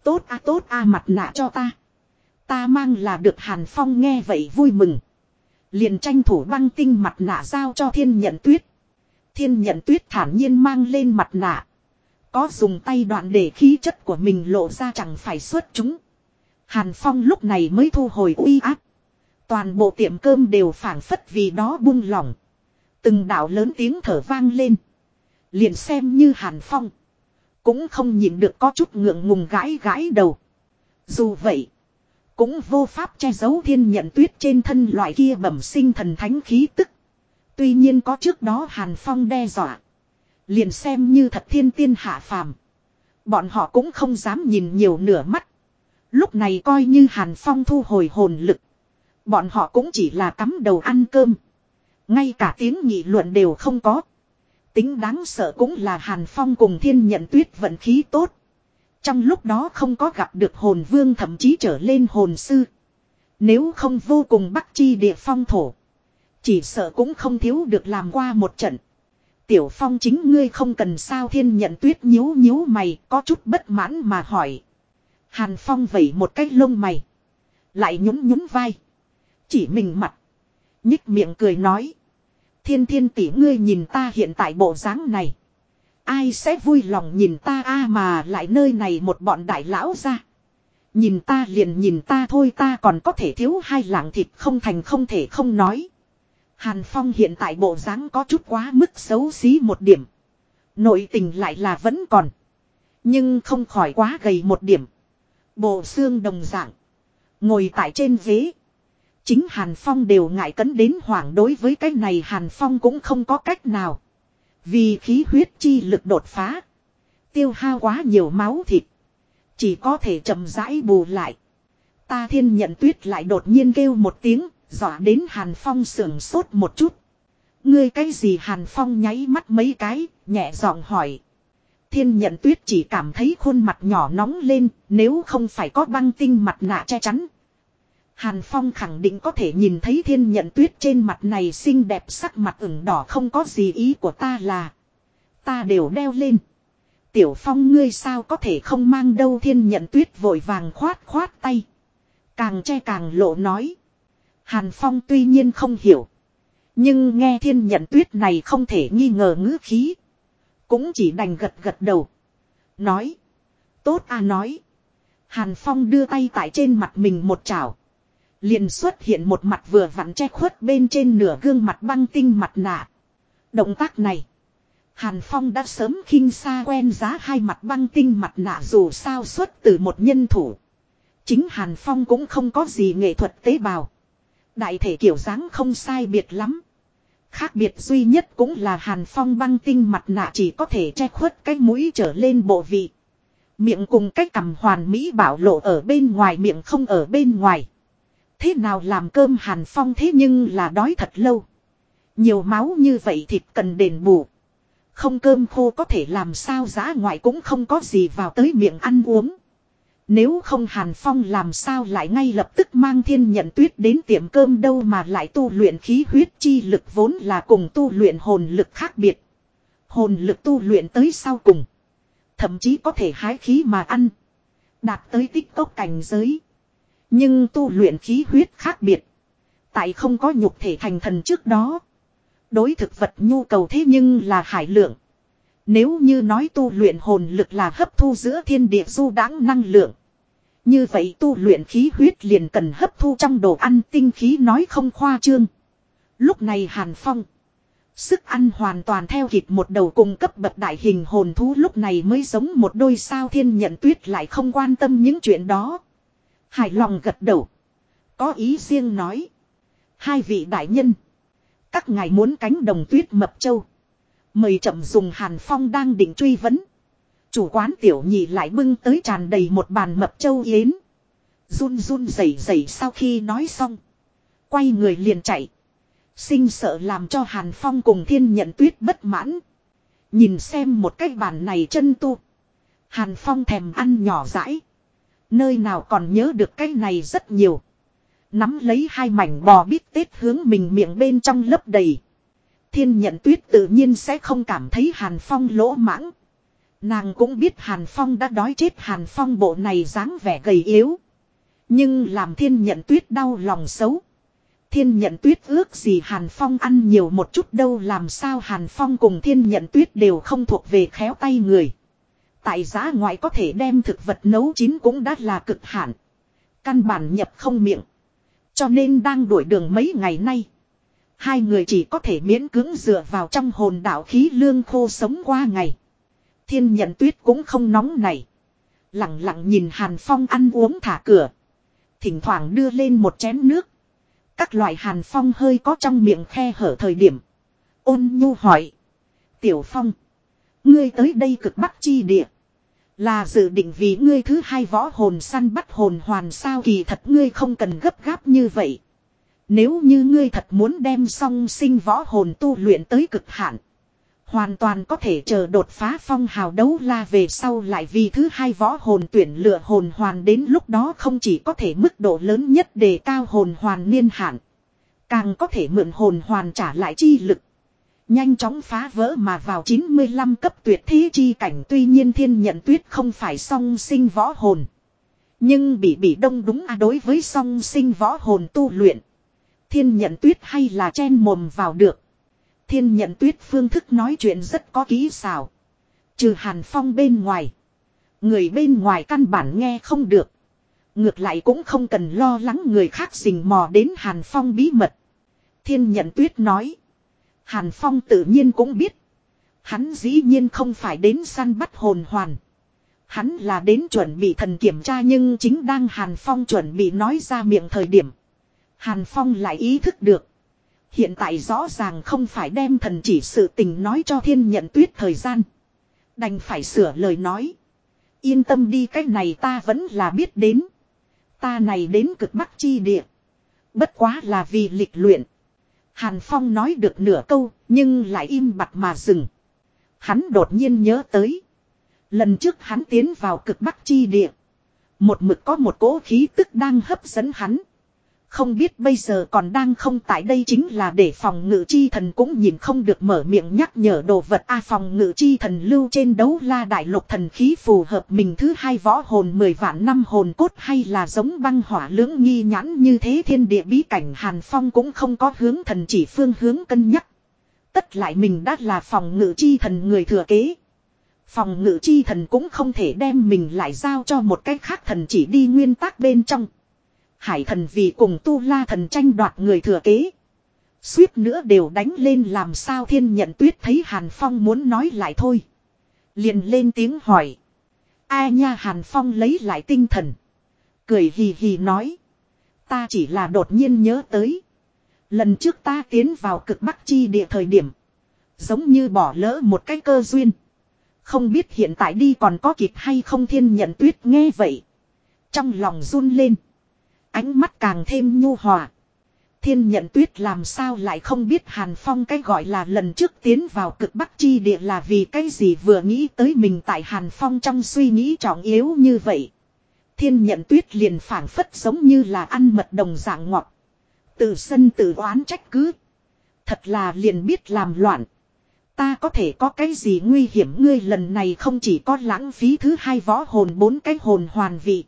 Tốt a tốt a, mặt nạ cho ta. Ta mang là được Hàn Phong nghe vậy vui mừng. Liền tranh thủ băng tinh mặt nạ giao cho thiên nhận tuyết. Thiên nhận tuyết thản nhiên mang lên mặt nạ. Có dùng tay đoạn để khí chất của mình lộ ra chẳng phải xuất chúng. Hàn Phong lúc này mới thu hồi uy áp. Toàn bộ tiệm cơm đều phảng phất vì đó buông lỏng. Từng đạo lớn tiếng thở vang lên. Liền xem như Hàn Phong. Cũng không nhìn được có chút ngượng ngùng gãi gãi đầu. Dù vậy. Cũng vô pháp che giấu thiên nhận tuyết trên thân loại kia bẩm sinh thần thánh khí tức. Tuy nhiên có trước đó Hàn Phong đe dọa. Liền xem như thật thiên tiên hạ phàm. Bọn họ cũng không dám nhìn nhiều nửa mắt. Lúc này coi như Hàn Phong thu hồi hồn lực. Bọn họ cũng chỉ là cắm đầu ăn cơm. Ngay cả tiếng nghị luận đều không có. Tính đáng sợ cũng là Hàn Phong cùng thiên nhận tuyết vận khí tốt. Trong lúc đó không có gặp được hồn vương thậm chí trở lên hồn sư. Nếu không vô cùng bắt chi địa phong thổ. Chỉ sợ cũng không thiếu được làm qua một trận. Tiểu Phong chính ngươi không cần sao thiên nhận tuyết nhíu nhíu mày, có chút bất mãn mà hỏi. Hàn Phong vẩy một cái lông mày. Lại nhún nhún vai. Chỉ mình mặt. Nhích miệng cười nói. Thiên thiên tỷ ngươi nhìn ta hiện tại bộ dáng này. Ai sẽ vui lòng nhìn ta a mà lại nơi này một bọn đại lão ra. Nhìn ta liền nhìn ta thôi, ta còn có thể thiếu hai lạng thịt không thành không thể không nói. Hàn Phong hiện tại bộ dáng có chút quá mức xấu xí một điểm. Nội tình lại là vẫn còn. Nhưng không khỏi quá gầy một điểm. Bộ xương đồng dạng. Ngồi tại trên ghế. Chính Hàn Phong đều ngại cấn đến hoảng đối với cái này Hàn Phong cũng không có cách nào. Vì khí huyết chi lực đột phá. Tiêu hao quá nhiều máu thịt. Chỉ có thể chậm rãi bù lại. Ta thiên nhận tuyết lại đột nhiên kêu một tiếng Dọa đến Hàn Phong sườn sốt một chút. Ngươi cái gì Hàn Phong nháy mắt mấy cái, nhẹ giọng hỏi. Thiên nhận tuyết chỉ cảm thấy khuôn mặt nhỏ nóng lên, nếu không phải có băng tinh mặt nạ che chắn. Hàn Phong khẳng định có thể nhìn thấy thiên nhận tuyết trên mặt này xinh đẹp sắc mặt ửng đỏ không có gì ý của ta là. Ta đều đeo lên. Tiểu Phong ngươi sao có thể không mang đâu thiên nhận tuyết vội vàng khoát khoát tay. Càng che càng lộ nói. Hàn Phong tuy nhiên không hiểu. Nhưng nghe thiên nhận tuyết này không thể nghi ngờ ngữ khí. Cũng chỉ đành gật gật đầu. Nói. Tốt à nói. Hàn Phong đưa tay tại trên mặt mình một chảo. liền xuất hiện một mặt vừa vặn che khuất bên trên nửa gương mặt băng tinh mặt nạ. Động tác này. Hàn Phong đã sớm khinh xa quen giá hai mặt băng tinh mặt nạ dù sao xuất từ một nhân thủ. Chính Hàn Phong cũng không có gì nghệ thuật tế bào. Đại thể kiểu dáng không sai biệt lắm. Khác biệt duy nhất cũng là Hàn Phong băng tinh mặt nạ chỉ có thể che khuất cái mũi trở lên bộ vị. Miệng cùng cái cằm hoàn mỹ bảo lộ ở bên ngoài, miệng không ở bên ngoài. Thế nào làm cơm Hàn Phong thế nhưng là đói thật lâu. Nhiều máu như vậy thịt cần đền bù. Không cơm khô có thể làm sao giá ngoại cũng không có gì vào tới miệng ăn uống. Nếu không Hàn Phong làm sao lại ngay lập tức mang thiên nhận tuyết đến tiệm cơm đâu mà lại tu luyện khí huyết chi lực vốn là cùng tu luyện hồn lực khác biệt. Hồn lực tu luyện tới sau cùng. Thậm chí có thể hái khí mà ăn. Đạt tới tích tốc cảnh giới. Nhưng tu luyện khí huyết khác biệt. Tại không có nhục thể thành thần trước đó. Đối thực vật nhu cầu thế nhưng là hải lượng. Nếu như nói tu luyện hồn lực là hấp thu giữa thiên địa du đáng năng lượng. Như vậy tu luyện khí huyết liền cần hấp thu trong đồ ăn tinh khí nói không khoa trương. Lúc này Hàn Phong. Sức ăn hoàn toàn theo kịp một đầu cung cấp bậc đại hình hồn thú lúc này mới giống một đôi sao thiên nhận tuyết lại không quan tâm những chuyện đó. Hài lòng gật đầu. Có ý riêng nói. Hai vị đại nhân. Các ngài muốn cánh đồng tuyết mập châu. Mời chậm dùng Hàn Phong đang định truy vấn. Chủ quán tiểu nhị lại bưng tới tràn đầy một bàn mập châu yến. Run run rẩy rẩy sau khi nói xong. Quay người liền chạy. Sinh sợ làm cho Hàn Phong cùng thiên nhận tuyết bất mãn. Nhìn xem một cái bàn này chân tu. Hàn Phong thèm ăn nhỏ rãi. Nơi nào còn nhớ được cái này rất nhiều. Nắm lấy hai mảnh bò bít tết hướng mình miệng bên trong lấp đầy. Thiên nhận tuyết tự nhiên sẽ không cảm thấy Hàn Phong lỗ mãng. Nàng cũng biết Hàn Phong đã đói chết Hàn Phong bộ này dáng vẻ gầy yếu. Nhưng làm thiên nhận tuyết đau lòng xấu. Thiên nhận tuyết ước gì Hàn Phong ăn nhiều một chút đâu làm sao Hàn Phong cùng thiên nhận tuyết đều không thuộc về khéo tay người. Tại giá ngoại có thể đem thực vật nấu chín cũng đã là cực hạn. Căn bản nhập không miệng. Cho nên đang đuổi đường mấy ngày nay. Hai người chỉ có thể miễn cưỡng dựa vào trong hồn đạo khí lương khô sống qua ngày. Thiên nhận tuyết cũng không nóng này. Lặng lặng nhìn Hàn Phong ăn uống thả cửa. Thỉnh thoảng đưa lên một chén nước. Các loại Hàn Phong hơi có trong miệng khe hở thời điểm. Ôn nhu hỏi. Tiểu Phong. Ngươi tới đây cực bắc chi địa. Là dự định vì ngươi thứ hai võ hồn săn bắt hồn hoàn sao kỳ thật ngươi không cần gấp gáp như vậy. Nếu như ngươi thật muốn đem song sinh võ hồn tu luyện tới cực hạn. Hoàn toàn có thể chờ đột phá phong hào đấu la về sau lại vì thứ hai võ hồn tuyển lựa hồn hoàn đến lúc đó không chỉ có thể mức độ lớn nhất đề cao hồn hoàn niên hạn. Càng có thể mượn hồn hoàn trả lại chi lực. Nhanh chóng phá vỡ mà vào 95 cấp tuyệt thế chi cảnh, tuy nhiên thiên nhận tuyết không phải song sinh võ hồn. Nhưng bị bị đông đúng à đối với song sinh võ hồn tu luyện. Thiên nhận tuyết hay là chen mồm vào được. Thiên nhận tuyết phương thức nói chuyện rất có kỹ xảo. Trừ hàn phong bên ngoài. Người bên ngoài căn bản nghe không được. Ngược lại cũng không cần lo lắng người khác xình mò đến hàn phong bí mật. Thiên nhận tuyết nói. Hàn phong tự nhiên cũng biết. Hắn dĩ nhiên không phải đến săn bắt hồn hoàn. Hắn là đến chuẩn bị thần kiểm tra nhưng chính đang Hàn Phong chuẩn bị nói ra miệng thời điểm. Hàn Phong lại ý thức được. Hiện tại rõ ràng không phải đem thần chỉ sự tình nói cho thiên nhận tuyết thời gian. Đành phải sửa lời nói. Yên tâm đi cách này ta vẫn là biết đến. Ta này đến cực bắc chi địa. Bất quá là vì lịch luyện. Hàn Phong nói được nửa câu, nhưng lại im bặt mà dừng. Hắn đột nhiên nhớ tới. Lần trước hắn tiến vào cực bắc chi địa. Một mực có một cỗ khí tức đang hấp dẫn hắn. Không biết bây giờ còn đang không tại đây chính là để phòng ngự chi thần cũng nhìn không được mở miệng nhắc nhở đồ vật A, phòng ngự chi thần lưu trên đấu la đại lục thần khí phù hợp mình thứ hai võ hồn mười vạn năm hồn cốt hay là giống băng hỏa lưỡng nghi nhãn như thế thiên địa bí cảnh hàn phong cũng không có hướng thần chỉ phương hướng cân nhắc. Tất lại mình đã là phòng ngự chi thần người thừa kế. Phòng ngự chi thần cũng không thể đem mình lại giao cho một cái khác thần chỉ đi nguyên tắc bên trong. Hải thần vì cùng tu la thần tranh đoạt người thừa kế. Suýt nữa đều đánh lên làm sao thiên nhận tuyết thấy Hàn Phong muốn nói lại thôi. Liền lên tiếng hỏi. A nha Hàn Phong lấy lại tinh thần. Cười hì hì nói. Ta chỉ là đột nhiên nhớ tới. Lần trước ta tiến vào cực bắc chi địa thời điểm. Giống như bỏ lỡ một cái cơ duyên. Không biết hiện tại đi còn có kịp hay không thiên nhận tuyết nghe vậy. Trong lòng run lên. Ánh mắt càng thêm nhu hòa. Thiên nhận tuyết làm sao lại không biết Hàn Phong cái gọi là lần trước tiến vào cực bắc chi địa là vì cái gì vừa nghĩ tới mình tại Hàn Phong trong suy nghĩ trọng yếu như vậy. Thiên nhận tuyết liền phảng phất giống như là ăn mật đồng dạng ngọt. Từ sân tự oán trách cứ. Thật là liền biết làm loạn. Ta có thể có cái gì nguy hiểm ngươi lần này không chỉ có lãng phí thứ hai võ hồn bốn cái hồn hoàn vị.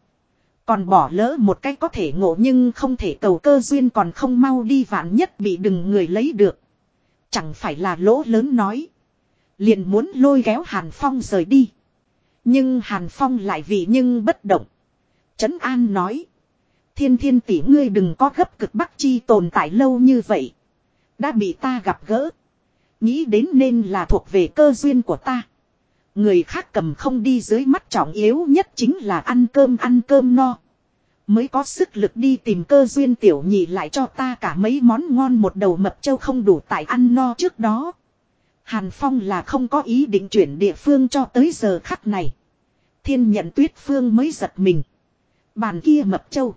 Còn bỏ lỡ một cái có thể ngộ nhưng không thể cầu cơ duyên còn không mau đi vạn nhất bị đừng người lấy được. Chẳng phải là lỗ lớn nói. Liền muốn lôi kéo Hàn Phong rời đi. Nhưng Hàn Phong lại vì nhưng bất động. Trấn An nói. Thiên thiên tỷ ngươi đừng có gấp cực bắc chi tồn tại lâu như vậy. Đã bị ta gặp gỡ. Nghĩ đến nên là thuộc về cơ duyên của ta. Người khác cầm không đi dưới mắt trọng yếu nhất chính là ăn cơm ăn cơm no. Mới có sức lực đi tìm cơ duyên tiểu nhị lại cho ta cả mấy món ngon một đầu mập châu không đủ tại ăn no trước đó. Hàn Phong là không có ý định chuyển địa phương cho tới giờ khắc này. Thiên nhận tuyết phương mới giật mình. Bàn kia mập châu.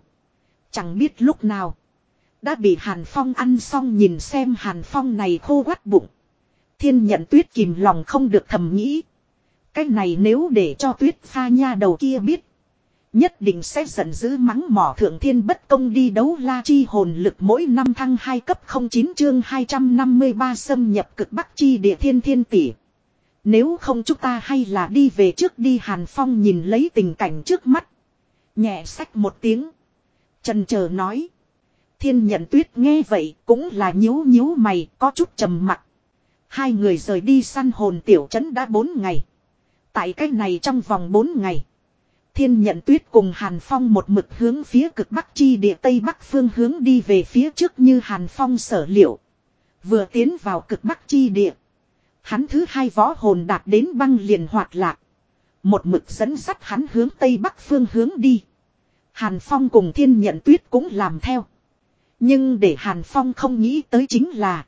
Chẳng biết lúc nào. Đã bị Hàn Phong ăn xong nhìn xem Hàn Phong này khô quắt bụng. Thiên nhận tuyết kìm lòng không được thầm nghĩ. Cái này nếu để cho tuyết pha nha đầu kia biết. Nhất định sẽ giận dữ mắng mỏ thượng thiên bất công đi đấu la chi hồn lực mỗi năm thăng 2 cấp 09 chương 253 xâm nhập cực bắc chi địa thiên thiên tỷ. Nếu không chúng ta hay là đi về trước đi Hàn Phong nhìn lấy tình cảnh trước mắt. Nhẹ sách một tiếng. Trần chờ nói. Thiên nhận tuyết nghe vậy cũng là nhíu nhíu mày, có chút trầm mặc. Hai người rời đi săn hồn tiểu trấn đã bốn ngày. Tại cách này trong vòng bốn ngày. Thiên nhận tuyết cùng Hàn Phong một mực hướng phía cực bắc chi địa tây bắc phương hướng đi về phía trước như Hàn Phong sở liệu. Vừa tiến vào cực bắc chi địa. Hắn thứ hai võ hồn đạt đến băng liền hoạt lạc. Một mực dẫn sắt hắn hướng tây bắc phương hướng đi. Hàn Phong cùng thiên nhận tuyết cũng làm theo. Nhưng để Hàn Phong không nghĩ tới chính là.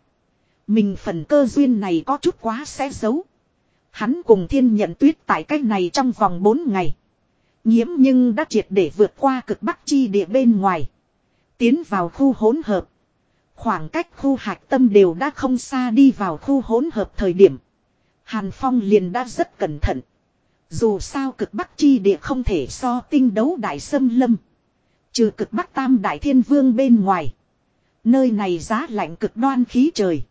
Mình phần cơ duyên này có chút quá sẽ giấu. Hắn cùng thiên nhận tuyết tại cách này trong vòng 4 ngày. Nhiễm nhưng đã triệt để vượt qua cực bắc chi địa bên ngoài. Tiến vào khu hỗn hợp. Khoảng cách khu hạch tâm đều đã không xa đi vào khu hỗn hợp thời điểm. Hàn Phong liền đã rất cẩn thận. Dù sao cực bắc chi địa không thể so tinh đấu đại sâm lâm. Trừ cực bắc tam đại thiên vương bên ngoài. Nơi này giá lạnh cực đoan khí trời.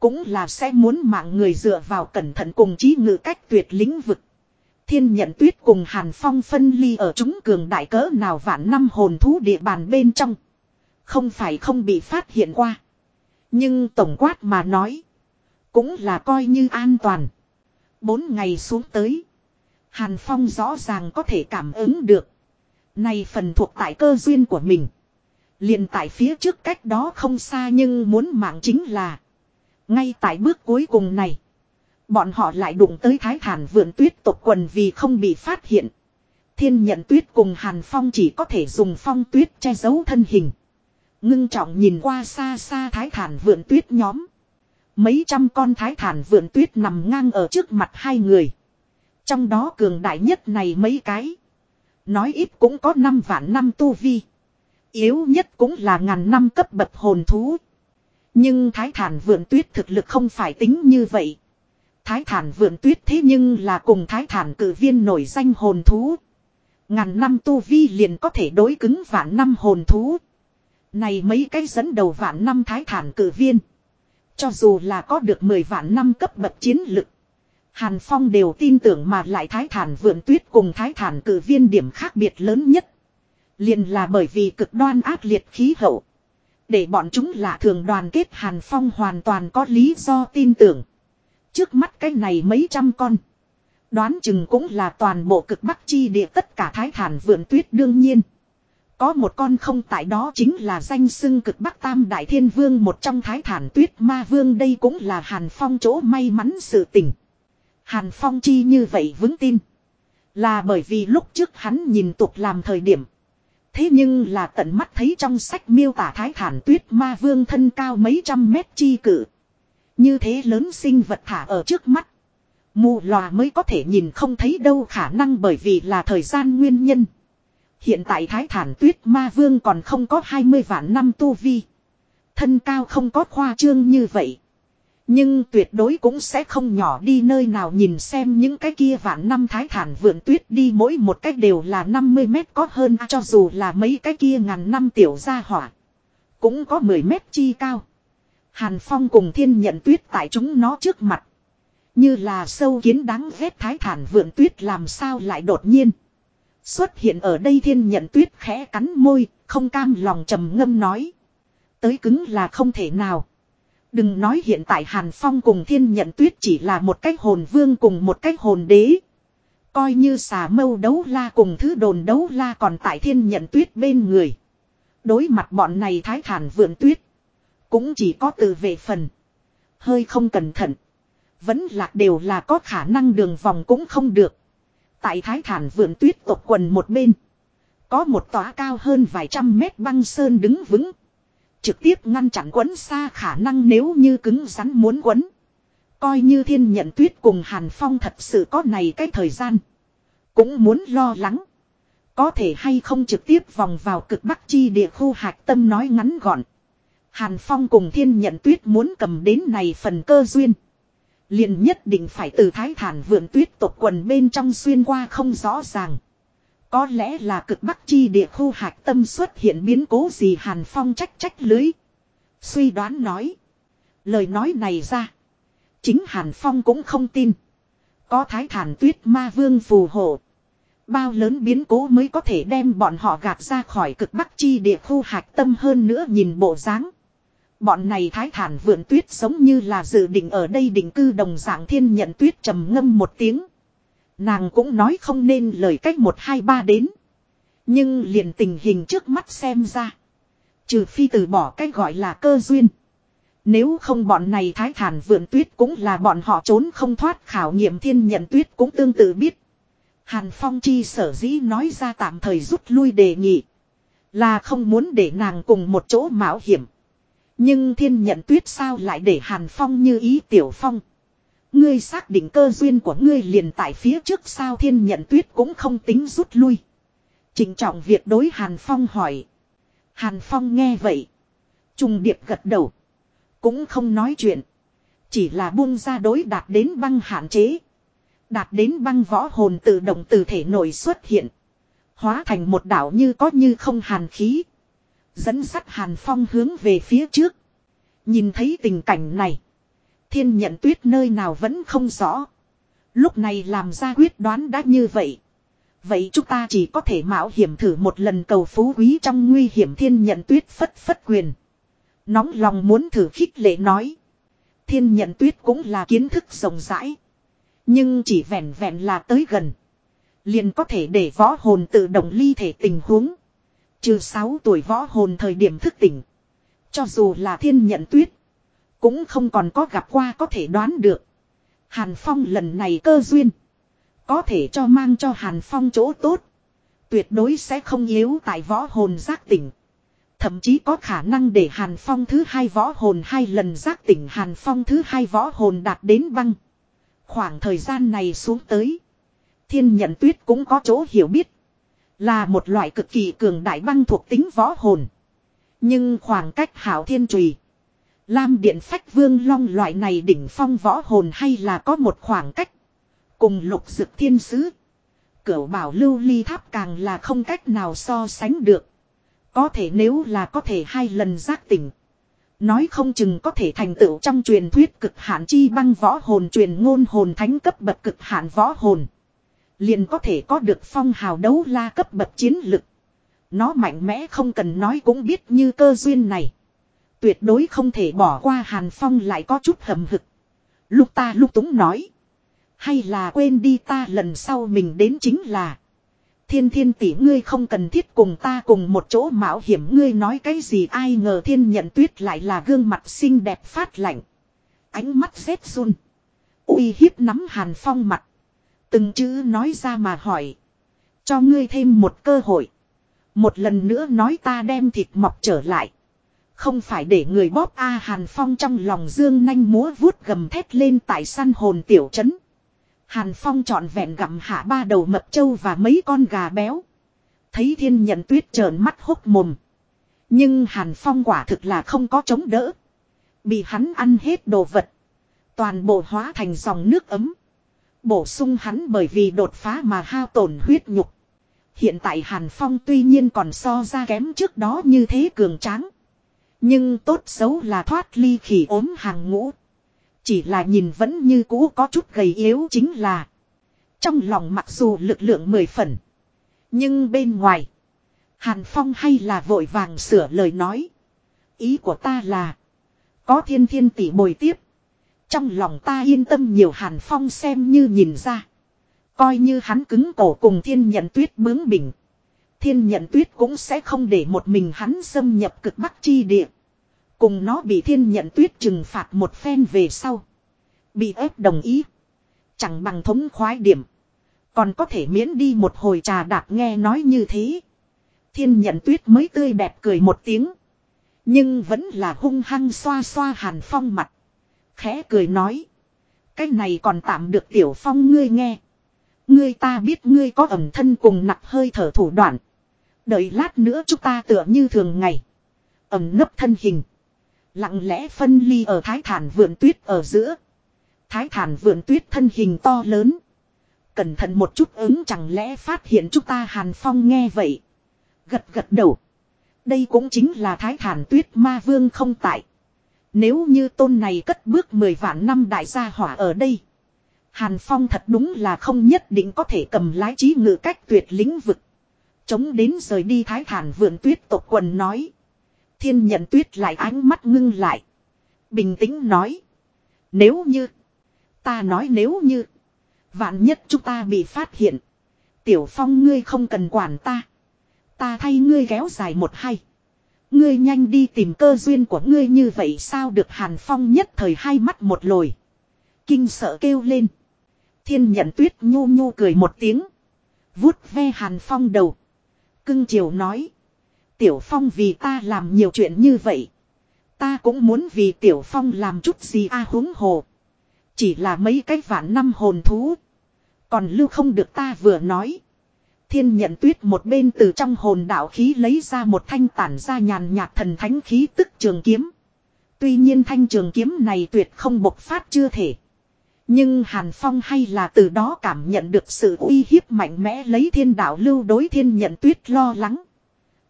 Cũng là sẽ muốn mạng người dựa vào cẩn thận cùng trí ngự cách tuyệt lĩnh vực. Thiên nhận tuyết cùng Hàn Phong phân ly ở chúng cường đại cỡ nào vạn năm hồn thú địa bàn bên trong. Không phải không bị phát hiện qua. Nhưng tổng quát mà nói. Cũng là coi như an toàn. Bốn ngày xuống tới. Hàn Phong rõ ràng có thể cảm ứng được. Này phần thuộc tại cơ duyên của mình. liền tại phía trước cách đó không xa nhưng muốn mạng chính là. Ngay tại bước cuối cùng này. Bọn họ lại đụng tới thái thản vườn tuyết tộc quần vì không bị phát hiện. Thiên nhận tuyết cùng Hàn Phong chỉ có thể dùng phong tuyết che giấu thân hình. Ngưng trọng nhìn qua xa xa thái thản vườn tuyết nhóm. Mấy trăm con thái thản vườn tuyết nằm ngang ở trước mặt hai người. Trong đó cường đại nhất này mấy cái. Nói ít cũng có năm vạn năm tu vi. Yếu nhất cũng là ngàn năm cấp bậc hồn thú. Nhưng thái thản vượn tuyết thực lực không phải tính như vậy. Thái thản vượn tuyết thế nhưng là cùng thái thản cử viên nổi danh hồn thú. Ngàn năm tu vi liền có thể đối cứng vạn năm hồn thú. Này mấy cái dẫn đầu vạn năm thái thản cử viên. Cho dù là có được 10 vạn năm cấp bậc chiến lực. Hàn Phong đều tin tưởng mà lại thái thản vượn tuyết cùng thái thản cử viên điểm khác biệt lớn nhất. Liền là bởi vì cực đoan ác liệt khí hậu. Để bọn chúng lạ thường đoàn kết Hàn Phong hoàn toàn có lý do tin tưởng. Trước mắt cái này mấy trăm con. Đoán chừng cũng là toàn bộ cực bắc chi địa tất cả thái thản vườn tuyết đương nhiên. Có một con không tại đó chính là danh xưng cực Bắc Tam Đại Thiên Vương, một trong thái thản tuyết ma vương, đây cũng là Hàn Phong chỗ may mắn sự tình. Hàn Phong chi như vậy vững tin. Là bởi vì lúc trước hắn nhìn tục làm thời điểm. Thế nhưng là tận mắt thấy trong sách miêu tả thái thản tuyết ma vương thân cao mấy trăm mét chi cử. Như thế lớn sinh vật thả ở trước mắt. Mù lòa mới có thể nhìn không thấy đâu khả năng bởi vì là thời gian nguyên nhân. Hiện tại thái thản tuyết ma vương còn không có 20 vạn năm tu vi. Thân cao không có khoa trương như vậy. Nhưng tuyệt đối cũng sẽ không nhỏ đi nơi nào nhìn xem những cái kia vạn năm thái thản vượn tuyết đi mỗi một cách đều là 50 mét có hơn, cho dù là mấy cái kia ngàn năm tiểu gia hỏa. Cũng có 10 mét chi cao. Hàn Phong cùng thiên nhận tuyết tại chúng nó trước mặt. Như là sâu kiến đáng ghét thái thản vượn tuyết làm sao lại đột nhiên. Xuất hiện ở đây thiên nhận tuyết khẽ cắn môi, không cam lòng trầm ngâm nói. Tới cứng là không thể nào. Đừng nói hiện tại Hàn Phong cùng thiên nhận tuyết chỉ là một cách hồn vương cùng một cách hồn đế. Coi như xà mâu đấu la cùng thứ đồn đấu la còn tại thiên nhận tuyết bên người. Đối mặt bọn này thái thản vượn tuyết. Cũng chỉ có từ về phần. Hơi không cẩn thận. Vẫn lạc đều là có khả năng đường vòng cũng không được. Tại thái thản vườn tuyết tộc quần một bên. Có một tòa cao hơn vài trăm mét băng sơn đứng vững. Trực tiếp ngăn chặn quấn xa khả năng nếu như cứng rắn muốn quấn. Coi như thiên nhận tuyết cùng Hàn Phong thật sự có này cái thời gian. Cũng muốn lo lắng. Có thể hay không trực tiếp vòng vào cực bắc chi địa khu hạch tâm nói ngắn gọn. Hàn Phong cùng thiên nhận tuyết muốn cầm đến này phần cơ duyên liền nhất định phải từ thái thản vườn tuyết tộc quần bên trong xuyên qua không rõ ràng. Có lẽ là cực bắc chi địa khu hạch tâm xuất hiện biến cố gì Hàn Phong trách trách lưới. Suy đoán nói. Lời nói này ra. Chính Hàn Phong cũng không tin. Có thái thản tuyết ma vương phù hộ. Bao lớn biến cố mới có thể đem bọn họ gạt ra khỏi cực bắc chi địa khu hạch tâm hơn nữa nhìn bộ dáng. Bọn này thái thản vượn tuyết giống như là dự định ở đây định cư đồng dạng thiên nhận tuyết trầm ngâm một tiếng. Nàng cũng nói không nên lời cách một hai ba đến. Nhưng liền tình hình trước mắt xem ra. Trừ phi từ bỏ cách gọi là cơ duyên. Nếu không bọn này thái thản vượn tuyết cũng là bọn họ trốn không thoát khảo nghiệm thiên nhận tuyết cũng tương tự biết. Hàn Phong Chi sở dĩ nói ra tạm thời rút lui đề nghị. Là không muốn để nàng cùng một chỗ mạo hiểm. Nhưng thiên nhận tuyết sao lại để Hàn Phong như ý tiểu phong. Ngươi xác định cơ duyên của ngươi liền tại phía trước sao thiên nhận tuyết cũng không tính rút lui. Trình trọng việc đối Hàn Phong hỏi. Hàn Phong nghe vậy. Trùng điệp gật đầu. Cũng không nói chuyện. Chỉ là buông ra đối đạt đến băng hạn chế. Đạt đến băng võ hồn tự động từ thể nội xuất hiện. Hóa thành một đảo như có như không hàn khí. Dẫn sắt Hàn Phong hướng về phía trước. Nhìn thấy tình cảnh này. Thiên nhận tuyết nơi nào vẫn không rõ. Lúc này làm ra quyết đoán đã như vậy. Vậy chúng ta chỉ có thể mạo hiểm thử một lần cầu phú quý trong nguy hiểm thiên nhận tuyết phất phất quyền. Nóng lòng muốn thử khích lệ nói. Thiên nhận tuyết cũng là kiến thức rộng rãi. Nhưng chỉ vẹn vẹn là tới gần. Liền có thể để võ hồn tự động ly thể tình huống. Trừ 6 tuổi võ hồn thời điểm thức tỉnh. Cho dù là thiên nhận tuyết. Cũng không còn có gặp qua có thể đoán được. Hàn Phong lần này cơ duyên. Có thể cho mang cho Hàn Phong chỗ tốt. Tuyệt đối sẽ không yếu tại võ hồn giác tỉnh. Thậm chí có khả năng để Hàn Phong thứ hai võ hồn hai lần giác tỉnh Hàn Phong thứ hai võ hồn đạt đến băng. Khoảng thời gian này xuống tới. Thiên nhận tuyết cũng có chỗ hiểu biết. Là một loại cực kỳ cường đại băng thuộc tính võ hồn. Nhưng khoảng cách hảo thiên trùy. Lam điện phách vương long loại này đỉnh phong võ hồn hay là có một khoảng cách. Cùng lục dực thiên sứ. Cửu bảo lưu ly tháp càng là không cách nào so sánh được. Có thể nếu là có thể hai lần giác tỉnh. Nói không chừng có thể thành tựu trong truyền thuyết cực hạn chi băng võ hồn, truyền ngôn hồn thánh cấp bậc cực hạn võ hồn. Liền có thể có được phong hào đấu la cấp bậc chiến lực. Nó mạnh mẽ không cần nói cũng biết như cơ duyên này. Tuyệt đối không thể bỏ qua Hàn Phong lại có chút hầm hực. Lúc ta lúc túng nói. Hay là quên đi ta lần sau mình đến chính là. Thiên thiên tỷ ngươi không cần thiết cùng ta cùng một chỗ mạo hiểm ngươi nói cái gì, ai ngờ thiên nhận tuyết lại là gương mặt xinh đẹp phát lạnh. Ánh mắt rét run. uy hiếp nắm hàn phong mặt. Từng chữ nói ra mà hỏi. Cho ngươi thêm một cơ hội. Một lần nữa nói ta đem thịt mọc trở lại. Không phải để người bóp A Hàn Phong trong lòng dương nanh múa vuốt gầm thét lên tại săn hồn tiểu trấn. Hàn Phong trọn vẹn gặm hạ ba đầu mập trâu và mấy con gà béo. Thấy thiên nhận tuyết trợn mắt hốc mồm. Nhưng Hàn Phong quả thực là không có chống đỡ. Bị hắn ăn hết đồ vật. Toàn bộ hóa thành dòng nước ấm. Bổ sung hắn bởi vì đột phá mà hao tổn huyết nhục. Hiện tại Hàn Phong tuy nhiên còn so ra kém trước đó như thế cường tráng. Nhưng tốt xấu là thoát ly khỉ ốm hàng ngũ. Chỉ là nhìn vẫn như cũ có chút gầy yếu chính là. Trong lòng mặc dù lực lượng mười phần. Nhưng bên ngoài. Hàn Phong hay là vội vàng sửa lời nói. Ý của ta là. Có thiên thiên tỷ bồi tiếp. Trong lòng ta yên tâm nhiều Hàn Phong xem như nhìn ra. Coi như hắn cứng cổ cùng thiên nhận tuyết bướng bỉnh. Thiên nhận tuyết cũng sẽ không để một mình hắn xâm nhập cực bắc chi địa. Cùng nó bị thiên nhận tuyết trừng phạt một phen về sau. Bị ép đồng ý. Chẳng bằng thống khoái điểm. Còn có thể miễn đi một hồi trà đạp nghe nói như thế. Thiên nhận tuyết mới tươi đẹp cười một tiếng. Nhưng vẫn là hung hăng xoa xoa hàn phong mặt. Khẽ cười nói. Cái này còn tạm được tiểu phong ngươi nghe. Ngươi ta biết ngươi có ẩm thân cùng nặng hơi thở thủ đoạn. Đợi lát nữa chúng ta tựa như thường ngày. Ẩm nấp thân hình. Lặng lẽ phân ly ở thái thản vườn tuyết ở giữa. Thái thản vườn tuyết thân hình to lớn. Cẩn thận một chút ứng chẳng lẽ phát hiện chúng ta hàn phong nghe vậy. Gật gật đầu. Đây cũng chính là thái thản tuyết ma vương không tại. Nếu như tôn này cất bước 10 vạn năm đại gia hỏa ở đây. Hàn Phong thật đúng là không nhất định có thể cầm lái trí ngự cách tuyệt lĩnh vực. Chống đến rời đi thái thản vườn tuyết tộc quần nói. Thiên nhận tuyết lại ánh mắt ngưng lại. Bình tĩnh nói. Nếu như. Ta nói nếu như. Vạn nhất chúng ta bị phát hiện. Tiểu phong ngươi không cần quản ta. Ta thay ngươi kéo dài một hai. Ngươi nhanh đi tìm cơ duyên của ngươi như vậy sao được hàn phong nhất thời hai mắt một lồi. Kinh sợ kêu lên. Thiên nhận tuyết nhu nhu cười một tiếng. vuốt ve hàn phong đầu. Cưng chiều nói. Tiểu phong vì ta làm nhiều chuyện như vậy. Ta cũng muốn vì tiểu phong làm chút gì a à húng hồ. Chỉ là mấy cái vạn năm hồn thú. Còn lưu không được ta vừa nói. Thiên nhận tuyết một bên từ trong hồn đạo khí lấy ra một thanh tản ra nhàn nhạt thần thánh khí tức trường kiếm. Tuy nhiên thanh trường kiếm này tuyệt không bộc phát chưa thể. Nhưng Hàn Phong hay là từ đó cảm nhận được sự uy hiếp mạnh mẽ lấy thiên đạo lưu đối thiên nhận tuyết lo lắng.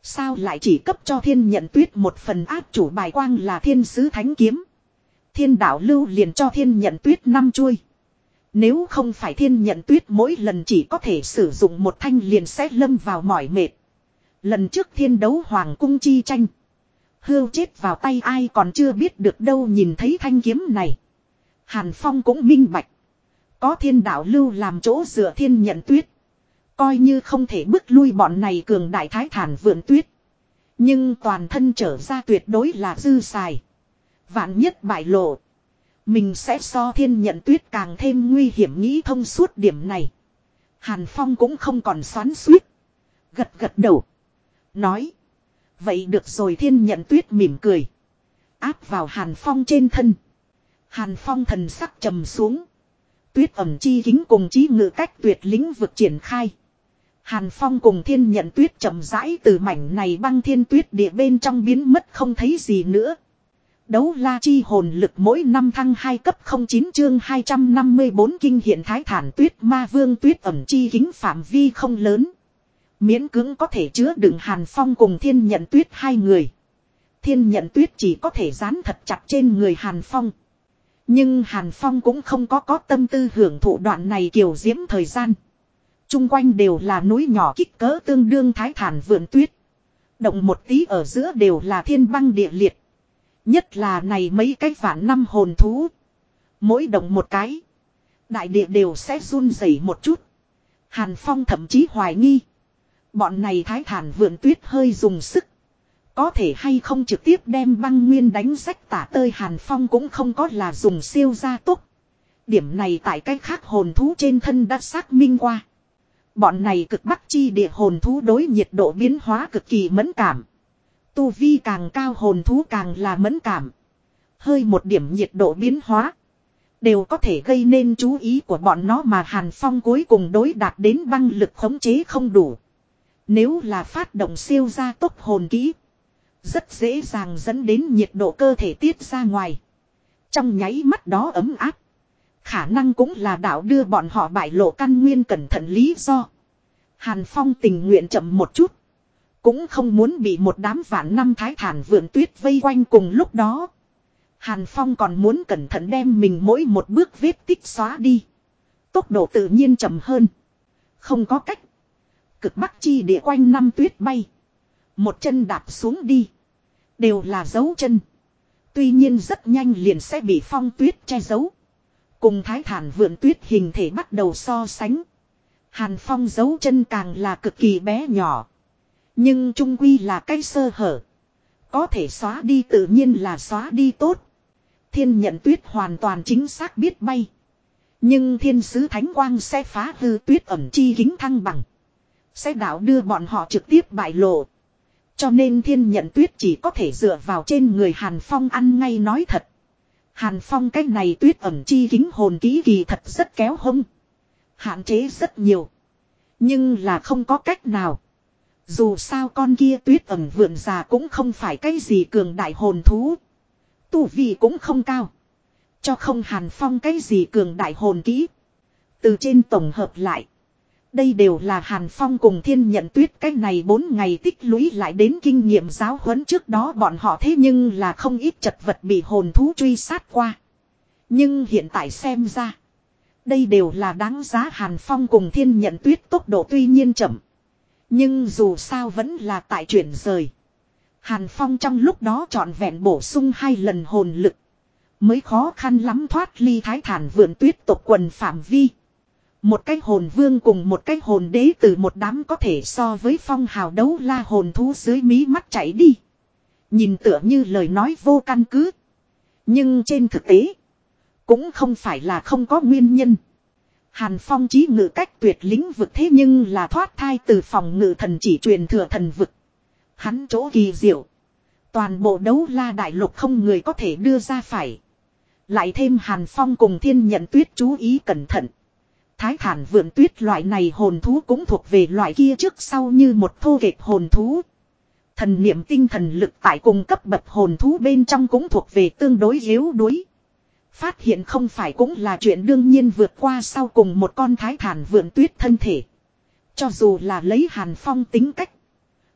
Sao lại chỉ cấp cho thiên nhận tuyết một phần áp chủ bài quang là thiên sứ thánh kiếm. Thiên đạo lưu liền cho thiên nhận tuyết năm chuôi. Nếu không phải thiên nhận tuyết mỗi lần chỉ có thể sử dụng một thanh liền sẽ lâm vào mỏi mệt. Lần trước thiên đấu hoàng cung chi tranh. Hưu chết vào tay ai còn chưa biết được đâu nhìn thấy thanh kiếm này. Hàn Phong cũng minh bạch. Có thiên đạo lưu làm chỗ dựa thiên nhận tuyết. Coi như không thể bước lui bọn này cường đại thái thản vượn tuyết. Nhưng toàn thân trở ra tuyệt đối là dư xài. Vạn nhất bại lộ. Mình sẽ so thiên nhận tuyết càng thêm nguy hiểm nghĩ thông suốt điểm này. Hàn Phong cũng không còn xoắn suýt. Gật gật đầu. Nói. Vậy được rồi thiên nhận tuyết mỉm cười. Áp vào Hàn Phong trên thân. Hàn Phong thần sắc trầm xuống. Tuyết ẩm chi kính cùng chí ngự cách tuyệt lĩnh vực triển khai. Hàn Phong cùng thiên nhận tuyết chậm rãi từ mảnh này băng thiên tuyết địa bên trong biến mất không thấy gì nữa. Đấu la chi hồn lực mỗi năm thăng 2 cấp 09 chương 254 kinh hiện thái thản tuyết ma vương tuyết ẩm chi kính phạm vi không lớn. Miễn cưỡng có thể chứa đựng Hàn Phong cùng thiên nhận tuyết hai người. Thiên nhận tuyết chỉ có thể dán thật chặt trên người Hàn Phong. Nhưng Hàn Phong cũng không có có tâm tư hưởng thụ đoạn này kiểu diễm thời gian. Trung quanh đều là núi nhỏ kích cỡ tương đương thái thản vườn tuyết. Động một tí ở giữa đều là thiên băng địa liệt. Nhất là này mấy cái vạn năm hồn thú. Mỗi động một cái. Đại địa đều sẽ run rẩy một chút. Hàn Phong thậm chí hoài nghi. Bọn này thái thản vượn tuyết hơi dùng sức. Có thể hay không trực tiếp đem băng nguyên đánh rách tả tơi Hàn Phong cũng không có là dùng siêu gia tốc. Điểm này tại cách khác hồn thú trên thân đã xác minh qua. Bọn này cực bắc chi địa hồn thú đối nhiệt độ biến hóa cực kỳ mẫn cảm. Tu vi càng cao hồn thú càng là mẫn cảm. Hơi một điểm nhiệt độ biến hóa. Đều có thể gây nên chú ý của bọn nó mà Hàn Phong cuối cùng đối đạt đến băng lực khống chế không đủ. Nếu là phát động siêu gia tốc hồn kỹ. Rất dễ dàng dẫn đến nhiệt độ cơ thể tiết ra ngoài. Trong nháy mắt đó ấm áp. Khả năng cũng là đạo đưa bọn họ bại lộ căn nguyên cẩn thận lý do. Hàn Phong tình nguyện chậm một chút. Cũng không muốn bị một đám vạn năm thái thản vượn tuyết vây quanh cùng lúc đó. Hàn Phong còn muốn cẩn thận đem mình mỗi một bước vết tích xóa đi. Tốc độ tự nhiên chậm hơn. Không có cách. Cực bắc chi địa quanh năm tuyết bay. Một chân đạp xuống đi. Đều là dấu chân. Tuy nhiên rất nhanh liền sẽ bị phong tuyết che giấu. Cùng thái thản vượn tuyết hình thể bắt đầu so sánh. Hàn phong dấu chân càng là cực kỳ bé nhỏ. Nhưng trung quy là cái sơ hở. Có thể xóa đi tự nhiên là xóa đi tốt. Thiên nhận tuyết hoàn toàn chính xác biết bay. Nhưng thiên sứ thánh quang sẽ phá hư tuyết ẩm chi kính thăng bằng. Sẽ đảo đưa bọn họ trực tiếp bại lộ. Cho nên thiên nhận tuyết chỉ có thể dựa vào trên người Hàn Phong ăn ngay nói thật. Hàn Phong cái này tuyết ẩm chi kính hồn ký kỳ thật rất kéo hông. Hạn chế rất nhiều. Nhưng là không có cách nào. Dù sao con kia tuyết ẩm vượn già cũng không phải cái gì cường đại hồn thú. Tu vi cũng không cao. Cho không Hàn Phong cái gì cường đại hồn kỹ. Từ trên tổng hợp lại. Đây đều là Hàn Phong cùng thiên nhận tuyết cái này 4 ngày tích lũy lại đến kinh nghiệm giáo huấn trước đó bọn họ thế nhưng là không ít chật vật bị hồn thú truy sát qua. Nhưng hiện tại xem ra. Đây đều là đáng giá Hàn Phong cùng thiên nhận tuyết tốc độ tuy nhiên chậm. Nhưng dù sao vẫn là tại chuyển rời. Hàn Phong trong lúc đó trọn vẹn bổ sung hai lần hồn lực. Mới khó khăn lắm thoát ly thái thản vườn tuyết tộc quần phạm vi. Một cái hồn vương cùng một cái hồn đế từ một đám có thể so với phong hào đấu la hồn thú dưới mí mắt chảy đi. Nhìn tựa như lời nói vô căn cứ. Nhưng trên thực tế, cũng không phải là không có nguyên nhân. Hàn phong trí ngự cách tuyệt lĩnh vực thế nhưng là thoát thai từ phòng ngự thần chỉ truyền thừa thần vực. Hắn chỗ kỳ diệu. Toàn bộ đấu la đại lục không người có thể đưa ra phải. Lại thêm Hàn Phong cùng thiên nhận tuyết chú ý cẩn thận. Thái thản vượn tuyết loại này hồn thú cũng thuộc về loại kia trước sau như một thô kệch hồn thú. Thần niệm tinh thần lực tại cùng cấp bậc hồn thú bên trong cũng thuộc về tương đối yếu đuối. Phát hiện không phải cũng là chuyện đương nhiên vượt qua sau cùng một con thái thản vượn tuyết thân thể. Cho dù là lấy hàn phong tính cách.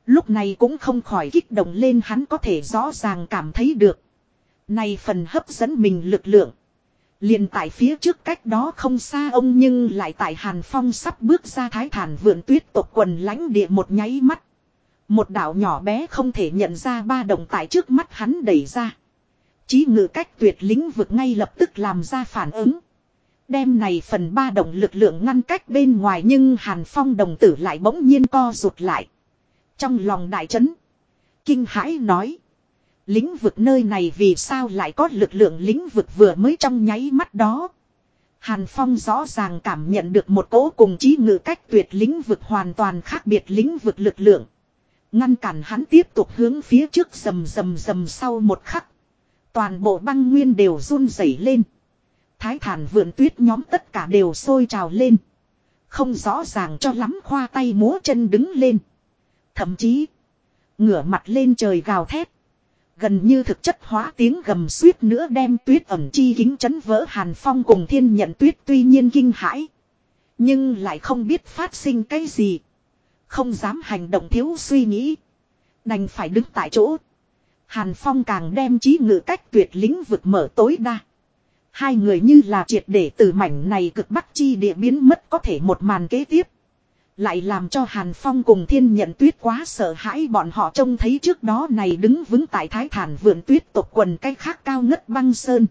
Lúc này cũng không khỏi kích động lên hắn có thể rõ ràng cảm thấy được. Này phần hấp dẫn mình lực lượng. liền tại phía trước cách đó không xa ông nhưng lại tại Hàn Phong sắp bước ra thái thản vượn tuyết tộc quần lãnh địa một nháy mắt. Một đảo nhỏ bé không thể nhận ra ba động tại trước mắt hắn đẩy ra. Chí ngự cách tuyệt lĩnh vực ngay lập tức làm ra phản ứng. Đem này phần ba động lực lượng ngăn cách bên ngoài nhưng Hàn Phong đồng tử lại bỗng nhiên co rụt lại. Trong lòng đại chấn. Kinh hãi nói. Lĩnh vực nơi này vì sao lại có lực lượng lĩnh vực vừa mới trong nháy mắt đó. Hàn Phong rõ ràng cảm nhận được một cỗ cùng chí ngự cách tuyệt lĩnh vực hoàn toàn khác biệt lĩnh vực lực lượng. Ngăn cản hắn tiếp tục hướng phía trước rầm rầm rầm sau một khắc. Toàn bộ băng nguyên đều run rẩy lên. Thái thản vườn tuyết nhóm tất cả đều sôi trào lên. Không rõ ràng cho lắm khoa tay múa chân đứng lên. Thậm chí. Ngửa mặt lên trời gào thét. Gần như thực chất hóa tiếng gầm suýt nữa đem tuyết ẩm chi kính chấn vỡ hàn phong cùng thiên nhận tuyết tuy nhiên kinh hãi. Nhưng lại không biết phát sinh cái gì. Không dám hành động thiếu suy nghĩ. Đành phải đứng tại chỗ. Hàn Phong càng đem trí ngự cách tuyệt lĩnh vực mở tối đa. Hai người như là triệt để từ mảnh này cực bắc chi địa biến mất có thể một màn kế tiếp. Lại làm cho Hàn Phong cùng thiên nhận tuyết quá sợ hãi bọn họ trông thấy trước đó này đứng vững tại thái thản vườn tuyết tộc quần cái khác cao ngất băng sơn.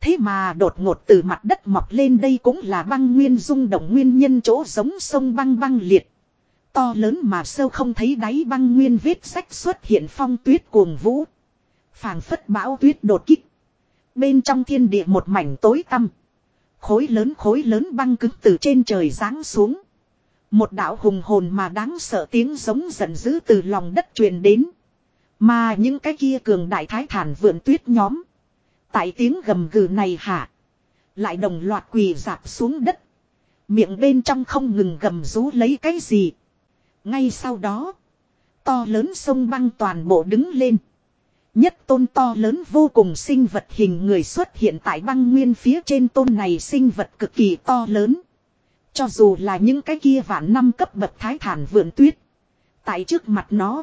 Thế mà đột ngột từ mặt đất mọc lên đây cũng là băng nguyên rung động nguyên nhân chỗ giống sông băng băng liệt. To lớn mà sâu không thấy đáy băng nguyên vết sách xuất hiện phong tuyết cuồng vũ. phảng phất bão tuyết đột kích. Bên trong thiên địa một mảnh tối tăm. Khối lớn khối lớn băng cứng từ trên trời giáng xuống. Một đạo hùng hồn mà đáng sợ tiếng giống giận dữ từ lòng đất truyền đến. Mà những cái kia cường đại thái thản vượn tuyết nhóm. Tại tiếng gầm gừ này hả. Lại đồng loạt quỳ dạp xuống đất. Miệng bên trong không ngừng gầm rú lấy cái gì. Ngay sau đó. To lớn sông băng toàn bộ đứng lên. Nhất tôn to lớn vô cùng sinh vật hình người xuất hiện tại băng nguyên phía trên tôn này sinh vật cực kỳ to lớn. Cho dù là những cái kia vạn năm cấp bậc thái thản vượn tuyết. Tại trước mặt nó.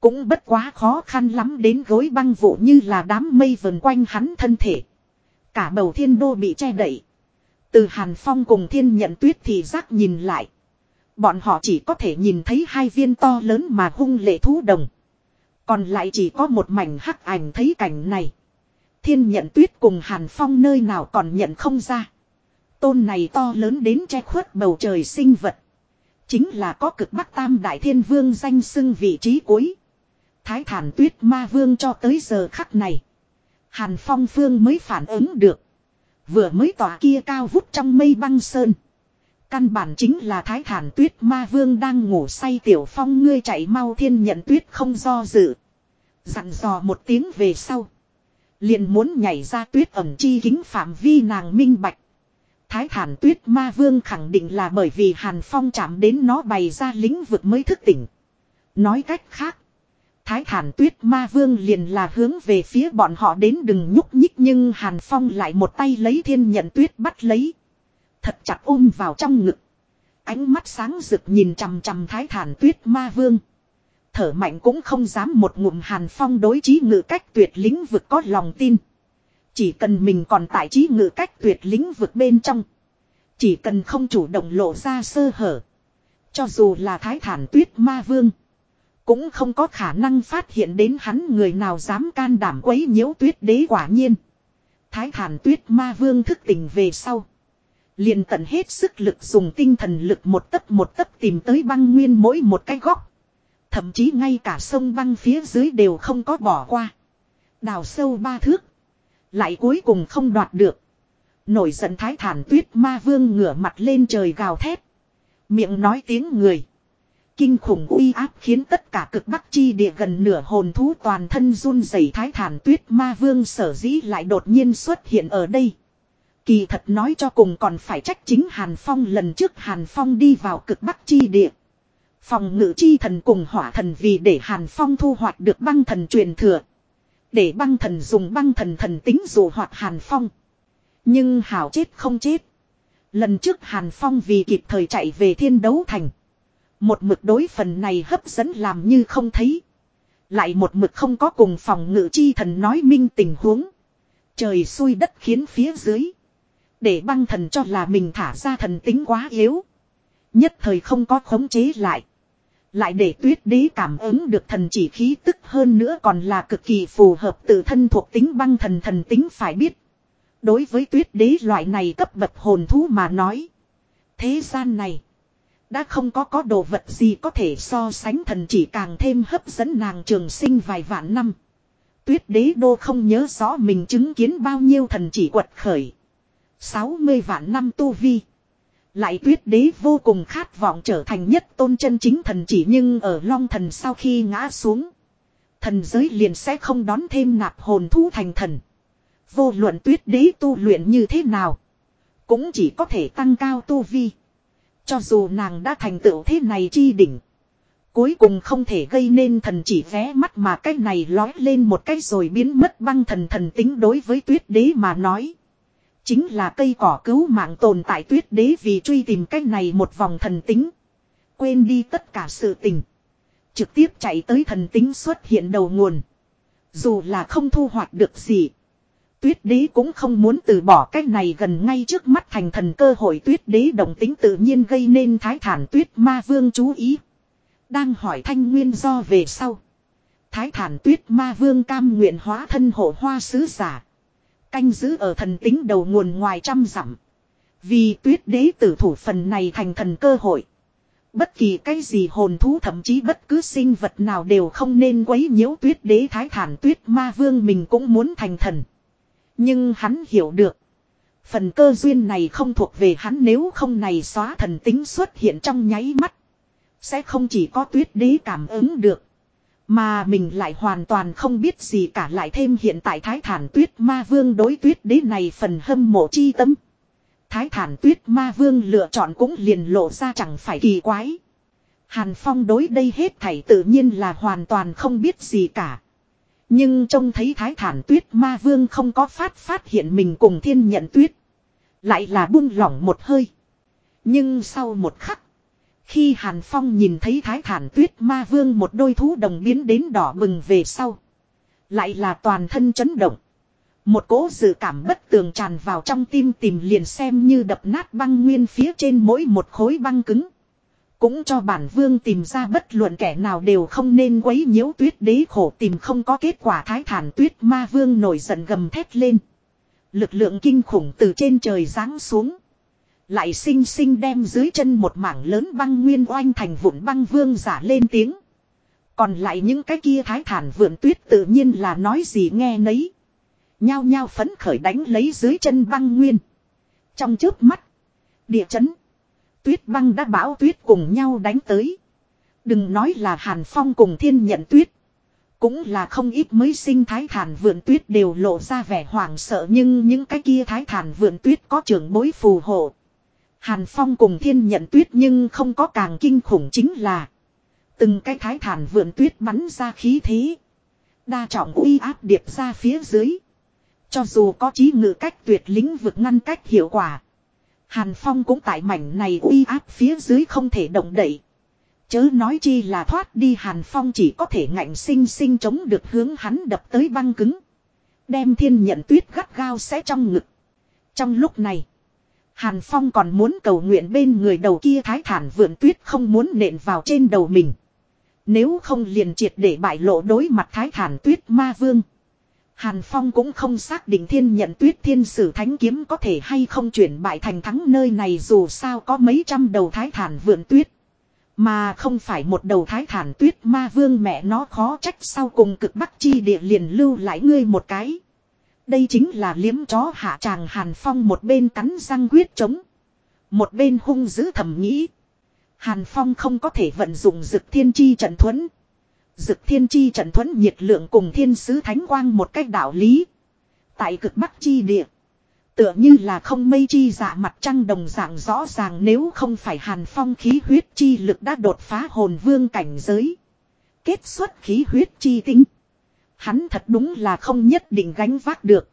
Cũng bất quá khó khăn lắm đến gối băng vụ như là đám mây vần quanh hắn thân thể. Cả bầu thiên đô bị che đậy. Từ Hàn Phong cùng thiên nhận tuyết thì giác nhìn lại. Bọn họ chỉ có thể nhìn thấy hai viên to lớn mà hung lệ thú đồng. Còn lại chỉ có một mảnh hắc ảnh thấy cảnh này. Thiên nhận tuyết cùng Hàn Phong nơi nào còn nhận không ra. Tôn này to lớn đến che khuất bầu trời sinh vật. Chính là có cực bắc tam đại thiên vương danh xưng vị trí cuối. Thái thản tuyết ma vương cho tới giờ khắc này. Hàn Phong Phương mới phản ứng được. Vừa mới tỏa kia cao vút trong mây băng sơn. Căn bản chính là thái thản tuyết ma vương đang ngủ say tiểu phong ngươi chạy mau thiên nhận tuyết không do dự. Dặn dò một tiếng về sau. Liền muốn nhảy ra tuyết ẩm chi kính phạm vi nàng minh bạch. Thái thản tuyết ma vương khẳng định là bởi vì hàn phong chạm đến nó bày ra lĩnh vực mới thức tỉnh. Nói cách khác. Thái thản tuyết ma vương liền là hướng về phía bọn họ đến đừng nhúc nhích nhưng hàn phong lại một tay lấy thiên nhận tuyết bắt lấy. Thật chặt ôm vào trong ngực. Ánh mắt sáng rực nhìn chằm chằm thái thản tuyết ma vương. Thở mạnh cũng không dám một ngụm hàn phong đối trí ngự cách tuyệt lĩnh vực có lòng tin. Chỉ cần mình còn tại trí ngự cách tuyệt lĩnh vực bên trong. Chỉ cần không chủ động lộ ra sơ hở. Cho dù là thái thản tuyết ma vương. Cũng không có khả năng phát hiện đến hắn người nào dám can đảm quấy nhiễu tuyết đế quả nhiên. Thái thản tuyết ma vương thức tỉnh về sau liền tận hết sức lực dùng tinh thần lực một tấc một tấc tìm tới băng nguyên mỗi một cái góc. Thậm chí ngay cả sông băng phía dưới đều không có bỏ qua. Đào sâu ba thước. Lại cuối cùng không đoạt được. Nổi giận thái thản tuyết ma vương ngửa mặt lên trời gào thét. Miệng nói tiếng người. Kinh khủng uy áp khiến tất cả cực bắc chi địa gần nửa hồn thú toàn thân run rẩy thái thản tuyết ma vương sở dĩ lại đột nhiên xuất hiện ở đây. Kỳ thật nói cho cùng còn phải trách chính Hàn Phong lần trước Hàn Phong đi vào cực bắc chi địa. Phòng ngự chi thần cùng hỏa thần vì để Hàn Phong thu hoạch được băng thần truyền thừa. Để băng thần dùng băng thần thần tính dụ hoạt Hàn Phong. Nhưng hảo chết không chết. Lần trước Hàn Phong vì kịp thời chạy về thiên đấu thành. Một mực đối phần này hấp dẫn làm như không thấy. Lại một mực không có cùng phòng ngự chi thần nói minh tình huống. Trời xui đất khiến phía dưới. Để băng thần cho là mình thả ra thần tính quá yếu. Nhất thời không có khống chế lại. Lại để tuyết đế cảm ứng được thần chỉ khí tức hơn nữa còn là cực kỳ phù hợp tự thân thuộc tính băng thần thần tính phải biết. Đối với tuyết đế loại này cấp bậc hồn thú mà nói. Thế gian này. Đã không có có đồ vật gì có thể so sánh thần chỉ càng thêm hấp dẫn nàng trường sinh vài vạn năm. Tuyết đế đô không nhớ rõ mình chứng kiến bao nhiêu thần chỉ quật khởi. 60 vạn năm tu vi. Lại tuyết đế vô cùng khát vọng trở thành nhất tôn chân chính thần chỉ nhưng ở long thần sau khi ngã xuống. Thần giới liền sẽ không đón thêm nạp hồn thu thành thần. Vô luận tuyết đế tu luyện như thế nào. Cũng chỉ có thể tăng cao tu vi. Cho dù nàng đã thành tựu thế này chi đỉnh. Cuối cùng không thể gây nên thần chỉ vé mắt mà cái này lói lên một cái rồi biến mất băng thần thần tính đối với tuyết đế mà nói. Chính là cây cỏ cứu mạng tồn tại tuyết đế vì truy tìm cái này một vòng thần tính. Quên đi tất cả sự tình. Trực tiếp chạy tới thần tính xuất hiện đầu nguồn. Dù là không thu hoạch được gì. Tuyết đế cũng không muốn từ bỏ cái này gần ngay trước mắt thành thần cơ hội tuyết đế đồng tính tự nhiên gây nên thái thản tuyết ma vương chú ý. Đang hỏi thanh nguyên do về sau. Thái thản tuyết ma vương cam nguyện hóa thân hộ hoa sứ giả. Canh giữ ở thần tính đầu nguồn ngoài trăm dặm. Vì tuyết đế tử thủ phần này thành thần cơ hội. Bất kỳ cái gì hồn thú thậm chí bất cứ sinh vật nào đều không nên quấy nhiễu tuyết đế thái thản tuyết ma vương mình cũng muốn thành thần. Nhưng hắn hiểu được. Phần cơ duyên này không thuộc về hắn nếu không này xóa thần tính xuất hiện trong nháy mắt. Sẽ không chỉ có tuyết đế cảm ứng được. Mà mình lại hoàn toàn không biết gì cả lại thêm hiện tại thái thản tuyết ma vương đối tuyết đế này phần hâm mộ chi tâm. Thái thản tuyết ma vương lựa chọn cũng liền lộ ra chẳng phải kỳ quái. Hàn Phong đối đây hết thảy tự nhiên là hoàn toàn không biết gì cả. Nhưng trông thấy thái thản tuyết ma vương không có phát phát hiện mình cùng thiên nhận tuyết. Lại là buông lỏng một hơi. Nhưng sau một khắc. Khi Hàn Phong nhìn thấy thái thản tuyết ma vương một đôi thú đồng biến đến đỏ bừng về sau. Lại là toàn thân chấn động. Một cỗ dự cảm bất tường tràn vào trong tim tìm liền xem như đập nát băng nguyên phía trên mỗi một khối băng cứng. Cũng cho bản vương tìm ra bất luận kẻ nào đều không nên quấy nhiễu tuyết đế khổ tìm không có kết quả thái thản tuyết ma vương nổi giận gầm thét lên. Lực lượng kinh khủng từ trên trời giáng xuống. Lại xinh xinh đem dưới chân một mảng lớn băng nguyên oanh thành vụn băng vương giả lên tiếng. Còn lại những cái kia thái thản vượn tuyết tự nhiên là nói gì nghe nấy. Nhao nhao phấn khởi đánh lấy dưới chân băng nguyên. Trong trước mắt. Địa chấn. Tuyết băng đã bão tuyết cùng nhau đánh tới. Đừng nói là Hàn Phong cùng thiên nhận tuyết. Cũng là không ít mới sinh thái thản vượn tuyết đều lộ ra vẻ hoảng sợ nhưng những cái kia thái thản vượn tuyết có trưởng bối phù hộ. Hàn Phong cùng thiên nhận tuyết nhưng không có càng kinh khủng chính là. Từng cái thái thản vượn tuyết bắn ra khí thế. Đa trọng uy áp điệp ra phía dưới. Cho dù có trí ngự cách tuyệt lĩnh vực ngăn cách hiệu quả. Hàn Phong cũng tại mảnh này uy áp phía dưới không thể động đậy. Chớ nói chi là thoát đi Hàn Phong chỉ có thể ngạnh sinh sinh chống được hướng hắn đập tới băng cứng. Đem thiên nhận tuyết gắt gao sẽ trong ngực. Trong lúc này. Hàn Phong còn muốn cầu nguyện bên người đầu kia thái thản vượn tuyết không muốn nện vào trên đầu mình. Nếu không liền triệt để bại lộ đối mặt thái thản tuyết ma vương. Hàn Phong cũng không xác định thiên nhận tuyết thiên sử thánh kiếm có thể hay không chuyển bại thành thắng nơi này dù sao có mấy trăm đầu thái thản vượn tuyết. Mà không phải một đầu thái thản tuyết ma vương mẹ nó khó trách sau cùng cực bắc chi địa liền lưu lại ngươi một cái. Đây chính là liếm chó hạ tràng Hàn Phong một bên cắn răng quyết chống. Một bên hung dữ thầm nghĩ. Hàn Phong không có thể vận dụng dực thiên chi trận thuẫn. Dực thiên chi trận thuẫn nhiệt lượng cùng thiên sứ thánh quang một cách đạo lý. Tại cực bắc chi địa. Tựa như là không mây chi dạ mặt trăng đồng dạng rõ ràng nếu không phải hàn phong khí huyết chi lực đã đột phá hồn vương cảnh giới. Kết xuất khí huyết chi tinh. Hắn thật đúng là không nhất định gánh vác được.